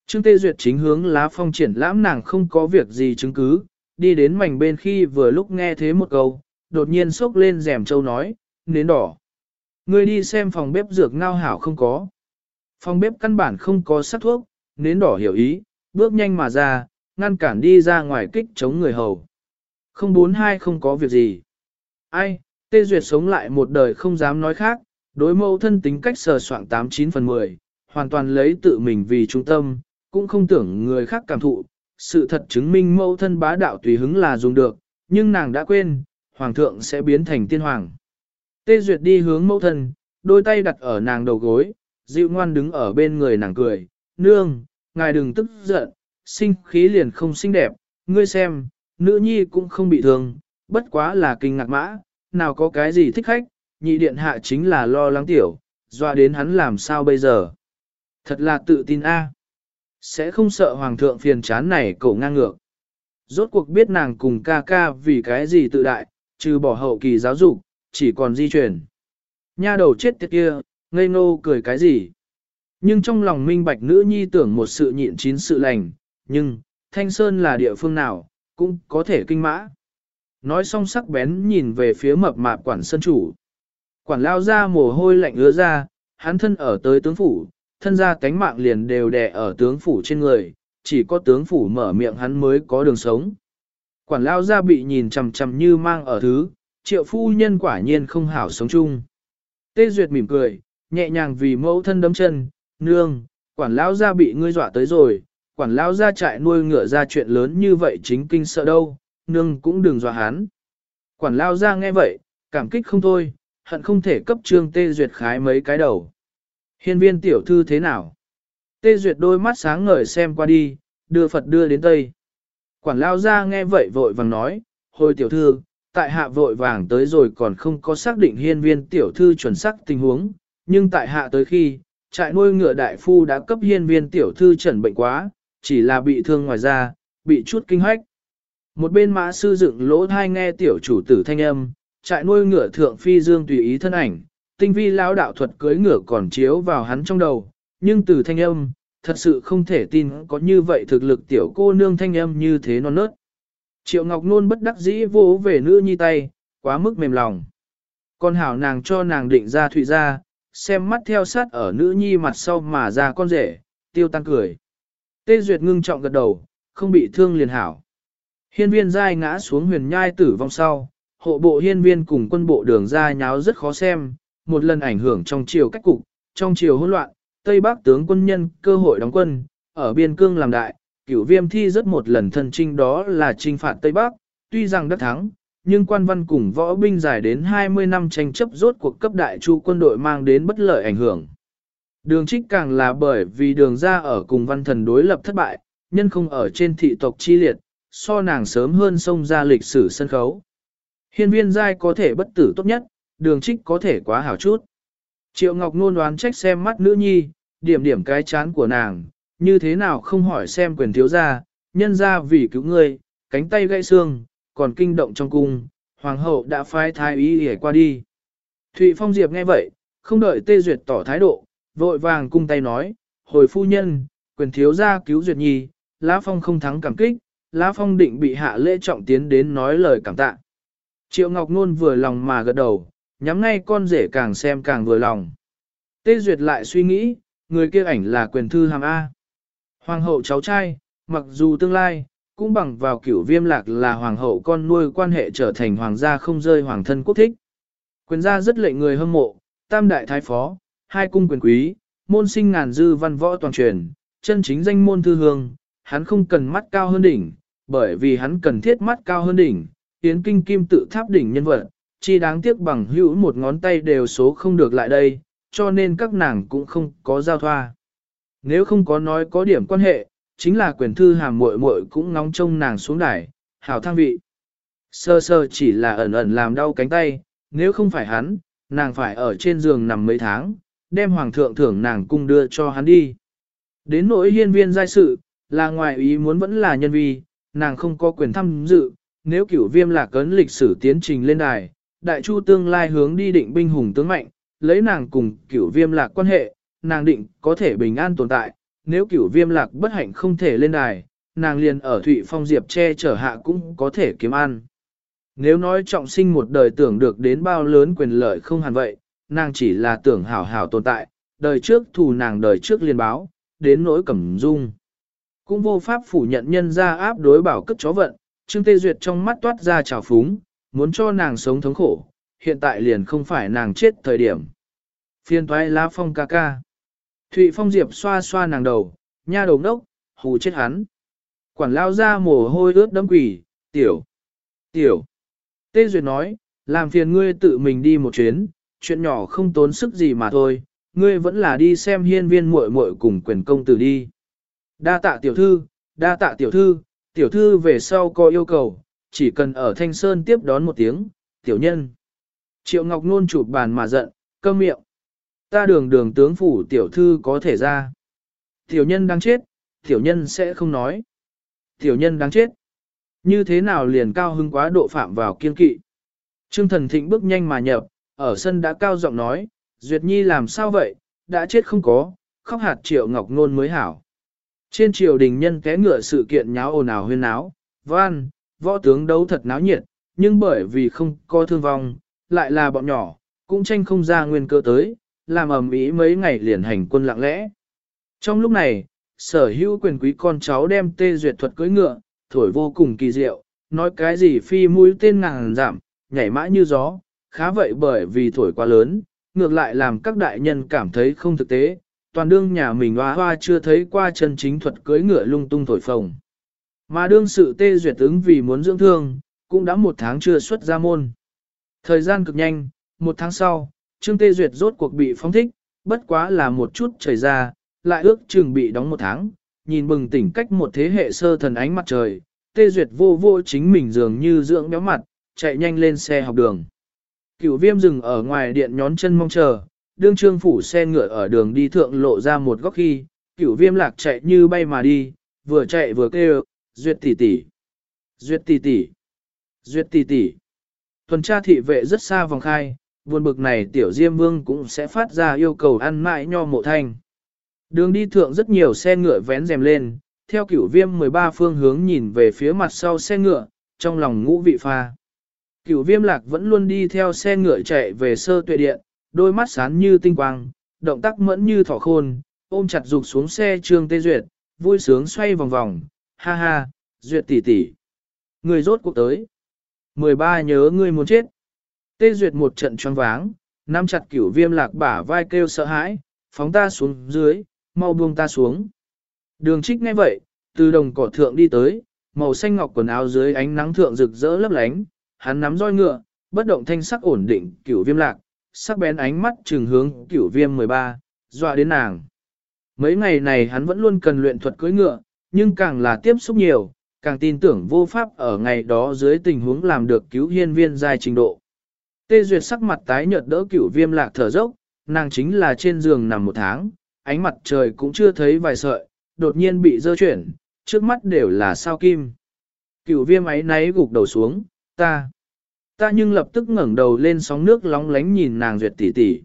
Trương Tê Duyệt chính hướng lá phong triển lãm nàng không có việc gì chứng cứ, đi đến mảnh bên khi vừa lúc nghe thế một câu, đột nhiên sốc lên rèm châu nói, nến đỏ. Người đi xem phòng bếp dược ngao hảo không có. Phòng bếp căn bản không có sắc thuốc, nến đỏ hiểu ý, bước nhanh mà ra, ngăn cản đi ra ngoài kích chống người hầu. Không bốn hai không có việc gì. Ai, Tê Duyệt sống lại một đời không dám nói khác, đối mẫu thân tính cách sờ soạn 89 phần 10, hoàn toàn lấy tự mình vì trung tâm, cũng không tưởng người khác cảm thụ. Sự thật chứng minh mẫu thân bá đạo tùy hứng là dùng được, nhưng nàng đã quên, hoàng thượng sẽ biến thành tiên hoàng. Tê Duyệt đi hướng mẫu thân, đôi tay đặt ở nàng đầu gối, dịu ngoan đứng ở bên người nàng cười, nương, ngài đừng tức giận, sinh khí liền không xinh đẹp, ngươi xem, nữ nhi cũng không bị thương, bất quá là kinh ngạc mã, nào có cái gì thích khách, nhị điện hạ chính là lo lắng tiểu, doa đến hắn làm sao bây giờ. Thật là tự tin a, Sẽ không sợ hoàng thượng phiền chán này cổ ngang ngược. Rốt cuộc biết nàng cùng ca ca vì cái gì tự đại, trừ bỏ hậu kỳ giáo dục, chỉ còn di chuyển. Nha đầu chết tiệt kia, ngây ngô cười cái gì. Nhưng trong lòng minh bạch nữ nhi tưởng một sự nhịn chín sự lành, nhưng, Thanh Sơn là địa phương nào, cũng có thể kinh mã. Nói xong sắc bén nhìn về phía mập mạp quản sân chủ. Quản lao ra mồ hôi lạnh ứa ra, hắn thân ở tới tướng phủ, thân ra cánh mạng liền đều đè ở tướng phủ trên người, chỉ có tướng phủ mở miệng hắn mới có đường sống. Quản lao ra bị nhìn chằm chằm như mang ở thứ, triệu phu nhân quả nhiên không hảo sống chung. Tê Duyệt mỉm cười, nhẹ nhàng vì mẫu thân đấm chân, nương, quản lao ra bị ngươi dọa tới rồi, quản lao ra trại nuôi ngựa ra chuyện lớn như vậy chính kinh sợ đâu, nương cũng đừng dọa hắn. Quản lao ra nghe vậy, cảm kích không thôi, hận không thể cấp trương tê duyệt khái mấy cái đầu. Hiên viên tiểu thư thế nào? Tê duyệt đôi mắt sáng ngời xem qua đi, đưa Phật đưa đến Tây. Quản lao ra nghe vậy vội vàng nói, hồi tiểu thư, tại hạ vội vàng tới rồi còn không có xác định hiên viên tiểu thư chuẩn xác tình huống, nhưng tại hạ tới khi, trại nuôi ngựa đại phu đã cấp hiên viên tiểu thư trần bệnh quá, chỉ là bị thương ngoài da, bị chút kinh hoách. Một bên mã sư dựng lỗ thai nghe tiểu chủ tử thanh âm, trại nuôi ngựa thượng phi dương tùy ý thân ảnh, tinh vi lão đạo thuật cưới ngựa còn chiếu vào hắn trong đầu, nhưng từ thanh âm, thật sự không thể tin có như vậy thực lực tiểu cô nương thanh âm như thế non nớt. Triệu Ngọc Nôn bất đắc dĩ vỗ về nữ nhi tay, quá mức mềm lòng. Con hảo nàng cho nàng định ra thụy ra, xem mắt theo sát ở nữ nhi mặt sau mà ra con rể, tiêu tan cười. Tê Duyệt ngưng trọng gật đầu, không bị thương liền hảo. Hiên viên dai ngã xuống huyền nhai tử vong sau, hộ bộ hiên viên cùng quân bộ đường ra nháo rất khó xem, một lần ảnh hưởng trong chiều cách cục, trong chiều hỗn loạn, Tây Bắc tướng quân nhân cơ hội đóng quân, ở biên cương làm đại, cửu viêm thi rất một lần thân trinh đó là trinh phạt Tây Bắc, tuy rằng đắc thắng, nhưng quan văn cùng võ binh dài đến 20 năm tranh chấp rốt cuộc cấp đại chu quân đội mang đến bất lợi ảnh hưởng. Đường trích càng là bởi vì đường ra ở cùng văn thần đối lập thất bại, nhân không ở trên thị tộc chi liệt, so nàng sớm hơn xông ra lịch sử sân khấu. Hiên viên giai có thể bất tử tốt nhất, đường trích có thể quá hảo chút. Triệu Ngọc Nôn đoán trách xem mắt nữ nhi, điểm điểm cái chán của nàng, như thế nào không hỏi xem quyền thiếu gia, nhân ra vì cứu ngươi, cánh tay gãy xương, còn kinh động trong cung, hoàng hậu đã phái thái y để qua đi. Thụy Phong Diệp nghe vậy, không đợi tê duyệt tỏ thái độ, vội vàng cung tay nói, hồi phu nhân, quyền thiếu gia cứu duyệt nhi, lá phong không thắng cảm kích, lá phong định bị hạ lễ trọng tiến đến nói lời cảm tạ. Triệu Ngọc Nôn vừa lòng mà gật đầu, nhắm ngay con rể càng xem càng vừa lòng. Tê duyệt lại suy nghĩ, người kia ảnh là quyền thư hàm A. Hoàng hậu cháu trai, mặc dù tương lai, cũng bằng vào kiểu viêm lạc là hoàng hậu con nuôi quan hệ trở thành hoàng gia không rơi hoàng thân quốc thích. Quyền gia rất lệ người hâm mộ, tam đại thái phó, hai cung quyền quý, môn sinh ngàn dư văn võ toàn truyền, chân chính danh môn thư hương, hắn không cần mắt cao hơn đỉnh, bởi vì hắn cần thiết mắt cao hơn đỉnh, tiến kinh kim tự tháp đỉnh nhân vật, chi đáng tiếc bằng hữu một ngón tay đều số không được lại đây, cho nên các nàng cũng không có giao thoa. Nếu không có nói có điểm quan hệ, chính là quyền thư hàm muội muội cũng ngóng trông nàng xuống đài, hảo thăng vị. Sơ sơ chỉ là ẩn ẩn làm đau cánh tay, nếu không phải hắn, nàng phải ở trên giường nằm mấy tháng, đem hoàng thượng thưởng nàng cung đưa cho hắn đi. Đến nỗi hiên viên giai sự, là ngoài ý muốn vẫn là nhân vi, nàng không có quyền tham dự, nếu cửu viêm lạc cấn lịch sử tiến trình lên đài, đại chu tương lai hướng đi định binh hùng tướng mạnh, lấy nàng cùng cửu viêm lạc quan hệ, nàng định có thể bình an tồn tại, nếu cửu viêm lạc bất hạnh không thể lên đài, nàng liền ở Thụy Phong Diệp che chở hạ cũng có thể kiếm ăn. Nếu nói trọng sinh một đời tưởng được đến bao lớn quyền lợi không hẳn vậy, nàng chỉ là tưởng hảo hảo tồn tại, đời trước thù nàng đời trước liên báo, đến nỗi cẩm dung. Cũng vô pháp phủ nhận nhân ra áp đối bảo cất chó vận, Trương Tê Duyệt trong mắt toát ra trào phúng, muốn cho nàng sống thống khổ, hiện tại liền không phải nàng chết thời điểm. Phiên toái lá phong ca ca. Thụy Phong Diệp xoa xoa nàng đầu, nha đầu đốc, hù chết hắn. Quản lao ra mồ hôi ướt đấm quỷ, tiểu, tiểu. Tê Duyệt nói, làm phiền ngươi tự mình đi một chuyến, chuyện nhỏ không tốn sức gì mà thôi, ngươi vẫn là đi xem hiên viên muội muội cùng quyền công tử đi. Đa tạ tiểu thư, đa tạ tiểu thư, tiểu thư về sau có yêu cầu, chỉ cần ở Thanh Sơn tiếp đón một tiếng, tiểu nhân. Triệu Ngọc Nôn chụp bàn mà giận, cơm miệng. Ta đường đường tướng phủ tiểu thư có thể ra. Tiểu nhân đang chết, tiểu nhân sẽ không nói. Tiểu nhân đang chết. Như thế nào liền cao hưng quá độ phạm vào kiên kỵ. Trương thần thịnh bước nhanh mà nhập, ở sân đã cao giọng nói, Duyệt Nhi làm sao vậy, đã chết không có, khóc hạt triệu ngọc nôn mới hảo. Trên triều đình nhân té ngựa sự kiện nháo ồn ào huyên náo, van, võ tướng đấu thật náo nhiệt, nhưng bởi vì không có thương vong, lại là bọn nhỏ, cũng tranh không ra nguyên cơ tới, làm ầm ĩ mấy ngày liền hành quân lặng lẽ. Trong lúc này, sở hữu quyền quý con cháu đem tê duyệt thuật cưỡi ngựa, thổi vô cùng kỳ diệu, nói cái gì phi mũi tên ngàn giảm, nhảy mã như gió, khá vậy bởi vì thổi quá lớn, ngược lại làm các đại nhân cảm thấy không thực tế, toàn đương nhà mình hoa hoa chưa thấy qua chân chính thuật cưỡi ngựa lung tung thổi phồng. Mà đương sự tê duyệt ứng vì muốn dưỡng thương, cũng đã một tháng chưa xuất ra môn. Thời gian cực nhanh, một tháng sau, Trương Tê Duyệt rốt cuộc bị phóng thích, bất quá là một chút trời ra, lại ước chừng bị đóng một tháng, nhìn bừng tỉnh cách một thế hệ sơ thần ánh mặt trời, Tê Duyệt vô vô chính mình dường như dưỡng béo mặt, chạy nhanh lên xe học đường. Cửu viêm dừng ở ngoài điện nhón chân mong chờ, đương trương phủ xe ngựa ở đường đi thượng lộ ra một góc khi, cửu viêm lạc chạy như bay mà đi, vừa chạy vừa kêu, Duyệt tỷ tỷ. Duyệt tỷ tỷ. Duyệt tỷ tỷ. Tuần tra thị vệ rất xa vòng khai, buồn bực này tiểu diêm vương cũng sẽ phát ra yêu cầu ăn mãi nho mộ thanh. Đường đi thượng rất nhiều xe ngựa vén rèm lên, theo cửu viêm 13 phương hướng nhìn về phía mặt sau xe ngựa, trong lòng ngũ vị pha. Cửu viêm lạc vẫn luôn đi theo xe ngựa chạy về sơ tuệ điện, đôi mắt sáng như tinh quang, động tác mẫn như thỏ khôn, ôm chặt dục xuống xe trương tê duyệt, vui sướng xoay vòng vòng, ha ha, duyệt tỷ tỷ. Người rốt cuộc tới. 13 nhớ ngươi muốn chết. Tê duyệt một trận choáng váng, nắm chặt cửu viêm lạc bả vai kêu sợ hãi, phóng ta xuống dưới, mau buông ta xuống. Đường trích ngay vậy, từ đồng cỏ thượng đi tới, màu xanh ngọc quần áo dưới ánh nắng thượng rực rỡ lấp lánh, hắn nắm roi ngựa, bất động thanh sắc ổn định cửu viêm lạc, sắc bén ánh mắt trừng hướng cửu viêm 13, dọa đến nàng. Mấy ngày này hắn vẫn luôn cần luyện thuật cưỡi ngựa, nhưng càng là tiếp xúc nhiều, càng tin tưởng vô pháp ở ngày đó dưới tình huống làm được cứu hiên viên giai trình độ. Tê Duyệt sắc mặt tái nhợt đỡ cửu viêm lạc thở dốc, nàng chính là trên giường nằm một tháng, ánh mặt trời cũng chưa thấy vài sợi, đột nhiên bị dơ chuyển, trước mắt đều là sao kim. Cửu viêm ấy náy gục đầu xuống, ta. Ta nhưng lập tức ngẩng đầu lên sóng nước lóng lánh nhìn nàng duyệt tỉ tỉ.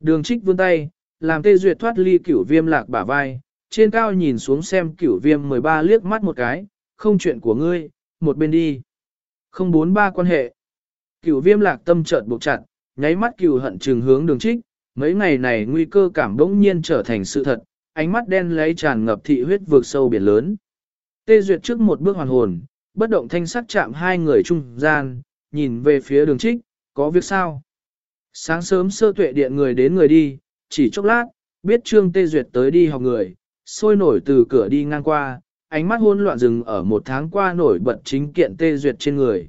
Đường trích vươn tay, làm tê duyệt thoát ly cửu viêm lạc bả vai, trên cao nhìn xuống xem cửu viêm 13 liếc mắt một cái, không chuyện của ngươi, một bên đi. Không bốn ba quan hệ. Cửu viêm lạc tâm chợt buộc chặt, nháy mắt cửu hận trừng hướng đường trích, mấy ngày này nguy cơ cảm bỗng nhiên trở thành sự thật, ánh mắt đen lấy tràn ngập thị huyết vượt sâu biển lớn. Tê duyệt trước một bước hoàn hồn, bất động thanh sắc chạm hai người trung gian, nhìn về phía đường trích, có việc sao? Sáng sớm sơ tuệ điện người đến người đi, chỉ chốc lát, biết trương tê duyệt tới đi học người, sôi nổi từ cửa đi ngang qua, ánh mắt hôn loạn rừng ở một tháng qua nổi bật chính kiện tê duyệt trên người.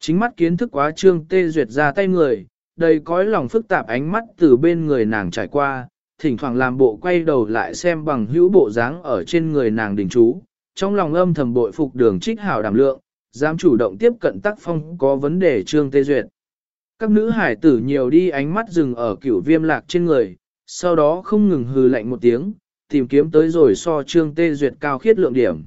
Chính mắt kiến thức quá trương tê duyệt ra tay người, đầy cõi lòng phức tạp ánh mắt từ bên người nàng trải qua, thỉnh thoảng làm bộ quay đầu lại xem bằng hữu bộ dáng ở trên người nàng đình chú, trong lòng âm thầm bội phục đường trích hảo đảm lượng, dám chủ động tiếp cận tác phong có vấn đề trương tê duyệt. Các nữ hải tử nhiều đi ánh mắt dừng ở cửu viêm lạc trên người, sau đó không ngừng hừ lạnh một tiếng, tìm kiếm tới rồi so trương tê duyệt cao khiết lượng điểm.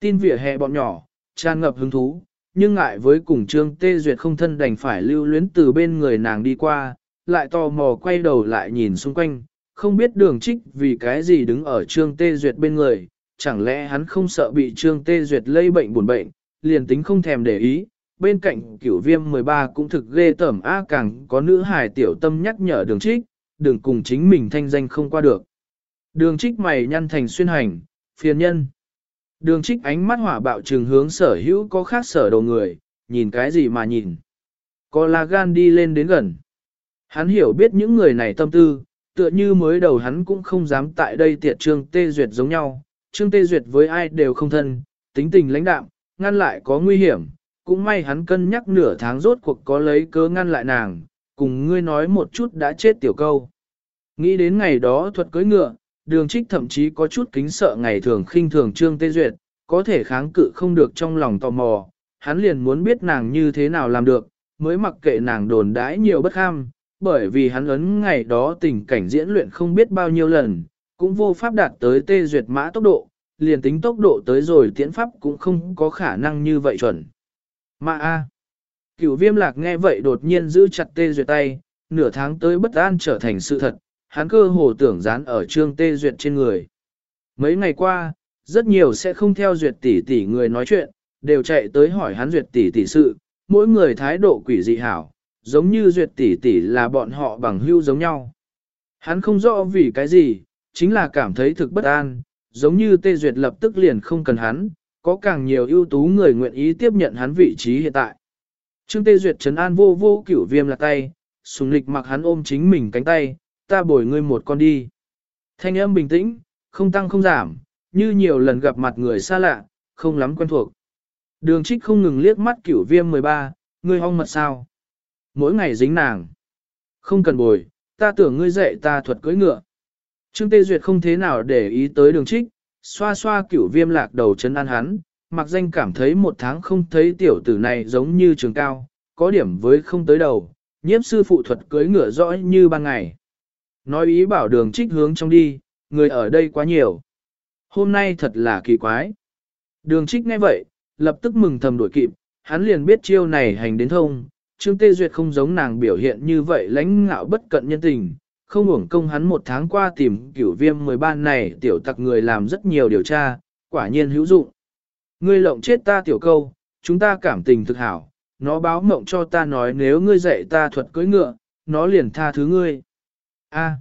Tin vỉa hè bọn nhỏ, tràn ngập hứng thú, nhưng ngại với cùng trương tê duyệt không thân đành phải lưu luyến từ bên người nàng đi qua, lại tò mò quay đầu lại nhìn xung quanh, không biết đường trích vì cái gì đứng ở trương tê duyệt bên người, chẳng lẽ hắn không sợ bị trương tê duyệt lây bệnh buồn bệnh, liền tính không thèm để ý, bên cạnh cửu viêm 13 cũng thực ghê tởm a càng có nữ hài tiểu tâm nhắc nhở đường trích, đừng cùng chính mình thanh danh không qua được. Đường trích mày nhăn thành xuyên hành, phiền nhân. Đường trích ánh mắt hỏa bạo trường hướng sở hữu có khác sở đầu người, nhìn cái gì mà nhìn. Có là gan đi lên đến gần. Hắn hiểu biết những người này tâm tư, tựa như mới đầu hắn cũng không dám tại đây tiệt trương tê duyệt giống nhau. Trương tê duyệt với ai đều không thân, tính tình lãnh đạm, ngăn lại có nguy hiểm. Cũng may hắn cân nhắc nửa tháng rốt cuộc có lấy cớ ngăn lại nàng, cùng ngươi nói một chút đã chết tiểu câu. Nghĩ đến ngày đó thuật cưới ngựa, đường trích thậm chí có chút kính sợ ngày thường khinh thường trương tê duyệt, có thể kháng cự không được trong lòng tò mò, hắn liền muốn biết nàng như thế nào làm được, mới mặc kệ nàng đồn đãi nhiều bất ham, bởi vì hắn ấn ngày đó tình cảnh diễn luyện không biết bao nhiêu lần, cũng vô pháp đạt tới tê duyệt mã tốc độ, liền tính tốc độ tới rồi tiễn pháp cũng không có khả năng như vậy chuẩn. Mà a, Cửu viêm lạc nghe vậy đột nhiên giữ chặt tê duyệt tay, nửa tháng tới bất an trở thành sự thật, hắn cơ hồ tưởng dán ở trương tê duyệt trên người. Mấy ngày qua, rất nhiều sẽ không theo duyệt tỷ tỷ người nói chuyện, đều chạy tới hỏi hắn duyệt tỷ tỷ sự, mỗi người thái độ quỷ dị hảo, giống như duyệt tỷ tỷ là bọn họ bằng hưu giống nhau. Hắn không rõ vì cái gì, chính là cảm thấy thực bất an, giống như tê duyệt lập tức liền không cần hắn, có càng nhiều ưu tú người nguyện ý tiếp nhận hắn vị trí hiện tại. Trương tê duyệt trấn an vô vô cửu viêm là tay, sùng lịch mặc hắn ôm chính mình cánh tay, ta bồi ngươi một con đi. Thanh âm bình tĩnh, không tăng không giảm, như nhiều lần gặp mặt người xa lạ, không lắm quen thuộc. Đường trích không ngừng liếc mắt cửu viêm 13, ngươi hong mật sao. Mỗi ngày dính nàng. Không cần bồi, ta tưởng ngươi dạy ta thuật cưỡi ngựa. Trương Tê Duyệt không thế nào để ý tới đường trích, xoa xoa cửu viêm lạc đầu chân an hắn, mặc danh cảm thấy một tháng không thấy tiểu tử này giống như trường cao, có điểm với không tới đầu, nhiếp sư phụ thuật cưỡi ngựa rõ như ban ngày. Nói ý bảo đường trích hướng trong đi, người ở đây quá nhiều. Hôm nay thật là kỳ quái. Đường trích nghe vậy, lập tức mừng thầm đuổi kịp, hắn liền biết chiêu này hành đến thông. Trương Tê Duyệt không giống nàng biểu hiện như vậy lãnh ngạo bất cận nhân tình, không uổng công hắn một tháng qua tìm cửu viêm 13 này tiểu tặc người làm rất nhiều điều tra, quả nhiên hữu dụng. Ngươi lộng chết ta tiểu câu, chúng ta cảm tình thực hảo, nó báo mộng cho ta nói nếu ngươi dạy ta thuật cưỡi ngựa, nó liền tha thứ ngươi. A.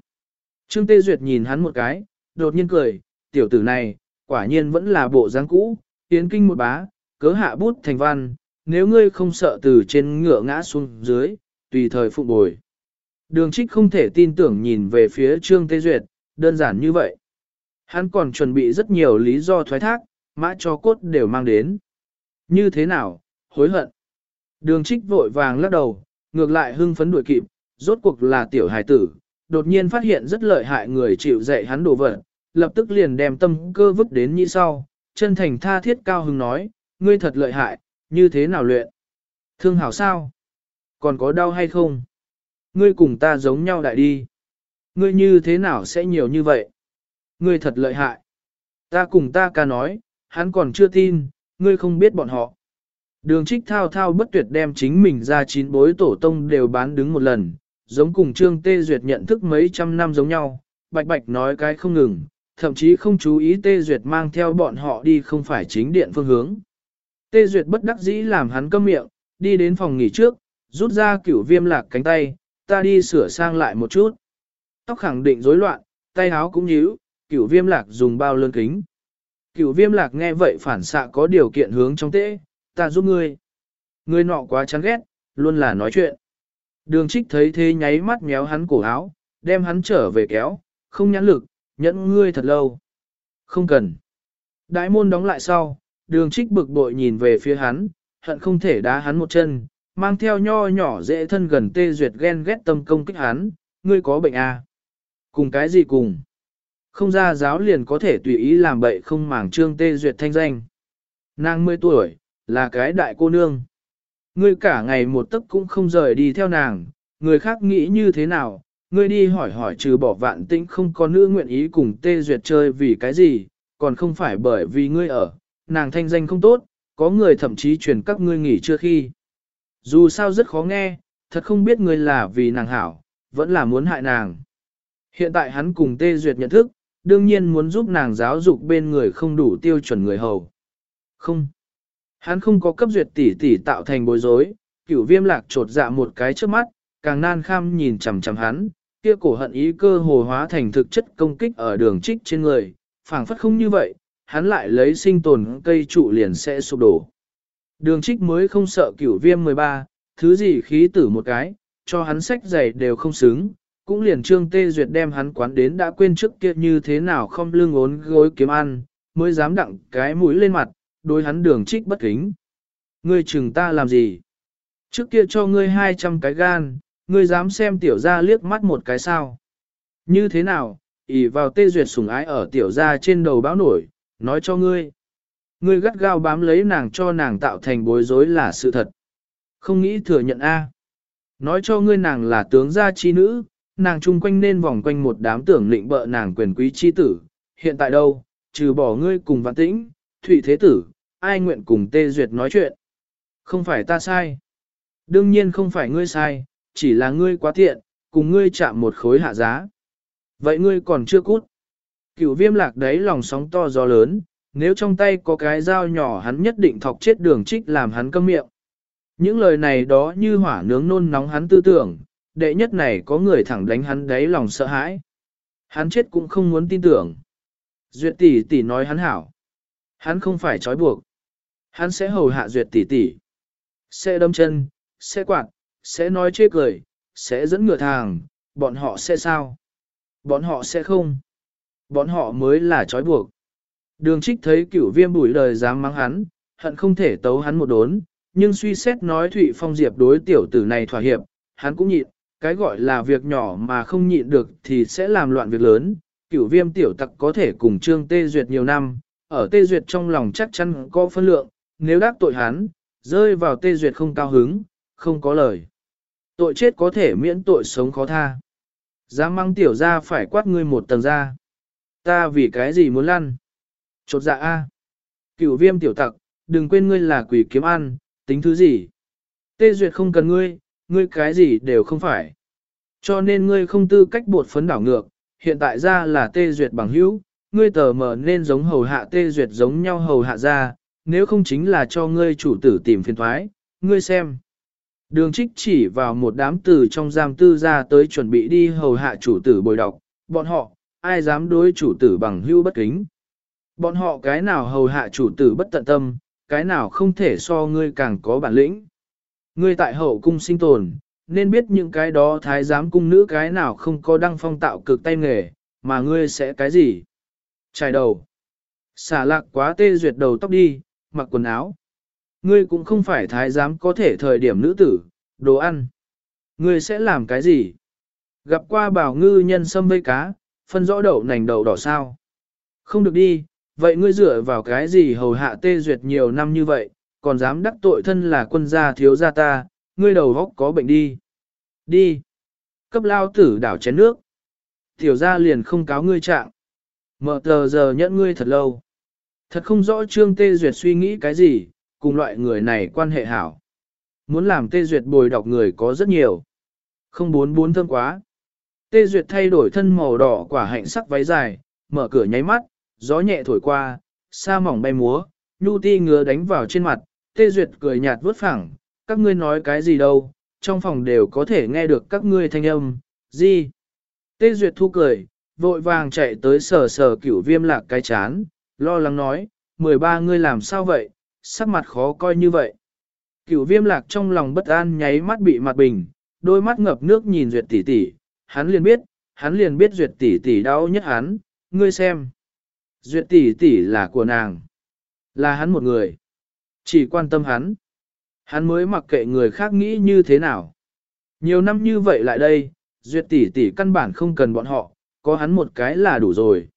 Trương Tê Duyệt nhìn hắn một cái, đột nhiên cười, tiểu tử này, quả nhiên vẫn là bộ dáng cũ, tiến kinh một bá, cớ hạ bút thành văn, nếu ngươi không sợ từ trên ngựa ngã xuống dưới, tùy thời phụ bồi. Đường trích không thể tin tưởng nhìn về phía Trương Tê Duyệt, đơn giản như vậy. Hắn còn chuẩn bị rất nhiều lý do thoái thác, mã cho cốt đều mang đến. Như thế nào, hối hận. Đường trích vội vàng lắc đầu, ngược lại hưng phấn đuổi kịp, rốt cuộc là tiểu hài tử, đột nhiên phát hiện rất lợi hại người chịu dạy hắn đồ vật, lập tức liền đem tâm cơ vứt đến như sau, chân thành tha thiết cao hưng nói, ngươi thật lợi hại, như thế nào luyện? Thương hảo sao? Còn có đau hay không? Ngươi cùng ta giống nhau đại đi. Ngươi như thế nào sẽ nhiều như vậy? Ngươi thật lợi hại. Ta cùng ta ca nói, hắn còn chưa tin, ngươi không biết bọn họ. Đường trích thao thao bất tuyệt đem chính mình ra chín bối tổ tông đều bán đứng một lần, giống cùng Trương Tê Duyệt nhận thức mấy trăm năm giống nhau, bạch bạch nói cái không ngừng, thậm chí không chú ý Tê Duyệt mang theo bọn họ đi không phải chính điện phương hướng. Tê Duyệt bất đắc dĩ làm hắn câm miệng, đi đến phòng nghỉ trước, rút ra cửu viêm lạc cánh tay, ta đi sửa sang lại một chút. Tóc khẳng định rối loạn, tay áo cũng nhíu, cửu viêm lạc dùng bao lơn kính. Cửu viêm lạc nghe vậy phản xạ có điều kiện hướng trong tễ, ta giúp ngươi. Ngươi nọ quá chán ghét, luôn là nói chuyện. Đường trích thấy thế nháy mắt méo hắn cổ áo, đem hắn trở về kéo, không nhãn lực, nhẫn ngươi thật lâu. Không cần. Đại môn đóng lại sau, đường trích bực bội nhìn về phía hắn, hận không thể đá hắn một chân, mang theo nho nhỏ dễ thân gần tê duyệt ghen ghét tâm công kích hắn, ngươi có bệnh à? Cùng cái gì cùng? Không ra giáo liền có thể tùy ý làm bậy không màng trương tê duyệt thanh danh. Nàng 10 tuổi, là cái đại cô nương. Ngươi cả ngày một tấc cũng không rời đi theo nàng, người khác nghĩ như thế nào, ngươi đi hỏi hỏi trừ bỏ vạn tĩnh không có nữ nguyện ý cùng tê duyệt chơi vì cái gì, còn không phải bởi vì ngươi ở, nàng thanh danh không tốt, có người thậm chí truyền các ngươi nghỉ chưa khi. Dù sao rất khó nghe, thật không biết người là vì nàng hảo, vẫn là muốn hại nàng. Hiện tại hắn cùng tê duyệt nhận thức, đương nhiên muốn giúp nàng giáo dục bên người không đủ tiêu chuẩn người hầu. Không. Hắn không có cấp duyệt tỷ tỷ tạo thành bối rối, cửu viêm lạc trột dạ một cái trước mắt, càng nan kham nhìn chằm chằm hắn, kia cổ hận ý cơ hồ hóa thành thực chất công kích ở đường trích trên người, phảng phất không như vậy, hắn lại lấy sinh tồn cây trụ liền sẽ sụp đổ. Đường trích mới không sợ cửu viêm 13, thứ gì khí tử một cái, cho hắn sách giày đều không xứng, cũng liền trương tê duyệt đem hắn quán đến đã quên trước kia như thế nào không lương ốn gối kiếm ăn, mới dám đặng cái mũi lên mặt, đối hắn đường trích bất kính. Ngươi chừng ta làm gì? Trước kia cho ngươi 200 cái gan, ngươi dám xem tiểu gia liếc mắt một cái sao? Như thế nào, ỉ vào tê duyệt sủng ái ở tiểu gia trên đầu báo nổi, nói cho ngươi. Ngươi gắt gao bám lấy nàng cho nàng tạo thành bối rối là sự thật. Không nghĩ thừa nhận A. Nói cho ngươi nàng là tướng gia chi nữ, nàng chung quanh nên vòng quanh một đám tưởng lịnh bợ nàng quyền quý chi tử. Hiện tại đâu, trừ bỏ ngươi cùng vạn tĩnh, thụy thế tử, ai nguyện cùng tê duyệt nói chuyện. Không phải ta sai. Đương nhiên không phải ngươi sai, chỉ là ngươi quá tiện, cùng ngươi chạm một khối hạ giá. Vậy ngươi còn chưa cút. Cửu viêm lạc đấy lòng sóng to gió lớn, nếu trong tay có cái dao nhỏ hắn nhất định thọc chết đường trích làm hắn câm miệng. Những lời này đó như hỏa nướng nôn nóng hắn tư tưởng, đệ nhất này có người thẳng đánh hắn đáy lòng sợ hãi. Hắn chết cũng không muốn tin tưởng. Duyệt tỷ tỷ nói hắn hảo. Hắn không phải trói buộc. Hắn sẽ hầu hạ duyệt tỷ tỷ. Sẽ đâm chân, sẽ quạt, sẽ nói chê cười, sẽ dẫn ngựa thàng, bọn họ sẽ sao? Bọn họ sẽ không. Bọn họ mới là trói buộc. Đường trích thấy cửu viêm bùi đời dám mắng hắn, hận không thể tấu hắn một đốn, nhưng suy xét nói Thụy Phong Diệp đối tiểu tử này thỏa hiệp, hắn cũng nhịn, cái gọi là việc nhỏ mà không nhịn được thì sẽ làm loạn việc lớn. Cửu viêm tiểu tặc có thể cùng trương tê duyệt nhiều năm, ở tê duyệt trong lòng chắc chắn có phân lượng, nếu đắc tội hắn, rơi vào tê duyệt không cao hứng, không có lời. Tội chết có thể miễn tội sống khó tha. Dám mang tiểu ra phải quát ngươi một tầng ra. Ta vì cái gì muốn lăn? Chột dạ a. Cửu viêm tiểu tặc, đừng quên ngươi là quỷ kiếm ăn, tính thứ gì? Tê Duyệt không cần ngươi, ngươi cái gì đều không phải. Cho nên ngươi không tư cách bột phấn đảo ngược, hiện tại ra là Tê Duyệt bằng hữu, ngươi tờ mở nên giống hầu hạ Tê Duyệt giống nhau hầu hạ ra, nếu không chính là cho ngươi chủ tử tìm phiền thoái, ngươi xem. Đường trích chỉ vào một đám tử trong giam tư ra tới chuẩn bị đi hầu hạ chủ tử bồi đọc, bọn họ, ai dám đối chủ tử bằng hữu bất kính. Bọn họ cái nào hầu hạ chủ tử bất tận tâm, cái nào không thể so ngươi càng có bản lĩnh. Ngươi tại hậu cung sinh tồn, nên biết những cái đó thái giám cung nữ cái nào không có đăng phong tạo cực tay nghề, mà ngươi sẽ cái gì? Trải đầu. Xả lạc quá tê duyệt đầu tóc đi, mặc quần áo. Ngươi cũng không phải thái giám có thể thời điểm nữ tử, đồ ăn. Ngươi sẽ làm cái gì? Gặp qua bảo ngư nhân sâm vây cá, phân rõ đậu nành đậu đỏ sao? Không được đi, vậy ngươi dựa vào cái gì hầu hạ tê duyệt nhiều năm như vậy, còn dám đắc tội thân là quân gia thiếu gia ta, ngươi đầu góc có bệnh đi. Đi. Cấp lao tử đảo chén nước. Tiểu gia liền không cáo ngươi trạng. Mở tờ giờ nhận ngươi thật lâu. Thật không rõ Trương Tê Duyệt suy nghĩ cái gì, cùng loại người này quan hệ hảo. Muốn làm Tê Duyệt bồi đọc người có rất nhiều. Không bốn bốn thơm quá. Tê Duyệt thay đổi thân màu đỏ quả hạnh sắc váy dài, mở cửa nháy mắt, gió nhẹ thổi qua, sa mỏng bay múa, nhu ti ngứa đánh vào trên mặt, Tê Duyệt cười nhạt vớt phẳng, các ngươi nói cái gì đâu, trong phòng đều có thể nghe được các ngươi thanh âm, gì? Tê Duyệt thu cười, vội vàng chạy tới sờ sờ cửu viêm lạc cái chán, lo lắng nói, 13 ngươi làm sao vậy, sắc mặt khó coi như vậy. Cửu viêm lạc trong lòng bất an nháy mắt bị mặt bình, đôi mắt ngập nước nhìn Duyệt tỷ tỷ, hắn liền biết, hắn liền biết Duyệt tỷ tỷ đau nhất hắn, ngươi xem. Duyệt tỷ tỷ là của nàng, là hắn một người, chỉ quan tâm hắn. Hắn mới mặc kệ người khác nghĩ như thế nào. Nhiều năm như vậy lại đây, Duyệt tỷ tỷ căn bản không cần bọn họ, có hắn một cái là đủ rồi.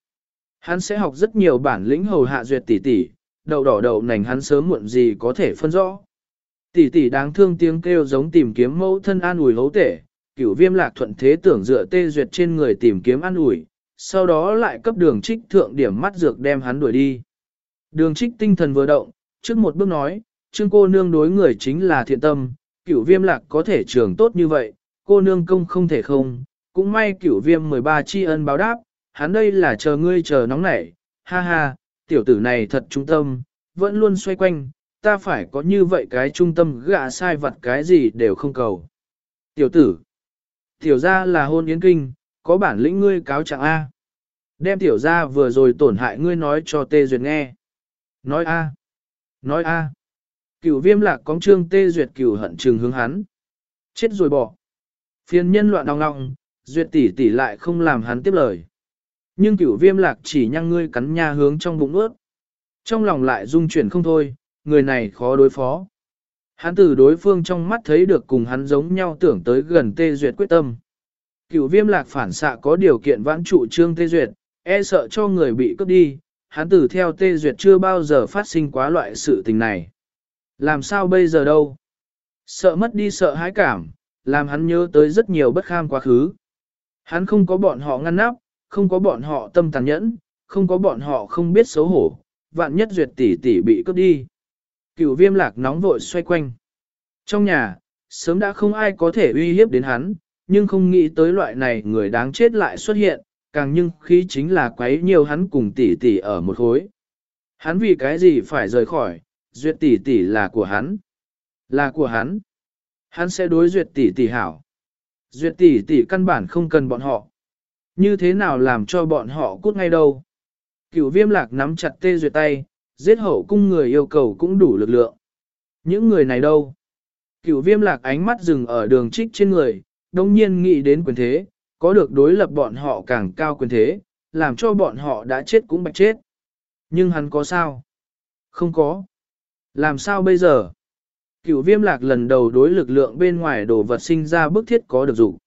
Hắn sẽ học rất nhiều bản lĩnh hầu hạ Duyệt tỷ tỷ, đậu đỏ đậu nành hắn sớm muộn gì có thể phân rõ. Tỷ tỷ đáng thương tiếng kêu giống tìm kiếm mẫu thân an ủi hấu tể, cửu viêm lạc thuận thế tưởng dựa tê duyệt trên người tìm kiếm an ủi, sau đó lại cấp đường trích thượng điểm mắt dược đem hắn đuổi đi. Đường trích tinh thần vừa động, trước một bước nói, trương cô nương đối người chính là thiện tâm, cửu viêm lạc có thể trường tốt như vậy, cô nương công không thể không, cũng may cửu viêm 13 tri ân báo đáp, hắn đây là chờ ngươi chờ nóng nảy, ha ha, tiểu tử này thật trung tâm, vẫn luôn xoay quanh, ta phải có như vậy cái trung tâm gạ sai vật cái gì đều không cầu. Tiểu tử, tiểu ra là hôn yến kinh, có bản lĩnh ngươi cáo trạng A. Đem tiểu ra vừa rồi tổn hại ngươi nói cho tê duyệt nghe. Nói A. Nói A. Cửu viêm lạc cóng trương tê duyệt cửu hận trừng hướng hắn. Chết rồi bỏ. Phiên nhân loạn đau ngọng, duyệt tỷ tỷ lại không làm hắn tiếp lời. Nhưng cửu viêm lạc chỉ nhăng ngươi cắn nha hướng trong bụng ướt. Trong lòng lại dung chuyển không thôi, người này khó đối phó. Hắn từ đối phương trong mắt thấy được cùng hắn giống nhau tưởng tới gần tê duyệt quyết tâm. Cửu viêm lạc phản xạ có điều kiện vãn trụ trương tê duyệt, e sợ cho người bị cướp đi, hắn từ theo tê duyệt chưa bao giờ phát sinh quá loại sự tình này. Làm sao bây giờ đâu? Sợ mất đi sợ hãi cảm, làm hắn nhớ tới rất nhiều bất kham quá khứ. Hắn không có bọn họ ngăn nắp, không có bọn họ tâm tàn nhẫn, không có bọn họ không biết xấu hổ, vạn nhất duyệt tỷ tỷ bị cướp đi. Cửu viêm lạc nóng vội xoay quanh. Trong nhà, sớm đã không ai có thể uy hiếp đến hắn, nhưng không nghĩ tới loại này người đáng chết lại xuất hiện, càng nhưng khí chính là quấy nhiều hắn cùng tỷ tỷ ở một khối. Hắn vì cái gì phải rời khỏi, duyệt tỷ tỷ là của hắn. Là của hắn. Hắn sẽ đối duyệt tỷ tỷ hảo. Duyệt tỷ tỷ căn bản không cần bọn họ. Như thế nào làm cho bọn họ cút ngay đâu? Cửu viêm lạc nắm chặt tê duyệt tay, giết hậu cung người yêu cầu cũng đủ lực lượng. Những người này đâu? Cửu viêm lạc ánh mắt dừng ở đường trích trên người, đông nhiên nghĩ đến quyền thế, có được đối lập bọn họ càng cao quyền thế, làm cho bọn họ đã chết cũng bạch chết. Nhưng hắn có sao? Không có. Làm sao bây giờ? Cửu viêm lạc lần đầu đối lực lượng bên ngoài đồ vật sinh ra bức thiết có được dụ.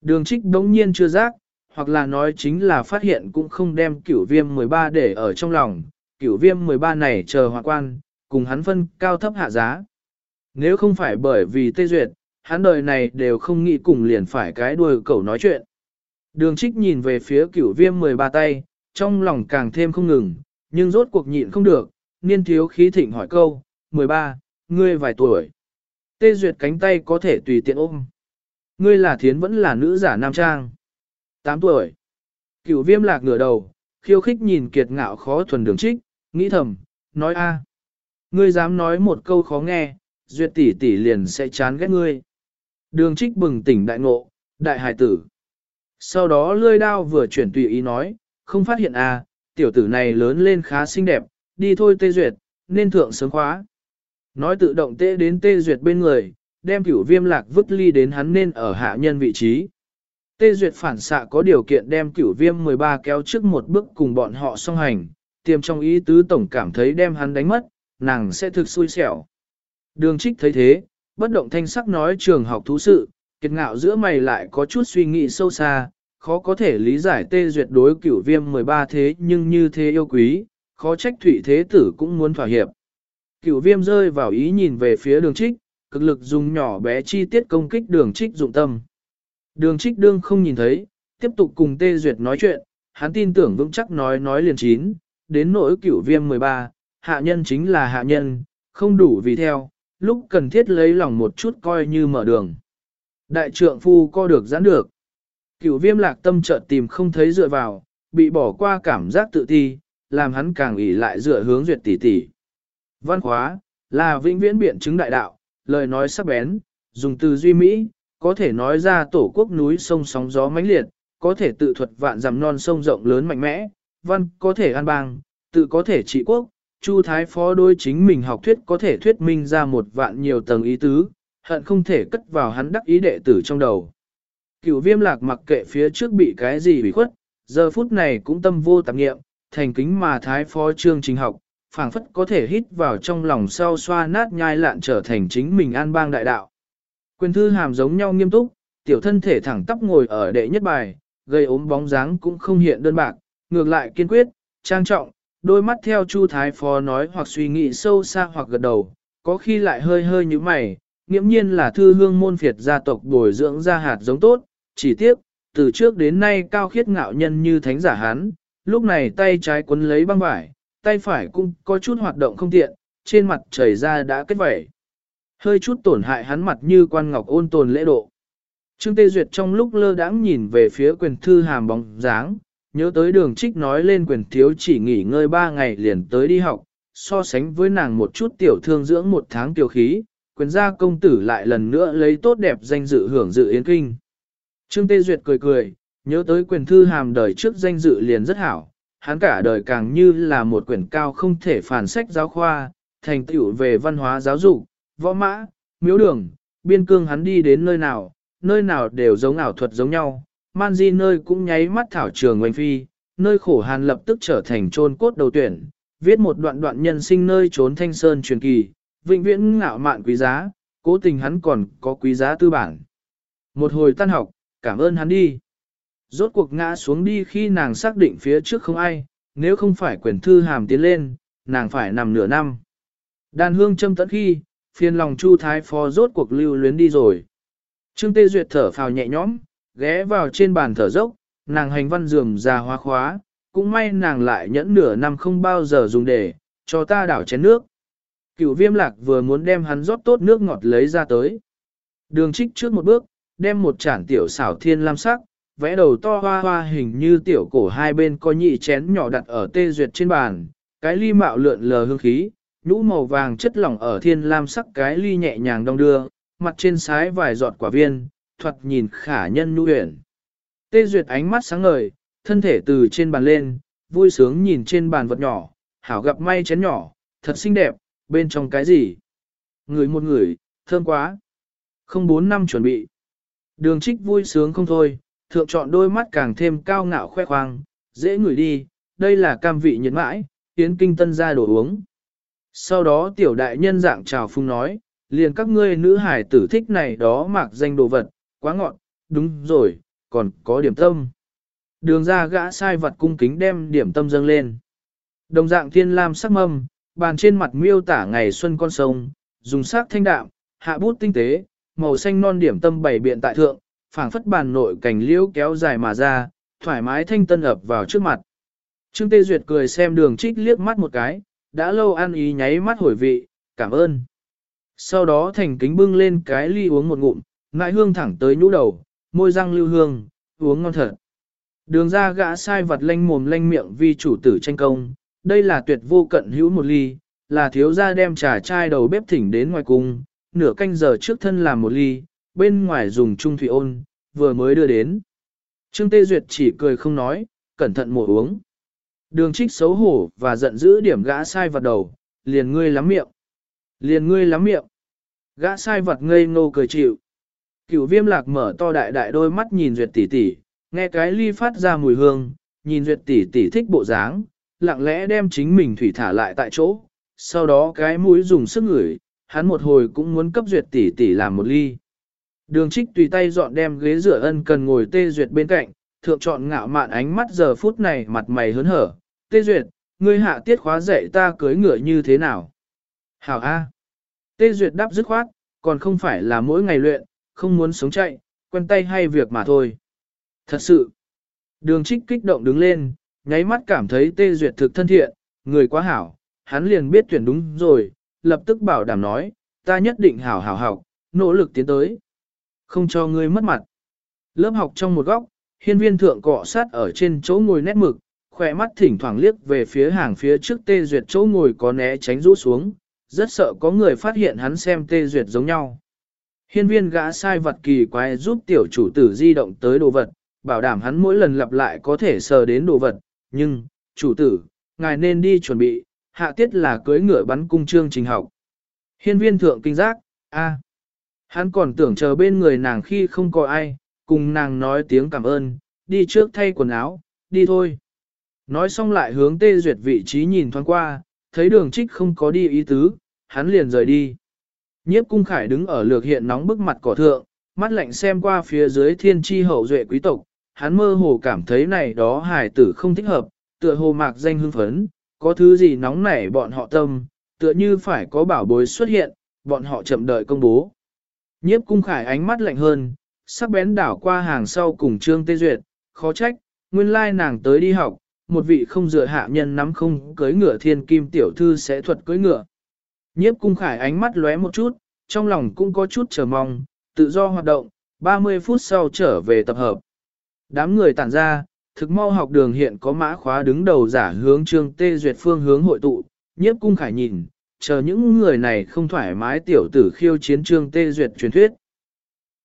Đường trích đống nhiên chưa giác, hoặc là nói chính là phát hiện cũng không đem cửu viêm 13 để ở trong lòng, cửu viêm 13 này chờ hòa quan, cùng hắn phân cao thấp hạ giá. Nếu không phải bởi vì tê duyệt, hắn đời này đều không nghĩ cùng liền phải cái đuôi cẩu nói chuyện. Đường trích nhìn về phía cửu viêm 13 tay, trong lòng càng thêm không ngừng, nhưng rốt cuộc nhịn không được, niên thiếu khí thịnh hỏi câu, 13, ngươi vài tuổi. Tê Duyệt cánh tay có thể tùy tiện ôm. Ngươi là thiến vẫn là nữ giả nam trang. 8 tuổi. Cửu viêm lạc ngửa đầu, khiêu khích nhìn kiệt ngạo khó thuần đường trích, nghĩ thầm, nói a, Ngươi dám nói một câu khó nghe, duyệt tỷ tỷ liền sẽ chán ghét ngươi. Đường trích bừng tỉnh đại ngộ, đại hài tử. Sau đó lươi đao vừa chuyển tùy ý nói, không phát hiện a, tiểu tử này lớn lên khá xinh đẹp, đi thôi tê duyệt, nên thượng sớm khóa. Nói tự động tê đến tê duyệt bên người, đem cửu viêm lạc vứt ly đến hắn nên ở hạ nhân vị trí. Tê duyệt phản xạ có điều kiện đem cửu viêm 13 kéo trước một bước cùng bọn họ song hành, tiềm trong ý tứ tổng cảm thấy đem hắn đánh mất, nàng sẽ thực xui xẻo. Đường trích thấy thế, bất động thanh sắc nói trường học thú sự, kiệt ngạo giữa mày lại có chút suy nghĩ sâu xa, khó có thể lý giải tê duyệt đối cửu viêm 13 thế nhưng như thế yêu quý, khó trách thủy thế tử cũng muốn thỏa hiệp. Cửu viêm rơi vào ý nhìn về phía đường trích, cực lực dùng nhỏ bé chi tiết công kích đường trích dụng tâm. Đường trích đương không nhìn thấy, tiếp tục cùng tê duyệt nói chuyện, hắn tin tưởng vững chắc nói nói liền chín, đến nỗi cửu viêm 13, hạ nhân chính là hạ nhân, không đủ vì theo, lúc cần thiết lấy lòng một chút coi như mở đường. Đại trượng phu co được giãn được. Cửu viêm lạc tâm chợt tìm không thấy dựa vào, bị bỏ qua cảm giác tự ti, làm hắn càng ỉ lại dựa hướng duyệt tỷ tỷ. Văn khóa, là vĩnh viễn biện chứng đại đạo, lời nói sắc bén, dùng từ duy mỹ, có thể nói ra tổ quốc núi sông sóng gió mãnh liệt, có thể tự thuật vạn dằm non sông rộng lớn mạnh mẽ, văn có thể an bang, tự có thể trị quốc, Chu Thái Phó đối chính mình học thuyết có thể thuyết minh ra một vạn nhiều tầng ý tứ, hận không thể cất vào hắn đắc ý đệ tử trong đầu. Cửu viêm lạc mặc kệ phía trước bị cái gì bị khuất, giờ phút này cũng tâm vô tạp nghiệm, thành kính mà Thái Phó trương trình học, phảng phất có thể hít vào trong lòng sau xoa nát nhai lạn trở thành chính mình an bang đại đạo. Quyền thư hàm giống nhau nghiêm túc, tiểu thân thể thẳng tắp ngồi ở đệ nhất bài, gây ốm bóng dáng cũng không hiện đơn bạc, ngược lại kiên quyết, trang trọng, đôi mắt theo Chu Thái Phó nói hoặc suy nghĩ sâu xa hoặc gật đầu, có khi lại hơi hơi như mày, nghiễm nhiên là thư hương môn phiệt gia tộc bồi dưỡng ra hạt giống tốt, chỉ tiếc, từ trước đến nay cao khiết ngạo nhân như thánh giả hán, lúc này tay trái quấn lấy băng vải, tay phải cũng có chút hoạt động không tiện, trên mặt chảy ra đã kết vẩy. Hơi chút tổn hại hắn mặt như quan ngọc ôn tồn lễ độ. Trương Tê Duyệt trong lúc lơ đãng nhìn về phía quyền thư hàm bóng dáng, nhớ tới đường trích nói lên quyền thiếu chỉ nghỉ ngơi ba ngày liền tới đi học, so sánh với nàng một chút tiểu thương dưỡng một tháng tiểu khí, quyền gia công tử lại lần nữa lấy tốt đẹp danh dự hưởng dự yến kinh. Trương Tê Duyệt cười cười, nhớ tới quyền thư hàm đời trước danh dự liền rất hảo, hắn cả đời càng như là một quyển cao không thể phản sách giáo khoa, thành tựu về văn hóa giáo dục, võ mã, miếu đường, biên cương hắn đi đến nơi nào, nơi nào đều giống ảo thuật giống nhau, man di nơi cũng nháy mắt thảo trường oanh phi, nơi khổ hàn lập tức trở thành trôn cốt đầu tuyển, viết một đoạn đoạn nhân sinh nơi trốn thanh sơn truyền kỳ, vĩnh viễn ngạo mạn quý giá, cố tình hắn còn có quý giá tư bản. Một hồi tan học, cảm ơn hắn đi. Rốt cuộc ngã xuống đi khi nàng xác định phía trước không ai, nếu không phải quyển thư hàm tiến lên, nàng phải nằm nửa năm. Đàn hương châm tận khi, phiền lòng Chu Thái Phó rốt cuộc lưu luyến đi rồi. Trương Tê Duyệt thở phào nhẹ nhõm, ghé vào trên bàn thở dốc, nàng hành văn dườm ra hoa khóa, cũng may nàng lại nhẫn nửa năm không bao giờ dùng để, cho ta đảo chén nước. Cửu viêm lạc vừa muốn đem hắn rót tốt nước ngọt lấy ra tới. Đường trích trước một bước, đem một chản tiểu xảo thiên lam sắc, vẽ đầu to hoa hoa hình như tiểu cổ hai bên có nhị chén nhỏ đặt ở tê duyệt trên bàn, cái ly mạo lượn lờ hương khí, nhũ màu vàng chất lỏng ở thiên lam sắc cái ly nhẹ nhàng đong đưa, mặt trên sái vài giọt quả viên, thoạt nhìn khả nhân nhu huyền. Tê duyệt ánh mắt sáng ngời, thân thể từ trên bàn lên, vui sướng nhìn trên bàn vật nhỏ, hảo gặp may chén nhỏ, thật xinh đẹp, bên trong cái gì? Người một người, thơm quá. Không bốn năm chuẩn bị. Đường trích vui sướng không thôi, thượng chọn đôi mắt càng thêm cao ngạo khoe khoang, dễ ngửi đi, đây là cam vị nhiệt mãi, tiến kinh tân ra đồ uống. Sau đó tiểu đại nhân dạng chào phung nói, liền các ngươi nữ hải tử thích này đó mặc danh đồ vật, quá ngọn, đúng rồi, còn có điểm tâm. Đường ra gã sai vật cung kính đem điểm tâm dâng lên. Đồng dạng thiên lam sắc mâm, bàn trên mặt miêu tả ngày xuân con sông, dùng sắc thanh đạm, hạ bút tinh tế, màu xanh non điểm tâm bảy biện tại thượng, phảng phất bàn nội cảnh liễu kéo dài mà ra, thoải mái thanh tân ập vào trước mặt. Trương Tê Duyệt cười xem đường trích liếc mắt một cái, đã lâu ăn ý nháy mắt hồi vị, cảm ơn. Sau đó thành kính bưng lên cái ly uống một ngụm, ngại hương thẳng tới nhũ đầu, môi răng lưu hương, uống ngon thật. Đường ra gã sai vật lanh mồm lanh miệng vì chủ tử tranh công, đây là tuyệt vô cận hữu một ly, là thiếu gia đem trà chai đầu bếp thỉnh đến ngoài cung, nửa canh giờ trước thân làm một ly, bên ngoài dùng trung thủy ôn, vừa mới đưa đến. Trương Tê Duyệt chỉ cười không nói, cẩn thận mổ uống. Đường trích xấu hổ và giận dữ điểm gã sai vật đầu, liền ngươi lắm miệng. Liền ngươi lắm miệng. Gã sai vật ngây ngô cười chịu. Cửu viêm lạc mở to đại đại đôi mắt nhìn duyệt tỷ tỷ, nghe cái ly phát ra mùi hương, nhìn duyệt tỷ tỷ thích bộ dáng, lặng lẽ đem chính mình thủy thả lại tại chỗ. Sau đó cái mũi dùng sức ngửi, hắn một hồi cũng muốn cấp duyệt tỷ tỷ làm một ly. Đường trích tùy tay dọn đem ghế rửa ân cần ngồi tê duyệt bên cạnh, thượng chọn ngạo mạn ánh mắt giờ phút này mặt mày hớn hở. Tê duyệt, ngươi hạ tiết khóa dạy ta cưới ngựa như thế nào? Hảo A. Tê duyệt đáp dứt khoát, còn không phải là mỗi ngày luyện, không muốn sống chạy, quen tay hay việc mà thôi. Thật sự. Đường trích kích động đứng lên, nháy mắt cảm thấy tê duyệt thực thân thiện, người quá hảo, hắn liền biết tuyển đúng rồi, lập tức bảo đảm nói, ta nhất định hảo hảo học, nỗ lực tiến tới. Không cho ngươi mất mặt. Lớp học trong một góc, hiên viên thượng cọ sát ở trên chỗ ngồi nét mực, khỏe mắt thỉnh thoảng liếc về phía hàng phía trước tê duyệt chỗ ngồi có né tránh rũ xuống, rất sợ có người phát hiện hắn xem tê duyệt giống nhau. Hiên viên gã sai vật kỳ quái giúp tiểu chủ tử di động tới đồ vật, bảo đảm hắn mỗi lần lặp lại có thể sờ đến đồ vật, nhưng, chủ tử, ngài nên đi chuẩn bị, hạ tiết là cưới ngựa bắn cung trương trình học. Hiên viên thượng kinh giác, a, Hắn còn tưởng chờ bên người nàng khi không có ai, cùng nàng nói tiếng cảm ơn, đi trước thay quần áo, đi thôi. Nói xong lại hướng tê duyệt vị trí nhìn thoáng qua, thấy đường trích không có đi ý tứ, hắn liền rời đi. Nhiếp cung khải đứng ở lược hiện nóng bức mặt cỏ thượng, mắt lạnh xem qua phía dưới thiên tri hậu duệ quý tộc, hắn mơ hồ cảm thấy này đó hài tử không thích hợp, tựa hồ mạc danh hưng phấn, có thứ gì nóng nảy bọn họ tâm, tựa như phải có bảo bối xuất hiện, bọn họ chậm đợi công bố. Nhiếp cung khải ánh mắt lạnh hơn, sắc bén đảo qua hàng sau cùng trương tê duyệt, khó trách, nguyên lai nàng tới đi học, một vị không dựa hạ nhân nắm không cưới ngựa thiên kim tiểu thư sẽ thuật cưới ngựa. Nhiếp cung khải ánh mắt lóe một chút, trong lòng cũng có chút chờ mong, tự do hoạt động, 30 phút sau trở về tập hợp. Đám người tản ra, thực mau học đường hiện có mã khóa đứng đầu giả hướng trương tê duyệt phương hướng hội tụ, nhiếp cung khải nhìn, chờ những người này không thoải mái tiểu tử khiêu chiến trương tê duyệt truyền thuyết.